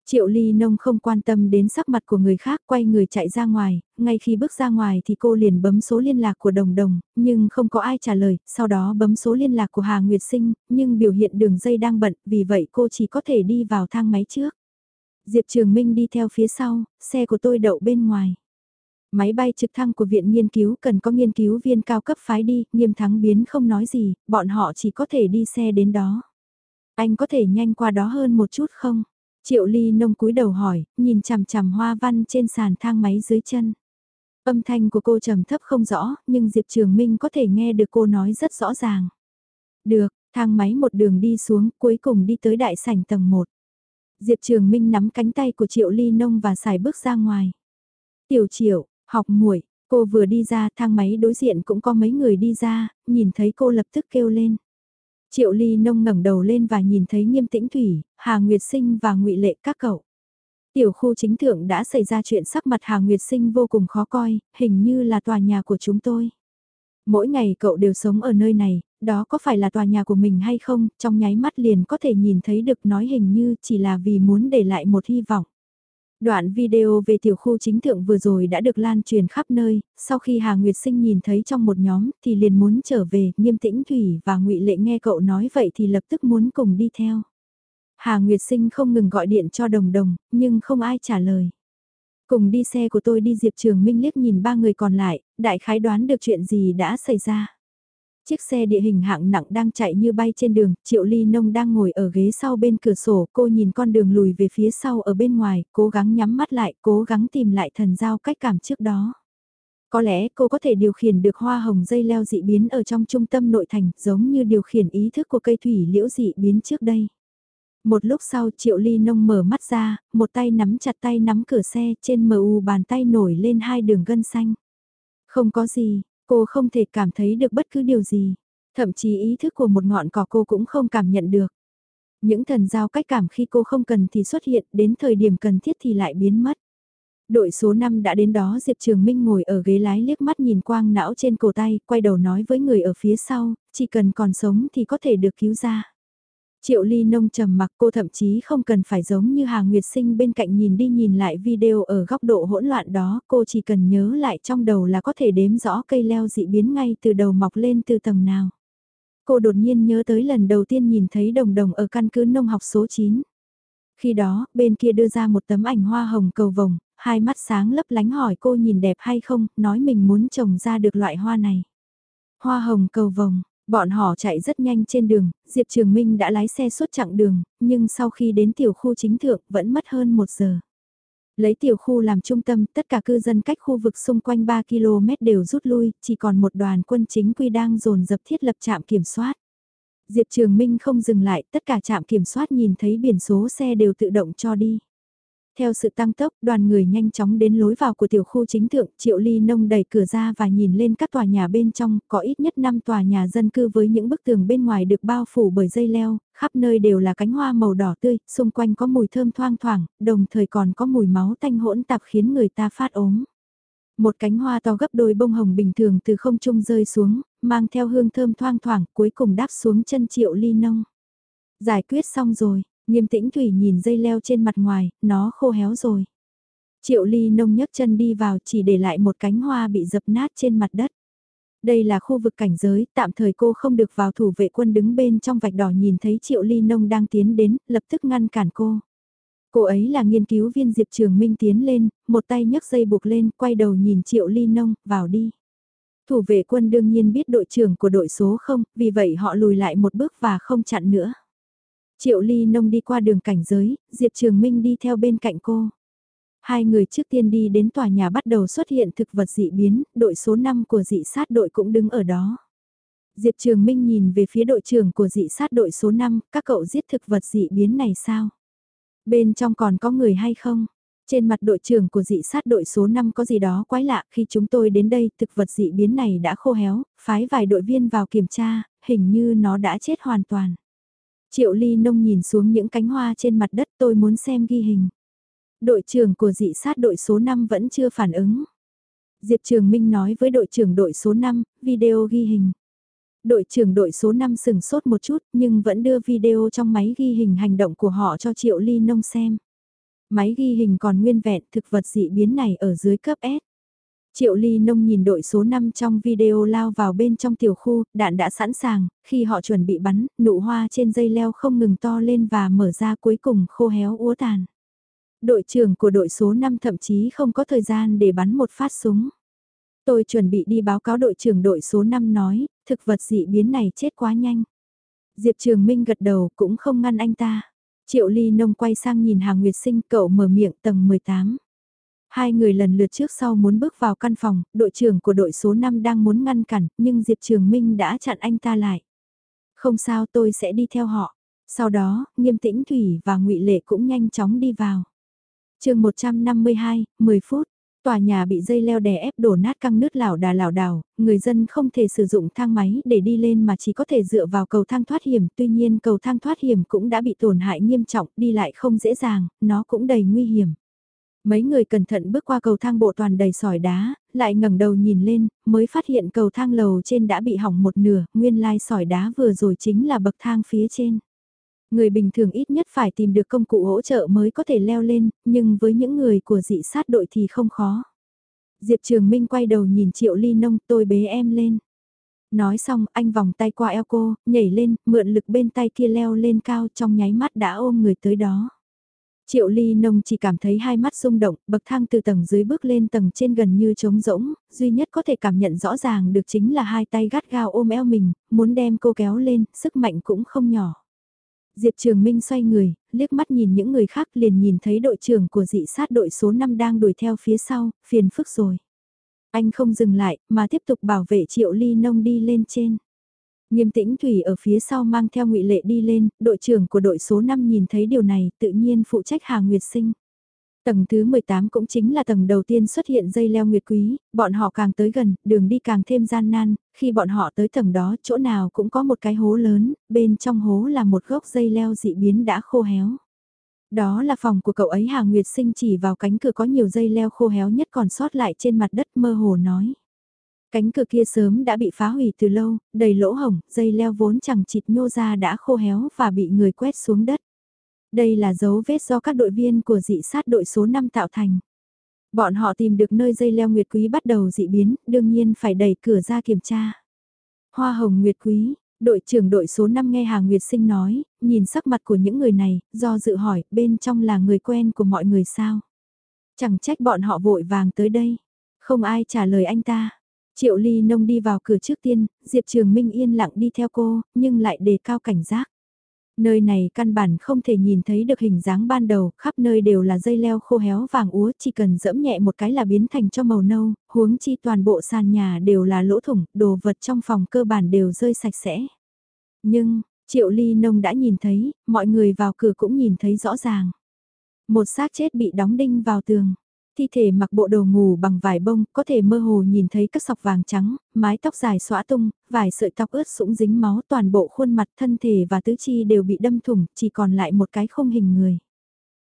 Triệu Ly Nông không quan tâm đến sắc mặt của người khác quay người chạy ra ngoài, ngay khi bước ra ngoài thì cô liền bấm số liên lạc của Đồng Đồng, nhưng không có ai trả lời, sau đó bấm số liên lạc của Hà Nguyệt Sinh, nhưng biểu hiện đường dây đang bận, vì vậy cô chỉ có thể đi vào thang máy trước. Diệp Trường Minh đi theo phía sau, xe của tôi đậu bên ngoài. Máy bay trực thăng của viện nghiên cứu cần có nghiên cứu viên cao cấp phái đi, nghiêm thắng biến không nói gì, bọn họ chỉ có thể đi xe đến đó. Anh có thể nhanh qua đó hơn một chút không? Triệu ly nông cúi đầu hỏi, nhìn chằm chằm hoa văn trên sàn thang máy dưới chân. Âm thanh của cô trầm thấp không rõ, nhưng Diệp Trường Minh có thể nghe được cô nói rất rõ ràng. Được, thang máy một đường đi xuống, cuối cùng đi tới đại sảnh tầng 1. Diệp Trường Minh nắm cánh tay của Triệu Ly Nông và xài bước ra ngoài. Tiểu Triệu, Học muội, cô vừa đi ra thang máy đối diện cũng có mấy người đi ra, nhìn thấy cô lập tức kêu lên. Triệu Ly nông ngẩng đầu lên và nhìn thấy Nghiêm Tĩnh Thủy, Hà Nguyệt Sinh và Ngụy Lệ các cậu. Tiểu khu chính thượng đã xảy ra chuyện sắc mặt Hà Nguyệt Sinh vô cùng khó coi, hình như là tòa nhà của chúng tôi. Mỗi ngày cậu đều sống ở nơi này, đó có phải là tòa nhà của mình hay không, trong nháy mắt liền có thể nhìn thấy được nói hình như chỉ là vì muốn để lại một hy vọng. Đoạn video về tiểu khu chính thượng vừa rồi đã được lan truyền khắp nơi, sau khi Hà Nguyệt Sinh nhìn thấy trong một nhóm thì liền muốn trở về, nghiêm tĩnh Thủy và ngụy Lệ nghe cậu nói vậy thì lập tức muốn cùng đi theo. Hà Nguyệt Sinh không ngừng gọi điện cho đồng đồng, nhưng không ai trả lời. Cùng đi xe của tôi đi Diệp Trường Minh liếc nhìn ba người còn lại, đại khái đoán được chuyện gì đã xảy ra. Chiếc xe địa hình hạng nặng đang chạy như bay trên đường, Triệu Ly Nông đang ngồi ở ghế sau bên cửa sổ, cô nhìn con đường lùi về phía sau ở bên ngoài, cố gắng nhắm mắt lại, cố gắng tìm lại thần giao cách cảm trước đó. Có lẽ cô có thể điều khiển được hoa hồng dây leo dị biến ở trong trung tâm nội thành, giống như điều khiển ý thức của cây thủy liễu dị biến trước đây. Một lúc sau Triệu Ly Nông mở mắt ra, một tay nắm chặt tay nắm cửa xe, trên mờ u bàn tay nổi lên hai đường gân xanh. Không có gì, cô không thể cảm thấy được bất cứ điều gì. Thậm chí ý thức của một ngọn cỏ cô cũng không cảm nhận được. Những thần giao cách cảm khi cô không cần thì xuất hiện, đến thời điểm cần thiết thì lại biến mất. Đội số 5 đã đến đó Diệp Trường Minh ngồi ở ghế lái liếc mắt nhìn quang não trên cổ tay, quay đầu nói với người ở phía sau, chỉ cần còn sống thì có thể được cứu ra. Triệu ly nông trầm mặc cô thậm chí không cần phải giống như Hà Nguyệt Sinh bên cạnh nhìn đi nhìn lại video ở góc độ hỗn loạn đó, cô chỉ cần nhớ lại trong đầu là có thể đếm rõ cây leo dị biến ngay từ đầu mọc lên từ tầng nào. Cô đột nhiên nhớ tới lần đầu tiên nhìn thấy đồng đồng ở căn cứ nông học số 9. Khi đó, bên kia đưa ra một tấm ảnh hoa hồng cầu vồng, hai mắt sáng lấp lánh hỏi cô nhìn đẹp hay không, nói mình muốn trồng ra được loại hoa này. Hoa hồng cầu vồng, bọn họ chạy rất nhanh trên đường, Diệp Trường Minh đã lái xe suốt chặng đường, nhưng sau khi đến tiểu khu chính thượng vẫn mất hơn một giờ. Lấy tiểu khu làm trung tâm, tất cả cư dân cách khu vực xung quanh 3 km đều rút lui, chỉ còn một đoàn quân chính quy đang dồn dập thiết lập trạm kiểm soát. Diệp Trường Minh không dừng lại, tất cả trạm kiểm soát nhìn thấy biển số xe đều tự động cho đi. Theo sự tăng tốc, đoàn người nhanh chóng đến lối vào của tiểu khu chính thượng, Triệu Ly Nông đẩy cửa ra và nhìn lên các tòa nhà bên trong, có ít nhất 5 tòa nhà dân cư với những bức tường bên ngoài được bao phủ bởi dây leo, khắp nơi đều là cánh hoa màu đỏ tươi, xung quanh có mùi thơm thoang thoảng, đồng thời còn có mùi máu tanh hỗn tạp khiến người ta phát ốm. Một cánh hoa to gấp đôi bông hồng bình thường từ không trung rơi xuống, mang theo hương thơm thoang thoảng, cuối cùng đáp xuống chân Triệu Ly Nông. Giải quyết xong rồi, Nghiêm tĩnh Thủy nhìn dây leo trên mặt ngoài, nó khô héo rồi. Triệu ly nông nhấc chân đi vào chỉ để lại một cánh hoa bị dập nát trên mặt đất. Đây là khu vực cảnh giới, tạm thời cô không được vào thủ vệ quân đứng bên trong vạch đỏ nhìn thấy Triệu Ly Nông đang tiến đến, lập tức ngăn cản cô. Cô ấy là nghiên cứu viên Diệp Trường Minh tiến lên, một tay nhấc dây buộc lên, quay đầu nhìn Triệu Ly Nông, vào đi. Thủ vệ quân đương nhiên biết đội trưởng của đội số không, vì vậy họ lùi lại một bước và không chặn nữa. Triệu Ly Nông đi qua đường cảnh giới, Diệp Trường Minh đi theo bên cạnh cô. Hai người trước tiên đi đến tòa nhà bắt đầu xuất hiện thực vật dị biến, đội số 5 của dị sát đội cũng đứng ở đó. Diệp Trường Minh nhìn về phía đội trưởng của dị sát đội số 5, các cậu giết thực vật dị biến này sao? Bên trong còn có người hay không? Trên mặt đội trưởng của dị sát đội số 5 có gì đó quái lạ khi chúng tôi đến đây thực vật dị biến này đã khô héo, phái vài đội viên vào kiểm tra, hình như nó đã chết hoàn toàn. Triệu ly nông nhìn xuống những cánh hoa trên mặt đất tôi muốn xem ghi hình. Đội trưởng của dị sát đội số 5 vẫn chưa phản ứng. Diệp Trường Minh nói với đội trưởng đội số 5, video ghi hình. Đội trưởng đội số 5 sừng sốt một chút nhưng vẫn đưa video trong máy ghi hình hành động của họ cho Triệu Ly Nông xem. Máy ghi hình còn nguyên vẹn thực vật dị biến này ở dưới cấp S. Triệu Ly Nông nhìn đội số 5 trong video lao vào bên trong tiểu khu, đạn đã sẵn sàng, khi họ chuẩn bị bắn, nụ hoa trên dây leo không ngừng to lên và mở ra cuối cùng khô héo úa tàn. Đội trưởng của đội số 5 thậm chí không có thời gian để bắn một phát súng. Tôi chuẩn bị đi báo cáo đội trưởng đội số 5 nói, thực vật dị biến này chết quá nhanh. Diệp Trường Minh gật đầu cũng không ngăn anh ta. Triệu Ly Nông quay sang nhìn Hà Nguyệt Sinh cậu mở miệng tầng 18. Hai người lần lượt trước sau muốn bước vào căn phòng, đội trưởng của đội số 5 đang muốn ngăn cản, nhưng Diệp Trường Minh đã chặn anh ta lại. Không sao tôi sẽ đi theo họ. Sau đó, Nghiêm Tĩnh Thủy và ngụy Lệ cũng nhanh chóng đi vào. chương 152, 10 phút. Tòa nhà bị dây leo đè ép đổ nát căng nứt lảo đà lảo đảo, người dân không thể sử dụng thang máy để đi lên mà chỉ có thể dựa vào cầu thang thoát hiểm. Tuy nhiên cầu thang thoát hiểm cũng đã bị tổn hại nghiêm trọng, đi lại không dễ dàng, nó cũng đầy nguy hiểm. Mấy người cẩn thận bước qua cầu thang bộ toàn đầy sỏi đá, lại ngẩng đầu nhìn lên, mới phát hiện cầu thang lầu trên đã bị hỏng một nửa, nguyên lai sỏi đá vừa rồi chính là bậc thang phía trên. Người bình thường ít nhất phải tìm được công cụ hỗ trợ mới có thể leo lên, nhưng với những người của dị sát đội thì không khó. Diệp Trường Minh quay đầu nhìn Triệu Ly Nông tôi bế em lên. Nói xong, anh vòng tay qua eo cô, nhảy lên, mượn lực bên tay kia leo lên cao trong nháy mắt đã ôm người tới đó. Triệu ly nông chỉ cảm thấy hai mắt rung động, bậc thang từ tầng dưới bước lên tầng trên gần như trống rỗng, duy nhất có thể cảm nhận rõ ràng được chính là hai tay gắt gao ôm eo mình, muốn đem cô kéo lên, sức mạnh cũng không nhỏ. Diệp Trường Minh xoay người, liếc mắt nhìn những người khác liền nhìn thấy đội trưởng của dị sát đội số 5 đang đuổi theo phía sau, phiền phức rồi. Anh không dừng lại, mà tiếp tục bảo vệ Triệu Ly Nông đi lên trên. Nghiêm tĩnh Thủy ở phía sau mang theo ngụy Lệ đi lên, đội trưởng của đội số 5 nhìn thấy điều này tự nhiên phụ trách Hà Nguyệt Sinh. Tầng thứ 18 cũng chính là tầng đầu tiên xuất hiện dây leo nguyệt quý, bọn họ càng tới gần, đường đi càng thêm gian nan, khi bọn họ tới tầng đó chỗ nào cũng có một cái hố lớn, bên trong hố là một gốc dây leo dị biến đã khô héo. Đó là phòng của cậu ấy Hà Nguyệt Sinh chỉ vào cánh cửa có nhiều dây leo khô héo nhất còn sót lại trên mặt đất mơ hồ nói. Cánh cửa kia sớm đã bị phá hủy từ lâu, đầy lỗ hổng, dây leo vốn chẳng chịt nhô ra đã khô héo và bị người quét xuống đất. Đây là dấu vết do các đội viên của dị sát đội số 5 tạo thành. Bọn họ tìm được nơi dây leo nguyệt quý bắt đầu dị biến, đương nhiên phải đẩy cửa ra kiểm tra. Hoa hồng nguyệt quý, đội trưởng đội số 5 nghe Hà Nguyệt Sinh nói, nhìn sắc mặt của những người này, do dự hỏi, bên trong là người quen của mọi người sao? Chẳng trách bọn họ vội vàng tới đây. Không ai trả lời anh ta. Triệu Ly Nông đi vào cửa trước tiên, Diệp Trường Minh yên lặng đi theo cô, nhưng lại đề cao cảnh giác. Nơi này căn bản không thể nhìn thấy được hình dáng ban đầu, khắp nơi đều là dây leo khô héo vàng úa, chỉ cần dẫm nhẹ một cái là biến thành cho màu nâu, huống chi toàn bộ sàn nhà đều là lỗ thủng, đồ vật trong phòng cơ bản đều rơi sạch sẽ. Nhưng, Triệu Ly Nông đã nhìn thấy, mọi người vào cửa cũng nhìn thấy rõ ràng. Một xác chết bị đóng đinh vào tường. Thi thể mặc bộ đồ ngủ bằng vải bông, có thể mơ hồ nhìn thấy các sọc vàng trắng, mái tóc dài xõa tung, vài sợi tóc ướt sũng dính máu toàn bộ khuôn mặt thân thể và tứ chi đều bị đâm thủng, chỉ còn lại một cái không hình người.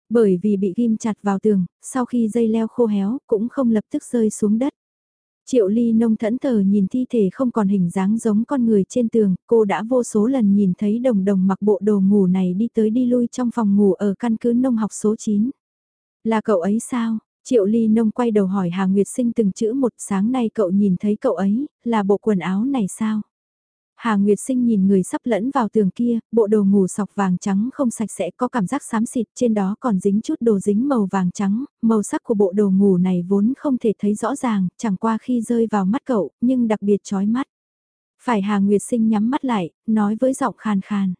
Bởi vì bị ghim chặt vào tường, sau khi dây leo khô héo, cũng không lập tức rơi xuống đất. Triệu ly nông thẫn thờ nhìn thi thể không còn hình dáng giống con người trên tường, cô đã vô số lần nhìn thấy đồng đồng mặc bộ đồ ngủ này đi tới đi lui trong phòng ngủ ở căn cứ nông học số 9. Là cậu ấy sao? Triệu ly nông quay đầu hỏi Hà Nguyệt Sinh từng chữ một sáng nay cậu nhìn thấy cậu ấy, là bộ quần áo này sao? Hà Nguyệt Sinh nhìn người sắp lẫn vào tường kia, bộ đồ ngủ sọc vàng trắng không sạch sẽ có cảm giác xám xịt trên đó còn dính chút đồ dính màu vàng trắng, màu sắc của bộ đồ ngủ này vốn không thể thấy rõ ràng, chẳng qua khi rơi vào mắt cậu, nhưng đặc biệt chói mắt. Phải Hà Nguyệt Sinh nhắm mắt lại, nói với giọng khàn khàn.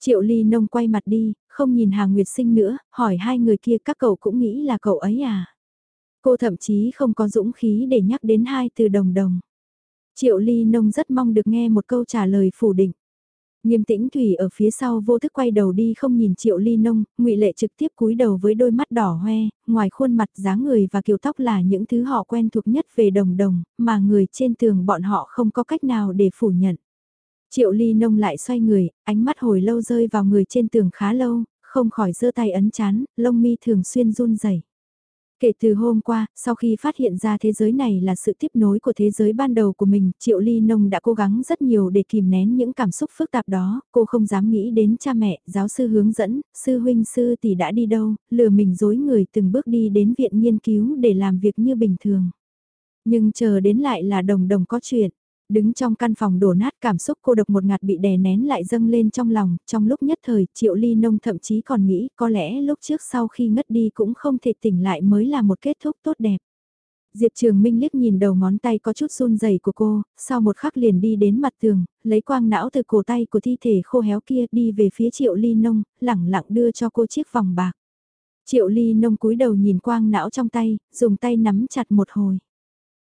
Triệu Ly Nông quay mặt đi, không nhìn Hà Nguyệt Sinh nữa, hỏi hai người kia các cậu cũng nghĩ là cậu ấy à. Cô thậm chí không có dũng khí để nhắc đến hai từ đồng đồng. Triệu Ly Nông rất mong được nghe một câu trả lời phủ định. Nghiêm tĩnh Thủy ở phía sau vô thức quay đầu đi không nhìn Triệu Ly Nông, ngụy Lệ trực tiếp cúi đầu với đôi mắt đỏ hoe, ngoài khuôn mặt dáng người và kiểu tóc là những thứ họ quen thuộc nhất về đồng đồng, mà người trên tường bọn họ không có cách nào để phủ nhận. Triệu Ly Nông lại xoay người, ánh mắt hồi lâu rơi vào người trên tường khá lâu, không khỏi giơ tay ấn chán, lông mi thường xuyên run rẩy. Kể từ hôm qua, sau khi phát hiện ra thế giới này là sự tiếp nối của thế giới ban đầu của mình, Triệu Ly Nông đã cố gắng rất nhiều để kìm nén những cảm xúc phức tạp đó, cô không dám nghĩ đến cha mẹ, giáo sư hướng dẫn, sư huynh sư tỷ đã đi đâu, lừa mình dối người từng bước đi đến viện nghiên cứu để làm việc như bình thường. Nhưng chờ đến lại là đồng đồng có chuyện. Đứng trong căn phòng đổ nát cảm xúc cô độc một ngạt bị đè nén lại dâng lên trong lòng, trong lúc nhất thời Triệu Ly Nông thậm chí còn nghĩ có lẽ lúc trước sau khi ngất đi cũng không thể tỉnh lại mới là một kết thúc tốt đẹp. Diệp Trường Minh liếc nhìn đầu ngón tay có chút run rẩy của cô, sau một khắc liền đi đến mặt tường, lấy quang não từ cổ tay của thi thể khô héo kia đi về phía Triệu Ly Nông, lẳng lặng đưa cho cô chiếc vòng bạc. Triệu Ly Nông cúi đầu nhìn quang não trong tay, dùng tay nắm chặt một hồi.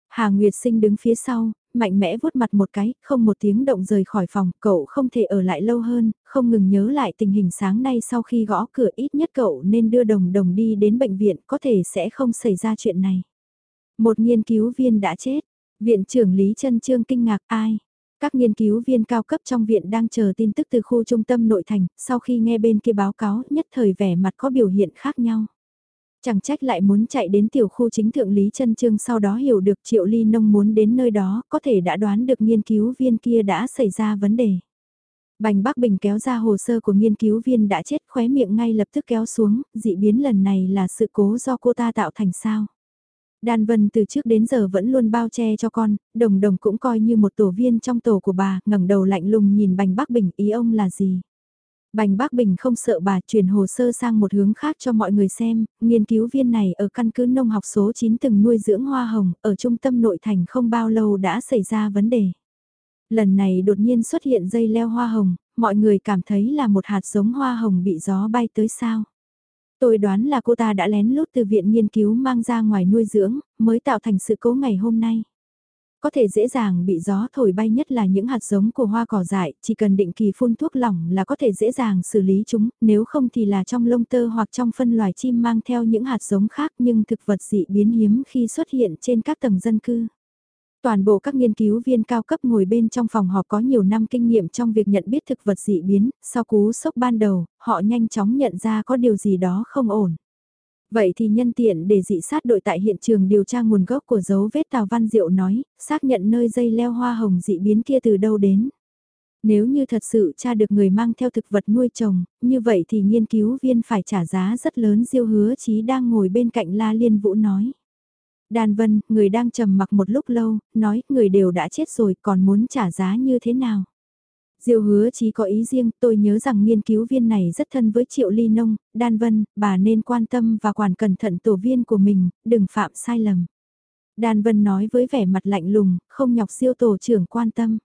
Hà Nguyệt Sinh đứng phía sau, mạnh mẽ vuốt mặt một cái, không một tiếng động rời khỏi phòng, cậu không thể ở lại lâu hơn, không ngừng nhớ lại tình hình sáng nay sau khi gõ cửa ít nhất cậu nên đưa đồng đồng đi đến bệnh viện, có thể sẽ không xảy ra chuyện này. Một nghiên cứu viên đã chết, viện trưởng Lý Trân Trương kinh ngạc ai? Các nghiên cứu viên cao cấp trong viện đang chờ tin tức từ khu trung tâm nội thành, sau khi nghe bên kia báo cáo nhất thời vẻ mặt có biểu hiện khác nhau. Chẳng trách lại muốn chạy đến tiểu khu chính thượng Lý chân Trương sau đó hiểu được Triệu Ly Nông muốn đến nơi đó, có thể đã đoán được nghiên cứu viên kia đã xảy ra vấn đề. Bành Bắc Bình kéo ra hồ sơ của nghiên cứu viên đã chết khóe miệng ngay lập tức kéo xuống, dị biến lần này là sự cố do cô ta tạo thành sao. Đan Vân từ trước đến giờ vẫn luôn bao che cho con, đồng đồng cũng coi như một tổ viên trong tổ của bà, ngẩng đầu lạnh lùng nhìn Bành Bắc Bình ý ông là gì. Bành Bắc Bình không sợ bà chuyển hồ sơ sang một hướng khác cho mọi người xem, nghiên cứu viên này ở căn cứ nông học số 9 từng nuôi dưỡng hoa hồng, ở trung tâm nội thành không bao lâu đã xảy ra vấn đề. Lần này đột nhiên xuất hiện dây leo hoa hồng, mọi người cảm thấy là một hạt giống hoa hồng bị gió bay tới sao. Tôi đoán là cô ta đã lén lút từ viện nghiên cứu mang ra ngoài nuôi dưỡng, mới tạo thành sự cố ngày hôm nay. Có thể dễ dàng bị gió thổi bay nhất là những hạt giống của hoa cỏ dại, chỉ cần định kỳ phun thuốc lỏng là có thể dễ dàng xử lý chúng, nếu không thì là trong lông tơ hoặc trong phân loài chim mang theo những hạt giống khác nhưng thực vật dị biến hiếm khi xuất hiện trên các tầng dân cư. Toàn bộ các nghiên cứu viên cao cấp ngồi bên trong phòng họp có nhiều năm kinh nghiệm trong việc nhận biết thực vật dị biến, sau cú sốc ban đầu, họ nhanh chóng nhận ra có điều gì đó không ổn. Vậy thì nhân tiện để dị sát đội tại hiện trường điều tra nguồn gốc của dấu vết Tào Văn Diệu nói, xác nhận nơi dây leo hoa hồng dị biến kia từ đâu đến. Nếu như thật sự tra được người mang theo thực vật nuôi trồng, như vậy thì nghiên cứu viên phải trả giá rất lớn Diêu hứa chí đang ngồi bên cạnh La Liên Vũ nói. Đan Vân, người đang trầm mặc một lúc lâu, nói người đều đã chết rồi còn muốn trả giá như thế nào. Diêu hứa chí có ý riêng, tôi nhớ rằng nghiên cứu viên này rất thân với Triệu Ly Nông, Đan Vân, bà nên quan tâm và quản cẩn thận tổ viên của mình, đừng phạm sai lầm. Đan Vân nói với vẻ mặt lạnh lùng, không nhọc siêu tổ trưởng quan tâm.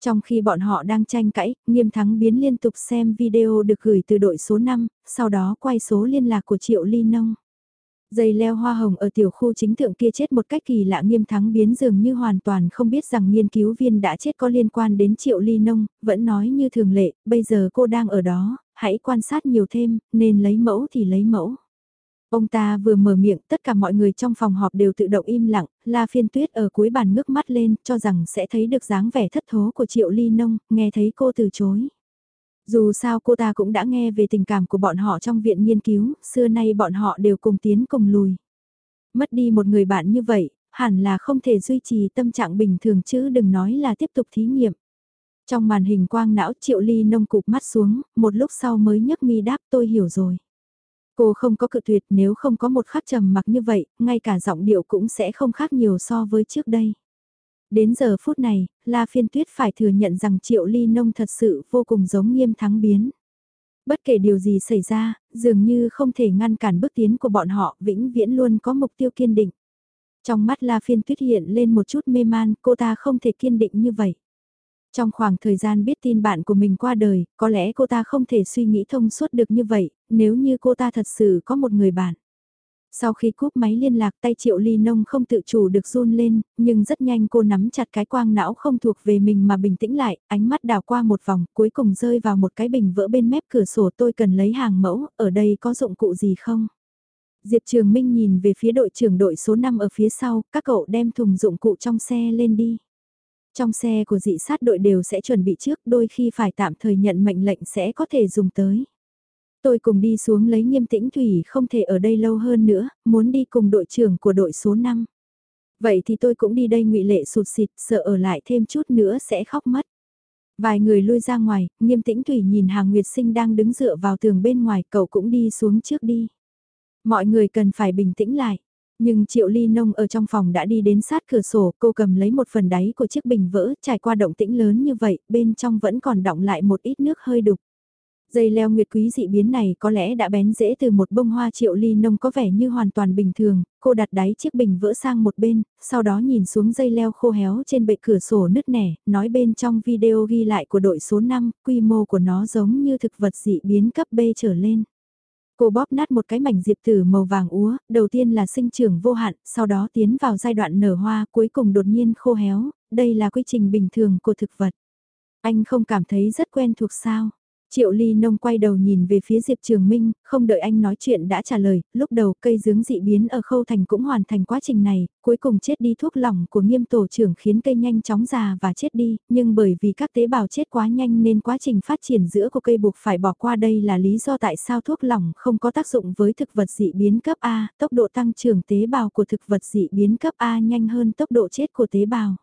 Trong khi bọn họ đang tranh cãi, nghiêm thắng biến liên tục xem video được gửi từ đội số 5, sau đó quay số liên lạc của Triệu Ly Nông. Dây leo hoa hồng ở tiểu khu chính thượng kia chết một cách kỳ lạ nghiêm thắng biến dường như hoàn toàn không biết rằng nghiên cứu viên đã chết có liên quan đến triệu ly nông, vẫn nói như thường lệ, bây giờ cô đang ở đó, hãy quan sát nhiều thêm, nên lấy mẫu thì lấy mẫu. Ông ta vừa mở miệng, tất cả mọi người trong phòng họp đều tự động im lặng, La Phiên Tuyết ở cuối bàn ngước mắt lên, cho rằng sẽ thấy được dáng vẻ thất thố của Triệu Ly Nông, nghe thấy cô từ chối. Dù sao cô ta cũng đã nghe về tình cảm của bọn họ trong viện nghiên cứu, xưa nay bọn họ đều cùng tiến cùng lùi. Mất đi một người bạn như vậy, hẳn là không thể duy trì tâm trạng bình thường chứ đừng nói là tiếp tục thí nghiệm. Trong màn hình quang não Triệu Ly nông cụp mắt xuống, một lúc sau mới nhấc mi đáp tôi hiểu rồi. Cô không có cự tuyệt nếu không có một khắc trầm mặc như vậy, ngay cả giọng điệu cũng sẽ không khác nhiều so với trước đây. Đến giờ phút này, La Phiên Tuyết phải thừa nhận rằng Triệu Ly Nông thật sự vô cùng giống nghiêm thắng biến. Bất kể điều gì xảy ra, dường như không thể ngăn cản bước tiến của bọn họ, vĩnh viễn luôn có mục tiêu kiên định. Trong mắt La Phiên Tuyết hiện lên một chút mê man, cô ta không thể kiên định như vậy. Trong khoảng thời gian biết tin bạn của mình qua đời, có lẽ cô ta không thể suy nghĩ thông suốt được như vậy, nếu như cô ta thật sự có một người bạn. Sau khi cúp máy liên lạc tay triệu ly nông không tự chủ được run lên, nhưng rất nhanh cô nắm chặt cái quang não không thuộc về mình mà bình tĩnh lại, ánh mắt đào qua một vòng, cuối cùng rơi vào một cái bình vỡ bên mép cửa sổ tôi cần lấy hàng mẫu, ở đây có dụng cụ gì không? Diệp Trường Minh nhìn về phía đội trưởng đội số 5 ở phía sau, các cậu đem thùng dụng cụ trong xe lên đi. Trong xe của dị sát đội đều sẽ chuẩn bị trước, đôi khi phải tạm thời nhận mệnh lệnh sẽ có thể dùng tới. Tôi cùng đi xuống lấy nghiêm tĩnh Thủy không thể ở đây lâu hơn nữa, muốn đi cùng đội trưởng của đội số 5. Vậy thì tôi cũng đi đây ngụy lệ sụt xịt, sợ ở lại thêm chút nữa sẽ khóc mất. Vài người lui ra ngoài, nghiêm tĩnh Thủy nhìn Hàng Nguyệt Sinh đang đứng dựa vào tường bên ngoài, cậu cũng đi xuống trước đi. Mọi người cần phải bình tĩnh lại. Nhưng Triệu Ly Nông ở trong phòng đã đi đến sát cửa sổ, cô cầm lấy một phần đáy của chiếc bình vỡ, trải qua động tĩnh lớn như vậy, bên trong vẫn còn động lại một ít nước hơi đục. Dây leo nguyệt quý dị biến này có lẽ đã bén rễ từ một bông hoa triệu ly nông có vẻ như hoàn toàn bình thường, cô đặt đáy chiếc bình vỡ sang một bên, sau đó nhìn xuống dây leo khô héo trên bệ cửa sổ nứt nẻ, nói bên trong video ghi lại của đội số 5, quy mô của nó giống như thực vật dị biến cấp B trở lên. Cô bóp nát một cái mảnh diệp tử màu vàng úa, đầu tiên là sinh trưởng vô hạn, sau đó tiến vào giai đoạn nở hoa, cuối cùng đột nhiên khô héo, đây là quy trình bình thường của thực vật. Anh không cảm thấy rất quen thuộc sao? Triệu Ly Nông quay đầu nhìn về phía Diệp Trường Minh, không đợi anh nói chuyện đã trả lời, lúc đầu cây dướng dị biến ở khâu thành cũng hoàn thành quá trình này, cuối cùng chết đi thuốc lỏng của nghiêm tổ trưởng khiến cây nhanh chóng già và chết đi, nhưng bởi vì các tế bào chết quá nhanh nên quá trình phát triển giữa của cây buộc phải bỏ qua đây là lý do tại sao thuốc lỏng không có tác dụng với thực vật dị biến cấp A, tốc độ tăng trưởng tế bào của thực vật dị biến cấp A nhanh hơn tốc độ chết của tế bào.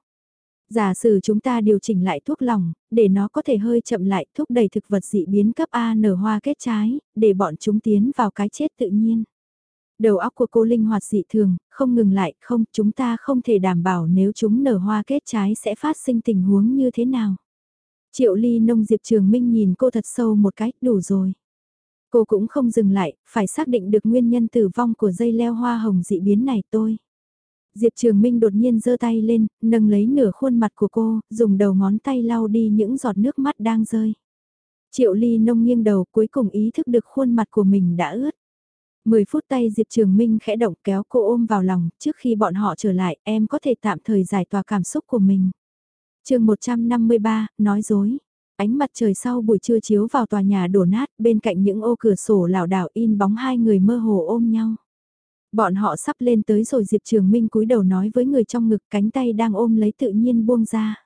Giả sử chúng ta điều chỉnh lại thuốc lòng, để nó có thể hơi chậm lại thúc đẩy thực vật dị biến cấp A nở hoa kết trái, để bọn chúng tiến vào cái chết tự nhiên. Đầu óc của cô linh hoạt dị thường, không ngừng lại, không, chúng ta không thể đảm bảo nếu chúng nở hoa kết trái sẽ phát sinh tình huống như thế nào. Triệu ly nông Diệp Trường Minh nhìn cô thật sâu một cách, đủ rồi. Cô cũng không dừng lại, phải xác định được nguyên nhân tử vong của dây leo hoa hồng dị biến này tôi. Diệp Trường Minh đột nhiên giơ tay lên, nâng lấy nửa khuôn mặt của cô, dùng đầu ngón tay lau đi những giọt nước mắt đang rơi. Triệu Ly nông nghiêng đầu cuối cùng ý thức được khuôn mặt của mình đã ướt. Mười phút tay Diệp Trường Minh khẽ động kéo cô ôm vào lòng, trước khi bọn họ trở lại em có thể tạm thời giải tỏa cảm xúc của mình. chương 153, nói dối. Ánh mặt trời sau buổi trưa chiếu vào tòa nhà đổ nát, bên cạnh những ô cửa sổ lảo đảo in bóng hai người mơ hồ ôm nhau. Bọn họ sắp lên tới rồi Diệp Trường Minh cúi đầu nói với người trong ngực cánh tay đang ôm lấy tự nhiên buông ra.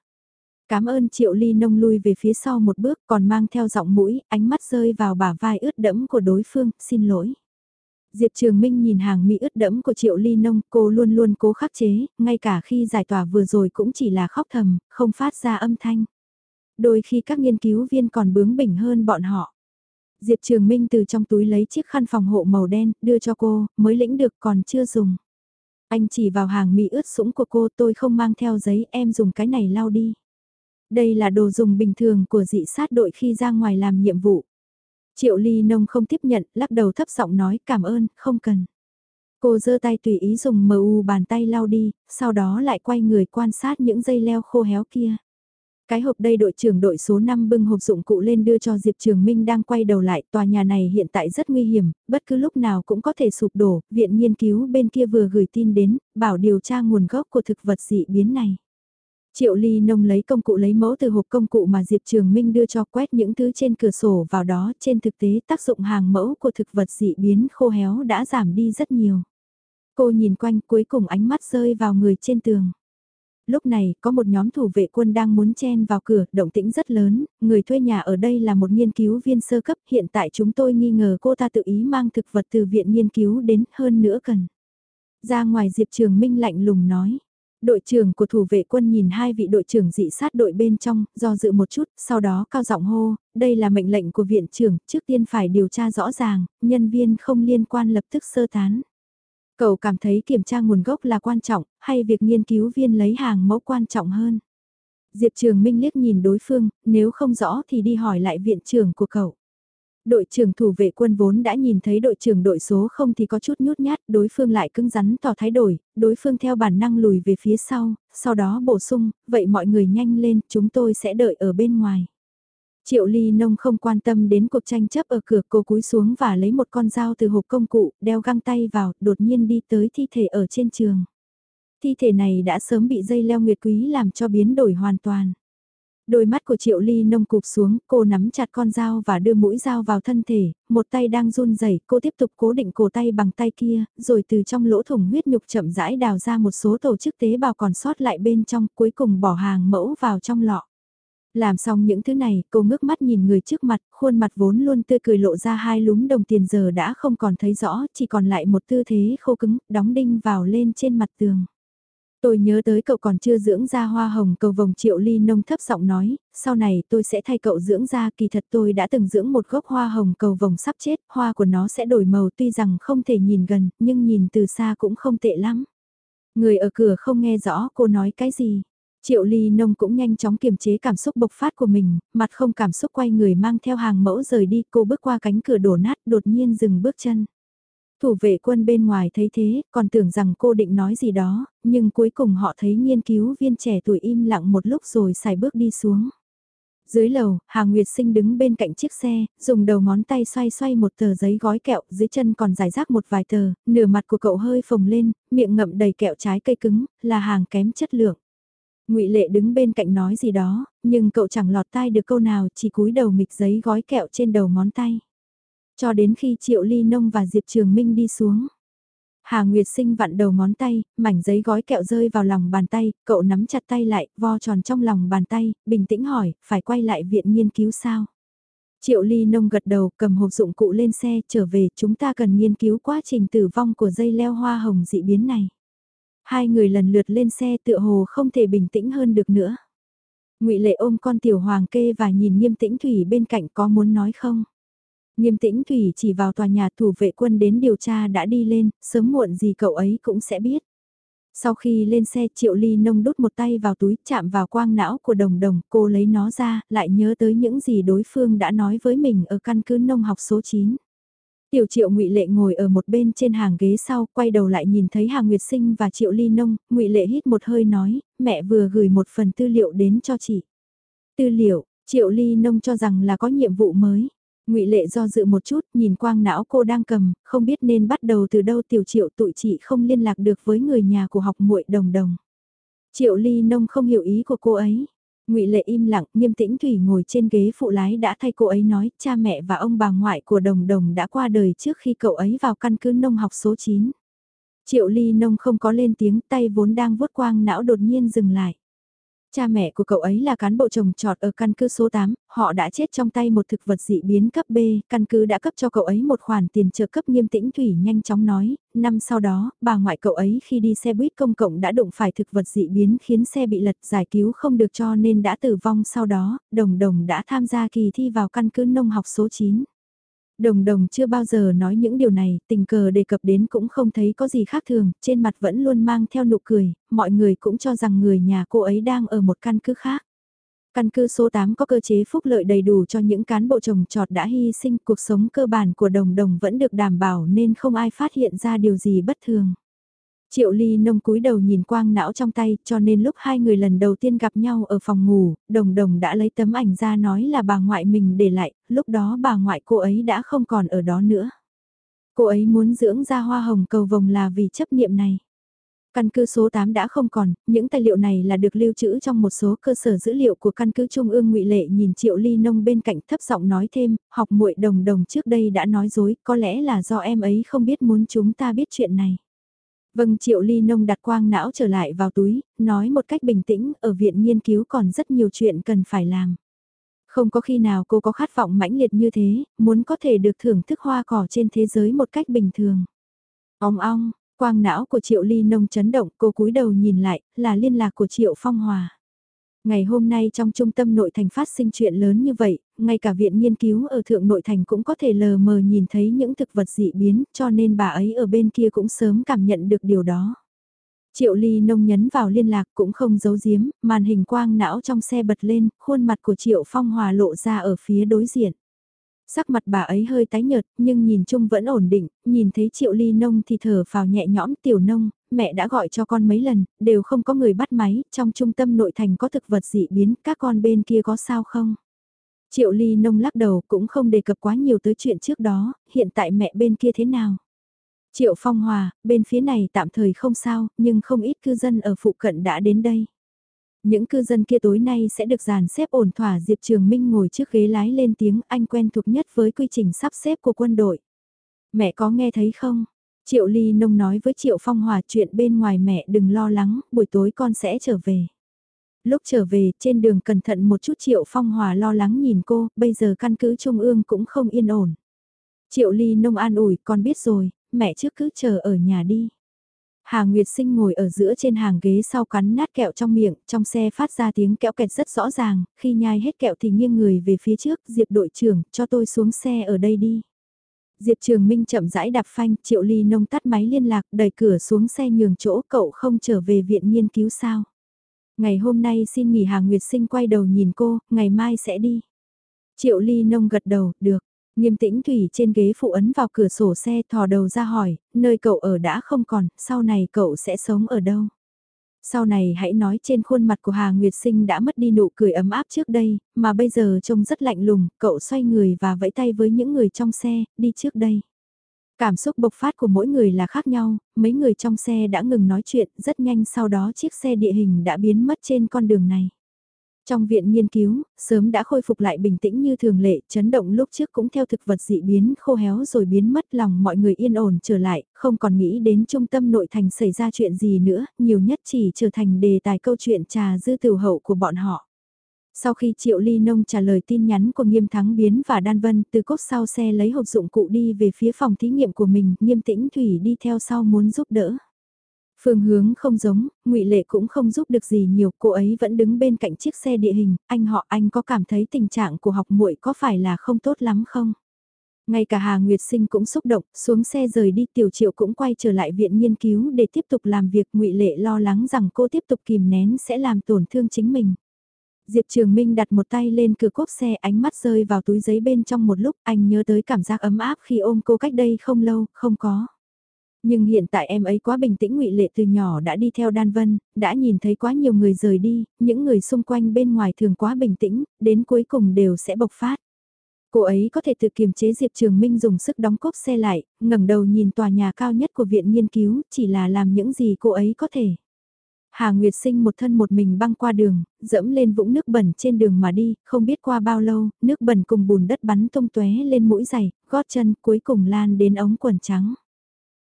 Cảm ơn Triệu Ly nông lui về phía sau một bước còn mang theo giọng mũi, ánh mắt rơi vào bả vai ướt đẫm của đối phương, xin lỗi. Diệp Trường Minh nhìn hàng mỹ ướt đẫm của Triệu Ly Nông, cô luôn luôn cố khắc chế, ngay cả khi giải tỏa vừa rồi cũng chỉ là khóc thầm, không phát ra âm thanh. Đôi khi các nghiên cứu viên còn bướng bỉnh hơn bọn họ. Diệp Trường Minh từ trong túi lấy chiếc khăn phòng hộ màu đen, đưa cho cô, mới lĩnh được còn chưa dùng. Anh chỉ vào hàng mì ướt sũng của cô tôi không mang theo giấy em dùng cái này lau đi. Đây là đồ dùng bình thường của dị sát đội khi ra ngoài làm nhiệm vụ. Triệu Ly Nông không tiếp nhận, lắc đầu thấp giọng nói cảm ơn, không cần. Cô giơ tay tùy ý dùng mu bàn tay lau đi, sau đó lại quay người quan sát những dây leo khô héo kia. Cái hộp đây đội trưởng đội số 5 bưng hộp dụng cụ lên đưa cho Diệp Trường Minh đang quay đầu lại. Tòa nhà này hiện tại rất nguy hiểm, bất cứ lúc nào cũng có thể sụp đổ. Viện nghiên cứu bên kia vừa gửi tin đến, bảo điều tra nguồn gốc của thực vật dị biến này. Triệu Ly Nông lấy công cụ lấy mẫu từ hộp công cụ mà Diệp Trường Minh đưa cho quét những thứ trên cửa sổ vào đó. Trên thực tế tác dụng hàng mẫu của thực vật dị biến khô héo đã giảm đi rất nhiều. Cô nhìn quanh cuối cùng ánh mắt rơi vào người trên tường. Lúc này, có một nhóm thủ vệ quân đang muốn chen vào cửa, động tĩnh rất lớn, người thuê nhà ở đây là một nghiên cứu viên sơ cấp, hiện tại chúng tôi nghi ngờ cô ta tự ý mang thực vật từ viện nghiên cứu đến hơn nữa cần. Ra ngoài Diệp Trường Minh lạnh lùng nói, đội trưởng của thủ vệ quân nhìn hai vị đội trưởng dị sát đội bên trong, do dự một chút, sau đó cao giọng hô, đây là mệnh lệnh của viện trưởng, trước tiên phải điều tra rõ ràng, nhân viên không liên quan lập tức sơ tán. Cậu cảm thấy kiểm tra nguồn gốc là quan trọng, hay việc nghiên cứu viên lấy hàng mẫu quan trọng hơn? Diệp Trường Minh liếc nhìn đối phương, nếu không rõ thì đi hỏi lại viện trưởng của cậu. Đội trưởng thủ vệ quân vốn đã nhìn thấy đội trưởng đội số không thì có chút nhút nhát, đối phương lại cứng rắn tỏ thái đổi, đối phương theo bản năng lùi về phía sau, sau đó bổ sung, vậy mọi người nhanh lên, chúng tôi sẽ đợi ở bên ngoài. Triệu Ly Nông không quan tâm đến cuộc tranh chấp ở cửa cô cúi xuống và lấy một con dao từ hộp công cụ, đeo găng tay vào, đột nhiên đi tới thi thể ở trên trường. Thi thể này đã sớm bị dây leo nguyệt quý làm cho biến đổi hoàn toàn. Đôi mắt của Triệu Ly nông cụp xuống, cô nắm chặt con dao và đưa mũi dao vào thân thể, một tay đang run rẩy, cô tiếp tục cố định cổ tay bằng tay kia, rồi từ trong lỗ thủng huyết nhục chậm rãi đào ra một số tổ chức tế bào còn sót lại bên trong, cuối cùng bỏ hàng mẫu vào trong lọ. Làm xong những thứ này, cô ngước mắt nhìn người trước mặt, khuôn mặt vốn luôn tươi cười lộ ra hai lúm đồng tiền giờ đã không còn thấy rõ, chỉ còn lại một tư thế khô cứng, đóng đinh vào lên trên mặt tường. Tôi nhớ tới cậu còn chưa dưỡng ra hoa hồng cầu vồng triệu ly nông thấp giọng nói, sau này tôi sẽ thay cậu dưỡng ra kỳ thật tôi đã từng dưỡng một gốc hoa hồng cầu vồng sắp chết, hoa của nó sẽ đổi màu tuy rằng không thể nhìn gần, nhưng nhìn từ xa cũng không tệ lắm. Người ở cửa không nghe rõ cô nói cái gì. Triệu ly nông cũng nhanh chóng kiềm chế cảm xúc bộc phát của mình, mặt không cảm xúc quay người mang theo hàng mẫu rời đi, cô bước qua cánh cửa đổ nát đột nhiên dừng bước chân. Thủ vệ quân bên ngoài thấy thế, còn tưởng rằng cô định nói gì đó, nhưng cuối cùng họ thấy nghiên cứu viên trẻ tuổi im lặng một lúc rồi xài bước đi xuống. Dưới lầu, Hà Nguyệt Sinh đứng bên cạnh chiếc xe, dùng đầu ngón tay xoay xoay một tờ giấy gói kẹo, dưới chân còn giải rác một vài tờ, nửa mặt của cậu hơi phồng lên, miệng ngậm đầy kẹo trái cây cứng, là hàng kém chất lượng ngụy Lệ đứng bên cạnh nói gì đó, nhưng cậu chẳng lọt tai được câu nào, chỉ cúi đầu mịch giấy gói kẹo trên đầu ngón tay. Cho đến khi Triệu Ly Nông và Diệp Trường Minh đi xuống. Hà Nguyệt Sinh vặn đầu ngón tay, mảnh giấy gói kẹo rơi vào lòng bàn tay, cậu nắm chặt tay lại, vo tròn trong lòng bàn tay, bình tĩnh hỏi, phải quay lại viện nghiên cứu sao? Triệu Ly Nông gật đầu cầm hộp dụng cụ lên xe trở về chúng ta cần nghiên cứu quá trình tử vong của dây leo hoa hồng dị biến này. Hai người lần lượt lên xe tựa hồ không thể bình tĩnh hơn được nữa. ngụy Lệ ôm con tiểu hoàng kê và nhìn nghiêm tĩnh Thủy bên cạnh có muốn nói không? Nghiêm tĩnh Thủy chỉ vào tòa nhà thủ vệ quân đến điều tra đã đi lên, sớm muộn gì cậu ấy cũng sẽ biết. Sau khi lên xe Triệu Ly Nông đút một tay vào túi chạm vào quang não của đồng đồng, cô lấy nó ra, lại nhớ tới những gì đối phương đã nói với mình ở căn cứ nông học số 9. Tiểu Triệu Ngụy Lệ ngồi ở một bên trên hàng ghế sau, quay đầu lại nhìn thấy Hà Nguyệt Sinh và Triệu Ly Nông, Ngụy Lệ hít một hơi nói, mẹ vừa gửi một phần tư liệu đến cho chị. Tư liệu, Triệu Ly Nông cho rằng là có nhiệm vụ mới. Ngụy Lệ do dự một chút, nhìn quang não cô đang cầm, không biết nên bắt đầu từ đâu tiểu triệu tụi chị không liên lạc được với người nhà của học muội đồng đồng. Triệu Ly Nông không hiểu ý của cô ấy. Ngụy Lệ im lặng, nghiêm tĩnh Thủy ngồi trên ghế phụ lái đã thay cô ấy nói, cha mẹ và ông bà ngoại của đồng đồng đã qua đời trước khi cậu ấy vào căn cứ nông học số 9. Triệu Ly Nông không có lên tiếng tay vốn đang vuốt quang não đột nhiên dừng lại. Cha mẹ của cậu ấy là cán bộ trồng trọt ở căn cứ số 8, họ đã chết trong tay một thực vật dị biến cấp B, căn cứ đã cấp cho cậu ấy một khoản tiền trợ cấp nghiêm tĩnh Thủy nhanh chóng nói, năm sau đó, bà ngoại cậu ấy khi đi xe buýt công cộng đã đụng phải thực vật dị biến khiến xe bị lật giải cứu không được cho nên đã tử vong sau đó, đồng đồng đã tham gia kỳ thi vào căn cứ nông học số 9. Đồng đồng chưa bao giờ nói những điều này, tình cờ đề cập đến cũng không thấy có gì khác thường, trên mặt vẫn luôn mang theo nụ cười, mọi người cũng cho rằng người nhà cô ấy đang ở một căn cứ khác. Căn cứ số 8 có cơ chế phúc lợi đầy đủ cho những cán bộ trồng trọt đã hy sinh, cuộc sống cơ bản của đồng đồng vẫn được đảm bảo nên không ai phát hiện ra điều gì bất thường. Triệu Ly nông cúi đầu nhìn quang não trong tay cho nên lúc hai người lần đầu tiên gặp nhau ở phòng ngủ, đồng đồng đã lấy tấm ảnh ra nói là bà ngoại mình để lại, lúc đó bà ngoại cô ấy đã không còn ở đó nữa. Cô ấy muốn dưỡng ra hoa hồng cầu vồng là vì chấp niệm này. Căn cứ số 8 đã không còn, những tài liệu này là được lưu trữ trong một số cơ sở dữ liệu của căn cứ Trung ương ngụy Lệ nhìn Triệu Ly Nông bên cạnh thấp giọng nói thêm, học muội đồng đồng trước đây đã nói dối, có lẽ là do em ấy không biết muốn chúng ta biết chuyện này. Vâng Triệu Ly Nông đặt quang não trở lại vào túi, nói một cách bình tĩnh, ở viện nghiên cứu còn rất nhiều chuyện cần phải làm. Không có khi nào cô có khát vọng mãnh liệt như thế, muốn có thể được thưởng thức hoa cỏ trên thế giới một cách bình thường. Ong ong, quang não của Triệu Ly Nông chấn động, cô cúi đầu nhìn lại, là liên lạc của Triệu Phong Hòa. Ngày hôm nay trong trung tâm nội thành phát sinh chuyện lớn như vậy, ngay cả viện nghiên cứu ở thượng nội thành cũng có thể lờ mờ nhìn thấy những thực vật dị biến, cho nên bà ấy ở bên kia cũng sớm cảm nhận được điều đó. Triệu Ly nông nhấn vào liên lạc cũng không giấu giếm, màn hình quang não trong xe bật lên, khuôn mặt của Triệu Phong Hòa lộ ra ở phía đối diện. Sắc mặt bà ấy hơi tái nhợt, nhưng nhìn chung vẫn ổn định, nhìn thấy Triệu Ly nông thì thở vào nhẹ nhõm tiểu nông, mẹ đã gọi cho con mấy lần, đều không có người bắt máy, trong trung tâm nội thành có thực vật dị biến, các con bên kia có sao không? Triệu Ly nông lắc đầu cũng không đề cập quá nhiều tới chuyện trước đó, hiện tại mẹ bên kia thế nào? Triệu Phong Hòa, bên phía này tạm thời không sao, nhưng không ít cư dân ở phụ cận đã đến đây. Những cư dân kia tối nay sẽ được dàn xếp ổn thỏa Diệp Trường Minh ngồi trước ghế lái lên tiếng anh quen thuộc nhất với quy trình sắp xếp của quân đội. Mẹ có nghe thấy không? Triệu Ly Nông nói với Triệu Phong Hòa chuyện bên ngoài mẹ đừng lo lắng, buổi tối con sẽ trở về. Lúc trở về, trên đường cẩn thận một chút Triệu Phong Hòa lo lắng nhìn cô, bây giờ căn cứ Trung ương cũng không yên ổn. Triệu Ly Nông an ủi, con biết rồi, mẹ trước cứ chờ ở nhà đi. Hà Nguyệt Sinh ngồi ở giữa trên hàng ghế sau cắn nát kẹo trong miệng, trong xe phát ra tiếng kẹo kẹt rất rõ ràng, khi nhai hết kẹo thì nghiêng người về phía trước, Diệp đội trưởng, cho tôi xuống xe ở đây đi. Diệp Trường Minh chậm rãi đạp phanh, Triệu Ly nông tắt máy liên lạc, đẩy cửa xuống xe nhường chỗ cậu không trở về viện nghiên cứu sao. Ngày hôm nay xin nghỉ Hà Nguyệt Sinh quay đầu nhìn cô, ngày mai sẽ đi. Triệu Ly nông gật đầu, được. Nghiêm tĩnh Thủy trên ghế phụ ấn vào cửa sổ xe thò đầu ra hỏi, nơi cậu ở đã không còn, sau này cậu sẽ sống ở đâu? Sau này hãy nói trên khuôn mặt của Hà Nguyệt Sinh đã mất đi nụ cười ấm áp trước đây, mà bây giờ trông rất lạnh lùng, cậu xoay người và vẫy tay với những người trong xe, đi trước đây. Cảm xúc bộc phát của mỗi người là khác nhau, mấy người trong xe đã ngừng nói chuyện, rất nhanh sau đó chiếc xe địa hình đã biến mất trên con đường này. Trong viện nghiên cứu, sớm đã khôi phục lại bình tĩnh như thường lệ, chấn động lúc trước cũng theo thực vật dị biến khô héo rồi biến mất lòng mọi người yên ổn trở lại, không còn nghĩ đến trung tâm nội thành xảy ra chuyện gì nữa, nhiều nhất chỉ trở thành đề tài câu chuyện trà dư tiểu hậu của bọn họ. Sau khi Triệu Ly Nông trả lời tin nhắn của Nghiêm Thắng Biến và Đan Vân từ cốt sau xe lấy hộp dụng cụ đi về phía phòng thí nghiệm của mình, Nghiêm Tĩnh Thủy đi theo sau muốn giúp đỡ. Phương hướng không giống, ngụy Lệ cũng không giúp được gì nhiều, cô ấy vẫn đứng bên cạnh chiếc xe địa hình, anh họ anh có cảm thấy tình trạng của học muội có phải là không tốt lắm không? Ngay cả Hà Nguyệt Sinh cũng xúc động, xuống xe rời đi tiểu triệu cũng quay trở lại viện nghiên cứu để tiếp tục làm việc ngụy Lệ lo lắng rằng cô tiếp tục kìm nén sẽ làm tổn thương chính mình. Diệp Trường Minh đặt một tay lên cửa cốp xe ánh mắt rơi vào túi giấy bên trong một lúc anh nhớ tới cảm giác ấm áp khi ôm cô cách đây không lâu, không có. Nhưng hiện tại em ấy quá bình tĩnh ngụy Lệ từ nhỏ đã đi theo Đan Vân, đã nhìn thấy quá nhiều người rời đi, những người xung quanh bên ngoài thường quá bình tĩnh, đến cuối cùng đều sẽ bộc phát. Cô ấy có thể tự kiềm chế Diệp Trường Minh dùng sức đóng cốp xe lại, ngẩng đầu nhìn tòa nhà cao nhất của viện nghiên cứu, chỉ là làm những gì cô ấy có thể. Hà Nguyệt Sinh một thân một mình băng qua đường, dẫm lên vũng nước bẩn trên đường mà đi, không biết qua bao lâu, nước bẩn cùng bùn đất bắn tung tóe lên mũi giày, gót chân cuối cùng lan đến ống quần trắng.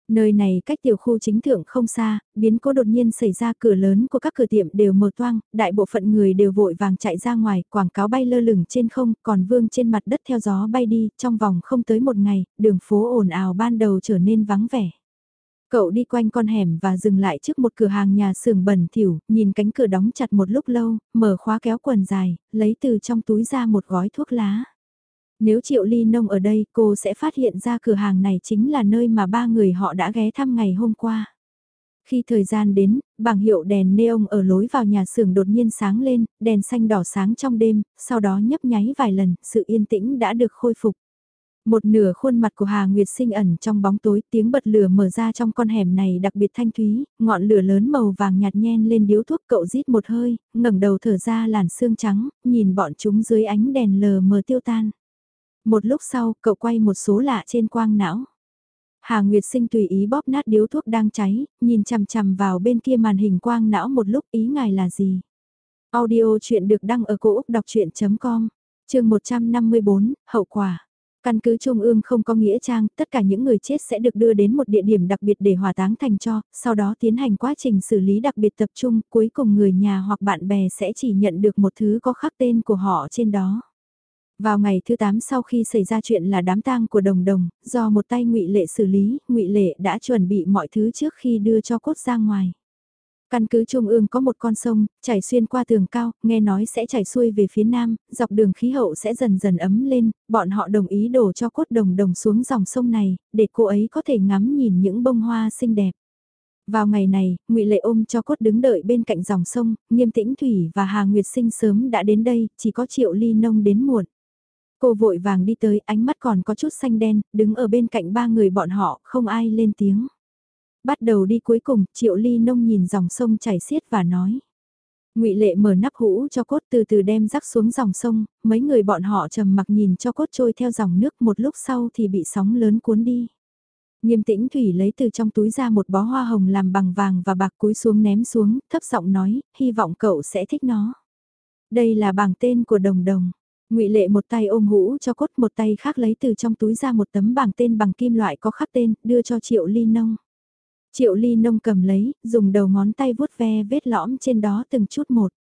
Nơi này cách tiểu khu chính thượng không xa, biến cố đột nhiên xảy ra cửa lớn của các cửa tiệm đều mở toang, đại bộ phận người đều vội vàng chạy ra ngoài, quảng cáo bay lơ lửng trên không, còn vương trên mặt đất theo gió bay đi, trong vòng không tới một ngày, đường phố ồn ào ban đầu trở nên vắng vẻ. Cậu đi quanh con hẻm và dừng lại trước một cửa hàng nhà xưởng bẩn thỉu, nhìn cánh cửa đóng chặt một lúc lâu, mở khóa kéo quần dài, lấy từ trong túi ra một gói thuốc lá. Nếu Triệu Ly Nông ở đây cô sẽ phát hiện ra cửa hàng này chính là nơi mà ba người họ đã ghé thăm ngày hôm qua. Khi thời gian đến, bảng hiệu đèn neon ở lối vào nhà xưởng đột nhiên sáng lên, đèn xanh đỏ sáng trong đêm, sau đó nhấp nháy vài lần, sự yên tĩnh đã được khôi phục. Một nửa khuôn mặt của Hà Nguyệt sinh ẩn trong bóng tối, tiếng bật lửa mở ra trong con hẻm này đặc biệt thanh thúy, ngọn lửa lớn màu vàng nhạt nhen lên điếu thuốc cậu rít một hơi, ngẩng đầu thở ra làn xương trắng, nhìn bọn chúng dưới ánh đèn lờ mờ tiêu tan. Một lúc sau, cậu quay một số lạ trên quang não. Hà Nguyệt Sinh tùy ý bóp nát điếu thuốc đang cháy, nhìn chằm chằm vào bên kia màn hình quang não một lúc ý ngài là gì. Audio chuyện được đăng ở cổ Úc đọc chuyện.com, trường 154, hậu quả. Căn cứ Trung ương không có nghĩa trang, tất cả những người chết sẽ được đưa đến một địa điểm đặc biệt để hỏa táng thành cho, sau đó tiến hành quá trình xử lý đặc biệt tập trung, cuối cùng người nhà hoặc bạn bè sẽ chỉ nhận được một thứ có khắc tên của họ trên đó. Vào ngày thứ 8 sau khi xảy ra chuyện là đám tang của đồng đồng, do một tay ngụy Lệ xử lý, ngụy Lệ đã chuẩn bị mọi thứ trước khi đưa cho cốt ra ngoài. Căn cứ Trung ương có một con sông, chảy xuyên qua tường cao, nghe nói sẽ chảy xuôi về phía nam, dọc đường khí hậu sẽ dần dần ấm lên, bọn họ đồng ý đổ cho cốt đồng đồng xuống dòng sông này, để cô ấy có thể ngắm nhìn những bông hoa xinh đẹp. Vào ngày này, ngụy Lệ ôm cho cốt đứng đợi bên cạnh dòng sông, nghiêm tĩnh Thủy và Hà Nguyệt Sinh sớm đã đến đây, chỉ có Triệu Ly Nông đến muộn. Cô vội vàng đi tới, ánh mắt còn có chút xanh đen, đứng ở bên cạnh ba người bọn họ, không ai lên tiếng. Bắt đầu đi cuối cùng, Triệu Ly Nông nhìn dòng sông chảy xiết và nói. ngụy Lệ mở nắp hũ cho cốt từ từ đem rắc xuống dòng sông, mấy người bọn họ trầm mặc nhìn cho cốt trôi theo dòng nước một lúc sau thì bị sóng lớn cuốn đi. Nghiêm tĩnh Thủy lấy từ trong túi ra một bó hoa hồng làm bằng vàng và bạc cúi xuống ném xuống, thấp giọng nói, hy vọng cậu sẽ thích nó. Đây là bảng tên của đồng đồng ngụy Lệ một tay ôm hũ cho cốt một tay khác lấy từ trong túi ra một tấm bảng tên bằng kim loại có khắc tên, đưa cho Triệu Ly Nông. Triệu Ly Nông cầm lấy, dùng đầu ngón tay vuốt ve vết lõm trên đó từng chút một.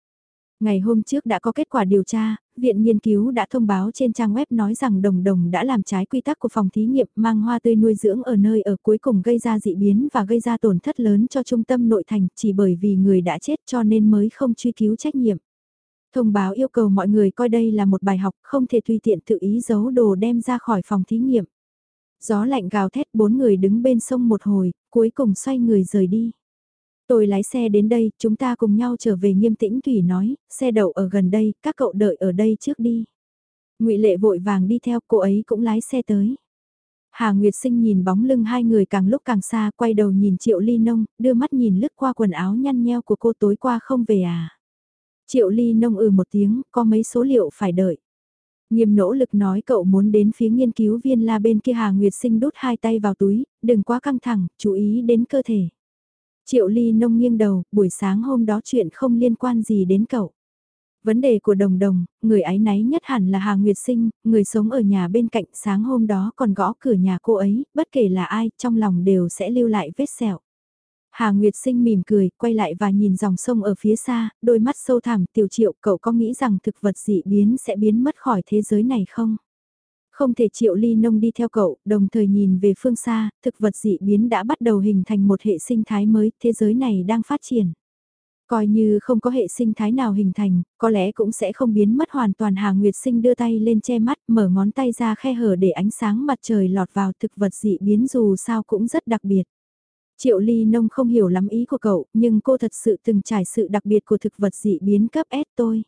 Ngày hôm trước đã có kết quả điều tra, Viện Nghiên cứu đã thông báo trên trang web nói rằng đồng đồng đã làm trái quy tắc của phòng thí nghiệm mang hoa tươi nuôi dưỡng ở nơi ở cuối cùng gây ra dị biến và gây ra tổn thất lớn cho trung tâm nội thành chỉ bởi vì người đã chết cho nên mới không truy cứu trách nhiệm. Thông báo yêu cầu mọi người coi đây là một bài học không thể tùy tiện tự ý giấu đồ đem ra khỏi phòng thí nghiệm. Gió lạnh gào thét bốn người đứng bên sông một hồi, cuối cùng xoay người rời đi. Tôi lái xe đến đây, chúng ta cùng nhau trở về nghiêm tĩnh Thủy nói, xe đậu ở gần đây, các cậu đợi ở đây trước đi. ngụy Lệ vội vàng đi theo, cô ấy cũng lái xe tới. Hà Nguyệt Sinh nhìn bóng lưng hai người càng lúc càng xa, quay đầu nhìn Triệu Ly Nông, đưa mắt nhìn lướt qua quần áo nhăn nheo của cô tối qua không về à. Triệu Ly nông ừ một tiếng, có mấy số liệu phải đợi. Nghiêm nỗ lực nói cậu muốn đến phía nghiên cứu viên la bên kia Hà Nguyệt Sinh đút hai tay vào túi, đừng quá căng thẳng, chú ý đến cơ thể. Triệu Ly nông nghiêng đầu, buổi sáng hôm đó chuyện không liên quan gì đến cậu. Vấn đề của đồng đồng, người ấy náy nhất hẳn là Hà Nguyệt Sinh, người sống ở nhà bên cạnh sáng hôm đó còn gõ cửa nhà cô ấy, bất kể là ai, trong lòng đều sẽ lưu lại vết sẹo. Hà Nguyệt Sinh mỉm cười, quay lại và nhìn dòng sông ở phía xa, đôi mắt sâu thẳm, tiểu triệu cậu có nghĩ rằng thực vật dị biến sẽ biến mất khỏi thế giới này không? Không thể triệu ly nông đi theo cậu, đồng thời nhìn về phương xa, thực vật dị biến đã bắt đầu hình thành một hệ sinh thái mới, thế giới này đang phát triển. Coi như không có hệ sinh thái nào hình thành, có lẽ cũng sẽ không biến mất hoàn toàn Hà Nguyệt Sinh đưa tay lên che mắt, mở ngón tay ra khe hở để ánh sáng mặt trời lọt vào thực vật dị biến dù sao cũng rất đặc biệt. Triệu Ly Nông không hiểu lắm ý của cậu, nhưng cô thật sự từng trải sự đặc biệt của thực vật dị biến cấp S tôi.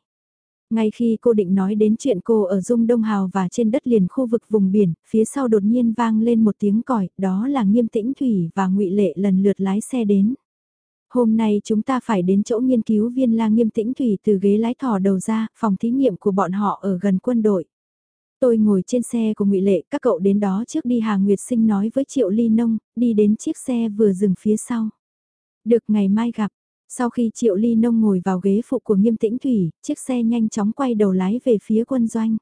Ngay khi cô định nói đến chuyện cô ở Dung Đông Hào và trên đất liền khu vực vùng biển, phía sau đột nhiên vang lên một tiếng còi, đó là nghiêm tĩnh Thủy và ngụy Lệ lần lượt lái xe đến. Hôm nay chúng ta phải đến chỗ nghiên cứu viên la nghiêm tĩnh Thủy từ ghế lái thỏ đầu ra, phòng thí nghiệm của bọn họ ở gần quân đội. Tôi ngồi trên xe của ngụy Lệ, các cậu đến đó trước đi Hà Nguyệt Sinh nói với Triệu Ly Nông, đi đến chiếc xe vừa dừng phía sau. Được ngày mai gặp, sau khi Triệu Ly Nông ngồi vào ghế phụ của nghiêm tĩnh thủy, chiếc xe nhanh chóng quay đầu lái về phía quân doanh.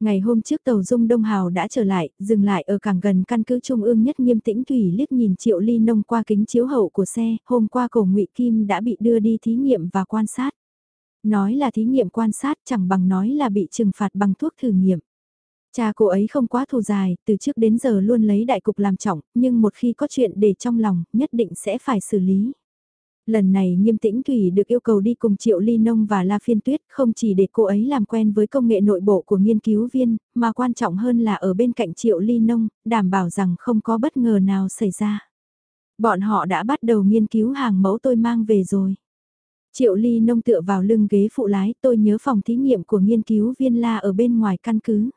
Ngày hôm trước tàu Dung Đông Hào đã trở lại, dừng lại ở cảng gần căn cứ trung ương nhất nghiêm tĩnh thủy liếc nhìn Triệu Ly Nông qua kính chiếu hậu của xe, hôm qua cổ ngụy Kim đã bị đưa đi thí nghiệm và quan sát. Nói là thí nghiệm quan sát chẳng bằng nói là bị trừng phạt bằng thuốc thử nghiệm. Cha cô ấy không quá thù dài, từ trước đến giờ luôn lấy đại cục làm trọng, nhưng một khi có chuyện để trong lòng, nhất định sẽ phải xử lý. Lần này nghiêm tĩnh Thủy được yêu cầu đi cùng Triệu Ly Nông và La Phiên Tuyết không chỉ để cô ấy làm quen với công nghệ nội bộ của nghiên cứu viên, mà quan trọng hơn là ở bên cạnh Triệu Ly Nông, đảm bảo rằng không có bất ngờ nào xảy ra. Bọn họ đã bắt đầu nghiên cứu hàng mẫu tôi mang về rồi. Triệu Ly Nông tựa vào lưng ghế phụ lái tôi nhớ phòng thí nghiệm của nghiên cứu viên La ở bên ngoài căn cứ.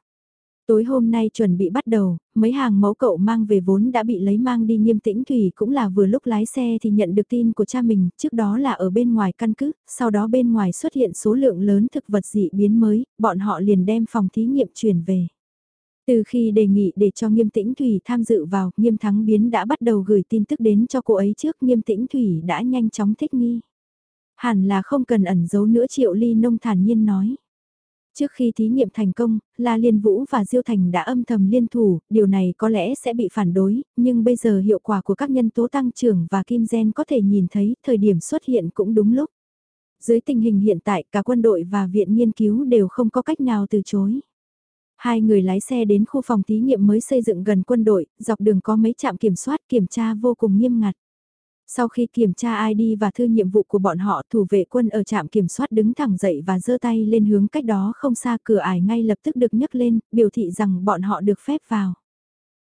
Tối hôm nay chuẩn bị bắt đầu, mấy hàng mẫu cậu mang về vốn đã bị lấy mang đi nghiêm tĩnh thủy cũng là vừa lúc lái xe thì nhận được tin của cha mình, trước đó là ở bên ngoài căn cứ, sau đó bên ngoài xuất hiện số lượng lớn thực vật dị biến mới, bọn họ liền đem phòng thí nghiệm chuyển về. Từ khi đề nghị để cho nghiêm tĩnh Thủy tham dự vào, nghiêm thắng biến đã bắt đầu gửi tin tức đến cho cô ấy trước nghiêm tĩnh Thủy đã nhanh chóng thích nghi. Hẳn là không cần ẩn giấu nữa triệu ly nông thản nhiên nói. Trước khi thí nghiệm thành công, La Liên Vũ và Diêu Thành đã âm thầm liên thủ, điều này có lẽ sẽ bị phản đối, nhưng bây giờ hiệu quả của các nhân tố tăng trưởng và kim gen có thể nhìn thấy thời điểm xuất hiện cũng đúng lúc. Dưới tình hình hiện tại cả quân đội và viện nghiên cứu đều không có cách nào từ chối. Hai người lái xe đến khu phòng thí nghiệm mới xây dựng gần quân đội, dọc đường có mấy trạm kiểm soát kiểm tra vô cùng nghiêm ngặt. Sau khi kiểm tra ID và thư nhiệm vụ của bọn họ, thủ vệ quân ở trạm kiểm soát đứng thẳng dậy và giơ tay lên hướng cách đó không xa cửa ải ngay lập tức được nhấc lên, biểu thị rằng bọn họ được phép vào.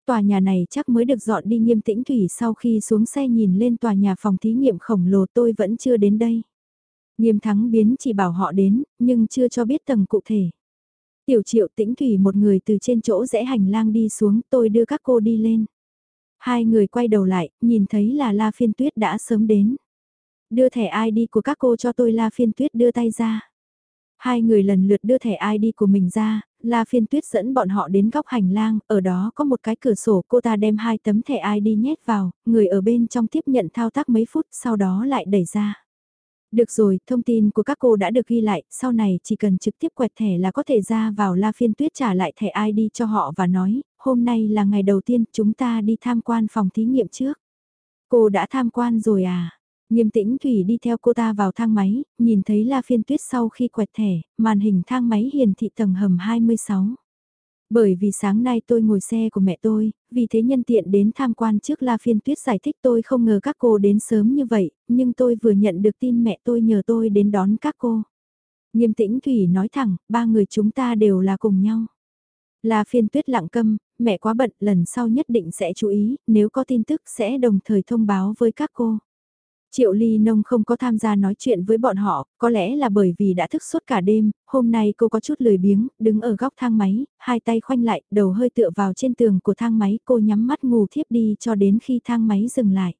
Tòa nhà này chắc mới được dọn đi nghiêm tĩnh thủy sau khi xuống xe nhìn lên tòa nhà phòng thí nghiệm khổng lồ tôi vẫn chưa đến đây. Nghiêm thắng biến chỉ bảo họ đến, nhưng chưa cho biết tầng cụ thể. Tiểu triệu tĩnh thủy một người từ trên chỗ rẽ hành lang đi xuống tôi đưa các cô đi lên. Hai người quay đầu lại, nhìn thấy là La Phiên Tuyết đã sớm đến. Đưa thẻ ID của các cô cho tôi La Phiên Tuyết đưa tay ra. Hai người lần lượt đưa thẻ ID của mình ra, La Phiên Tuyết dẫn bọn họ đến góc hành lang, ở đó có một cái cửa sổ cô ta đem hai tấm thẻ ID nhét vào, người ở bên trong tiếp nhận thao tác mấy phút sau đó lại đẩy ra. Được rồi, thông tin của các cô đã được ghi lại, sau này chỉ cần trực tiếp quẹt thẻ là có thể ra vào La Phiên Tuyết trả lại thẻ ID cho họ và nói, hôm nay là ngày đầu tiên chúng ta đi tham quan phòng thí nghiệm trước. Cô đã tham quan rồi à? Nghiêm tĩnh Thủy đi theo cô ta vào thang máy, nhìn thấy La Phiên Tuyết sau khi quẹt thẻ, màn hình thang máy hiển thị tầng hầm 26. Bởi vì sáng nay tôi ngồi xe của mẹ tôi, vì thế nhân tiện đến tham quan trước La Phiên Tuyết giải thích tôi không ngờ các cô đến sớm như vậy, nhưng tôi vừa nhận được tin mẹ tôi nhờ tôi đến đón các cô. Nghiêm tĩnh Thủy nói thẳng, ba người chúng ta đều là cùng nhau. La Phiên Tuyết lặng câm, mẹ quá bận, lần sau nhất định sẽ chú ý, nếu có tin tức sẽ đồng thời thông báo với các cô. Triệu Ly Nông không có tham gia nói chuyện với bọn họ, có lẽ là bởi vì đã thức suốt cả đêm, hôm nay cô có chút lười biếng, đứng ở góc thang máy, hai tay khoanh lại, đầu hơi tựa vào trên tường của thang máy, cô nhắm mắt ngủ thiếp đi cho đến khi thang máy dừng lại.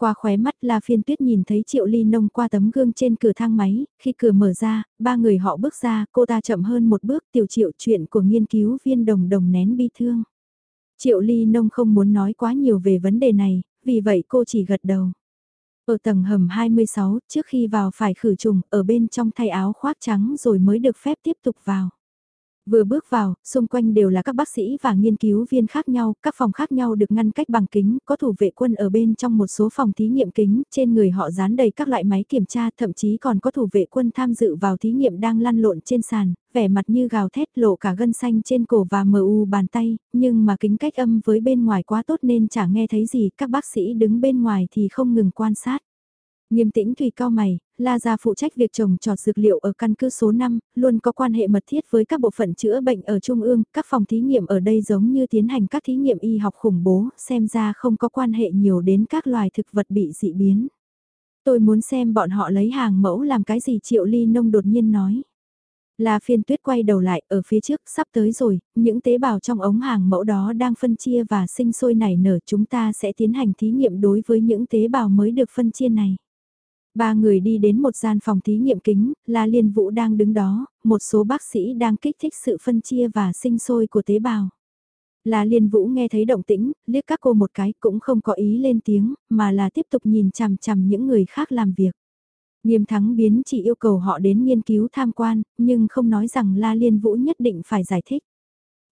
Qua khóe mắt La Phiên Tuyết nhìn thấy Triệu Ly Nông qua tấm gương trên cửa thang máy, khi cửa mở ra, ba người họ bước ra, cô ta chậm hơn một bước tiểu triệu chuyện của nghiên cứu viên đồng đồng nén bi thương. Triệu Ly Nông không muốn nói quá nhiều về vấn đề này, vì vậy cô chỉ gật đầu. Ở tầng hầm 26, trước khi vào phải khử trùng, ở bên trong thay áo khoác trắng rồi mới được phép tiếp tục vào. Vừa bước vào, xung quanh đều là các bác sĩ và nghiên cứu viên khác nhau, các phòng khác nhau được ngăn cách bằng kính, có thủ vệ quân ở bên trong một số phòng thí nghiệm kính, trên người họ dán đầy các loại máy kiểm tra, thậm chí còn có thủ vệ quân tham dự vào thí nghiệm đang lăn lộn trên sàn, vẻ mặt như gào thét lộ cả gân xanh trên cổ và mờ u bàn tay, nhưng mà kính cách âm với bên ngoài quá tốt nên chả nghe thấy gì, các bác sĩ đứng bên ngoài thì không ngừng quan sát. Nghiêm tĩnh Thủy cao mày, La Gia phụ trách việc trồng trọt dược liệu ở căn cứ số 5, luôn có quan hệ mật thiết với các bộ phận chữa bệnh ở Trung ương, các phòng thí nghiệm ở đây giống như tiến hành các thí nghiệm y học khủng bố, xem ra không có quan hệ nhiều đến các loài thực vật bị dị biến. Tôi muốn xem bọn họ lấy hàng mẫu làm cái gì Triệu Ly Nông đột nhiên nói. La phiên tuyết quay đầu lại, ở phía trước, sắp tới rồi, những tế bào trong ống hàng mẫu đó đang phân chia và sinh sôi nảy nở chúng ta sẽ tiến hành thí nghiệm đối với những tế bào mới được phân chia này. Ba người đi đến một gian phòng thí nghiệm kính, La Liên Vũ đang đứng đó, một số bác sĩ đang kích thích sự phân chia và sinh sôi của tế bào. La Liên Vũ nghe thấy động tĩnh, liếc các cô một cái cũng không có ý lên tiếng, mà là tiếp tục nhìn chằm chằm những người khác làm việc. Nghiêm thắng biến chỉ yêu cầu họ đến nghiên cứu tham quan, nhưng không nói rằng La Liên Vũ nhất định phải giải thích.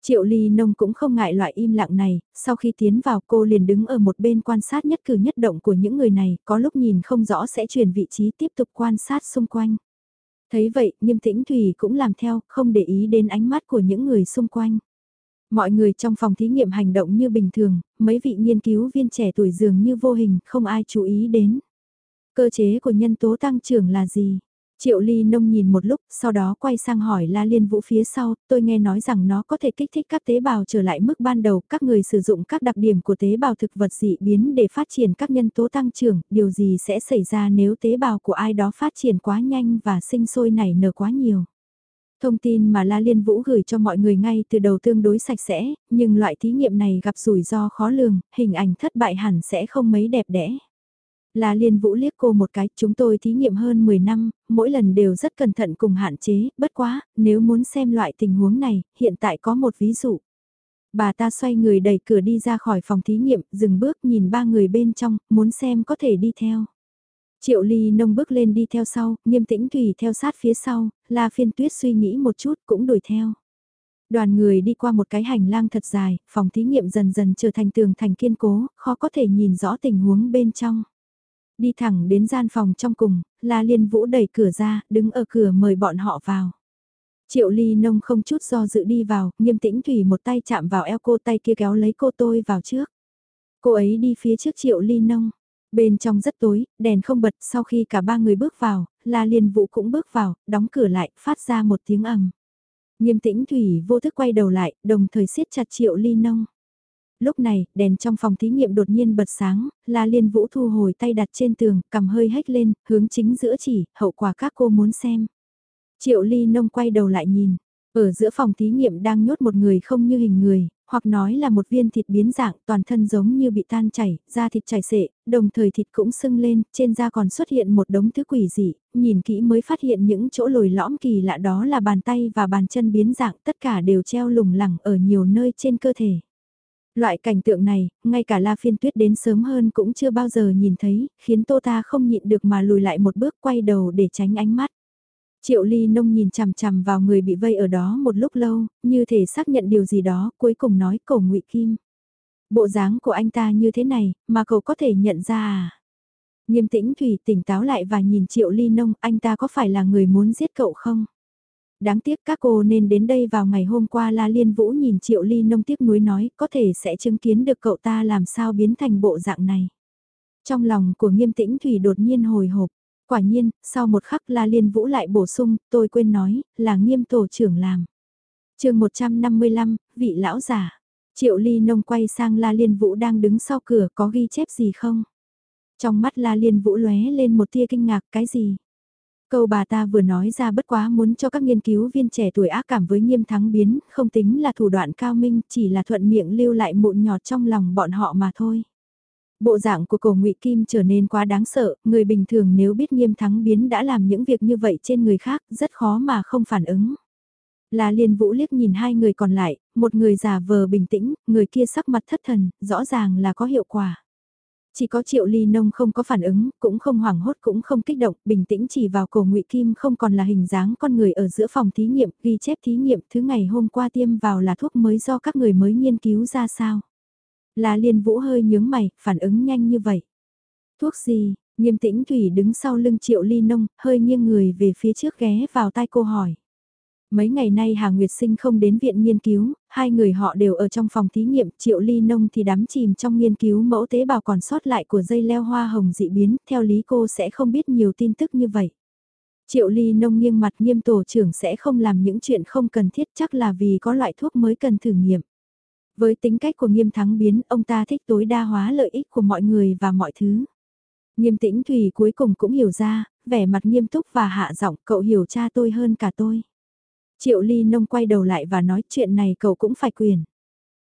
Triệu Ly Nông cũng không ngại loại im lặng này, sau khi tiến vào cô liền đứng ở một bên quan sát nhất cử nhất động của những người này, có lúc nhìn không rõ sẽ chuyển vị trí tiếp tục quan sát xung quanh. Thấy vậy, nghiêm tĩnh Thủy cũng làm theo, không để ý đến ánh mắt của những người xung quanh. Mọi người trong phòng thí nghiệm hành động như bình thường, mấy vị nghiên cứu viên trẻ tuổi dường như vô hình, không ai chú ý đến. Cơ chế của nhân tố tăng trưởng là gì? Triệu Ly Nông nhìn một lúc, sau đó quay sang hỏi La Liên Vũ phía sau, tôi nghe nói rằng nó có thể kích thích các tế bào trở lại mức ban đầu, các người sử dụng các đặc điểm của tế bào thực vật dị biến để phát triển các nhân tố tăng trưởng, điều gì sẽ xảy ra nếu tế bào của ai đó phát triển quá nhanh và sinh sôi nảy nở quá nhiều. Thông tin mà La Liên Vũ gửi cho mọi người ngay từ đầu tương đối sạch sẽ, nhưng loại thí nghiệm này gặp rủi ro khó lường, hình ảnh thất bại hẳn sẽ không mấy đẹp đẽ. La Liên Vũ liếc cô một cái, chúng tôi thí nghiệm hơn 10 năm, mỗi lần đều rất cẩn thận cùng hạn chế, bất quá, nếu muốn xem loại tình huống này, hiện tại có một ví dụ. Bà ta xoay người đẩy cửa đi ra khỏi phòng thí nghiệm, dừng bước nhìn ba người bên trong, muốn xem có thể đi theo. Triệu Ly nông bước lên đi theo sau, nghiêm tĩnh tùy theo sát phía sau, La Phiên Tuyết suy nghĩ một chút cũng đuổi theo. Đoàn người đi qua một cái hành lang thật dài, phòng thí nghiệm dần dần trở thành tường thành kiên cố, khó có thể nhìn rõ tình huống bên trong. Đi thẳng đến gian phòng trong cùng, La Liên Vũ đẩy cửa ra, đứng ở cửa mời bọn họ vào. Triệu Ly Nông không chút do dự đi vào, nghiêm tĩnh Thủy một tay chạm vào eo cô tay kia kéo lấy cô tôi vào trước. Cô ấy đi phía trước Triệu Ly Nông. Bên trong rất tối, đèn không bật, sau khi cả ba người bước vào, La Liên Vũ cũng bước vào, đóng cửa lại, phát ra một tiếng ầm. Nghiêm tĩnh Thủy vô thức quay đầu lại, đồng thời siết chặt Triệu Ly Nông lúc này, đèn trong phòng thí nghiệm đột nhiên bật sáng, La Liên Vũ thu hồi tay đặt trên tường, cầm hơi hếch lên, hướng chính giữa chỉ, hậu quả các cô muốn xem. Triệu Ly Nông quay đầu lại nhìn, ở giữa phòng thí nghiệm đang nhốt một người không như hình người, hoặc nói là một viên thịt biến dạng toàn thân giống như bị tan chảy, da thịt chảy xệ, đồng thời thịt cũng sưng lên, trên da còn xuất hiện một đống thứ quỷ dị, nhìn kỹ mới phát hiện những chỗ lồi lõm kỳ lạ đó là bàn tay và bàn chân biến dạng tất cả đều treo lủng lẳng ở nhiều nơi trên cơ thể. Loại cảnh tượng này, ngay cả La Phiên Tuyết đến sớm hơn cũng chưa bao giờ nhìn thấy, khiến Tô Ta không nhịn được mà lùi lại một bước quay đầu để tránh ánh mắt. Triệu Ly Nông nhìn chằm chằm vào người bị vây ở đó một lúc lâu, như thể xác nhận điều gì đó, cuối cùng nói cổ ngụy Kim. Bộ dáng của anh ta như thế này, mà cậu có thể nhận ra à? Nghiêm tĩnh Thủy tỉnh táo lại và nhìn Triệu Ly Nông, anh ta có phải là người muốn giết cậu không? Đáng tiếc các cô nên đến đây vào ngày hôm qua La Liên Vũ nhìn Triệu Ly nông tiếc nuối nói có thể sẽ chứng kiến được cậu ta làm sao biến thành bộ dạng này. Trong lòng của nghiêm tĩnh Thủy đột nhiên hồi hộp. Quả nhiên, sau một khắc La Liên Vũ lại bổ sung, tôi quên nói, là nghiêm tổ trưởng làm. chương 155, vị lão giả. Triệu Ly nông quay sang La Liên Vũ đang đứng sau cửa có ghi chép gì không? Trong mắt La Liên Vũ lóe lên một tia kinh ngạc cái gì? Câu bà ta vừa nói ra bất quá muốn cho các nghiên cứu viên trẻ tuổi ác cảm với nghiêm thắng biến, không tính là thủ đoạn cao minh, chỉ là thuận miệng lưu lại mụn nhọt trong lòng bọn họ mà thôi. Bộ dạng của cổ ngụy Kim trở nên quá đáng sợ, người bình thường nếu biết nghiêm thắng biến đã làm những việc như vậy trên người khác, rất khó mà không phản ứng. Là liên vũ liếc nhìn hai người còn lại, một người giả vờ bình tĩnh, người kia sắc mặt thất thần, rõ ràng là có hiệu quả. Chỉ có triệu ly nông không có phản ứng, cũng không hoảng hốt cũng không kích động, bình tĩnh chỉ vào cổ ngụy Kim không còn là hình dáng con người ở giữa phòng thí nghiệm, ghi chép thí nghiệm thứ ngày hôm qua tiêm vào là thuốc mới do các người mới nghiên cứu ra sao. Là liên vũ hơi nhướng mày, phản ứng nhanh như vậy. Thuốc gì, nghiêm tĩnh Thủy đứng sau lưng triệu ly nông, hơi nghiêng người về phía trước ghé vào tai cô hỏi. Mấy ngày nay Hà Nguyệt Sinh không đến viện nghiên cứu, hai người họ đều ở trong phòng thí nghiệm, Triệu Ly Nông thì đắm chìm trong nghiên cứu mẫu tế bào còn sót lại của dây leo hoa hồng dị biến, theo lý cô sẽ không biết nhiều tin tức như vậy. Triệu Ly Nông nghiêng mặt nghiêm tổ trưởng sẽ không làm những chuyện không cần thiết chắc là vì có loại thuốc mới cần thử nghiệm. Với tính cách của nghiêm thắng biến, ông ta thích tối đa hóa lợi ích của mọi người và mọi thứ. Nghiêm tĩnh Thùy cuối cùng cũng hiểu ra, vẻ mặt nghiêm túc và hạ giọng cậu hiểu cha tôi hơn cả tôi. Triệu Ly Nông quay đầu lại và nói chuyện này cậu cũng phải quyền.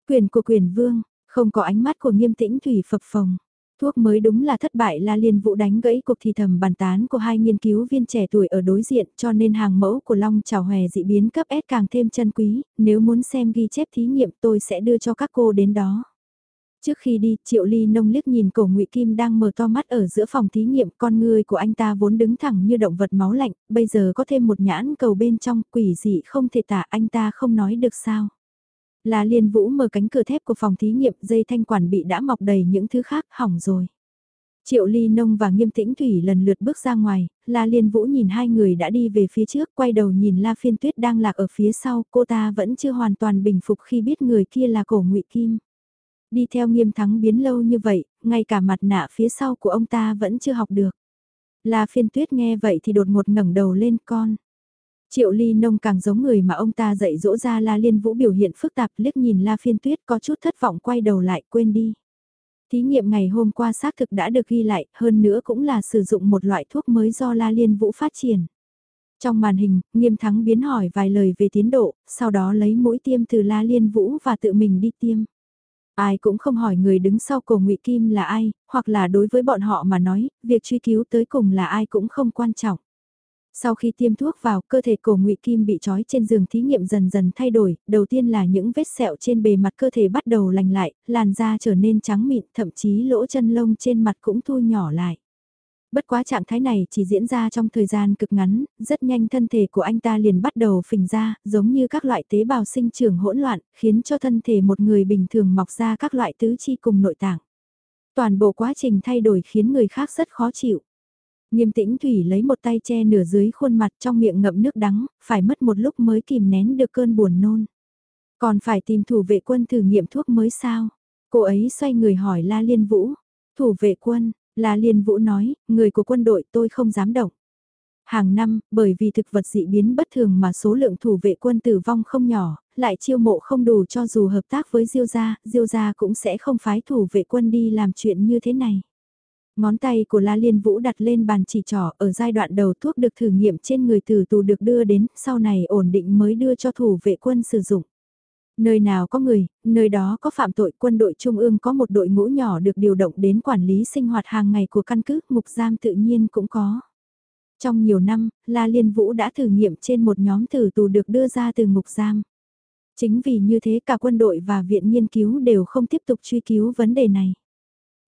Quyền của quyền vương, không có ánh mắt của nghiêm tĩnh Thủy phập phồng. Thuốc mới đúng là thất bại là Liên vụ đánh gãy cuộc thì thầm bàn tán của hai nghiên cứu viên trẻ tuổi ở đối diện cho nên hàng mẫu của Long Chào Hòe dị biến cấp S càng thêm chân quý, nếu muốn xem ghi chép thí nghiệm tôi sẽ đưa cho các cô đến đó. Trước khi đi, Triệu Ly nông liếc nhìn cổ ngụy Kim đang mở to mắt ở giữa phòng thí nghiệm, con người của anh ta vốn đứng thẳng như động vật máu lạnh, bây giờ có thêm một nhãn cầu bên trong, quỷ dị không thể tả anh ta không nói được sao. Là liên vũ mở cánh cửa thép của phòng thí nghiệm, dây thanh quản bị đã mọc đầy những thứ khác, hỏng rồi. Triệu Ly Nông và Nghiêm Tĩnh Thủy lần lượt bước ra ngoài, La Liên Vũ nhìn hai người đã đi về phía trước, quay đầu nhìn La Phiên Tuyết đang lạc ở phía sau, cô ta vẫn chưa hoàn toàn bình phục khi biết người kia là cổ ngụy Kim. Đi theo nghiêm thắng biến lâu như vậy, ngay cả mặt nạ phía sau của ông ta vẫn chưa học được. La phiên tuyết nghe vậy thì đột ngột ngẩng đầu lên con. Triệu ly nông càng giống người mà ông ta dạy dỗ ra La Liên Vũ biểu hiện phức tạp liếc nhìn La phiên tuyết có chút thất vọng quay đầu lại quên đi. Thí nghiệm ngày hôm qua xác thực đã được ghi lại, hơn nữa cũng là sử dụng một loại thuốc mới do La Liên Vũ phát triển. Trong màn hình, nghiêm thắng biến hỏi vài lời về tiến độ, sau đó lấy mũi tiêm từ La Liên Vũ và tự mình đi tiêm. Ai cũng không hỏi người đứng sau cổ ngụy Kim là ai, hoặc là đối với bọn họ mà nói, việc truy cứu tới cùng là ai cũng không quan trọng. Sau khi tiêm thuốc vào, cơ thể cổ ngụy Kim bị trói trên giường thí nghiệm dần dần thay đổi, đầu tiên là những vết sẹo trên bề mặt cơ thể bắt đầu lành lại, làn da trở nên trắng mịn, thậm chí lỗ chân lông trên mặt cũng thu nhỏ lại. Bất quá trạng thái này chỉ diễn ra trong thời gian cực ngắn, rất nhanh thân thể của anh ta liền bắt đầu phình ra, giống như các loại tế bào sinh trưởng hỗn loạn, khiến cho thân thể một người bình thường mọc ra các loại tứ chi cùng nội tạng. Toàn bộ quá trình thay đổi khiến người khác rất khó chịu. Nghiêm tĩnh Thủy lấy một tay che nửa dưới khuôn mặt trong miệng ngậm nước đắng, phải mất một lúc mới kìm nén được cơn buồn nôn. Còn phải tìm thủ vệ quân thử nghiệm thuốc mới sao? Cô ấy xoay người hỏi La Liên Vũ. Thủ vệ quân, La Liên Vũ nói, người của quân đội tôi không dám động. Hàng năm, bởi vì thực vật dị biến bất thường mà số lượng thủ vệ quân tử vong không nhỏ, lại chiêu mộ không đủ cho dù hợp tác với Diêu gia, Diêu gia cũng sẽ không phái thủ vệ quân đi làm chuyện như thế này. Ngón tay của La Liên Vũ đặt lên bàn chỉ trỏ ở giai đoạn đầu thuốc được thử nghiệm trên người tử tù được đưa đến, sau này ổn định mới đưa cho thủ vệ quân sử dụng. Nơi nào có người, nơi đó có phạm tội quân đội trung ương có một đội ngũ nhỏ được điều động đến quản lý sinh hoạt hàng ngày của căn cứ, ngục giam tự nhiên cũng có. Trong nhiều năm, La Liên Vũ đã thử nghiệm trên một nhóm tử tù được đưa ra từ ngục giam. Chính vì như thế cả quân đội và viện nghiên cứu đều không tiếp tục truy cứu vấn đề này.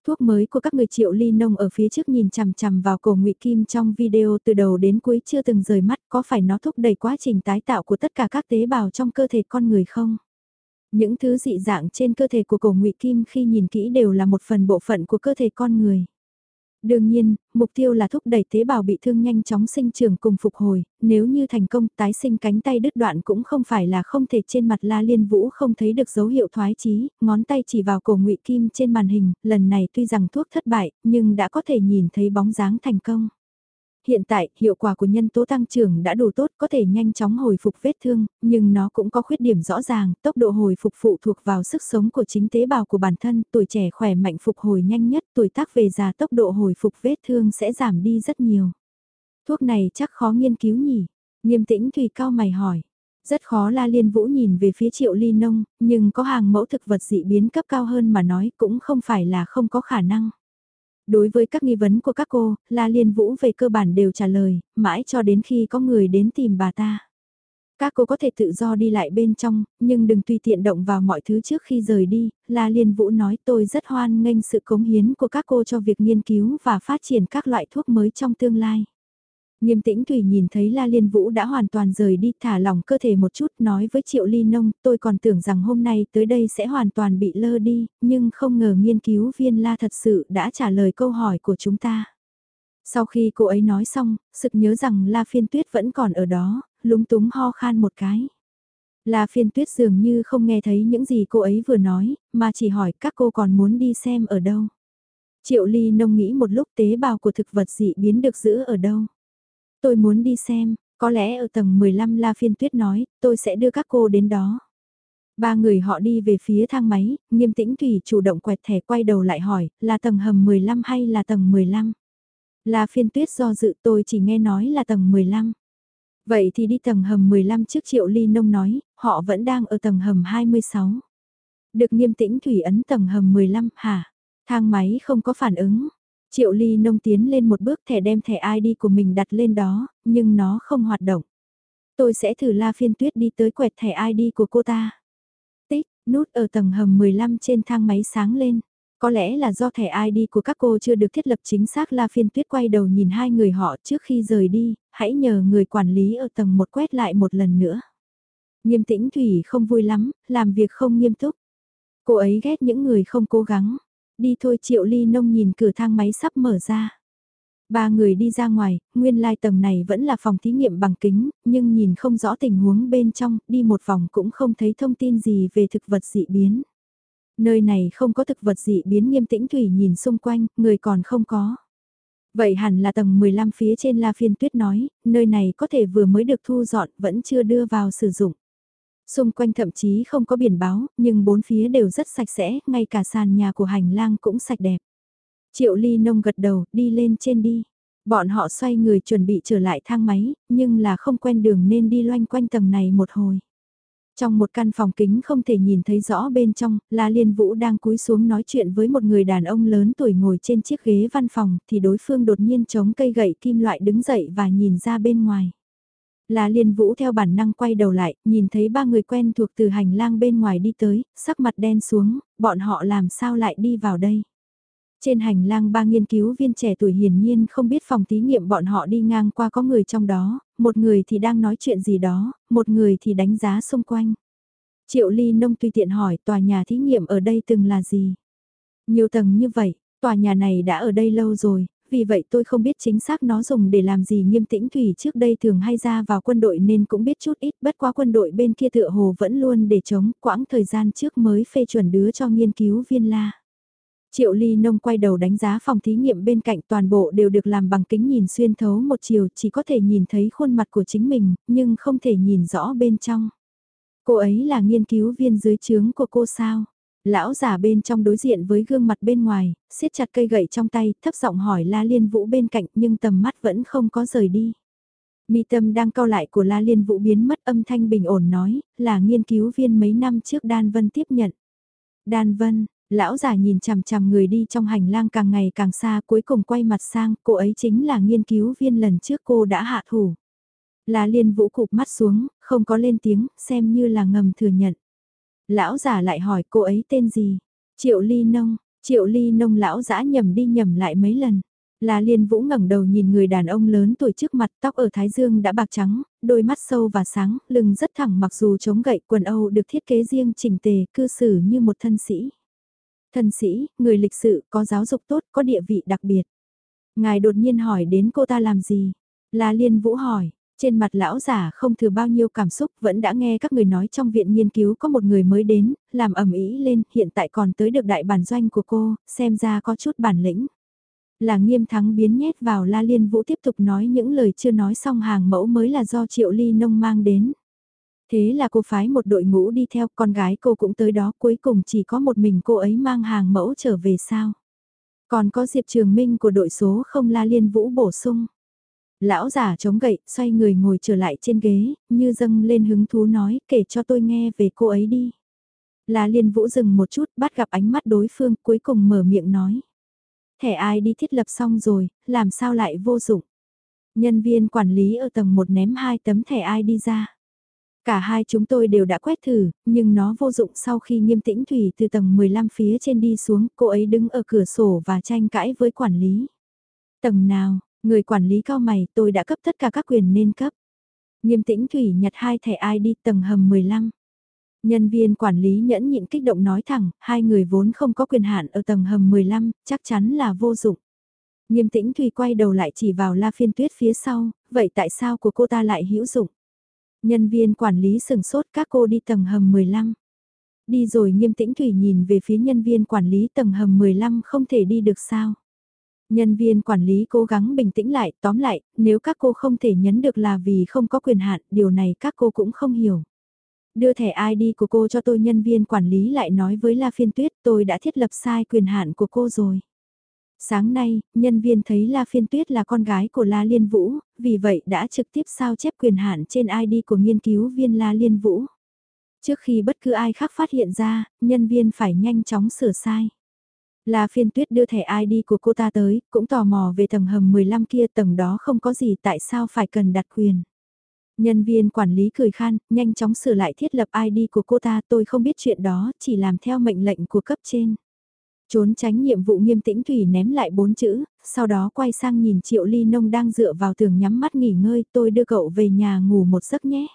Thuốc mới của các người triệu ly nông ở phía trước nhìn chằm chằm vào cổ ngụy Kim trong video từ đầu đến cuối chưa từng rời mắt có phải nó thúc đẩy quá trình tái tạo của tất cả các tế bào trong cơ thể con người không? Những thứ dị dạng trên cơ thể của cổ ngụy Kim khi nhìn kỹ đều là một phần bộ phận của cơ thể con người. Đương nhiên, mục tiêu là thúc đẩy tế bào bị thương nhanh chóng sinh trưởng cùng phục hồi, nếu như thành công tái sinh cánh tay đứt đoạn cũng không phải là không thể trên mặt La Liên Vũ không thấy được dấu hiệu thoái chí, ngón tay chỉ vào cổ ngụy Kim trên màn hình, lần này tuy rằng thuốc thất bại, nhưng đã có thể nhìn thấy bóng dáng thành công. Hiện tại, hiệu quả của nhân tố tăng trưởng đã đủ tốt có thể nhanh chóng hồi phục vết thương, nhưng nó cũng có khuyết điểm rõ ràng, tốc độ hồi phục phụ thuộc vào sức sống của chính tế bào của bản thân, tuổi trẻ khỏe mạnh phục hồi nhanh nhất, tuổi tác về già tốc độ hồi phục vết thương sẽ giảm đi rất nhiều. Thuốc này chắc khó nghiên cứu nhỉ? Nghiêm tĩnh Thùy cao mày hỏi. Rất khó La Liên Vũ nhìn về phía triệu ly nông, nhưng có hàng mẫu thực vật dị biến cấp cao hơn mà nói cũng không phải là không có khả năng. Đối với các nghi vấn của các cô, La Liên Vũ về cơ bản đều trả lời, mãi cho đến khi có người đến tìm bà ta. Các cô có thể tự do đi lại bên trong, nhưng đừng tùy tiện động vào mọi thứ trước khi rời đi, La Liên Vũ nói tôi rất hoan nghênh sự cống hiến của các cô cho việc nghiên cứu và phát triển các loại thuốc mới trong tương lai. Nghiêm tĩnh Thủy nhìn thấy La Liên Vũ đã hoàn toàn rời đi thả lỏng cơ thể một chút nói với Triệu Ly Nông tôi còn tưởng rằng hôm nay tới đây sẽ hoàn toàn bị lơ đi, nhưng không ngờ nghiên cứu viên La thật sự đã trả lời câu hỏi của chúng ta. Sau khi cô ấy nói xong, sực nhớ rằng La Phiên Tuyết vẫn còn ở đó, lúng túng ho khan một cái. La Phiên Tuyết dường như không nghe thấy những gì cô ấy vừa nói, mà chỉ hỏi các cô còn muốn đi xem ở đâu. Triệu Ly nông nghĩ một lúc tế bào của thực vật dị biến được giữ ở đâu. Tôi muốn đi xem, có lẽ ở tầng 15 La Phiên Tuyết nói, tôi sẽ đưa các cô đến đó. Ba người họ đi về phía thang máy, nghiêm tĩnh Thủy chủ động quẹt thẻ quay đầu lại hỏi, là tầng hầm 15 hay là tầng 15? La Phiên Tuyết do dự tôi chỉ nghe nói là tầng 15. Vậy thì đi tầng hầm 15 trước Triệu Ly Nông nói, họ vẫn đang ở tầng hầm 26. Được nghiêm tĩnh Thủy ấn tầng hầm 15, hả? Thang máy không có phản ứng. Triệu Ly Nông tiến lên một bước thẻ đem thẻ ID của mình đặt lên đó, nhưng nó không hoạt động. Tôi sẽ thử La Phiên Tuyết đi tới quẹt thẻ ID của cô ta. Tích, nút ở tầng hầm 15 trên thang máy sáng lên. Có lẽ là do thẻ ID của các cô chưa được thiết lập chính xác La Phiên Tuyết quay đầu nhìn hai người họ trước khi rời đi, hãy nhờ người quản lý ở tầng một quét lại một lần nữa. Nghiêm tĩnh Thủy không vui lắm, làm việc không nghiêm túc. Cô ấy ghét những người không cố gắng. Đi thôi Triệu Ly Nông nhìn cửa thang máy sắp mở ra. Ba người đi ra ngoài, nguyên lai tầng này vẫn là phòng thí nghiệm bằng kính, nhưng nhìn không rõ tình huống bên trong, đi một vòng cũng không thấy thông tin gì về thực vật dị biến. Nơi này không có thực vật dị biến nghiêm tĩnh Thủy nhìn xung quanh, người còn không có. Vậy hẳn là tầng 15 phía trên La Phiên Tuyết nói, nơi này có thể vừa mới được thu dọn, vẫn chưa đưa vào sử dụng. Xung quanh thậm chí không có biển báo, nhưng bốn phía đều rất sạch sẽ, ngay cả sàn nhà của hành lang cũng sạch đẹp. Triệu Ly Nông gật đầu, đi lên trên đi. Bọn họ xoay người chuẩn bị trở lại thang máy, nhưng là không quen đường nên đi loanh quanh tầng này một hồi. Trong một căn phòng kính không thể nhìn thấy rõ bên trong, La Liên Vũ đang cúi xuống nói chuyện với một người đàn ông lớn tuổi ngồi trên chiếc ghế văn phòng thì đối phương đột nhiên chống cây gậy kim loại đứng dậy và nhìn ra bên ngoài là Liên Vũ theo bản năng quay đầu lại, nhìn thấy ba người quen thuộc từ hành lang bên ngoài đi tới, sắc mặt đen xuống, bọn họ làm sao lại đi vào đây. Trên hành lang ba nghiên cứu viên trẻ tuổi hiển nhiên không biết phòng thí nghiệm bọn họ đi ngang qua có người trong đó, một người thì đang nói chuyện gì đó, một người thì đánh giá xung quanh. Triệu Ly Nông tùy tiện hỏi tòa nhà thí nghiệm ở đây từng là gì? Nhiều tầng như vậy, tòa nhà này đã ở đây lâu rồi, vì vậy tôi không biết chính xác nó dùng để làm gì nghiêm tĩnh thủy trước đây thường hay ra vào quân đội nên cũng biết chút ít bất quá quân đội bên kia tựa hồ vẫn luôn để chống quãng thời gian trước mới phê chuẩn đứa cho nghiên cứu viên la. Triệu Ly Nông quay đầu đánh giá phòng thí nghiệm bên cạnh toàn bộ đều được làm bằng kính nhìn xuyên thấu một chiều chỉ có thể nhìn thấy khuôn mặt của chính mình, nhưng không thể nhìn rõ bên trong. Cô ấy là nghiên cứu viên dưới trướng của cô sao? Lão già bên trong đối diện với gương mặt bên ngoài, siết chặt cây gậy trong tay, thấp giọng hỏi La Liên Vũ bên cạnh nhưng tầm mắt vẫn không có rời đi. Mi tâm đang cao lại của La Liên Vũ biến mất âm thanh bình ổn nói, là nghiên cứu viên mấy năm trước Đan Vân tiếp nhận. Đan Vân, Lão già nhìn chằm chằm người đi trong hành lang càng ngày càng xa cuối cùng quay mặt sang, cô ấy chính là nghiên cứu viên lần trước cô đã hạ thủ. la liên vũ cụp mắt xuống, không có lên tiếng, xem như là ngầm thừa nhận. Lão già lại hỏi cô ấy tên gì? Triệu ly nông, triệu ly nông lão giã nhầm đi nhầm lại mấy lần. Là liên vũ ngẩng đầu nhìn người đàn ông lớn tuổi trước mặt tóc ở thái dương đã bạc trắng, đôi mắt sâu và sáng, lưng rất thẳng mặc dù chống gậy quần Âu được thiết kế riêng chỉnh tề cư xử như một thân sĩ. Thân sĩ, người lịch sự, có giáo dục tốt, có địa vị đặc biệt. Ngài đột nhiên hỏi đến cô ta làm gì? Là Liên Vũ hỏi, trên mặt lão giả không thừa bao nhiêu cảm xúc vẫn đã nghe các người nói trong viện nghiên cứu có một người mới đến, làm ẩm ý lên, hiện tại còn tới được đại bản doanh của cô, xem ra có chút bản lĩnh. Là nghiêm thắng biến nhét vào La Liên Vũ tiếp tục nói những lời chưa nói xong hàng mẫu mới là do Triệu Ly Nông mang đến. Thế là cô phái một đội ngũ đi theo con gái cô cũng tới đó cuối cùng chỉ có một mình cô ấy mang hàng mẫu trở về sao. Còn có Diệp Trường Minh của đội số không la liên vũ bổ sung. Lão giả chống gậy, xoay người ngồi trở lại trên ghế, như dâng lên hứng thú nói kể cho tôi nghe về cô ấy đi. là liên vũ dừng một chút bắt gặp ánh mắt đối phương cuối cùng mở miệng nói. Thẻ ai đi thiết lập xong rồi, làm sao lại vô dụng. Nhân viên quản lý ở tầng 1 ném hai tấm thẻ ai đi ra. Cả hai chúng tôi đều đã quét thử, nhưng nó vô dụng sau khi nghiêm tĩnh Thủy từ tầng 15 phía trên đi xuống, cô ấy đứng ở cửa sổ và tranh cãi với quản lý. Tầng nào, người quản lý cao mày tôi đã cấp tất cả các quyền nên cấp. Nghiêm tĩnh Thủy nhặt hai thẻ ID tầng hầm 15. Nhân viên quản lý nhẫn nhịn kích động nói thẳng, hai người vốn không có quyền hạn ở tầng hầm 15, chắc chắn là vô dụng. Nghiêm tĩnh Thùy quay đầu lại chỉ vào La Phiên Tuyết phía sau, vậy tại sao của cô ta lại hữu dụng? Nhân viên quản lý sừng sốt các cô đi tầng hầm 15. Đi rồi nghiêm tĩnh Thủy nhìn về phía nhân viên quản lý tầng hầm 15 không thể đi được sao? Nhân viên quản lý cố gắng bình tĩnh lại, tóm lại, nếu các cô không thể nhấn được là vì không có quyền hạn, điều này các cô cũng không hiểu. Đưa thẻ ID của cô cho tôi nhân viên quản lý lại nói với La Phiên Tuyết tôi đã thiết lập sai quyền hạn của cô rồi. Sáng nay, nhân viên thấy La Phiên Tuyết là con gái của La Liên Vũ, vì vậy đã trực tiếp sao chép quyền hạn trên ID của nghiên cứu viên La Liên Vũ. Trước khi bất cứ ai khác phát hiện ra, nhân viên phải nhanh chóng sửa sai. La Phiên Tuyết đưa thẻ ID của cô ta tới, cũng tò mò về tầng hầm 15 kia tầng đó không có gì tại sao phải cần đặt quyền. Nhân viên quản lý cười khan, nhanh chóng sửa lại thiết lập ID của cô ta tôi không biết chuyện đó, chỉ làm theo mệnh lệnh của cấp trên. Trốn tránh nhiệm vụ nghiêm tĩnh Thủy ném lại bốn chữ, sau đó quay sang nhìn Triệu Ly Nông đang dựa vào tường nhắm mắt nghỉ ngơi tôi đưa cậu về nhà ngủ một giấc nhé.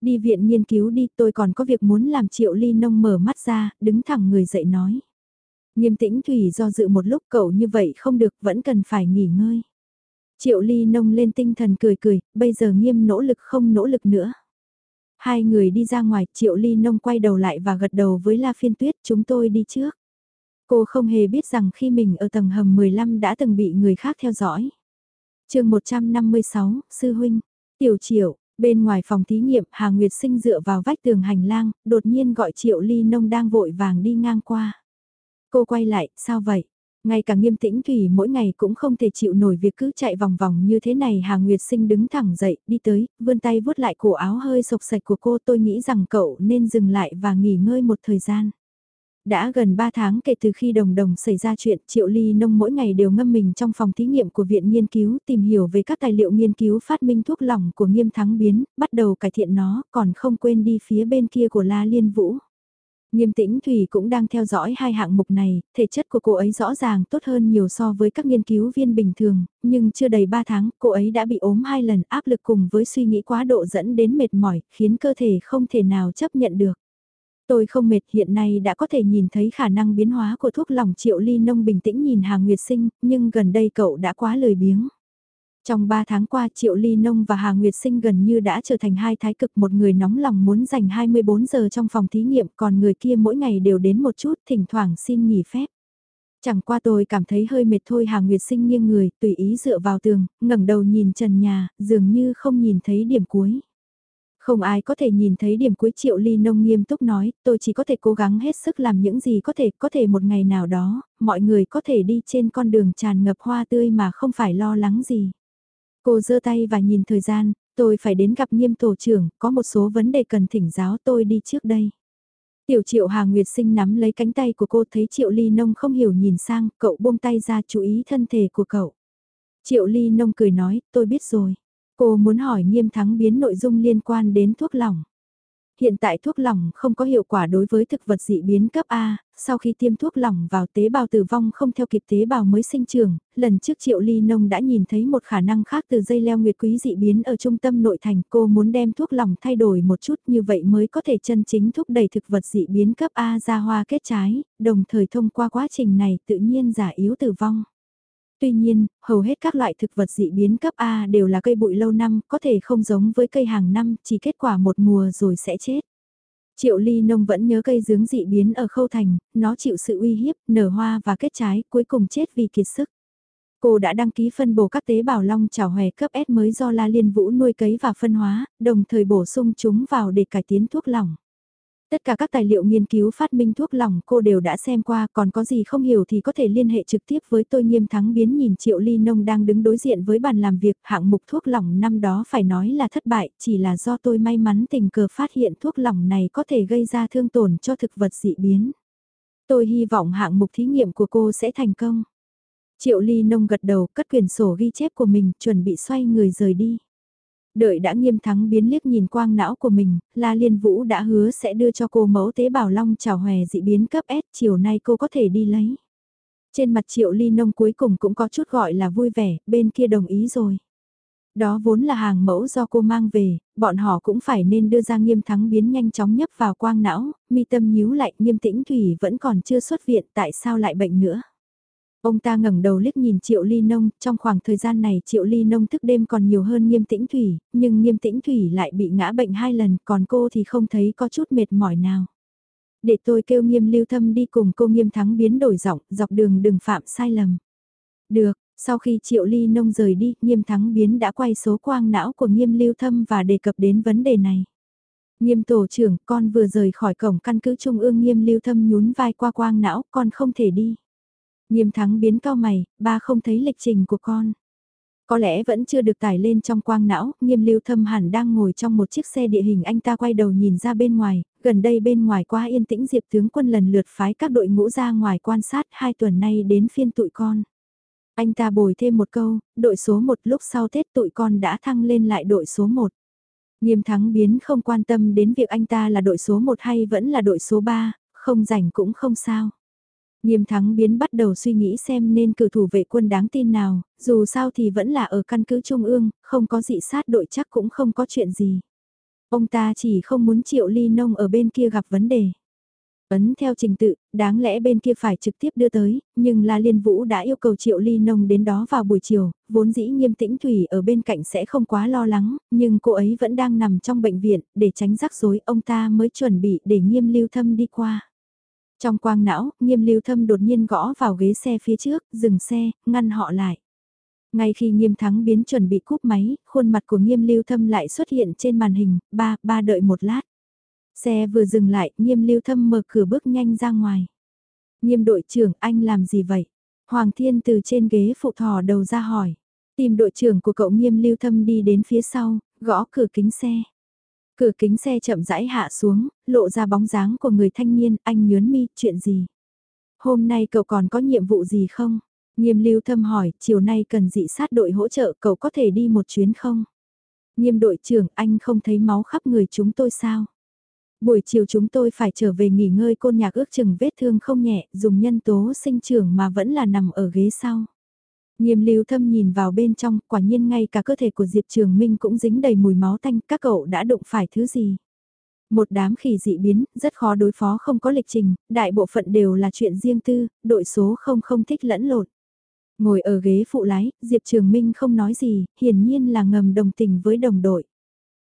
Đi viện nghiên cứu đi tôi còn có việc muốn làm Triệu Ly Nông mở mắt ra, đứng thẳng người dậy nói. Nghiêm tĩnh Thủy do dự một lúc cậu như vậy không được vẫn cần phải nghỉ ngơi. Triệu Ly Nông lên tinh thần cười cười, bây giờ nghiêm nỗ lực không nỗ lực nữa. Hai người đi ra ngoài, Triệu Ly Nông quay đầu lại và gật đầu với La Phiên Tuyết, chúng tôi đi trước. Cô không hề biết rằng khi mình ở tầng hầm 15 đã từng bị người khác theo dõi. chương 156, Sư Huynh, Tiểu Triệu, bên ngoài phòng thí nghiệm Hà Nguyệt Sinh dựa vào vách tường hành lang, đột nhiên gọi Triệu Ly Nông đang vội vàng đi ngang qua. Cô quay lại, sao vậy? Ngay cả nghiêm tĩnh Thủy mỗi ngày cũng không thể chịu nổi việc cứ chạy vòng vòng như thế này Hà Nguyệt Sinh đứng thẳng dậy, đi tới, vươn tay vuốt lại cổ áo hơi sộc sạch của cô tôi nghĩ rằng cậu nên dừng lại và nghỉ ngơi một thời gian. Đã gần 3 tháng kể từ khi đồng đồng xảy ra chuyện Triệu Ly Nông mỗi ngày đều ngâm mình trong phòng thí nghiệm của Viện Nghiên cứu tìm hiểu về các tài liệu nghiên cứu phát minh thuốc lỏng của nghiêm thắng biến, bắt đầu cải thiện nó, còn không quên đi phía bên kia của La Liên Vũ. Nghiêm tĩnh Thủy cũng đang theo dõi hai hạng mục này, thể chất của cô ấy rõ ràng tốt hơn nhiều so với các nghiên cứu viên bình thường, nhưng chưa đầy 3 tháng cô ấy đã bị ốm hai lần áp lực cùng với suy nghĩ quá độ dẫn đến mệt mỏi, khiến cơ thể không thể nào chấp nhận được. Tôi không mệt hiện nay đã có thể nhìn thấy khả năng biến hóa của thuốc lỏng triệu ly nông bình tĩnh nhìn Hà Nguyệt Sinh, nhưng gần đây cậu đã quá lười biếng. Trong 3 tháng qua Triệu Ly Nông và Hà Nguyệt Sinh gần như đã trở thành hai thái cực một người nóng lòng muốn dành 24 giờ trong phòng thí nghiệm còn người kia mỗi ngày đều đến một chút thỉnh thoảng xin nghỉ phép. Chẳng qua tôi cảm thấy hơi mệt thôi Hà Nguyệt Sinh nghiêng người tùy ý dựa vào tường, ngẩng đầu nhìn trần nhà, dường như không nhìn thấy điểm cuối. Không ai có thể nhìn thấy điểm cuối triệu ly nông nghiêm túc nói, tôi chỉ có thể cố gắng hết sức làm những gì có thể, có thể một ngày nào đó, mọi người có thể đi trên con đường tràn ngập hoa tươi mà không phải lo lắng gì. Cô giơ tay và nhìn thời gian, tôi phải đến gặp nghiêm tổ trưởng, có một số vấn đề cần thỉnh giáo tôi đi trước đây. Tiểu triệu Hà Nguyệt sinh nắm lấy cánh tay của cô thấy triệu ly nông không hiểu nhìn sang, cậu buông tay ra chú ý thân thể của cậu. Triệu ly nông cười nói, tôi biết rồi. Cô muốn hỏi nghiêm thắng biến nội dung liên quan đến thuốc lỏng. Hiện tại thuốc lỏng không có hiệu quả đối với thực vật dị biến cấp A, sau khi tiêm thuốc lỏng vào tế bào tử vong không theo kịp tế bào mới sinh trưởng, lần trước Triệu Ly Nông đã nhìn thấy một khả năng khác từ dây leo nguyệt quý dị biến ở trung tâm nội thành cô muốn đem thuốc lỏng thay đổi một chút như vậy mới có thể chân chính thúc đẩy thực vật dị biến cấp A ra hoa kết trái, đồng thời thông qua quá trình này tự nhiên giả yếu tử vong. Tuy nhiên, hầu hết các loại thực vật dị biến cấp A đều là cây bụi lâu năm, có thể không giống với cây hàng năm, chỉ kết quả một mùa rồi sẽ chết. Triệu ly nông vẫn nhớ cây dướng dị biến ở khâu thành, nó chịu sự uy hiếp, nở hoa và kết trái, cuối cùng chết vì kiệt sức. Cô đã đăng ký phân bổ các tế bào long trào hòe cấp S mới do La Liên Vũ nuôi cấy và phân hóa, đồng thời bổ sung chúng vào để cải tiến thuốc lỏng. Tất cả các tài liệu nghiên cứu phát minh thuốc lỏng cô đều đã xem qua, còn có gì không hiểu thì có thể liên hệ trực tiếp với tôi nghiêm thắng biến nhìn Triệu Ly Nông đang đứng đối diện với bàn làm việc hạng mục thuốc lỏng năm đó phải nói là thất bại, chỉ là do tôi may mắn tình cờ phát hiện thuốc lỏng này có thể gây ra thương tổn cho thực vật dị biến. Tôi hy vọng hạng mục thí nghiệm của cô sẽ thành công. Triệu Ly Nông gật đầu cất quyền sổ ghi chép của mình chuẩn bị xoay người rời đi. Đợi đã nghiêm thắng biến liếc nhìn quang não của mình, La Liên Vũ đã hứa sẽ đưa cho cô mẫu tế bào long trào hòe dị biến cấp S chiều nay cô có thể đi lấy. Trên mặt triệu ly nông cuối cùng cũng có chút gọi là vui vẻ, bên kia đồng ý rồi. Đó vốn là hàng mẫu do cô mang về, bọn họ cũng phải nên đưa ra nghiêm thắng biến nhanh chóng nhấp vào quang não, mi tâm nhíu lại nghiêm tĩnh thủy vẫn còn chưa xuất viện tại sao lại bệnh nữa. Ông ta ngẩng đầu liếc nhìn Triệu Ly Nông, trong khoảng thời gian này Triệu Ly Nông thức đêm còn nhiều hơn Nghiêm Tĩnh Thủy, nhưng Nghiêm Tĩnh Thủy lại bị ngã bệnh hai lần, còn cô thì không thấy có chút mệt mỏi nào. Để tôi kêu Nghiêm Lưu Thâm đi cùng cô Nghiêm Thắng biến đổi giọng, dọc đường đừng phạm sai lầm. Được, sau khi Triệu Ly Nông rời đi, Nghiêm Thắng biến đã quay số quang não của Nghiêm Lưu Thâm và đề cập đến vấn đề này. Nghiêm tổ trưởng, con vừa rời khỏi cổng căn cứ trung ương Nghiêm Lưu Thâm nhún vai qua quang não, con không thể đi. Nghiêm thắng biến cao mày, ba không thấy lịch trình của con. Có lẽ vẫn chưa được tải lên trong quang não, nghiêm lưu thâm hẳn đang ngồi trong một chiếc xe địa hình anh ta quay đầu nhìn ra bên ngoài, gần đây bên ngoài quá yên tĩnh diệp tướng quân lần lượt phái các đội ngũ ra ngoài quan sát hai tuần nay đến phiên tụi con. Anh ta bồi thêm một câu, đội số 1 lúc sau Tết tụi con đã thăng lên lại đội số 1. Nghiêm thắng biến không quan tâm đến việc anh ta là đội số 1 hay vẫn là đội số 3, không rảnh cũng không sao. Nghiêm thắng biến bắt đầu suy nghĩ xem nên cử thủ vệ quân đáng tin nào, dù sao thì vẫn là ở căn cứ Trung ương, không có dị sát đội chắc cũng không có chuyện gì. Ông ta chỉ không muốn triệu ly nông ở bên kia gặp vấn đề. Ấn theo trình tự, đáng lẽ bên kia phải trực tiếp đưa tới, nhưng La Liên Vũ đã yêu cầu Triệu Ly Nông đến đó vào buổi chiều, vốn dĩ nghiêm tĩnh Thủy ở bên cạnh sẽ không quá lo lắng, nhưng cô ấy vẫn đang nằm trong bệnh viện, để tránh rắc rối ông ta mới chuẩn bị để nghiêm lưu thâm đi qua. Trong quang não, nghiêm lưu thâm đột nhiên gõ vào ghế xe phía trước, dừng xe, ngăn họ lại. Ngay khi nghiêm thắng biến chuẩn bị cúp máy, khuôn mặt của nghiêm lưu thâm lại xuất hiện trên màn hình, ba, ba đợi một lát. Xe vừa dừng lại, nghiêm lưu thâm mở cửa bước nhanh ra ngoài. Nghiêm đội trưởng, anh làm gì vậy? Hoàng Thiên từ trên ghế phụ thò đầu ra hỏi. Tìm đội trưởng của cậu nghiêm lưu thâm đi đến phía sau, gõ cửa kính xe. Cửa kính xe chậm rãi hạ xuống, lộ ra bóng dáng của người thanh niên, anh nhớn mi, chuyện gì? Hôm nay cậu còn có nhiệm vụ gì không? Nghiêm lưu thâm hỏi, chiều nay cần dị sát đội hỗ trợ, cậu có thể đi một chuyến không? Nghiêm đội trưởng, anh không thấy máu khắp người chúng tôi sao? Buổi chiều chúng tôi phải trở về nghỉ ngơi côn nhạc ước chừng vết thương không nhẹ, dùng nhân tố sinh trưởng mà vẫn là nằm ở ghế sau. Nghiêm lưu thâm nhìn vào bên trong, quả nhiên ngay cả cơ thể của Diệp Trường Minh cũng dính đầy mùi máu tanh, các cậu đã đụng phải thứ gì. Một đám khỉ dị biến, rất khó đối phó không có lịch trình, đại bộ phận đều là chuyện riêng tư, đội số không không thích lẫn lộn. Ngồi ở ghế phụ lái, Diệp Trường Minh không nói gì, hiển nhiên là ngầm đồng tình với đồng đội.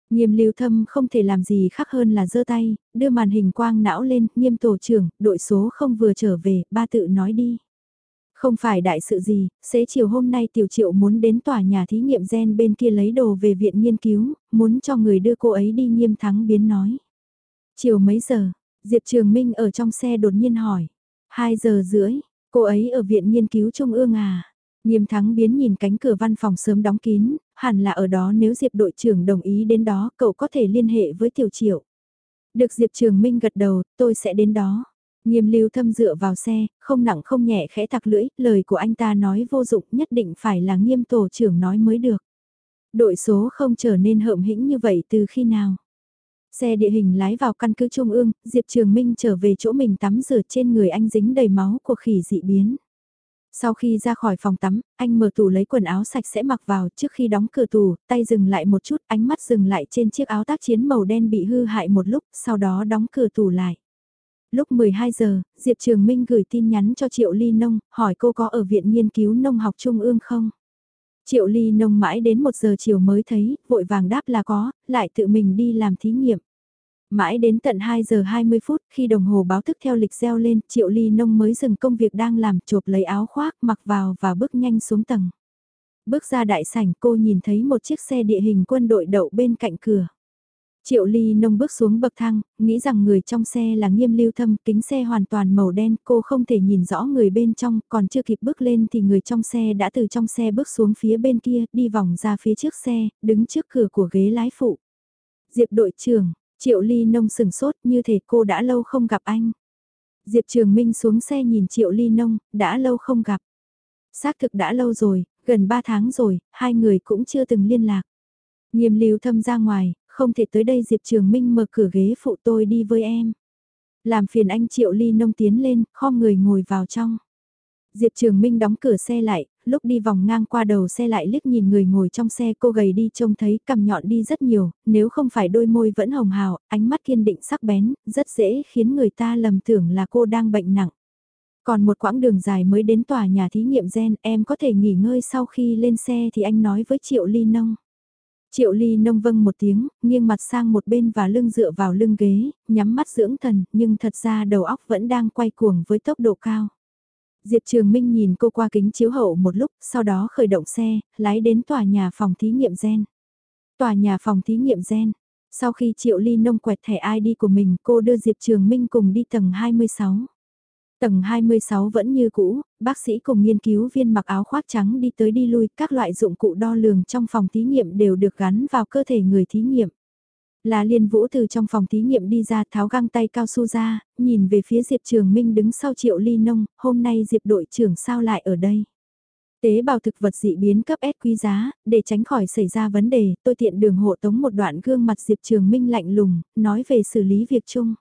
Nghiêm lưu thâm không thể làm gì khác hơn là giơ tay, đưa màn hình quang não lên, nghiêm tổ trưởng, đội số không vừa trở về, ba tự nói đi. Không phải đại sự gì, xế chiều hôm nay tiểu triệu muốn đến tòa nhà thí nghiệm gen bên kia lấy đồ về viện nghiên cứu, muốn cho người đưa cô ấy đi nghiêm thắng biến nói. Chiều mấy giờ, Diệp Trường Minh ở trong xe đột nhiên hỏi. 2 giờ rưỡi, cô ấy ở viện nghiên cứu trung ương à. Nghiêm thắng biến nhìn cánh cửa văn phòng sớm đóng kín, hẳn là ở đó nếu Diệp đội trưởng đồng ý đến đó cậu có thể liên hệ với tiểu triệu. Được Diệp Trường Minh gật đầu, tôi sẽ đến đó. Nghiêm lưu thâm dựa vào xe, không nặng không nhẹ khẽ tặc lưỡi, lời của anh ta nói vô dụng nhất định phải là nghiêm tổ trưởng nói mới được. Đội số không trở nên hợm hĩnh như vậy từ khi nào? Xe địa hình lái vào căn cứ Trung ương, Diệp Trường Minh trở về chỗ mình tắm rửa trên người anh dính đầy máu của khỉ dị biến. Sau khi ra khỏi phòng tắm, anh mở tủ lấy quần áo sạch sẽ mặc vào trước khi đóng cửa tủ, tay dừng lại một chút, ánh mắt dừng lại trên chiếc áo tác chiến màu đen bị hư hại một lúc, sau đó đóng cửa tủ lại. Lúc 12 giờ, Diệp Trường Minh gửi tin nhắn cho Triệu Ly Nông, hỏi cô có ở Viện Nghiên cứu Nông học Trung ương không? Triệu Ly Nông mãi đến 1 giờ chiều mới thấy, vội vàng đáp là có, lại tự mình đi làm thí nghiệm. Mãi đến tận 2 giờ 20 phút khi đồng hồ báo thức theo lịch reo lên, Triệu Ly Nông mới dừng công việc đang làm chộp lấy áo khoác mặc vào và bước nhanh xuống tầng. Bước ra đại sảnh cô nhìn thấy một chiếc xe địa hình quân đội đậu bên cạnh cửa. Triệu Ly Nông bước xuống bậc thang, nghĩ rằng người trong xe là nghiêm lưu thâm, kính xe hoàn toàn màu đen, cô không thể nhìn rõ người bên trong, còn chưa kịp bước lên thì người trong xe đã từ trong xe bước xuống phía bên kia, đi vòng ra phía trước xe, đứng trước cửa của ghế lái phụ. Diệp đội trưởng, Triệu Ly Nông sừng sốt như thể cô đã lâu không gặp anh. Diệp Trường Minh xuống xe nhìn Triệu Ly Nông, đã lâu không gặp. Xác thực đã lâu rồi, gần 3 tháng rồi, hai người cũng chưa từng liên lạc. Nghiêm lưu thâm ra ngoài, không thể tới đây Diệp Trường Minh mở cửa ghế phụ tôi đi với em. Làm phiền anh Triệu Ly Nông tiến lên, kho người ngồi vào trong. Diệp Trường Minh đóng cửa xe lại, lúc đi vòng ngang qua đầu xe lại liếc nhìn người ngồi trong xe cô gầy đi trông thấy cầm nhọn đi rất nhiều, nếu không phải đôi môi vẫn hồng hào, ánh mắt kiên định sắc bén, rất dễ khiến người ta lầm tưởng là cô đang bệnh nặng. Còn một quãng đường dài mới đến tòa nhà thí nghiệm gen, em có thể nghỉ ngơi sau khi lên xe thì anh nói với Triệu Ly Nông. Triệu Ly Nông vâng một tiếng, nghiêng mặt sang một bên và lưng dựa vào lưng ghế, nhắm mắt dưỡng thần, nhưng thật ra đầu óc vẫn đang quay cuồng với tốc độ cao. Diệp Trường Minh nhìn cô qua kính chiếu hậu một lúc, sau đó khởi động xe, lái đến tòa nhà phòng thí nghiệm gen. Tòa nhà phòng thí nghiệm gen. Sau khi Triệu Ly Nông quẹt thẻ ID của mình, cô đưa Diệp Trường Minh cùng đi tầng 26. Tầng 26 vẫn như cũ, bác sĩ cùng nghiên cứu viên mặc áo khoác trắng đi tới đi lui, các loại dụng cụ đo lường trong phòng thí nghiệm đều được gắn vào cơ thể người thí nghiệm. Là Liên Vũ từ trong phòng thí nghiệm đi ra tháo găng tay cao su ra, nhìn về phía Diệp Trường Minh đứng sau triệu ly nông, hôm nay Diệp đội trưởng sao lại ở đây? Tế bào thực vật dị biến cấp S quý giá, để tránh khỏi xảy ra vấn đề, tôi tiện đường hộ tống một đoạn gương mặt Diệp Trường Minh lạnh lùng, nói về xử lý việc chung.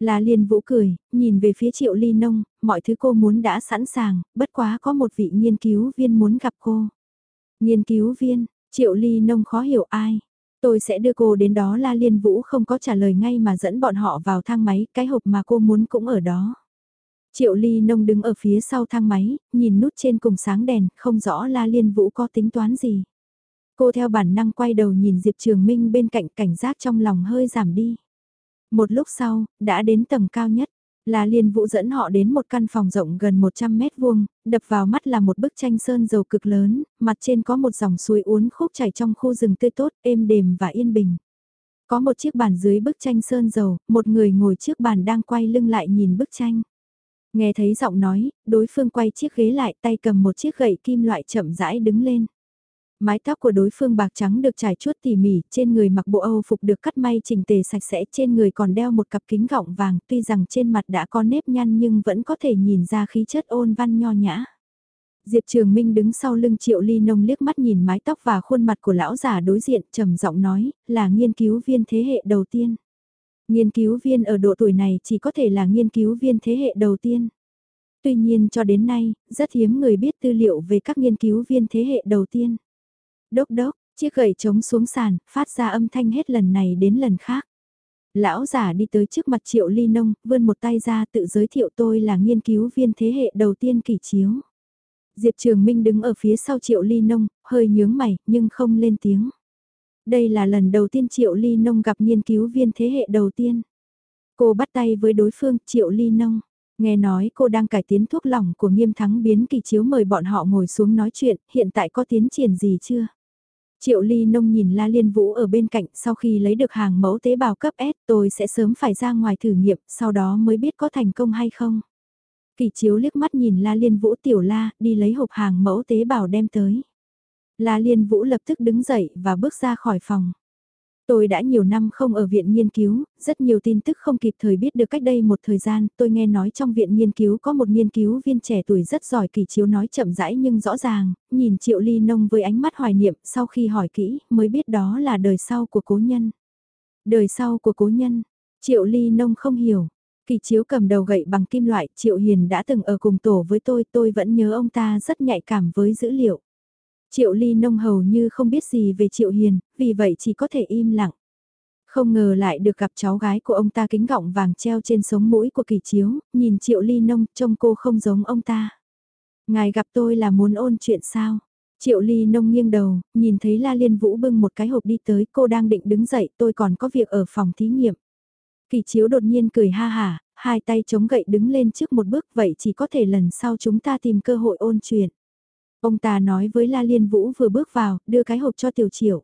Là Liên Vũ cười, nhìn về phía Triệu Ly Nông, mọi thứ cô muốn đã sẵn sàng, bất quá có một vị nghiên cứu viên muốn gặp cô. Nghiên cứu viên, Triệu Ly Nông khó hiểu ai. Tôi sẽ đưa cô đến đó La Liên Vũ không có trả lời ngay mà dẫn bọn họ vào thang máy, cái hộp mà cô muốn cũng ở đó. Triệu Ly Nông đứng ở phía sau thang máy, nhìn nút trên cùng sáng đèn, không rõ La Liên Vũ có tính toán gì. Cô theo bản năng quay đầu nhìn Diệp Trường Minh bên cạnh cảnh giác trong lòng hơi giảm đi. Một lúc sau, đã đến tầng cao nhất. Là Liên Vũ dẫn họ đến một căn phòng rộng gần 100 mét vuông, đập vào mắt là một bức tranh sơn dầu cực lớn, mặt trên có một dòng suối uốn khúc chảy trong khu rừng tươi tốt, êm đềm và yên bình. Có một chiếc bàn dưới bức tranh sơn dầu, một người ngồi trước bàn đang quay lưng lại nhìn bức tranh. Nghe thấy giọng nói, đối phương quay chiếc ghế lại tay cầm một chiếc gậy kim loại chậm rãi đứng lên. Mái tóc của đối phương bạc trắng được trải chuốt tỉ mỉ, trên người mặc bộ Âu phục được cắt may chỉnh tề sạch sẽ, trên người còn đeo một cặp kính gọng vàng, tuy rằng trên mặt đã có nếp nhăn nhưng vẫn có thể nhìn ra khí chất ôn văn nho nhã. Diệp Trường Minh đứng sau lưng Triệu Ly Nông liếc mắt nhìn mái tóc và khuôn mặt của lão già đối diện, trầm giọng nói, là nghiên cứu viên thế hệ đầu tiên. Nghiên cứu viên ở độ tuổi này chỉ có thể là nghiên cứu viên thế hệ đầu tiên. Tuy nhiên cho đến nay, rất hiếm người biết tư liệu về các nghiên cứu viên thế hệ đầu tiên. Đốc đốc, chiếc gậy trống xuống sàn, phát ra âm thanh hết lần này đến lần khác. Lão giả đi tới trước mặt triệu ly nông, vươn một tay ra tự giới thiệu tôi là nghiên cứu viên thế hệ đầu tiên kỷ chiếu. Diệp Trường Minh đứng ở phía sau triệu ly nông, hơi nhướng mày, nhưng không lên tiếng. Đây là lần đầu tiên triệu ly nông gặp nghiên cứu viên thế hệ đầu tiên. Cô bắt tay với đối phương triệu ly nông. Nghe nói cô đang cải tiến thuốc lỏng của nghiêm thắng biến kỳ chiếu mời bọn họ ngồi xuống nói chuyện, hiện tại có tiến triển gì chưa? Triệu Ly Nông nhìn La Liên Vũ ở bên cạnh sau khi lấy được hàng mẫu tế bào cấp S tôi sẽ sớm phải ra ngoài thử nghiệm, sau đó mới biết có thành công hay không. Kỳ chiếu liếc mắt nhìn La Liên Vũ tiểu La, đi lấy hộp hàng mẫu tế bào đem tới. La Liên Vũ lập tức đứng dậy và bước ra khỏi phòng. Tôi đã nhiều năm không ở viện nghiên cứu, rất nhiều tin tức không kịp thời biết được cách đây một thời gian, tôi nghe nói trong viện nghiên cứu có một nghiên cứu viên trẻ tuổi rất giỏi kỳ chiếu nói chậm rãi nhưng rõ ràng, nhìn Triệu Ly Nông với ánh mắt hoài niệm sau khi hỏi kỹ mới biết đó là đời sau của cố nhân. Đời sau của cố nhân, Triệu Ly Nông không hiểu. Kỳ chiếu cầm đầu gậy bằng kim loại, Triệu Hiền đã từng ở cùng tổ với tôi, tôi vẫn nhớ ông ta rất nhạy cảm với dữ liệu. Triệu Ly Nông hầu như không biết gì về Triệu Hiền, vì vậy chỉ có thể im lặng. Không ngờ lại được gặp cháu gái của ông ta kính gọng vàng treo trên sống mũi của kỳ chiếu, nhìn Triệu Ly Nông trông cô không giống ông ta. Ngài gặp tôi là muốn ôn chuyện sao? Triệu Ly Nông nghiêng đầu, nhìn thấy La Liên Vũ bưng một cái hộp đi tới, cô đang định đứng dậy, tôi còn có việc ở phòng thí nghiệm. Kỳ chiếu đột nhiên cười ha hả, hai tay chống gậy đứng lên trước một bước vậy chỉ có thể lần sau chúng ta tìm cơ hội ôn chuyện. Ông ta nói với La Liên Vũ vừa bước vào, đưa cái hộp cho Tiểu Triệu.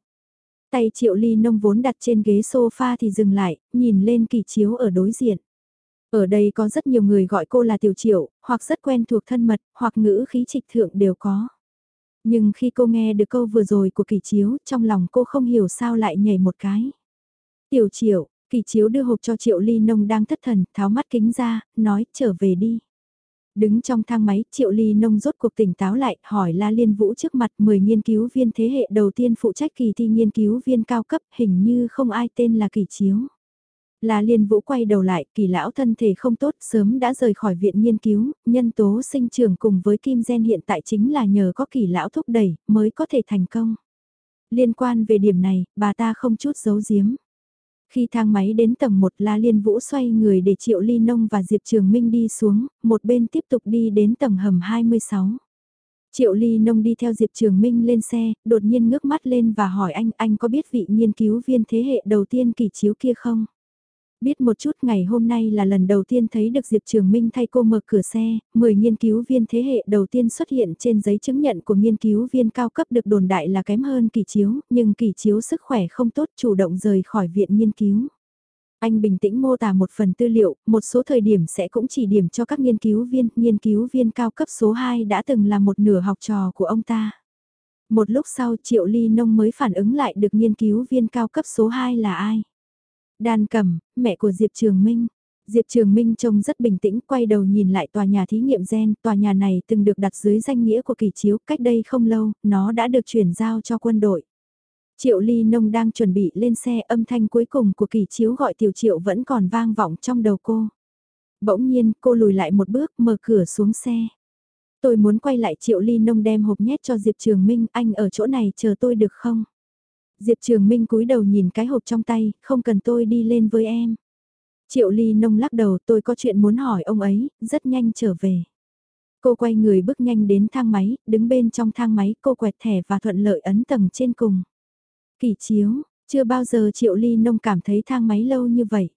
Tay Triệu Ly Nông vốn đặt trên ghế sofa thì dừng lại, nhìn lên kỳ chiếu ở đối diện. Ở đây có rất nhiều người gọi cô là Tiểu Triệu, hoặc rất quen thuộc thân mật, hoặc ngữ khí trịch thượng đều có. Nhưng khi cô nghe được câu vừa rồi của kỳ chiếu, trong lòng cô không hiểu sao lại nhảy một cái. Tiểu Triệu, kỳ chiếu đưa hộp cho Triệu Ly Nông đang thất thần, tháo mắt kính ra, nói trở về đi. Đứng trong thang máy, Triệu Ly Nông rốt cuộc tỉnh táo lại, hỏi La Liên Vũ trước mặt 10 nghiên cứu viên thế hệ đầu tiên phụ trách kỳ thi nghiên cứu viên cao cấp, hình như không ai tên là Kỳ Chiếu. La Liên Vũ quay đầu lại, kỳ lão thân thể không tốt, sớm đã rời khỏi viện nghiên cứu, nhân tố sinh trưởng cùng với Kim Gen hiện tại chính là nhờ có kỳ lão thúc đẩy, mới có thể thành công. Liên quan về điểm này, bà ta không chút giấu giếm. Khi thang máy đến tầng 1 La Liên Vũ xoay người để Triệu Ly Nông và Diệp Trường Minh đi xuống, một bên tiếp tục đi đến tầng hầm 26. Triệu Ly Nông đi theo Diệp Trường Minh lên xe, đột nhiên ngước mắt lên và hỏi anh, anh có biết vị nghiên cứu viên thế hệ đầu tiên kỳ chiếu kia không? Biết một chút ngày hôm nay là lần đầu tiên thấy được Diệp Trường Minh thay cô mở cửa xe, 10 nghiên cứu viên thế hệ đầu tiên xuất hiện trên giấy chứng nhận của nghiên cứu viên cao cấp được đồn đại là kém hơn kỳ chiếu, nhưng kỳ chiếu sức khỏe không tốt chủ động rời khỏi viện nghiên cứu. Anh bình tĩnh mô tả một phần tư liệu, một số thời điểm sẽ cũng chỉ điểm cho các nghiên cứu viên, nghiên cứu viên cao cấp số 2 đã từng là một nửa học trò của ông ta. Một lúc sau Triệu Ly Nông mới phản ứng lại được nghiên cứu viên cao cấp số 2 là ai. Đan Cẩm, mẹ của Diệp Trường Minh. Diệp Trường Minh trông rất bình tĩnh quay đầu nhìn lại tòa nhà thí nghiệm gen, tòa nhà này từng được đặt dưới danh nghĩa của kỳ chiếu, cách đây không lâu, nó đã được chuyển giao cho quân đội. Triệu Ly Nông đang chuẩn bị lên xe âm thanh cuối cùng của kỳ chiếu gọi tiểu triệu vẫn còn vang vọng trong đầu cô. Bỗng nhiên cô lùi lại một bước mở cửa xuống xe. Tôi muốn quay lại Triệu Ly Nông đem hộp nhét cho Diệp Trường Minh, anh ở chỗ này chờ tôi được không? Diệp Trường Minh cúi đầu nhìn cái hộp trong tay, không cần tôi đi lên với em. Triệu Ly Nông lắc đầu tôi có chuyện muốn hỏi ông ấy, rất nhanh trở về. Cô quay người bước nhanh đến thang máy, đứng bên trong thang máy cô quẹt thẻ và thuận lợi ấn tầng trên cùng. Kỳ chiếu, chưa bao giờ Triệu Ly Nông cảm thấy thang máy lâu như vậy.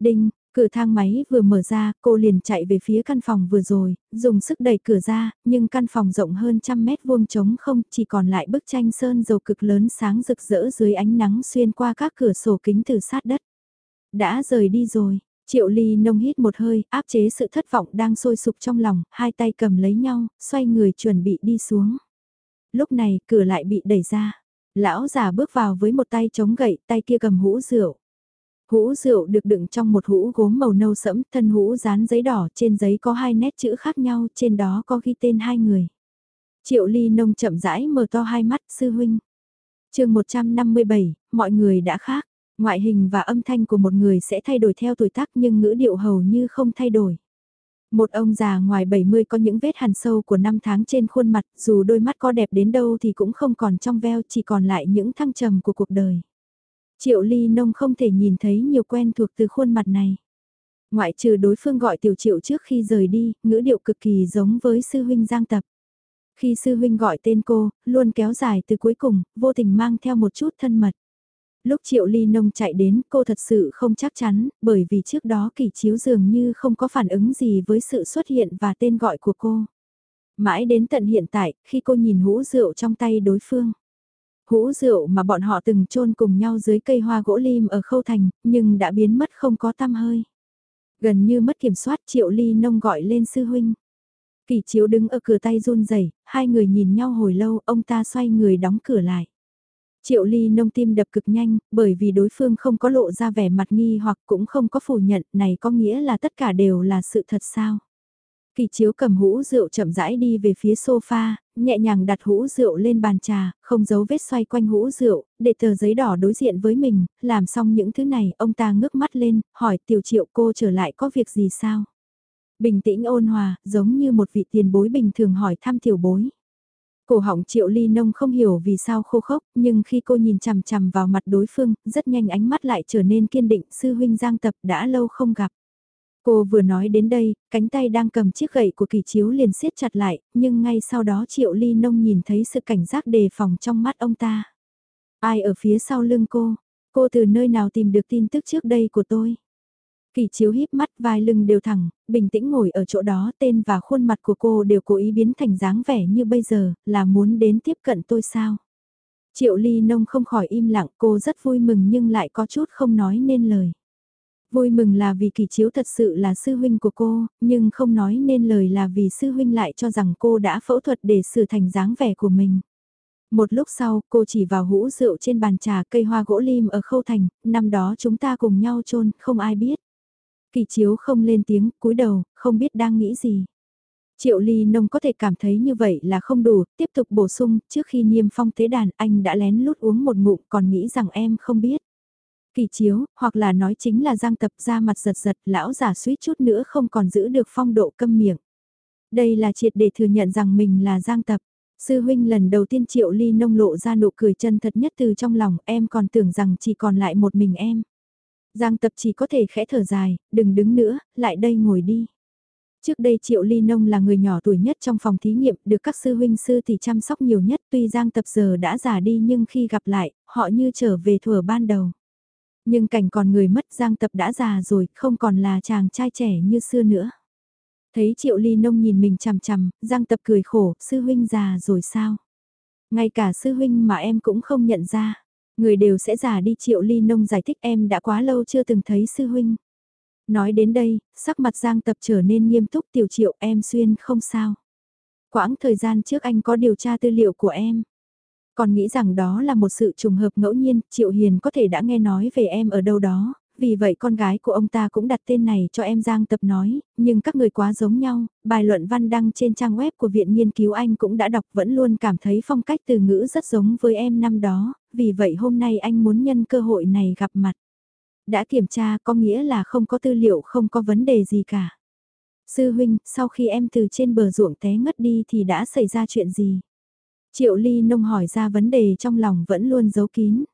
Đinh, cửa thang máy vừa mở ra, cô liền chạy về phía căn phòng vừa rồi, dùng sức đẩy cửa ra, nhưng căn phòng rộng hơn trăm mét vuông trống không, chỉ còn lại bức tranh sơn dầu cực lớn sáng rực rỡ dưới ánh nắng xuyên qua các cửa sổ kính từ sát đất. Đã rời đi rồi, Triệu Ly nông hít một hơi, áp chế sự thất vọng đang sôi sục trong lòng, hai tay cầm lấy nhau, xoay người chuẩn bị đi xuống. Lúc này, cửa lại bị đẩy ra. Lão già bước vào với một tay chống gậy, tay kia cầm hũ rượu. Hũ rượu được đựng trong một hũ gốm màu nâu sẫm, thân hũ dán giấy đỏ, trên giấy có hai nét chữ khác nhau, trên đó có ghi tên hai người. Triệu Ly Nông chậm rãi mở to hai mắt, sư huynh. chương 157, mọi người đã khác. Ngoại hình và âm thanh của một người sẽ thay đổi theo tuổi tác nhưng ngữ điệu hầu như không thay đổi. Một ông già ngoài 70 có những vết hằn sâu của năm tháng trên khuôn mặt, dù đôi mắt có đẹp đến đâu thì cũng không còn trong veo, chỉ còn lại những thăng trầm của cuộc đời. Triệu Ly Nông không thể nhìn thấy nhiều quen thuộc từ khuôn mặt này. Ngoại trừ đối phương gọi tiểu triệu trước khi rời đi, ngữ điệu cực kỳ giống với sư huynh Giang Tập. Khi sư huynh gọi tên cô, luôn kéo dài từ cuối cùng, vô tình mang theo một chút thân mật. Lúc Triệu Ly Nông chạy đến, cô thật sự không chắc chắn, bởi vì trước đó kỳ chiếu dường như không có phản ứng gì với sự xuất hiện và tên gọi của cô. Mãi đến tận hiện tại, khi cô nhìn hũ rượu trong tay đối phương. Hũ rượu mà bọn họ từng chôn cùng nhau dưới cây hoa gỗ lim ở khâu thành, nhưng đã biến mất không có tăm hơi. Gần như mất kiểm soát Triệu Ly Nông gọi lên sư huynh. Kỳ chiếu đứng ở cửa tay run rẩy hai người nhìn nhau hồi lâu, ông ta xoay người đóng cửa lại. Triệu ly nông tim đập cực nhanh, bởi vì đối phương không có lộ ra vẻ mặt nghi hoặc cũng không có phủ nhận, này có nghĩa là tất cả đều là sự thật sao. Kỳ chiếu cầm hũ rượu chậm rãi đi về phía sofa, nhẹ nhàng đặt hũ rượu lên bàn trà, không giấu vết xoay quanh hũ rượu, để tờ giấy đỏ đối diện với mình, làm xong những thứ này, ông ta ngước mắt lên, hỏi tiểu triệu cô trở lại có việc gì sao? Bình tĩnh ôn hòa, giống như một vị tiền bối bình thường hỏi thăm tiểu bối. Cổ họng triệu ly nông không hiểu vì sao khô khốc, nhưng khi cô nhìn chằm chằm vào mặt đối phương, rất nhanh ánh mắt lại trở nên kiên định sư huynh giang tập đã lâu không gặp. Cô vừa nói đến đây, cánh tay đang cầm chiếc gậy của kỳ chiếu liền siết chặt lại, nhưng ngay sau đó triệu ly nông nhìn thấy sự cảnh giác đề phòng trong mắt ông ta. Ai ở phía sau lưng cô? Cô từ nơi nào tìm được tin tức trước đây của tôi? Kỳ chiếu híp mắt vai lưng đều thẳng, bình tĩnh ngồi ở chỗ đó tên và khuôn mặt của cô đều cố ý biến thành dáng vẻ như bây giờ, là muốn đến tiếp cận tôi sao? Triệu ly nông không khỏi im lặng cô rất vui mừng nhưng lại có chút không nói nên lời. Vui mừng là vì kỳ chiếu thật sự là sư huynh của cô, nhưng không nói nên lời là vì sư huynh lại cho rằng cô đã phẫu thuật để sửa thành dáng vẻ của mình. Một lúc sau, cô chỉ vào hũ rượu trên bàn trà cây hoa gỗ lim ở khâu thành, năm đó chúng ta cùng nhau chôn không ai biết. Kỳ chiếu không lên tiếng, cúi đầu, không biết đang nghĩ gì. Triệu ly nông có thể cảm thấy như vậy là không đủ, tiếp tục bổ sung, trước khi niêm phong tế đàn anh đã lén lút uống một ngụm còn nghĩ rằng em không biết. Kỳ chiếu, hoặc là nói chính là giang tập ra mặt giật giật, lão giả suýt chút nữa không còn giữ được phong độ câm miệng. Đây là triệt để thừa nhận rằng mình là giang tập. Sư huynh lần đầu tiên triệu ly nông lộ ra nụ cười chân thật nhất từ trong lòng em còn tưởng rằng chỉ còn lại một mình em. Giang tập chỉ có thể khẽ thở dài, đừng đứng nữa, lại đây ngồi đi. Trước đây Triệu Ly Nông là người nhỏ tuổi nhất trong phòng thí nghiệm, được các sư huynh sư thì chăm sóc nhiều nhất tuy Giang Tập giờ đã già đi nhưng khi gặp lại, họ như trở về thuở ban đầu. Nhưng cảnh còn người mất Giang Tập đã già rồi, không còn là chàng trai trẻ như xưa nữa. Thấy Triệu Ly Nông nhìn mình chằm chằm, Giang Tập cười khổ, sư huynh già rồi sao? Ngay cả sư huynh mà em cũng không nhận ra. Người đều sẽ già đi Triệu Ly Nông giải thích em đã quá lâu chưa từng thấy sư huynh. Nói đến đây, sắc mặt Giang Tập trở nên nghiêm túc tiểu triệu em xuyên không sao. Quãng thời gian trước anh có điều tra tư liệu của em. Còn nghĩ rằng đó là một sự trùng hợp ngẫu nhiên, Triệu Hiền có thể đã nghe nói về em ở đâu đó, vì vậy con gái của ông ta cũng đặt tên này cho em Giang Tập nói, nhưng các người quá giống nhau, bài luận văn đăng trên trang web của Viện Nghiên cứu Anh cũng đã đọc vẫn luôn cảm thấy phong cách từ ngữ rất giống với em năm đó, vì vậy hôm nay anh muốn nhân cơ hội này gặp mặt. Đã kiểm tra có nghĩa là không có tư liệu không có vấn đề gì cả. Sư huynh, sau khi em từ trên bờ ruộng té ngất đi thì đã xảy ra chuyện gì? Triệu Ly Nông hỏi ra vấn đề trong lòng vẫn luôn giấu kín.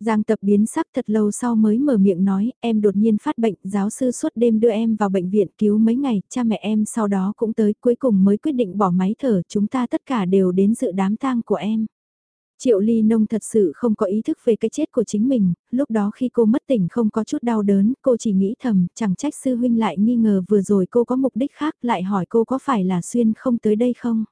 Giang tập biến sắc thật lâu sau mới mở miệng nói, em đột nhiên phát bệnh, giáo sư suốt đêm đưa em vào bệnh viện cứu mấy ngày, cha mẹ em sau đó cũng tới, cuối cùng mới quyết định bỏ máy thở, chúng ta tất cả đều đến dự đám tang của em. Triệu Ly Nông thật sự không có ý thức về cái chết của chính mình, lúc đó khi cô mất tỉnh không có chút đau đớn, cô chỉ nghĩ thầm, chẳng trách sư huynh lại nghi ngờ vừa rồi cô có mục đích khác, lại hỏi cô có phải là Xuyên không tới đây không?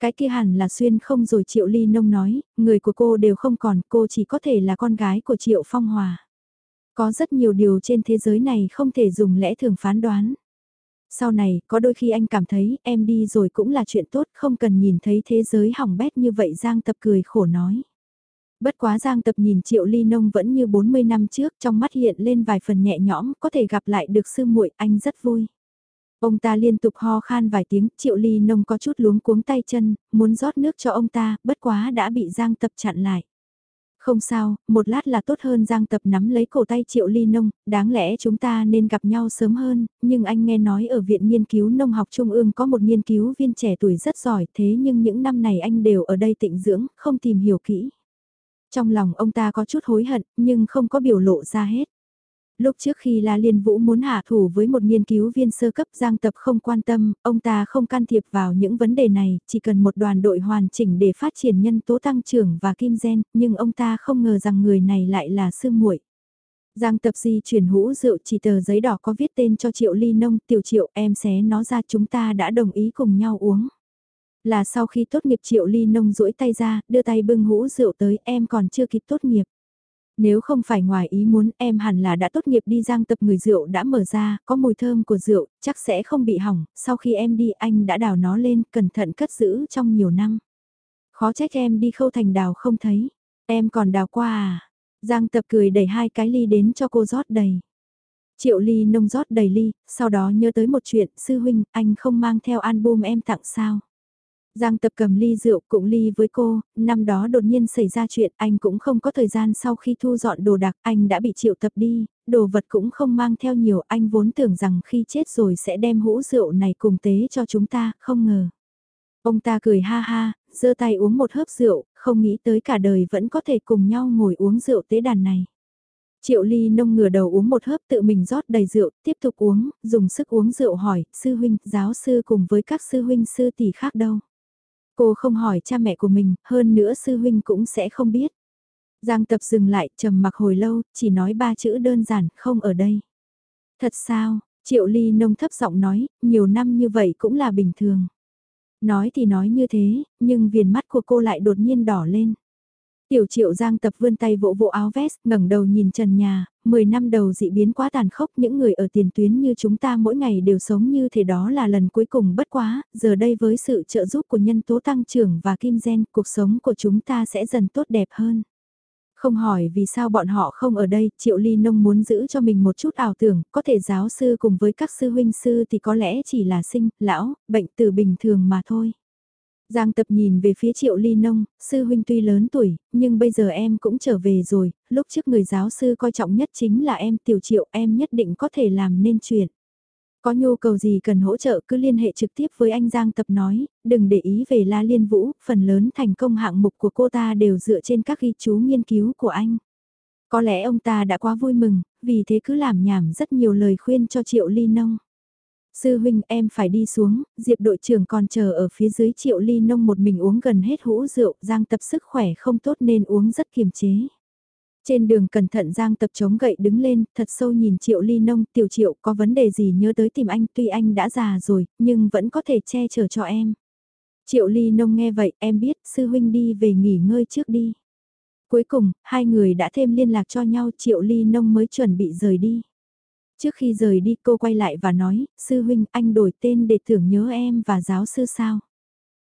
Cái kia hẳn là Xuyên không rồi Triệu Ly Nông nói, người của cô đều không còn, cô chỉ có thể là con gái của Triệu Phong Hòa. Có rất nhiều điều trên thế giới này không thể dùng lẽ thường phán đoán. Sau này, có đôi khi anh cảm thấy em đi rồi cũng là chuyện tốt, không cần nhìn thấy thế giới hỏng bét như vậy Giang Tập cười khổ nói. Bất quá Giang Tập nhìn Triệu Ly Nông vẫn như 40 năm trước, trong mắt hiện lên vài phần nhẹ nhõm, có thể gặp lại được sư muội, anh rất vui. Ông ta liên tục ho khan vài tiếng, Triệu Ly Nông có chút luống cuống tay chân, muốn rót nước cho ông ta, bất quá đã bị Giang Tập chặn lại. Không sao, một lát là tốt hơn Giang Tập nắm lấy cổ tay Triệu Ly Nông, đáng lẽ chúng ta nên gặp nhau sớm hơn, nhưng anh nghe nói ở Viện Nghiên cứu Nông học Trung ương có một nghiên cứu viên trẻ tuổi rất giỏi thế nhưng những năm này anh đều ở đây tịnh dưỡng, không tìm hiểu kỹ. Trong lòng ông ta có chút hối hận, nhưng không có biểu lộ ra hết. Lúc trước khi La Liên Vũ muốn hạ thủ với một nghiên cứu viên sơ cấp Giang Tập không quan tâm, ông ta không can thiệp vào những vấn đề này, chỉ cần một đoàn đội hoàn chỉnh để phát triển nhân tố tăng trưởng và kim gen, nhưng ông ta không ngờ rằng người này lại là sư muội. Giang Tập di chuyển hũ rượu chỉ tờ giấy đỏ có viết tên cho Triệu Ly Nông, tiểu Triệu em xé nó ra chúng ta đã đồng ý cùng nhau uống. Là sau khi tốt nghiệp Triệu Ly Nông duỗi tay ra, đưa tay bưng hũ rượu tới em còn chưa kịp tốt nghiệp. Nếu không phải ngoài ý muốn em hẳn là đã tốt nghiệp đi giang tập người rượu đã mở ra, có mùi thơm của rượu, chắc sẽ không bị hỏng, sau khi em đi anh đã đào nó lên, cẩn thận cất giữ trong nhiều năm. Khó trách em đi khâu thành đào không thấy, em còn đào qua à? Giang tập cười đẩy hai cái ly đến cho cô rót đầy. Triệu ly nông rót đầy ly, sau đó nhớ tới một chuyện, sư huynh, anh không mang theo album em tặng sao? Giang tập cầm ly rượu cũng ly với cô, năm đó đột nhiên xảy ra chuyện anh cũng không có thời gian sau khi thu dọn đồ đạc anh đã bị triệu tập đi, đồ vật cũng không mang theo nhiều anh vốn tưởng rằng khi chết rồi sẽ đem hũ rượu này cùng tế cho chúng ta, không ngờ. Ông ta cười ha ha, giơ tay uống một hớp rượu, không nghĩ tới cả đời vẫn có thể cùng nhau ngồi uống rượu tế đàn này. Triệu ly nông ngửa đầu uống một hớp tự mình rót đầy rượu, tiếp tục uống, dùng sức uống rượu hỏi, sư huynh, giáo sư cùng với các sư huynh sư tỷ khác đâu. Cô không hỏi cha mẹ của mình, hơn nữa sư huynh cũng sẽ không biết. Giang tập dừng lại, trầm mặc hồi lâu, chỉ nói ba chữ đơn giản, không ở đây. Thật sao, Triệu Ly nông thấp giọng nói, nhiều năm như vậy cũng là bình thường. Nói thì nói như thế, nhưng viền mắt của cô lại đột nhiên đỏ lên. Tiểu triệu giang tập vươn tay vỗ vỗ áo vest, ngẩng đầu nhìn trần nhà, 10 năm đầu dị biến quá tàn khốc những người ở tiền tuyến như chúng ta mỗi ngày đều sống như thế đó là lần cuối cùng bất quá, giờ đây với sự trợ giúp của nhân tố tăng trưởng và kim gen, cuộc sống của chúng ta sẽ dần tốt đẹp hơn. Không hỏi vì sao bọn họ không ở đây, Triệu Ly Nông muốn giữ cho mình một chút ảo tưởng, có thể giáo sư cùng với các sư huynh sư thì có lẽ chỉ là sinh, lão, bệnh từ bình thường mà thôi. Giang tập nhìn về phía triệu ly nông, sư huynh tuy lớn tuổi, nhưng bây giờ em cũng trở về rồi, lúc trước người giáo sư coi trọng nhất chính là em tiểu triệu em nhất định có thể làm nên chuyện. Có nhu cầu gì cần hỗ trợ cứ liên hệ trực tiếp với anh Giang tập nói, đừng để ý về La Liên Vũ, phần lớn thành công hạng mục của cô ta đều dựa trên các ghi chú nghiên cứu của anh. Có lẽ ông ta đã quá vui mừng, vì thế cứ làm nhảm rất nhiều lời khuyên cho Triệu Ly Nông. Sư huynh em phải đi xuống, Diệp đội trưởng còn chờ ở phía dưới Triệu Ly Nông một mình uống gần hết hũ rượu, Giang tập sức khỏe không tốt nên uống rất kiềm chế. Trên đường cẩn thận Giang tập chống gậy đứng lên, thật sâu nhìn Triệu Ly Nông, tiểu Triệu có vấn đề gì nhớ tới tìm anh, tuy anh đã già rồi, nhưng vẫn có thể che chở cho em. Triệu Ly Nông nghe vậy, em biết, sư huynh đi về nghỉ ngơi trước đi. Cuối cùng, hai người đã thêm liên lạc cho nhau, Triệu Ly Nông mới chuẩn bị rời đi. Trước khi rời đi cô quay lại và nói, sư huynh anh đổi tên để tưởng nhớ em và giáo sư sao.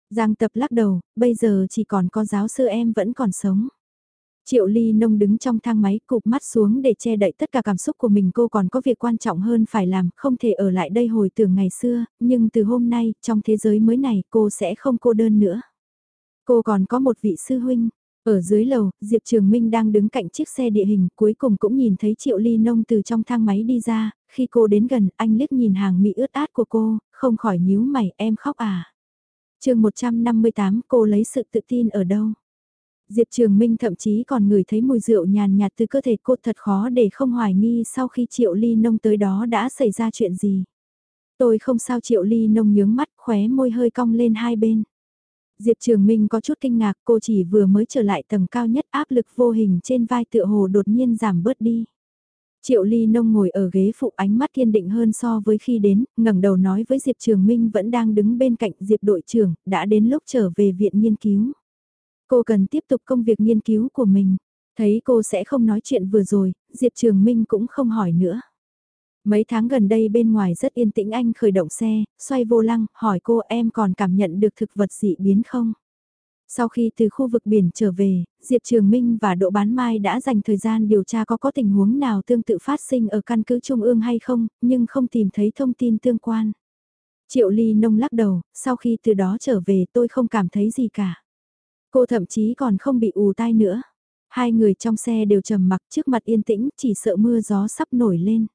Giang tập lắc đầu, bây giờ chỉ còn có giáo sư em vẫn còn sống. Triệu Ly Nông đứng trong thang máy cụp mắt xuống để che đậy tất cả cảm xúc của mình cô còn có việc quan trọng hơn phải làm, không thể ở lại đây hồi tưởng ngày xưa, nhưng từ hôm nay, trong thế giới mới này cô sẽ không cô đơn nữa. Cô còn có một vị sư huynh. Ở dưới lầu, Diệp Trường Minh đang đứng cạnh chiếc xe địa hình cuối cùng cũng nhìn thấy Triệu Ly Nông từ trong thang máy đi ra, khi cô đến gần anh liếc nhìn hàng mỹ ướt át của cô, không khỏi nhíu mày em khóc à. chương 158 cô lấy sự tự tin ở đâu? Diệp Trường Minh thậm chí còn ngửi thấy mùi rượu nhàn nhạt từ cơ thể cô thật khó để không hoài nghi sau khi Triệu Ly Nông tới đó đã xảy ra chuyện gì. Tôi không sao Triệu Ly Nông nhướng mắt khóe môi hơi cong lên hai bên. Diệp Trường Minh có chút kinh ngạc cô chỉ vừa mới trở lại tầng cao nhất áp lực vô hình trên vai tựa hồ đột nhiên giảm bớt đi. Triệu Ly Nông ngồi ở ghế phụ ánh mắt kiên định hơn so với khi đến, ngẩng đầu nói với Diệp Trường Minh vẫn đang đứng bên cạnh Diệp đội trưởng, đã đến lúc trở về viện nghiên cứu. Cô cần tiếp tục công việc nghiên cứu của mình. Thấy cô sẽ không nói chuyện vừa rồi, Diệp Trường Minh cũng không hỏi nữa. Mấy tháng gần đây bên ngoài rất yên tĩnh anh khởi động xe, xoay vô lăng, hỏi cô em còn cảm nhận được thực vật dị biến không? Sau khi từ khu vực biển trở về, Diệp Trường Minh và Đỗ Bán Mai đã dành thời gian điều tra có có tình huống nào tương tự phát sinh ở căn cứ Trung ương hay không, nhưng không tìm thấy thông tin tương quan. Triệu Ly nông lắc đầu, sau khi từ đó trở về tôi không cảm thấy gì cả. Cô thậm chí còn không bị ù tai nữa. Hai người trong xe đều trầm mặc trước mặt yên tĩnh, chỉ sợ mưa gió sắp nổi lên.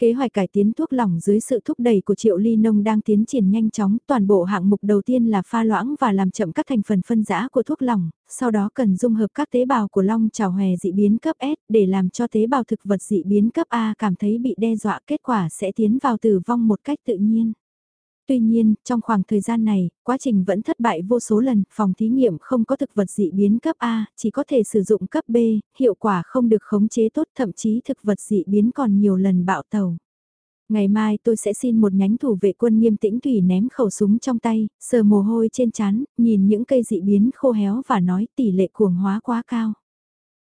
Kế hoạch cải tiến thuốc lỏng dưới sự thúc đẩy của Triệu Ly Nông đang tiến triển nhanh chóng, toàn bộ hạng mục đầu tiên là pha loãng và làm chậm các thành phần phân rã của thuốc lỏng, sau đó cần dung hợp các tế bào của long trào hòe dị biến cấp S để làm cho tế bào thực vật dị biến cấp A cảm thấy bị đe dọa kết quả sẽ tiến vào tử vong một cách tự nhiên. Tuy nhiên, trong khoảng thời gian này, quá trình vẫn thất bại vô số lần, phòng thí nghiệm không có thực vật dị biến cấp A, chỉ có thể sử dụng cấp B, hiệu quả không được khống chế tốt thậm chí thực vật dị biến còn nhiều lần bạo tàu. Ngày mai tôi sẽ xin một nhánh thủ vệ quân nghiêm tĩnh tùy ném khẩu súng trong tay, sờ mồ hôi trên chán, nhìn những cây dị biến khô héo và nói tỷ lệ cuồng hóa quá cao.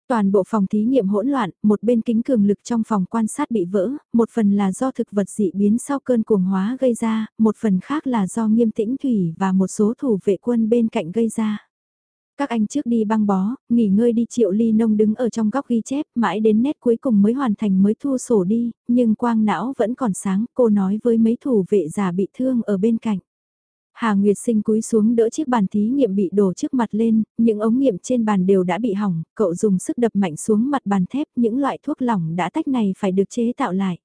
Toàn bộ phòng thí nghiệm hỗn loạn, một bên kính cường lực trong phòng quan sát bị vỡ, một phần là do thực vật dị biến sau cơn cuồng hóa gây ra, một phần khác là do nghiêm tĩnh thủy và một số thủ vệ quân bên cạnh gây ra. Các anh trước đi băng bó, nghỉ ngơi đi triệu ly nông đứng ở trong góc ghi chép, mãi đến nét cuối cùng mới hoàn thành mới thu sổ đi, nhưng quang não vẫn còn sáng, cô nói với mấy thủ vệ giả bị thương ở bên cạnh. Hà Nguyệt Sinh cúi xuống đỡ chiếc bàn thí nghiệm bị đổ trước mặt lên, những ống nghiệm trên bàn đều đã bị hỏng, cậu dùng sức đập mạnh xuống mặt bàn thép, những loại thuốc lỏng đã tách này phải được chế tạo lại.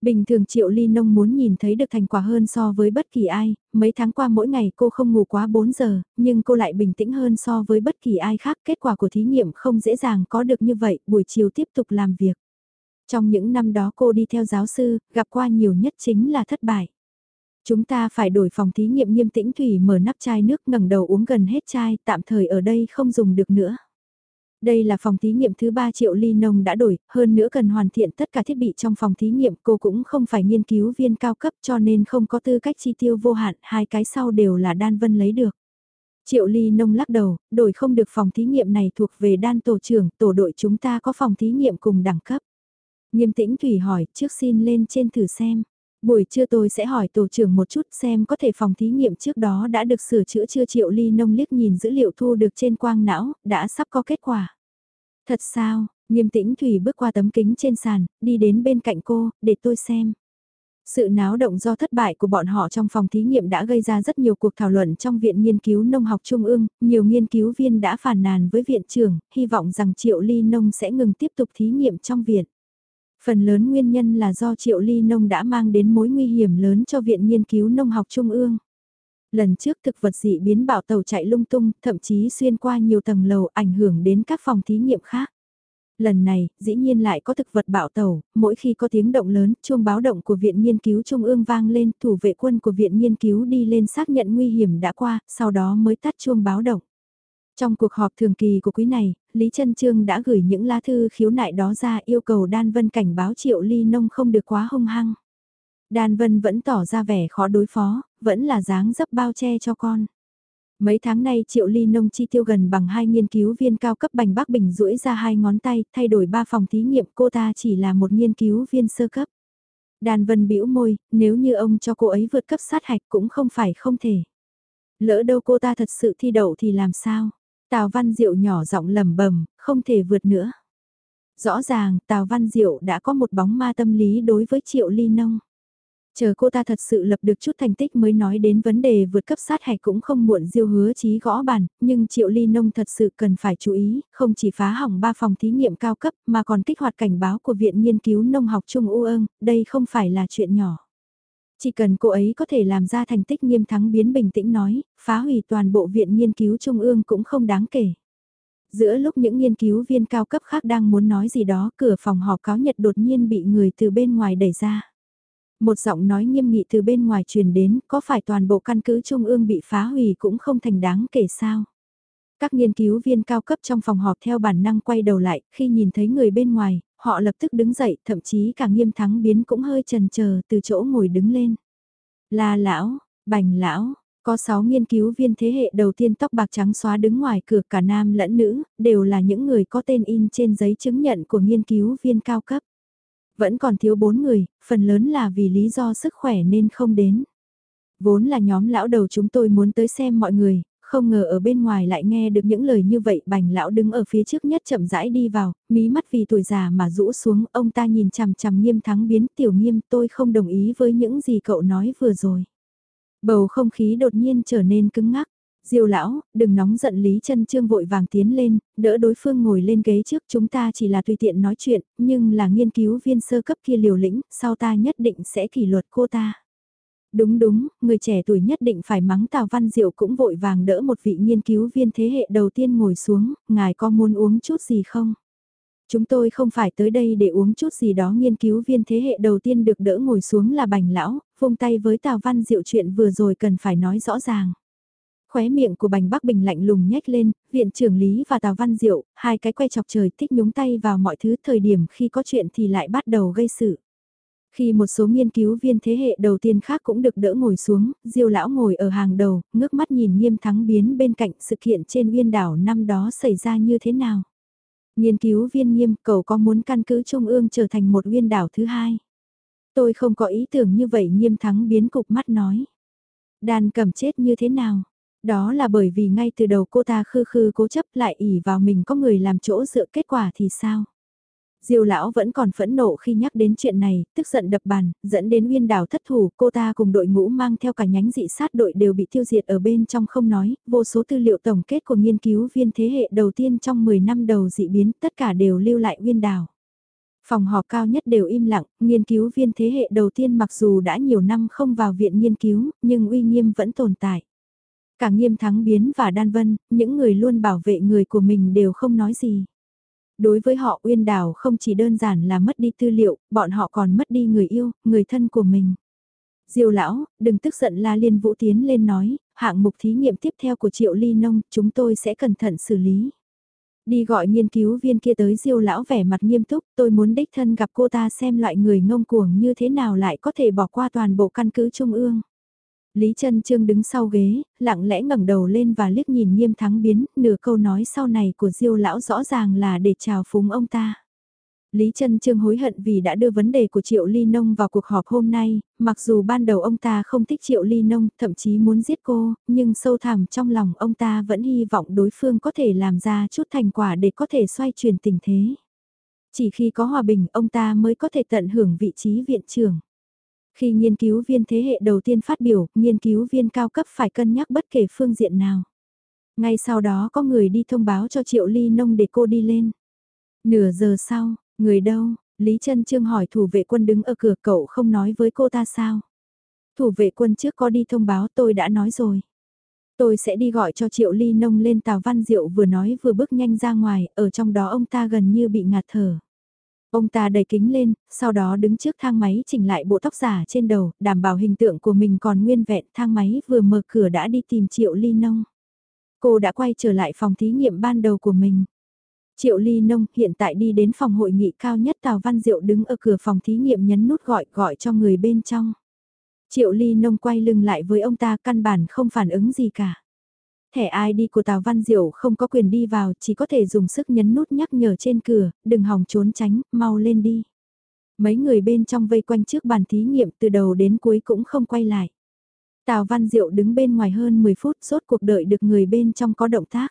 Bình thường Triệu Ly Nông muốn nhìn thấy được thành quả hơn so với bất kỳ ai, mấy tháng qua mỗi ngày cô không ngủ quá 4 giờ, nhưng cô lại bình tĩnh hơn so với bất kỳ ai khác. Kết quả của thí nghiệm không dễ dàng có được như vậy, buổi chiều tiếp tục làm việc. Trong những năm đó cô đi theo giáo sư, gặp qua nhiều nhất chính là thất bại. Chúng ta phải đổi phòng thí nghiệm nghiêm tĩnh Thủy mở nắp chai nước ngẩng đầu uống gần hết chai, tạm thời ở đây không dùng được nữa. Đây là phòng thí nghiệm thứ 3 triệu ly nông đã đổi, hơn nữa cần hoàn thiện tất cả thiết bị trong phòng thí nghiệm cô cũng không phải nghiên cứu viên cao cấp cho nên không có tư cách chi tiêu vô hạn, hai cái sau đều là đan vân lấy được. Triệu ly nông lắc đầu, đổi không được phòng thí nghiệm này thuộc về đan tổ trưởng, tổ đội chúng ta có phòng thí nghiệm cùng đẳng cấp. Nghiêm tĩnh Thủy hỏi, trước xin lên trên thử xem. Buổi trưa tôi sẽ hỏi tổ trưởng một chút xem có thể phòng thí nghiệm trước đó đã được sửa chữa chưa triệu ly nông liếc nhìn dữ liệu thu được trên quang não, đã sắp có kết quả. Thật sao, nghiêm tĩnh Thủy bước qua tấm kính trên sàn, đi đến bên cạnh cô, để tôi xem. Sự náo động do thất bại của bọn họ trong phòng thí nghiệm đã gây ra rất nhiều cuộc thảo luận trong Viện Nghiên cứu Nông học Trung ương, nhiều nghiên cứu viên đã phản nàn với viện trưởng, hy vọng rằng Triệu Ly Nông sẽ ngừng tiếp tục thí nghiệm trong viện. Phần lớn nguyên nhân là do Triệu Ly Nông đã mang đến mối nguy hiểm lớn cho Viện Nghiên cứu Nông học Trung ương. Lần trước thực vật dị biến bảo tàu chạy lung tung, thậm chí xuyên qua nhiều tầng lầu ảnh hưởng đến các phòng thí nghiệm khác. Lần này, dĩ nhiên lại có thực vật bạo tàu. mỗi khi có tiếng động lớn, chuông báo động của Viện Nghiên cứu Trung ương vang lên, thủ vệ quân của Viện Nghiên cứu đi lên xác nhận nguy hiểm đã qua, sau đó mới tắt chuông báo động. Trong cuộc họp thường kỳ của quý này, Lý Trân Trương đã gửi những lá thư khiếu nại đó ra yêu cầu Đan Vân cảnh báo Triệu Ly Nông không được quá hung hăng. Đan Vân vẫn tỏ ra vẻ khó đối phó, vẫn là dáng dấp bao che cho con. Mấy tháng nay Triệu Ly Nông chi tiêu gần bằng hai nghiên cứu viên cao cấp bành Bắc Bình duỗi ra hai ngón tay, thay đổi ba phòng thí nghiệm cô ta chỉ là một nghiên cứu viên sơ cấp. Đan Vân bĩu môi, nếu như ông cho cô ấy vượt cấp sát hạch cũng không phải không thể. Lỡ đâu cô ta thật sự thi đậu thì làm sao? Tào Văn Diệu nhỏ giọng lẩm bẩm, không thể vượt nữa. Rõ ràng, Tào Văn Diệu đã có một bóng ma tâm lý đối với Triệu Ly Nông. Chờ cô ta thật sự lập được chút thành tích mới nói đến vấn đề vượt cấp sát hạch cũng không muộn diêu hứa chí gõ bàn, nhưng Triệu Ly Nông thật sự cần phải chú ý, không chỉ phá hỏng ba phòng thí nghiệm cao cấp mà còn kích hoạt cảnh báo của Viện Nghiên cứu Nông học Trung U ương, đây không phải là chuyện nhỏ. Chỉ cần cô ấy có thể làm ra thành tích nghiêm thắng biến bình tĩnh nói, phá hủy toàn bộ Viện Nghiên cứu Trung ương cũng không đáng kể. Giữa lúc những nghiên cứu viên cao cấp khác đang muốn nói gì đó, cửa phòng họp cáo nhật đột nhiên bị người từ bên ngoài đẩy ra. Một giọng nói nghiêm nghị từ bên ngoài truyền đến, có phải toàn bộ căn cứ trung ương bị phá hủy cũng không thành đáng kể sao? Các nghiên cứu viên cao cấp trong phòng họp theo bản năng quay đầu lại, khi nhìn thấy người bên ngoài, họ lập tức đứng dậy, thậm chí cả nghiêm thắng biến cũng hơi chần chờ từ chỗ ngồi đứng lên. La lão, bành lão, có 6 nghiên cứu viên thế hệ đầu tiên tóc bạc trắng xóa đứng ngoài cửa cả nam lẫn nữ, đều là những người có tên in trên giấy chứng nhận của nghiên cứu viên cao cấp. Vẫn còn thiếu bốn người, phần lớn là vì lý do sức khỏe nên không đến. Vốn là nhóm lão đầu chúng tôi muốn tới xem mọi người, không ngờ ở bên ngoài lại nghe được những lời như vậy bành lão đứng ở phía trước nhất chậm rãi đi vào, mí mắt vì tuổi già mà rũ xuống, ông ta nhìn chằm chằm nghiêm thắng biến tiểu nghiêm tôi không đồng ý với những gì cậu nói vừa rồi. Bầu không khí đột nhiên trở nên cứng ngắc. Diêu lão, đừng nóng giận Lý chân Trương vội vàng tiến lên, đỡ đối phương ngồi lên ghế trước chúng ta chỉ là tùy tiện nói chuyện, nhưng là nghiên cứu viên sơ cấp kia liều lĩnh, sau ta nhất định sẽ kỷ luật cô ta. Đúng đúng, người trẻ tuổi nhất định phải mắng Tào Văn Diệu cũng vội vàng đỡ một vị nghiên cứu viên thế hệ đầu tiên ngồi xuống, ngài có muốn uống chút gì không? Chúng tôi không phải tới đây để uống chút gì đó nghiên cứu viên thế hệ đầu tiên được đỡ ngồi xuống là bành lão, vung tay với Tào Văn Diệu chuyện vừa rồi cần phải nói rõ ràng. Khóe miệng của Bành Bắc Bình lạnh lùng nhếch lên, viện trưởng Lý và Tào Văn Diệu, hai cái que chọc trời thích nhúng tay vào mọi thứ thời điểm khi có chuyện thì lại bắt đầu gây sự. Khi một số nghiên cứu viên thế hệ đầu tiên khác cũng được đỡ ngồi xuống, Diêu lão ngồi ở hàng đầu, ngước mắt nhìn nghiêm thắng biến bên cạnh sự kiện trên uyên đảo năm đó xảy ra như thế nào. Nghiên cứu viên nghiêm cầu có muốn căn cứ Trung ương trở thành một uyên đảo thứ hai. Tôi không có ý tưởng như vậy nghiêm thắng biến cục mắt nói. Đàn cầm chết như thế nào? Đó là bởi vì ngay từ đầu cô ta khư khư cố chấp lại ỉ vào mình có người làm chỗ dựa kết quả thì sao? Diêu lão vẫn còn phẫn nộ khi nhắc đến chuyện này, tức giận đập bàn, dẫn đến uyên đảo thất thủ, cô ta cùng đội ngũ mang theo cả nhánh dị sát đội đều bị tiêu diệt ở bên trong không nói, vô số tư liệu tổng kết của nghiên cứu viên thế hệ đầu tiên trong 10 năm đầu dị biến, tất cả đều lưu lại uyên đảo. Phòng họp cao nhất đều im lặng, nghiên cứu viên thế hệ đầu tiên mặc dù đã nhiều năm không vào viện nghiên cứu, nhưng uy nghiêm vẫn tồn tại. Cả nghiêm thắng biến và đan vân, những người luôn bảo vệ người của mình đều không nói gì. Đối với họ uyên đào không chỉ đơn giản là mất đi tư liệu, bọn họ còn mất đi người yêu, người thân của mình. Diêu lão, đừng tức giận La Liên Vũ tiến lên nói, hạng mục thí nghiệm tiếp theo của Triệu Ly Nông, chúng tôi sẽ cẩn thận xử lý. Đi gọi nghiên cứu viên kia tới Diêu lão vẻ mặt nghiêm túc, tôi muốn đích thân gặp cô ta xem loại người ngông cuồng như thế nào lại có thể bỏ qua toàn bộ căn cứ trung ương. Lý Trân Trương đứng sau ghế, lặng lẽ ngẩng đầu lên và liếc nhìn nghiêm thắng biến, nửa câu nói sau này của Diêu lão rõ ràng là để chào phúng ông ta. Lý Trân Trương hối hận vì đã đưa vấn đề của Triệu Ly Nông vào cuộc họp hôm nay, mặc dù ban đầu ông ta không thích Triệu Ly Nông, thậm chí muốn giết cô, nhưng sâu thẳm trong lòng ông ta vẫn hy vọng đối phương có thể làm ra chút thành quả để có thể xoay chuyển tình thế. Chỉ khi có hòa bình ông ta mới có thể tận hưởng vị trí viện trưởng. Khi nghiên cứu viên thế hệ đầu tiên phát biểu, nghiên cứu viên cao cấp phải cân nhắc bất kể phương diện nào. Ngay sau đó có người đi thông báo cho Triệu Ly Nông để cô đi lên. Nửa giờ sau, người đâu? Lý Trân Trương hỏi thủ vệ quân đứng ở cửa cậu không nói với cô ta sao? Thủ vệ quân trước có đi thông báo tôi đã nói rồi. Tôi sẽ đi gọi cho Triệu Ly Nông lên Tào Văn Diệu vừa nói vừa bước nhanh ra ngoài, ở trong đó ông ta gần như bị ngạt thở. Ông ta đẩy kính lên, sau đó đứng trước thang máy chỉnh lại bộ tóc giả trên đầu, đảm bảo hình tượng của mình còn nguyên vẹn. Thang máy vừa mở cửa đã đi tìm Triệu Ly Nông. Cô đã quay trở lại phòng thí nghiệm ban đầu của mình. Triệu Ly Nông hiện tại đi đến phòng hội nghị cao nhất Tào Văn Diệu đứng ở cửa phòng thí nghiệm nhấn nút gọi gọi cho người bên trong. Triệu Ly Nông quay lưng lại với ông ta căn bản không phản ứng gì cả. Thẻ ID của Tào Văn Diệu không có quyền đi vào, chỉ có thể dùng sức nhấn nút nhắc nhở trên cửa, đừng hòng trốn tránh, mau lên đi. Mấy người bên trong vây quanh trước bàn thí nghiệm từ đầu đến cuối cũng không quay lại. Tào Văn Diệu đứng bên ngoài hơn 10 phút sốt cuộc đợi được người bên trong có động tác.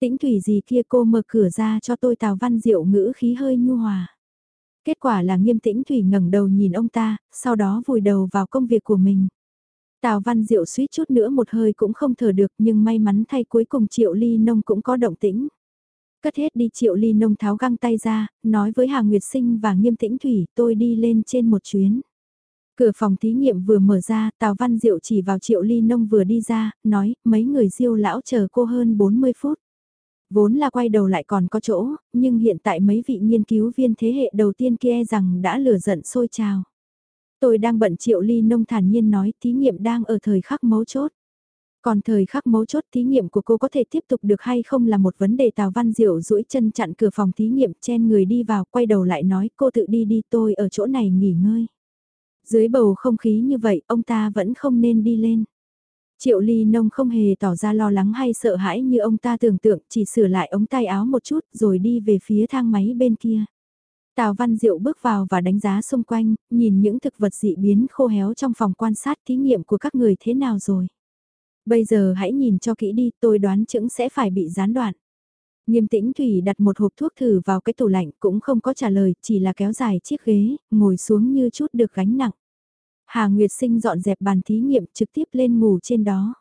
Tĩnh thủy gì kia cô mở cửa ra cho tôi Tào Văn Diệu ngữ khí hơi nhu hòa. Kết quả là nghiêm tĩnh Thủy ngẩng đầu nhìn ông ta, sau đó vùi đầu vào công việc của mình. Tào Văn Diệu suýt chút nữa một hơi cũng không thở được nhưng may mắn thay cuối cùng Triệu Ly Nông cũng có động tĩnh. Cất hết đi Triệu Ly Nông tháo găng tay ra, nói với Hà Nguyệt Sinh và Nghiêm Tĩnh Thủy tôi đi lên trên một chuyến. Cửa phòng thí nghiệm vừa mở ra, Tào Văn Diệu chỉ vào Triệu Ly Nông vừa đi ra, nói, mấy người diêu lão chờ cô hơn 40 phút. Vốn là quay đầu lại còn có chỗ, nhưng hiện tại mấy vị nghiên cứu viên thế hệ đầu tiên kia rằng đã lửa giận sôi trào. Tôi đang bận triệu ly nông thản nhiên nói thí nghiệm đang ở thời khắc mấu chốt. Còn thời khắc mấu chốt thí nghiệm của cô có thể tiếp tục được hay không là một vấn đề Tào Văn Diệu duỗi chân chặn cửa phòng thí nghiệm chen người đi vào quay đầu lại nói cô tự đi đi tôi ở chỗ này nghỉ ngơi. Dưới bầu không khí như vậy ông ta vẫn không nên đi lên. Triệu ly nông không hề tỏ ra lo lắng hay sợ hãi như ông ta tưởng tượng, chỉ sửa lại ống tay áo một chút rồi đi về phía thang máy bên kia. Tào Văn Diệu bước vào và đánh giá xung quanh, nhìn những thực vật dị biến khô héo trong phòng quan sát thí nghiệm của các người thế nào rồi. Bây giờ hãy nhìn cho kỹ đi, tôi đoán chứng sẽ phải bị gián đoạn. Nghiêm tĩnh Thủy đặt một hộp thuốc thử vào cái tủ lạnh cũng không có trả lời, chỉ là kéo dài chiếc ghế, ngồi xuống như chút được gánh nặng. Hà Nguyệt Sinh dọn dẹp bàn thí nghiệm trực tiếp lên ngủ trên đó.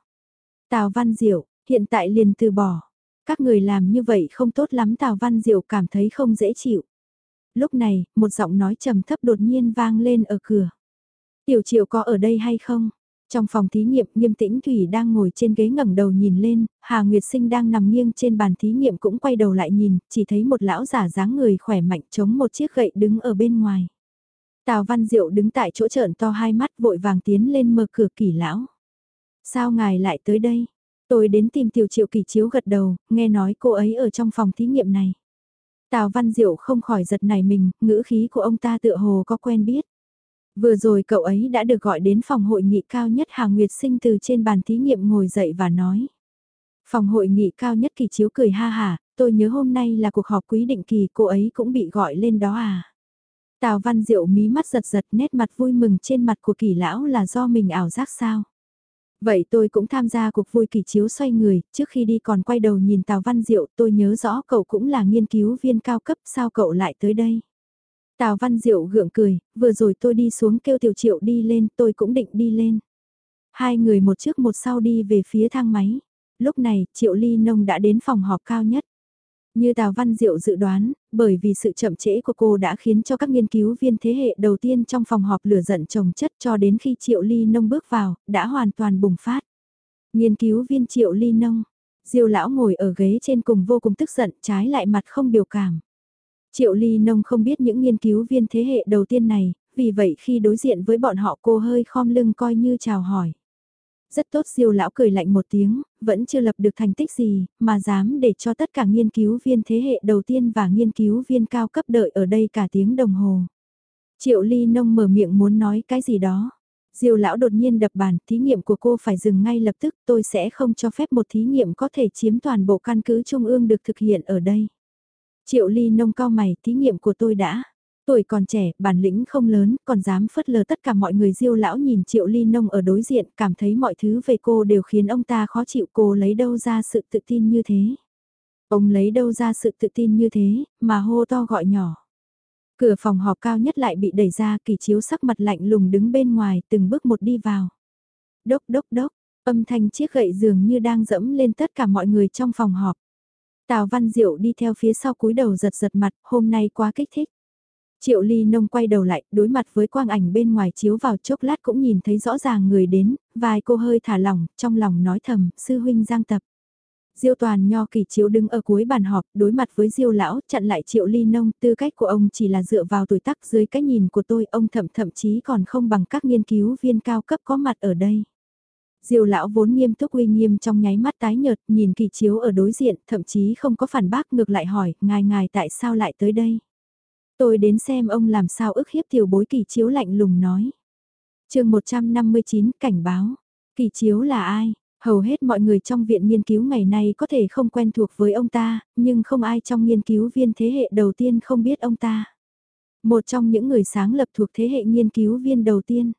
Tào Văn Diệu, hiện tại liền từ bỏ. Các người làm như vậy không tốt lắm Tào Văn Diệu cảm thấy không dễ chịu. Lúc này, một giọng nói trầm thấp đột nhiên vang lên ở cửa. Tiểu triệu có ở đây hay không? Trong phòng thí nghiệm nghiêm tĩnh Thủy đang ngồi trên ghế ngẩng đầu nhìn lên, Hà Nguyệt Sinh đang nằm nghiêng trên bàn thí nghiệm cũng quay đầu lại nhìn, chỉ thấy một lão giả dáng người khỏe mạnh chống một chiếc gậy đứng ở bên ngoài. Tào Văn Diệu đứng tại chỗ trợn to hai mắt vội vàng tiến lên mở cửa kỳ lão. Sao ngài lại tới đây? Tôi đến tìm tiểu triệu kỳ chiếu gật đầu, nghe nói cô ấy ở trong phòng thí nghiệm này. Tào Văn Diệu không khỏi giật này mình, ngữ khí của ông ta tựa hồ có quen biết. Vừa rồi cậu ấy đã được gọi đến phòng hội nghị cao nhất Hà Nguyệt Sinh từ trên bàn thí nghiệm ngồi dậy và nói. Phòng hội nghị cao nhất kỳ chiếu cười ha hà, tôi nhớ hôm nay là cuộc họp quý định kỳ cô ấy cũng bị gọi lên đó à. Tào Văn Diệu mí mắt giật giật nét mặt vui mừng trên mặt của kỳ lão là do mình ảo giác sao. Vậy tôi cũng tham gia cuộc vui kỳ chiếu xoay người, trước khi đi còn quay đầu nhìn Tào Văn Diệu tôi nhớ rõ cậu cũng là nghiên cứu viên cao cấp sao cậu lại tới đây. Tào Văn Diệu gượng cười, vừa rồi tôi đi xuống kêu tiểu triệu đi lên tôi cũng định đi lên. Hai người một trước một sau đi về phía thang máy. Lúc này, Triệu Ly Nông đã đến phòng họp cao nhất. Như Tào Văn Diệu dự đoán, bởi vì sự chậm trễ của cô đã khiến cho các nghiên cứu viên thế hệ đầu tiên trong phòng họp lửa giận trồng chất cho đến khi Triệu Ly Nông bước vào, đã hoàn toàn bùng phát. Nghiên cứu viên Triệu Ly Nông, Diêu lão ngồi ở ghế trên cùng vô cùng tức giận, trái lại mặt không biểu cảm. Triệu Ly Nông không biết những nghiên cứu viên thế hệ đầu tiên này, vì vậy khi đối diện với bọn họ cô hơi khom lưng coi như chào hỏi. Rất tốt diêu lão cười lạnh một tiếng, vẫn chưa lập được thành tích gì, mà dám để cho tất cả nghiên cứu viên thế hệ đầu tiên và nghiên cứu viên cao cấp đợi ở đây cả tiếng đồng hồ. Triệu ly nông mở miệng muốn nói cái gì đó. Diêu lão đột nhiên đập bàn, thí nghiệm của cô phải dừng ngay lập tức, tôi sẽ không cho phép một thí nghiệm có thể chiếm toàn bộ căn cứ trung ương được thực hiện ở đây. Triệu ly nông cao mày, thí nghiệm của tôi đã. Tuổi còn trẻ, bản lĩnh không lớn, còn dám phớt lờ tất cả mọi người diêu lão nhìn triệu ly nông ở đối diện, cảm thấy mọi thứ về cô đều khiến ông ta khó chịu cô lấy đâu ra sự tự tin như thế. Ông lấy đâu ra sự tự tin như thế, mà hô to gọi nhỏ. Cửa phòng họp cao nhất lại bị đẩy ra kỳ chiếu sắc mặt lạnh lùng đứng bên ngoài từng bước một đi vào. Đốc đốc đốc, âm thanh chiếc gậy dường như đang dẫm lên tất cả mọi người trong phòng họp. Tào Văn Diệu đi theo phía sau cúi đầu giật giật mặt, hôm nay quá kích thích. Triệu ly nông quay đầu lại, đối mặt với quang ảnh bên ngoài chiếu vào chốc lát cũng nhìn thấy rõ ràng người đến, vài cô hơi thả lỏng, trong lòng nói thầm, sư huynh giang tập. Diêu toàn nho kỳ chiếu đứng ở cuối bàn họp, đối mặt với diêu lão, chặn lại triệu ly nông, tư cách của ông chỉ là dựa vào tuổi tác dưới cái nhìn của tôi, ông thậm thậm chí còn không bằng các nghiên cứu viên cao cấp có mặt ở đây. Diêu lão vốn nghiêm túc uy nghiêm trong nháy mắt tái nhợt, nhìn kỳ chiếu ở đối diện, thậm chí không có phản bác ngược lại hỏi, ngài ngài tại sao lại tới đây? Tôi đến xem ông làm sao ức hiếp tiểu bối kỳ chiếu lạnh lùng nói. chương 159 cảnh báo, kỳ chiếu là ai? Hầu hết mọi người trong viện nghiên cứu ngày nay có thể không quen thuộc với ông ta, nhưng không ai trong nghiên cứu viên thế hệ đầu tiên không biết ông ta. Một trong những người sáng lập thuộc thế hệ nghiên cứu viên đầu tiên.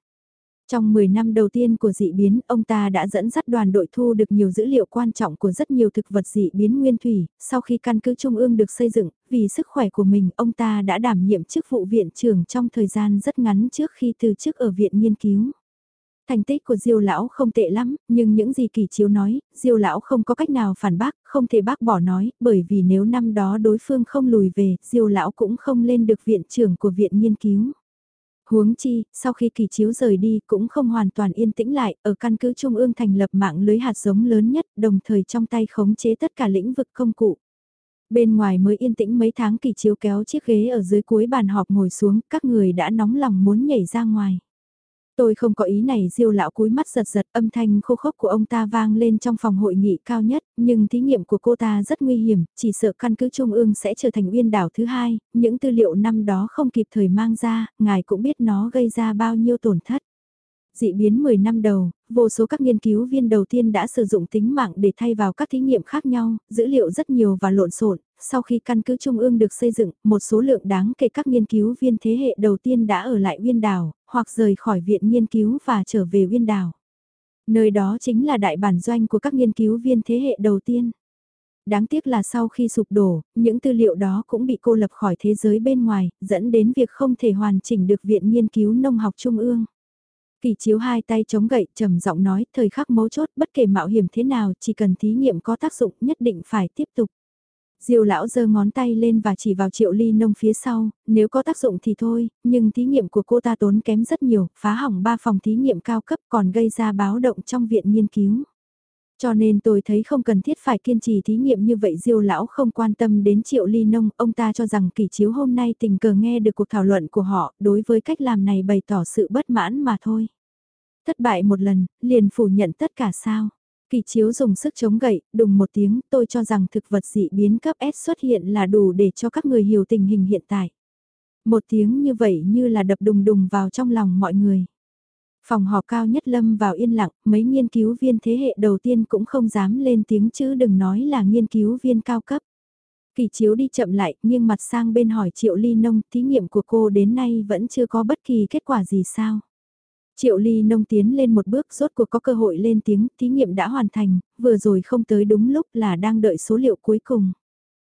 Trong 10 năm đầu tiên của dị biến, ông ta đã dẫn dắt đoàn đội thu được nhiều dữ liệu quan trọng của rất nhiều thực vật dị biến nguyên thủy. Sau khi căn cứ Trung ương được xây dựng, vì sức khỏe của mình, ông ta đã đảm nhiệm chức vụ viện trưởng trong thời gian rất ngắn trước khi từ chức ở viện nghiên cứu. Thành tích của Diêu lão không tệ lắm, nhưng những gì kỳ chiếu nói, Diêu lão không có cách nào phản bác, không thể bác bỏ nói, bởi vì nếu năm đó đối phương không lùi về, Diêu lão cũng không lên được viện trưởng của viện nghiên cứu. Huống chi, sau khi kỳ chiếu rời đi cũng không hoàn toàn yên tĩnh lại, ở căn cứ Trung ương thành lập mạng lưới hạt giống lớn nhất, đồng thời trong tay khống chế tất cả lĩnh vực công cụ. Bên ngoài mới yên tĩnh mấy tháng kỳ chiếu kéo chiếc ghế ở dưới cuối bàn họp ngồi xuống, các người đã nóng lòng muốn nhảy ra ngoài. Tôi không có ý này diêu lão cúi mắt giật giật âm thanh khô khốc của ông ta vang lên trong phòng hội nghị cao nhất, nhưng thí nghiệm của cô ta rất nguy hiểm, chỉ sợ căn cứ trung ương sẽ trở thành uyên đảo thứ hai, những tư liệu năm đó không kịp thời mang ra, ngài cũng biết nó gây ra bao nhiêu tổn thất. Dị biến 10 năm đầu, vô số các nghiên cứu viên đầu tiên đã sử dụng tính mạng để thay vào các thí nghiệm khác nhau, dữ liệu rất nhiều và lộn xộn. Sau khi căn cứ Trung ương được xây dựng, một số lượng đáng kể các nghiên cứu viên thế hệ đầu tiên đã ở lại Uyên Đảo, hoặc rời khỏi viện nghiên cứu và trở về Uyên Đảo. Nơi đó chính là đại bản doanh của các nghiên cứu viên thế hệ đầu tiên. Đáng tiếc là sau khi sụp đổ, những tư liệu đó cũng bị cô lập khỏi thế giới bên ngoài, dẫn đến việc không thể hoàn chỉnh được Viện Nghiên cứu Nông học Trung ương. Kỳ chiếu hai tay chống gậy trầm giọng nói thời khắc mấu chốt bất kể mạo hiểm thế nào chỉ cần thí nghiệm có tác dụng nhất định phải tiếp tục. Diêu lão giơ ngón tay lên và chỉ vào triệu ly nông phía sau, nếu có tác dụng thì thôi, nhưng thí nghiệm của cô ta tốn kém rất nhiều, phá hỏng ba phòng thí nghiệm cao cấp còn gây ra báo động trong viện nghiên cứu. Cho nên tôi thấy không cần thiết phải kiên trì thí nghiệm như vậy Diêu lão không quan tâm đến triệu ly nông, ông ta cho rằng kỳ chiếu hôm nay tình cờ nghe được cuộc thảo luận của họ, đối với cách làm này bày tỏ sự bất mãn mà thôi. Thất bại một lần, liền phủ nhận tất cả sao. Kỳ chiếu dùng sức chống gậy, đùng một tiếng, tôi cho rằng thực vật dị biến cấp S xuất hiện là đủ để cho các người hiểu tình hình hiện tại. Một tiếng như vậy như là đập đùng đùng vào trong lòng mọi người. Phòng họp cao nhất lâm vào yên lặng, mấy nghiên cứu viên thế hệ đầu tiên cũng không dám lên tiếng chứ đừng nói là nghiên cứu viên cao cấp. Kỳ chiếu đi chậm lại, nghiêng mặt sang bên hỏi Triệu Ly Nông, thí nghiệm của cô đến nay vẫn chưa có bất kỳ kết quả gì sao? Triệu Ly Nông tiến lên một bước rốt cuộc có cơ hội lên tiếng, thí nghiệm đã hoàn thành, vừa rồi không tới đúng lúc là đang đợi số liệu cuối cùng.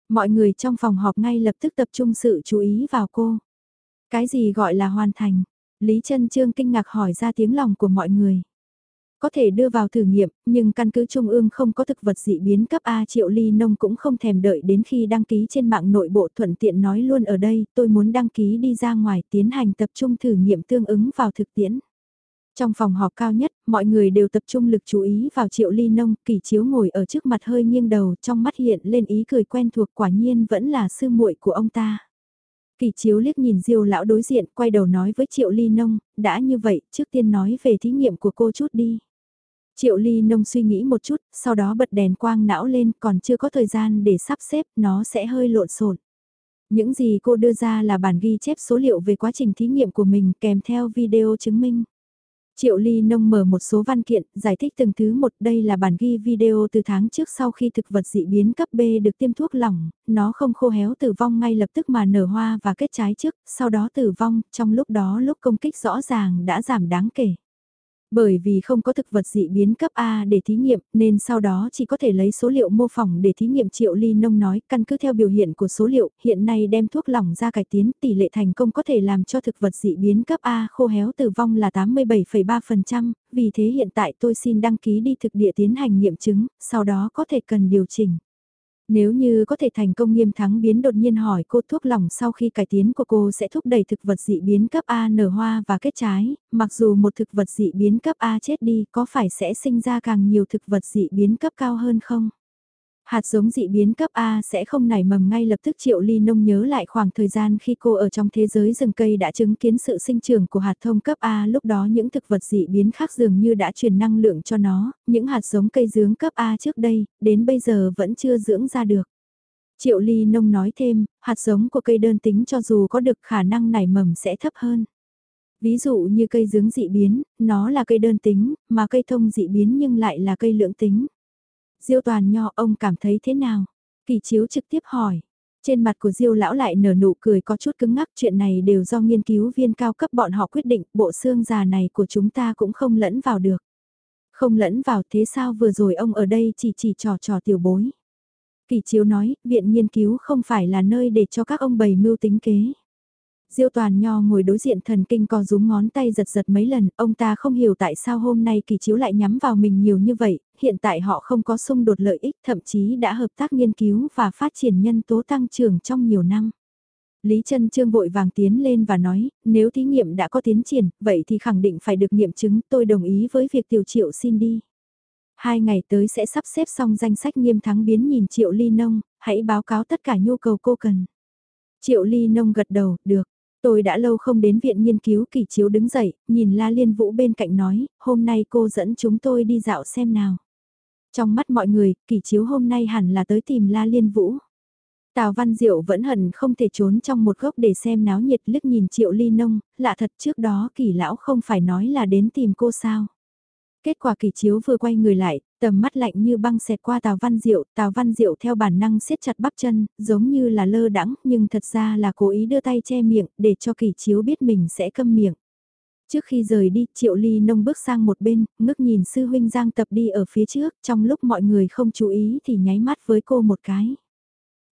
Mọi người trong phòng họp ngay lập tức tập trung sự chú ý vào cô. Cái gì gọi là hoàn thành? Lý Trân Trương kinh ngạc hỏi ra tiếng lòng của mọi người. Có thể đưa vào thử nghiệm, nhưng căn cứ Trung ương không có thực vật dị biến cấp A triệu ly nông cũng không thèm đợi đến khi đăng ký trên mạng nội bộ thuận tiện nói luôn ở đây, tôi muốn đăng ký đi ra ngoài tiến hành tập trung thử nghiệm tương ứng vào thực tiễn. Trong phòng họp cao nhất, mọi người đều tập trung lực chú ý vào triệu ly nông, kỳ chiếu ngồi ở trước mặt hơi nghiêng đầu, trong mắt hiện lên ý cười quen thuộc quả nhiên vẫn là sư muội của ông ta. Kỳ chiếu liếc nhìn diêu lão đối diện, quay đầu nói với triệu ly nông, đã như vậy, trước tiên nói về thí nghiệm của cô chút đi. Triệu ly nông suy nghĩ một chút, sau đó bật đèn quang não lên, còn chưa có thời gian để sắp xếp, nó sẽ hơi lộn xộn. Những gì cô đưa ra là bản ghi chép số liệu về quá trình thí nghiệm của mình kèm theo video chứng minh. Triệu Ly Nông mở một số văn kiện, giải thích từng thứ một đây là bản ghi video từ tháng trước sau khi thực vật dị biến cấp B được tiêm thuốc lỏng, nó không khô héo tử vong ngay lập tức mà nở hoa và kết trái trước, sau đó tử vong, trong lúc đó lúc công kích rõ ràng đã giảm đáng kể. Bởi vì không có thực vật dị biến cấp A để thí nghiệm, nên sau đó chỉ có thể lấy số liệu mô phỏng để thí nghiệm triệu ly nông nói, căn cứ theo biểu hiện của số liệu, hiện nay đem thuốc lỏng ra cải tiến, tỷ lệ thành công có thể làm cho thực vật dị biến cấp A khô héo tử vong là 87,3%, vì thế hiện tại tôi xin đăng ký đi thực địa tiến hành nghiệm chứng, sau đó có thể cần điều chỉnh. Nếu như có thể thành công nghiêm thắng biến đột nhiên hỏi cô thuốc lỏng sau khi cải tiến của cô sẽ thúc đẩy thực vật dị biến cấp A nở hoa và kết trái, mặc dù một thực vật dị biến cấp A chết đi có phải sẽ sinh ra càng nhiều thực vật dị biến cấp cao hơn không? Hạt giống dị biến cấp A sẽ không nảy mầm ngay lập tức Triệu Ly Nông nhớ lại khoảng thời gian khi cô ở trong thế giới rừng cây đã chứng kiến sự sinh trưởng của hạt thông cấp A lúc đó những thực vật dị biến khác dường như đã truyền năng lượng cho nó, những hạt giống cây dướng cấp A trước đây, đến bây giờ vẫn chưa dưỡng ra được. Triệu Ly Nông nói thêm, hạt giống của cây đơn tính cho dù có được khả năng nảy mầm sẽ thấp hơn. Ví dụ như cây dướng dị biến, nó là cây đơn tính, mà cây thông dị biến nhưng lại là cây lưỡng tính. Diêu toàn nho ông cảm thấy thế nào? Kỳ chiếu trực tiếp hỏi. Trên mặt của Diêu lão lại nở nụ cười có chút cứng ngắc chuyện này đều do nghiên cứu viên cao cấp bọn họ quyết định bộ xương già này của chúng ta cũng không lẫn vào được. Không lẫn vào thế sao vừa rồi ông ở đây chỉ chỉ trò trò tiểu bối. Kỳ chiếu nói, viện nghiên cứu không phải là nơi để cho các ông bày mưu tính kế. Diêu Toàn Nho ngồi đối diện thần kinh co rúm ngón tay giật giật mấy lần, ông ta không hiểu tại sao hôm nay kỳ chiếu lại nhắm vào mình nhiều như vậy, hiện tại họ không có xung đột lợi ích thậm chí đã hợp tác nghiên cứu và phát triển nhân tố tăng trưởng trong nhiều năm. Lý Trân Trương vội vàng tiến lên và nói, nếu thí nghiệm đã có tiến triển, vậy thì khẳng định phải được nghiệm chứng, tôi đồng ý với việc tiểu triệu xin đi. Hai ngày tới sẽ sắp xếp xong danh sách nghiêm thắng biến nhìn triệu ly nông, hãy báo cáo tất cả nhu cầu cô cần. Triệu ly nông gật đầu, được. Tôi đã lâu không đến viện nghiên cứu kỳ chiếu đứng dậy, nhìn La Liên Vũ bên cạnh nói, hôm nay cô dẫn chúng tôi đi dạo xem nào. Trong mắt mọi người, kỳ chiếu hôm nay hẳn là tới tìm La Liên Vũ. Tào Văn Diệu vẫn hận không thể trốn trong một góc để xem náo nhiệt liếc nhìn Triệu Ly Nông, lạ thật trước đó kỳ lão không phải nói là đến tìm cô sao. Kết quả kỳ chiếu vừa quay người lại, tầm mắt lạnh như băng xẹt qua Tào Văn Diệu, Tào Văn Diệu theo bản năng siết chặt bắp chân, giống như là lơ đãng nhưng thật ra là cố ý đưa tay che miệng, để cho kỳ chiếu biết mình sẽ câm miệng. Trước khi rời đi, Triệu Ly Nông bước sang một bên, ngước nhìn sư huynh Giang tập đi ở phía trước, trong lúc mọi người không chú ý thì nháy mắt với cô một cái.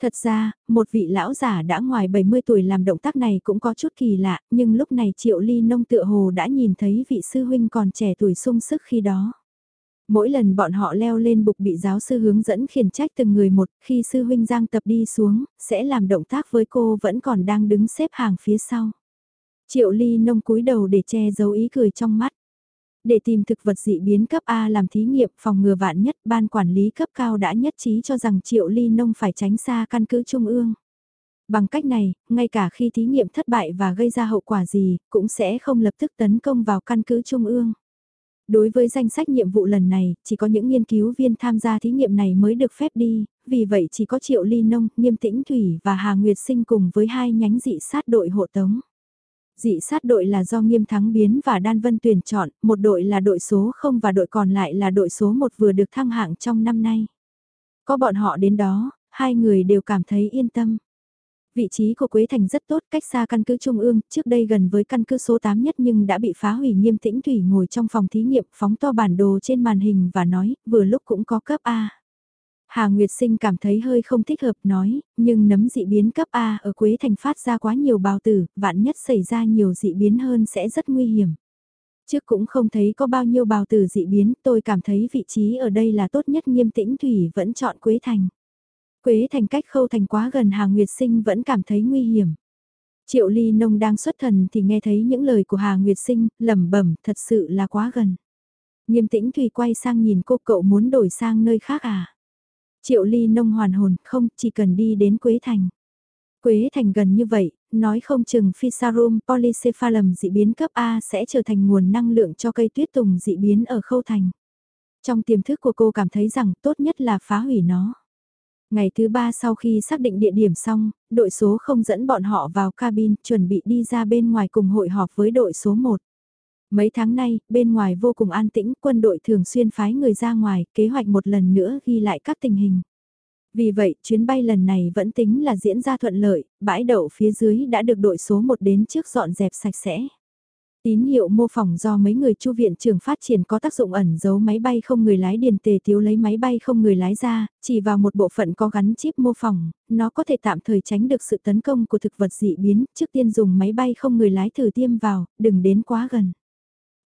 Thật ra, một vị lão giả đã ngoài 70 tuổi làm động tác này cũng có chút kỳ lạ, nhưng lúc này Triệu Ly Nông tựa hồ đã nhìn thấy vị sư huynh còn trẻ tuổi sung sức khi đó. Mỗi lần bọn họ leo lên bục bị giáo sư hướng dẫn khiển trách từng người một, khi sư huynh Giang tập đi xuống, sẽ làm động tác với cô vẫn còn đang đứng xếp hàng phía sau. Triệu Ly Nông cúi đầu để che giấu ý cười trong mắt. Để tìm thực vật dị biến cấp A làm thí nghiệm phòng ngừa vạn nhất, ban quản lý cấp cao đã nhất trí cho rằng Triệu Ly Nông phải tránh xa căn cứ Trung ương. Bằng cách này, ngay cả khi thí nghiệm thất bại và gây ra hậu quả gì, cũng sẽ không lập tức tấn công vào căn cứ Trung ương. Đối với danh sách nhiệm vụ lần này, chỉ có những nghiên cứu viên tham gia thí nghiệm này mới được phép đi, vì vậy chỉ có Triệu Ly Nông, Nghiêm Tĩnh Thủy và Hà Nguyệt Sinh cùng với hai nhánh dị sát đội hộ tống. Dị sát đội là do Nghiêm Thắng Biến và Đan Vân tuyển chọn, một đội là đội số 0 và đội còn lại là đội số 1 vừa được thăng hạng trong năm nay. Có bọn họ đến đó, hai người đều cảm thấy yên tâm. Vị trí của Quế Thành rất tốt cách xa căn cứ Trung ương, trước đây gần với căn cứ số 8 nhất nhưng đã bị phá hủy nghiêm tĩnh Thủy ngồi trong phòng thí nghiệm phóng to bản đồ trên màn hình và nói, vừa lúc cũng có cấp A. Hà Nguyệt Sinh cảm thấy hơi không thích hợp nói, nhưng nấm dị biến cấp A ở Quế Thành phát ra quá nhiều bào tử, vạn nhất xảy ra nhiều dị biến hơn sẽ rất nguy hiểm. Trước cũng không thấy có bao nhiêu bào tử dị biến, tôi cảm thấy vị trí ở đây là tốt nhất nghiêm tĩnh Thủy vẫn chọn Quế Thành. Quế Thành cách khâu thành quá gần Hà Nguyệt Sinh vẫn cảm thấy nguy hiểm. Triệu Ly Nông đang xuất thần thì nghe thấy những lời của Hà Nguyệt Sinh, lẩm bẩm, thật sự là quá gần. Nghiêm tĩnh Thùy quay sang nhìn cô cậu muốn đổi sang nơi khác à? Triệu ly nông hoàn hồn, không, chỉ cần đi đến Quế Thành. Quế Thành gần như vậy, nói không chừng Physarum polycephalum dị biến cấp A sẽ trở thành nguồn năng lượng cho cây tuyết tùng dị biến ở khâu thành. Trong tiềm thức của cô cảm thấy rằng tốt nhất là phá hủy nó. Ngày thứ ba sau khi xác định địa điểm xong, đội số không dẫn bọn họ vào cabin chuẩn bị đi ra bên ngoài cùng hội họp với đội số 1. Mấy tháng nay, bên ngoài vô cùng an tĩnh, quân đội thường xuyên phái người ra ngoài, kế hoạch một lần nữa ghi lại các tình hình. Vì vậy, chuyến bay lần này vẫn tính là diễn ra thuận lợi, bãi đậu phía dưới đã được đội số 1 đến trước dọn dẹp sạch sẽ. Tín hiệu mô phỏng do mấy người chu viện trưởng phát triển có tác dụng ẩn giấu máy bay không người lái điền tề thiếu lấy máy bay không người lái ra, chỉ vào một bộ phận có gắn chip mô phỏng, nó có thể tạm thời tránh được sự tấn công của thực vật dị biến, trước tiên dùng máy bay không người lái thử tiêm vào, đừng đến quá gần.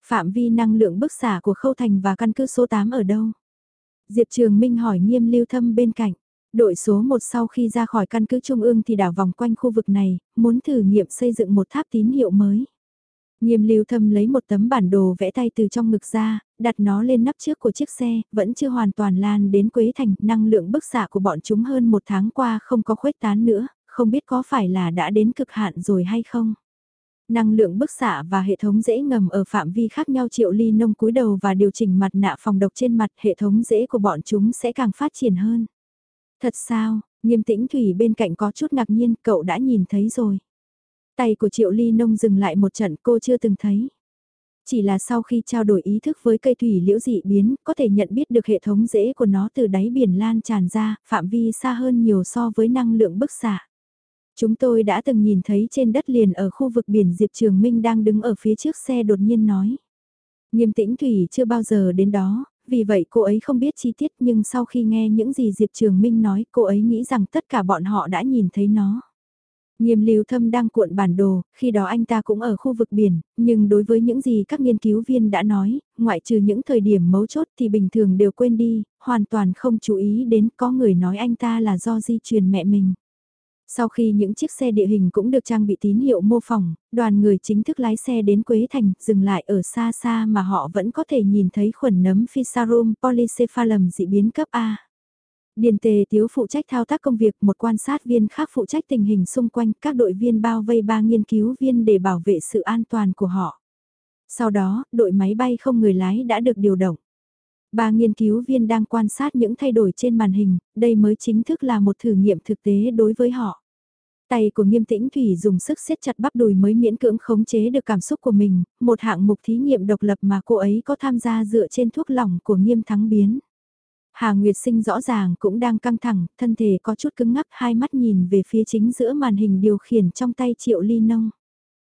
Phạm vi năng lượng bức xả của khâu thành và căn cứ số 8 ở đâu? Diệp Trường Minh hỏi nghiêm lưu thâm bên cạnh. Đội số 1 sau khi ra khỏi căn cứ Trung ương thì đảo vòng quanh khu vực này, muốn thử nghiệm xây dựng một tháp tín hiệu mới. Nghiêm lưu thâm lấy một tấm bản đồ vẽ tay từ trong ngực ra, đặt nó lên nắp trước của chiếc xe, vẫn chưa hoàn toàn lan đến Quế Thành, năng lượng bức xạ của bọn chúng hơn một tháng qua không có khuếch tán nữa, không biết có phải là đã đến cực hạn rồi hay không. Năng lượng bức xạ và hệ thống dễ ngầm ở phạm vi khác nhau triệu ly nông cúi đầu và điều chỉnh mặt nạ phòng độc trên mặt hệ thống dễ của bọn chúng sẽ càng phát triển hơn. Thật sao, nghiêm tĩnh Thủy bên cạnh có chút ngạc nhiên, cậu đã nhìn thấy rồi. Tay của Triệu Ly Nông dừng lại một trận cô chưa từng thấy. Chỉ là sau khi trao đổi ý thức với cây thủy liễu dị biến, có thể nhận biết được hệ thống rễ của nó từ đáy biển lan tràn ra, phạm vi xa hơn nhiều so với năng lượng bức xạ. Chúng tôi đã từng nhìn thấy trên đất liền ở khu vực biển Diệp Trường Minh đang đứng ở phía trước xe đột nhiên nói. Nghiêm tĩnh Thủy chưa bao giờ đến đó, vì vậy cô ấy không biết chi tiết nhưng sau khi nghe những gì Diệp Trường Minh nói cô ấy nghĩ rằng tất cả bọn họ đã nhìn thấy nó. Nghiêm lưu thâm đang cuộn bản đồ, khi đó anh ta cũng ở khu vực biển, nhưng đối với những gì các nghiên cứu viên đã nói, ngoại trừ những thời điểm mấu chốt thì bình thường đều quên đi, hoàn toàn không chú ý đến có người nói anh ta là do di truyền mẹ mình. Sau khi những chiếc xe địa hình cũng được trang bị tín hiệu mô phỏng, đoàn người chính thức lái xe đến Quế Thành, dừng lại ở xa xa mà họ vẫn có thể nhìn thấy khuẩn nấm Physarum polycephalum dị biến cấp A. Điền tề thiếu phụ trách thao tác công việc, một quan sát viên khác phụ trách tình hình xung quanh, các đội viên bao vây ba nghiên cứu viên để bảo vệ sự an toàn của họ. Sau đó, đội máy bay không người lái đã được điều động. Ba nghiên cứu viên đang quan sát những thay đổi trên màn hình, đây mới chính thức là một thử nghiệm thực tế đối với họ. Tay của nghiêm tĩnh Thủy dùng sức siết chặt bắp đùi mới miễn cưỡng khống chế được cảm xúc của mình, một hạng mục thí nghiệm độc lập mà cô ấy có tham gia dựa trên thuốc lỏng của nghiêm thắng biến. Hà Nguyệt Sinh rõ ràng cũng đang căng thẳng, thân thể có chút cứng ngắc hai mắt nhìn về phía chính giữa màn hình điều khiển trong tay Triệu Ly Nông.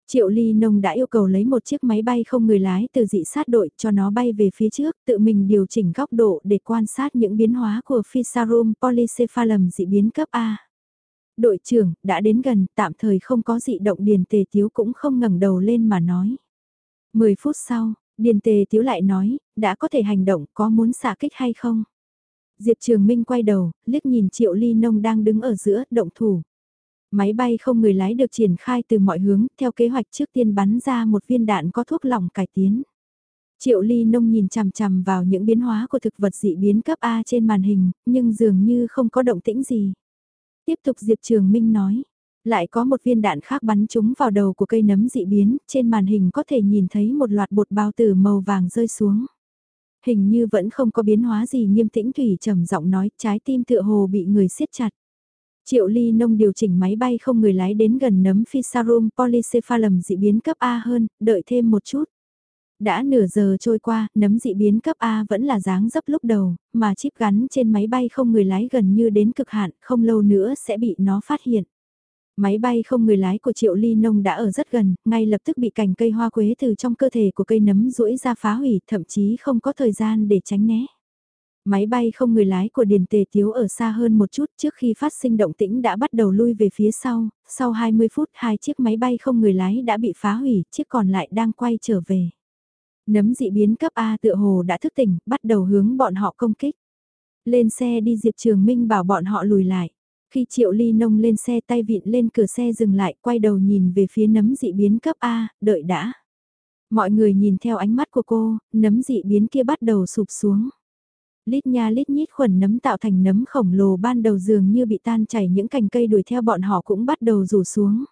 Triệu Ly Nông đã yêu cầu lấy một chiếc máy bay không người lái từ dị sát đội cho nó bay về phía trước, tự mình điều chỉnh góc độ để quan sát những biến hóa của Physarum polycephalum dị biến cấp A. Đội trưởng, đã đến gần, tạm thời không có dị động Điền Tề Tiếu cũng không ngẩng đầu lên mà nói. Mười phút sau, Điền Tề Tiếu lại nói, đã có thể hành động, có muốn xả kích hay không? Diệp Trường Minh quay đầu, liếc nhìn Triệu Ly Nông đang đứng ở giữa, động thủ. Máy bay không người lái được triển khai từ mọi hướng, theo kế hoạch trước tiên bắn ra một viên đạn có thuốc lỏng cải tiến. Triệu Ly Nông nhìn chằm chằm vào những biến hóa của thực vật dị biến cấp A trên màn hình, nhưng dường như không có động tĩnh gì. Tiếp tục Diệp Trường Minh nói, lại có một viên đạn khác bắn trúng vào đầu của cây nấm dị biến, trên màn hình có thể nhìn thấy một loạt bột bao tử màu vàng rơi xuống. Hình như vẫn không có biến hóa gì nghiêm tĩnh Thủy trầm giọng nói trái tim tựa hồ bị người siết chặt. Triệu Ly Nông điều chỉnh máy bay không người lái đến gần nấm Fisarum polycephalum dị biến cấp A hơn, đợi thêm một chút. Đã nửa giờ trôi qua, nấm dị biến cấp A vẫn là dáng dấp lúc đầu, mà chip gắn trên máy bay không người lái gần như đến cực hạn, không lâu nữa sẽ bị nó phát hiện. Máy bay không người lái của Triệu Ly Nông đã ở rất gần, ngay lập tức bị cành cây hoa quế từ trong cơ thể của cây nấm rũi ra phá hủy, thậm chí không có thời gian để tránh né. Máy bay không người lái của Điền Tề Tiếu ở xa hơn một chút trước khi phát sinh động tĩnh đã bắt đầu lui về phía sau, sau 20 phút hai chiếc máy bay không người lái đã bị phá hủy, chiếc còn lại đang quay trở về. Nấm dị biến cấp A tựa hồ đã thức tỉnh, bắt đầu hướng bọn họ công kích. Lên xe đi Diệp Trường Minh bảo bọn họ lùi lại. Khi Triệu Ly Nông lên xe tay vịn lên cửa xe dừng lại, quay đầu nhìn về phía nấm dị biến cấp A, đợi đã. Mọi người nhìn theo ánh mắt của cô, nấm dị biến kia bắt đầu sụp xuống. Lít nha lít nhít khuẩn nấm tạo thành nấm khổng lồ ban đầu dường như bị tan chảy những cành cây đuổi theo bọn họ cũng bắt đầu rủ xuống.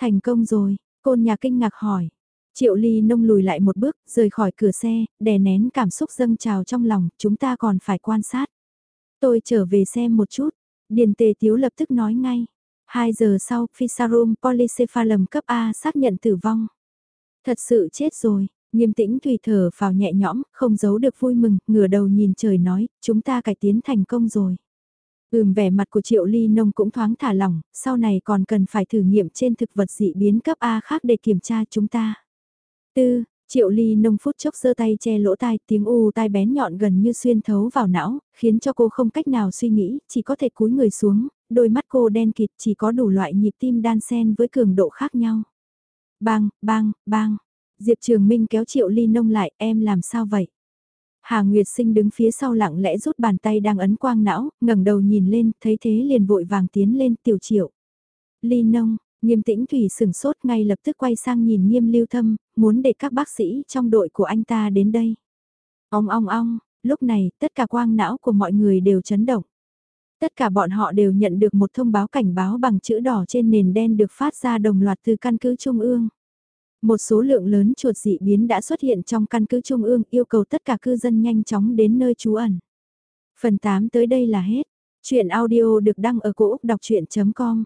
Thành công rồi, côn nhà kinh ngạc hỏi. Triệu ly nông lùi lại một bước, rời khỏi cửa xe, đè nén cảm xúc dâng trào trong lòng, chúng ta còn phải quan sát. Tôi trở về xem một chút, Điền tề tiếu lập tức nói ngay. Hai giờ sau, Fisarum polycephalum cấp A xác nhận tử vong. Thật sự chết rồi, nghiêm tĩnh tùy thở vào nhẹ nhõm, không giấu được vui mừng, ngửa đầu nhìn trời nói, chúng ta cải tiến thành công rồi. Ừm vẻ mặt của Triệu Ly Nông cũng thoáng thả lỏng, sau này còn cần phải thử nghiệm trên thực vật dị biến cấp A khác để kiểm tra chúng ta. Tư, Triệu ly nông phút chốc giơ tay che lỗ tai, tiếng u tai bén nhọn gần như xuyên thấu vào não, khiến cho cô không cách nào suy nghĩ, chỉ có thể cúi người xuống, đôi mắt cô đen kịt chỉ có đủ loại nhịp tim đan sen với cường độ khác nhau. Bang, bang, bang, Diệp Trường Minh kéo Triệu ly nông lại, em làm sao vậy? Hà Nguyệt Sinh đứng phía sau lặng lẽ rút bàn tay đang ấn quang não, ngẩng đầu nhìn lên, thấy thế liền vội vàng tiến lên tiểu triệu. Ly nông, nghiêm tĩnh thủy sừng sốt ngay lập tức quay sang nhìn nghiêm lưu thâm, muốn để các bác sĩ trong đội của anh ta đến đây. Ong ong ong, lúc này tất cả quang não của mọi người đều chấn động. Tất cả bọn họ đều nhận được một thông báo cảnh báo bằng chữ đỏ trên nền đen được phát ra đồng loạt từ căn cứ Trung ương. Một số lượng lớn chuột dị biến đã xuất hiện trong căn cứ Trung ương yêu cầu tất cả cư dân nhanh chóng đến nơi trú ẩn. Phần 8 tới đây là hết. Chuyện audio được đăng ở cổ Úc đọc chuyện.com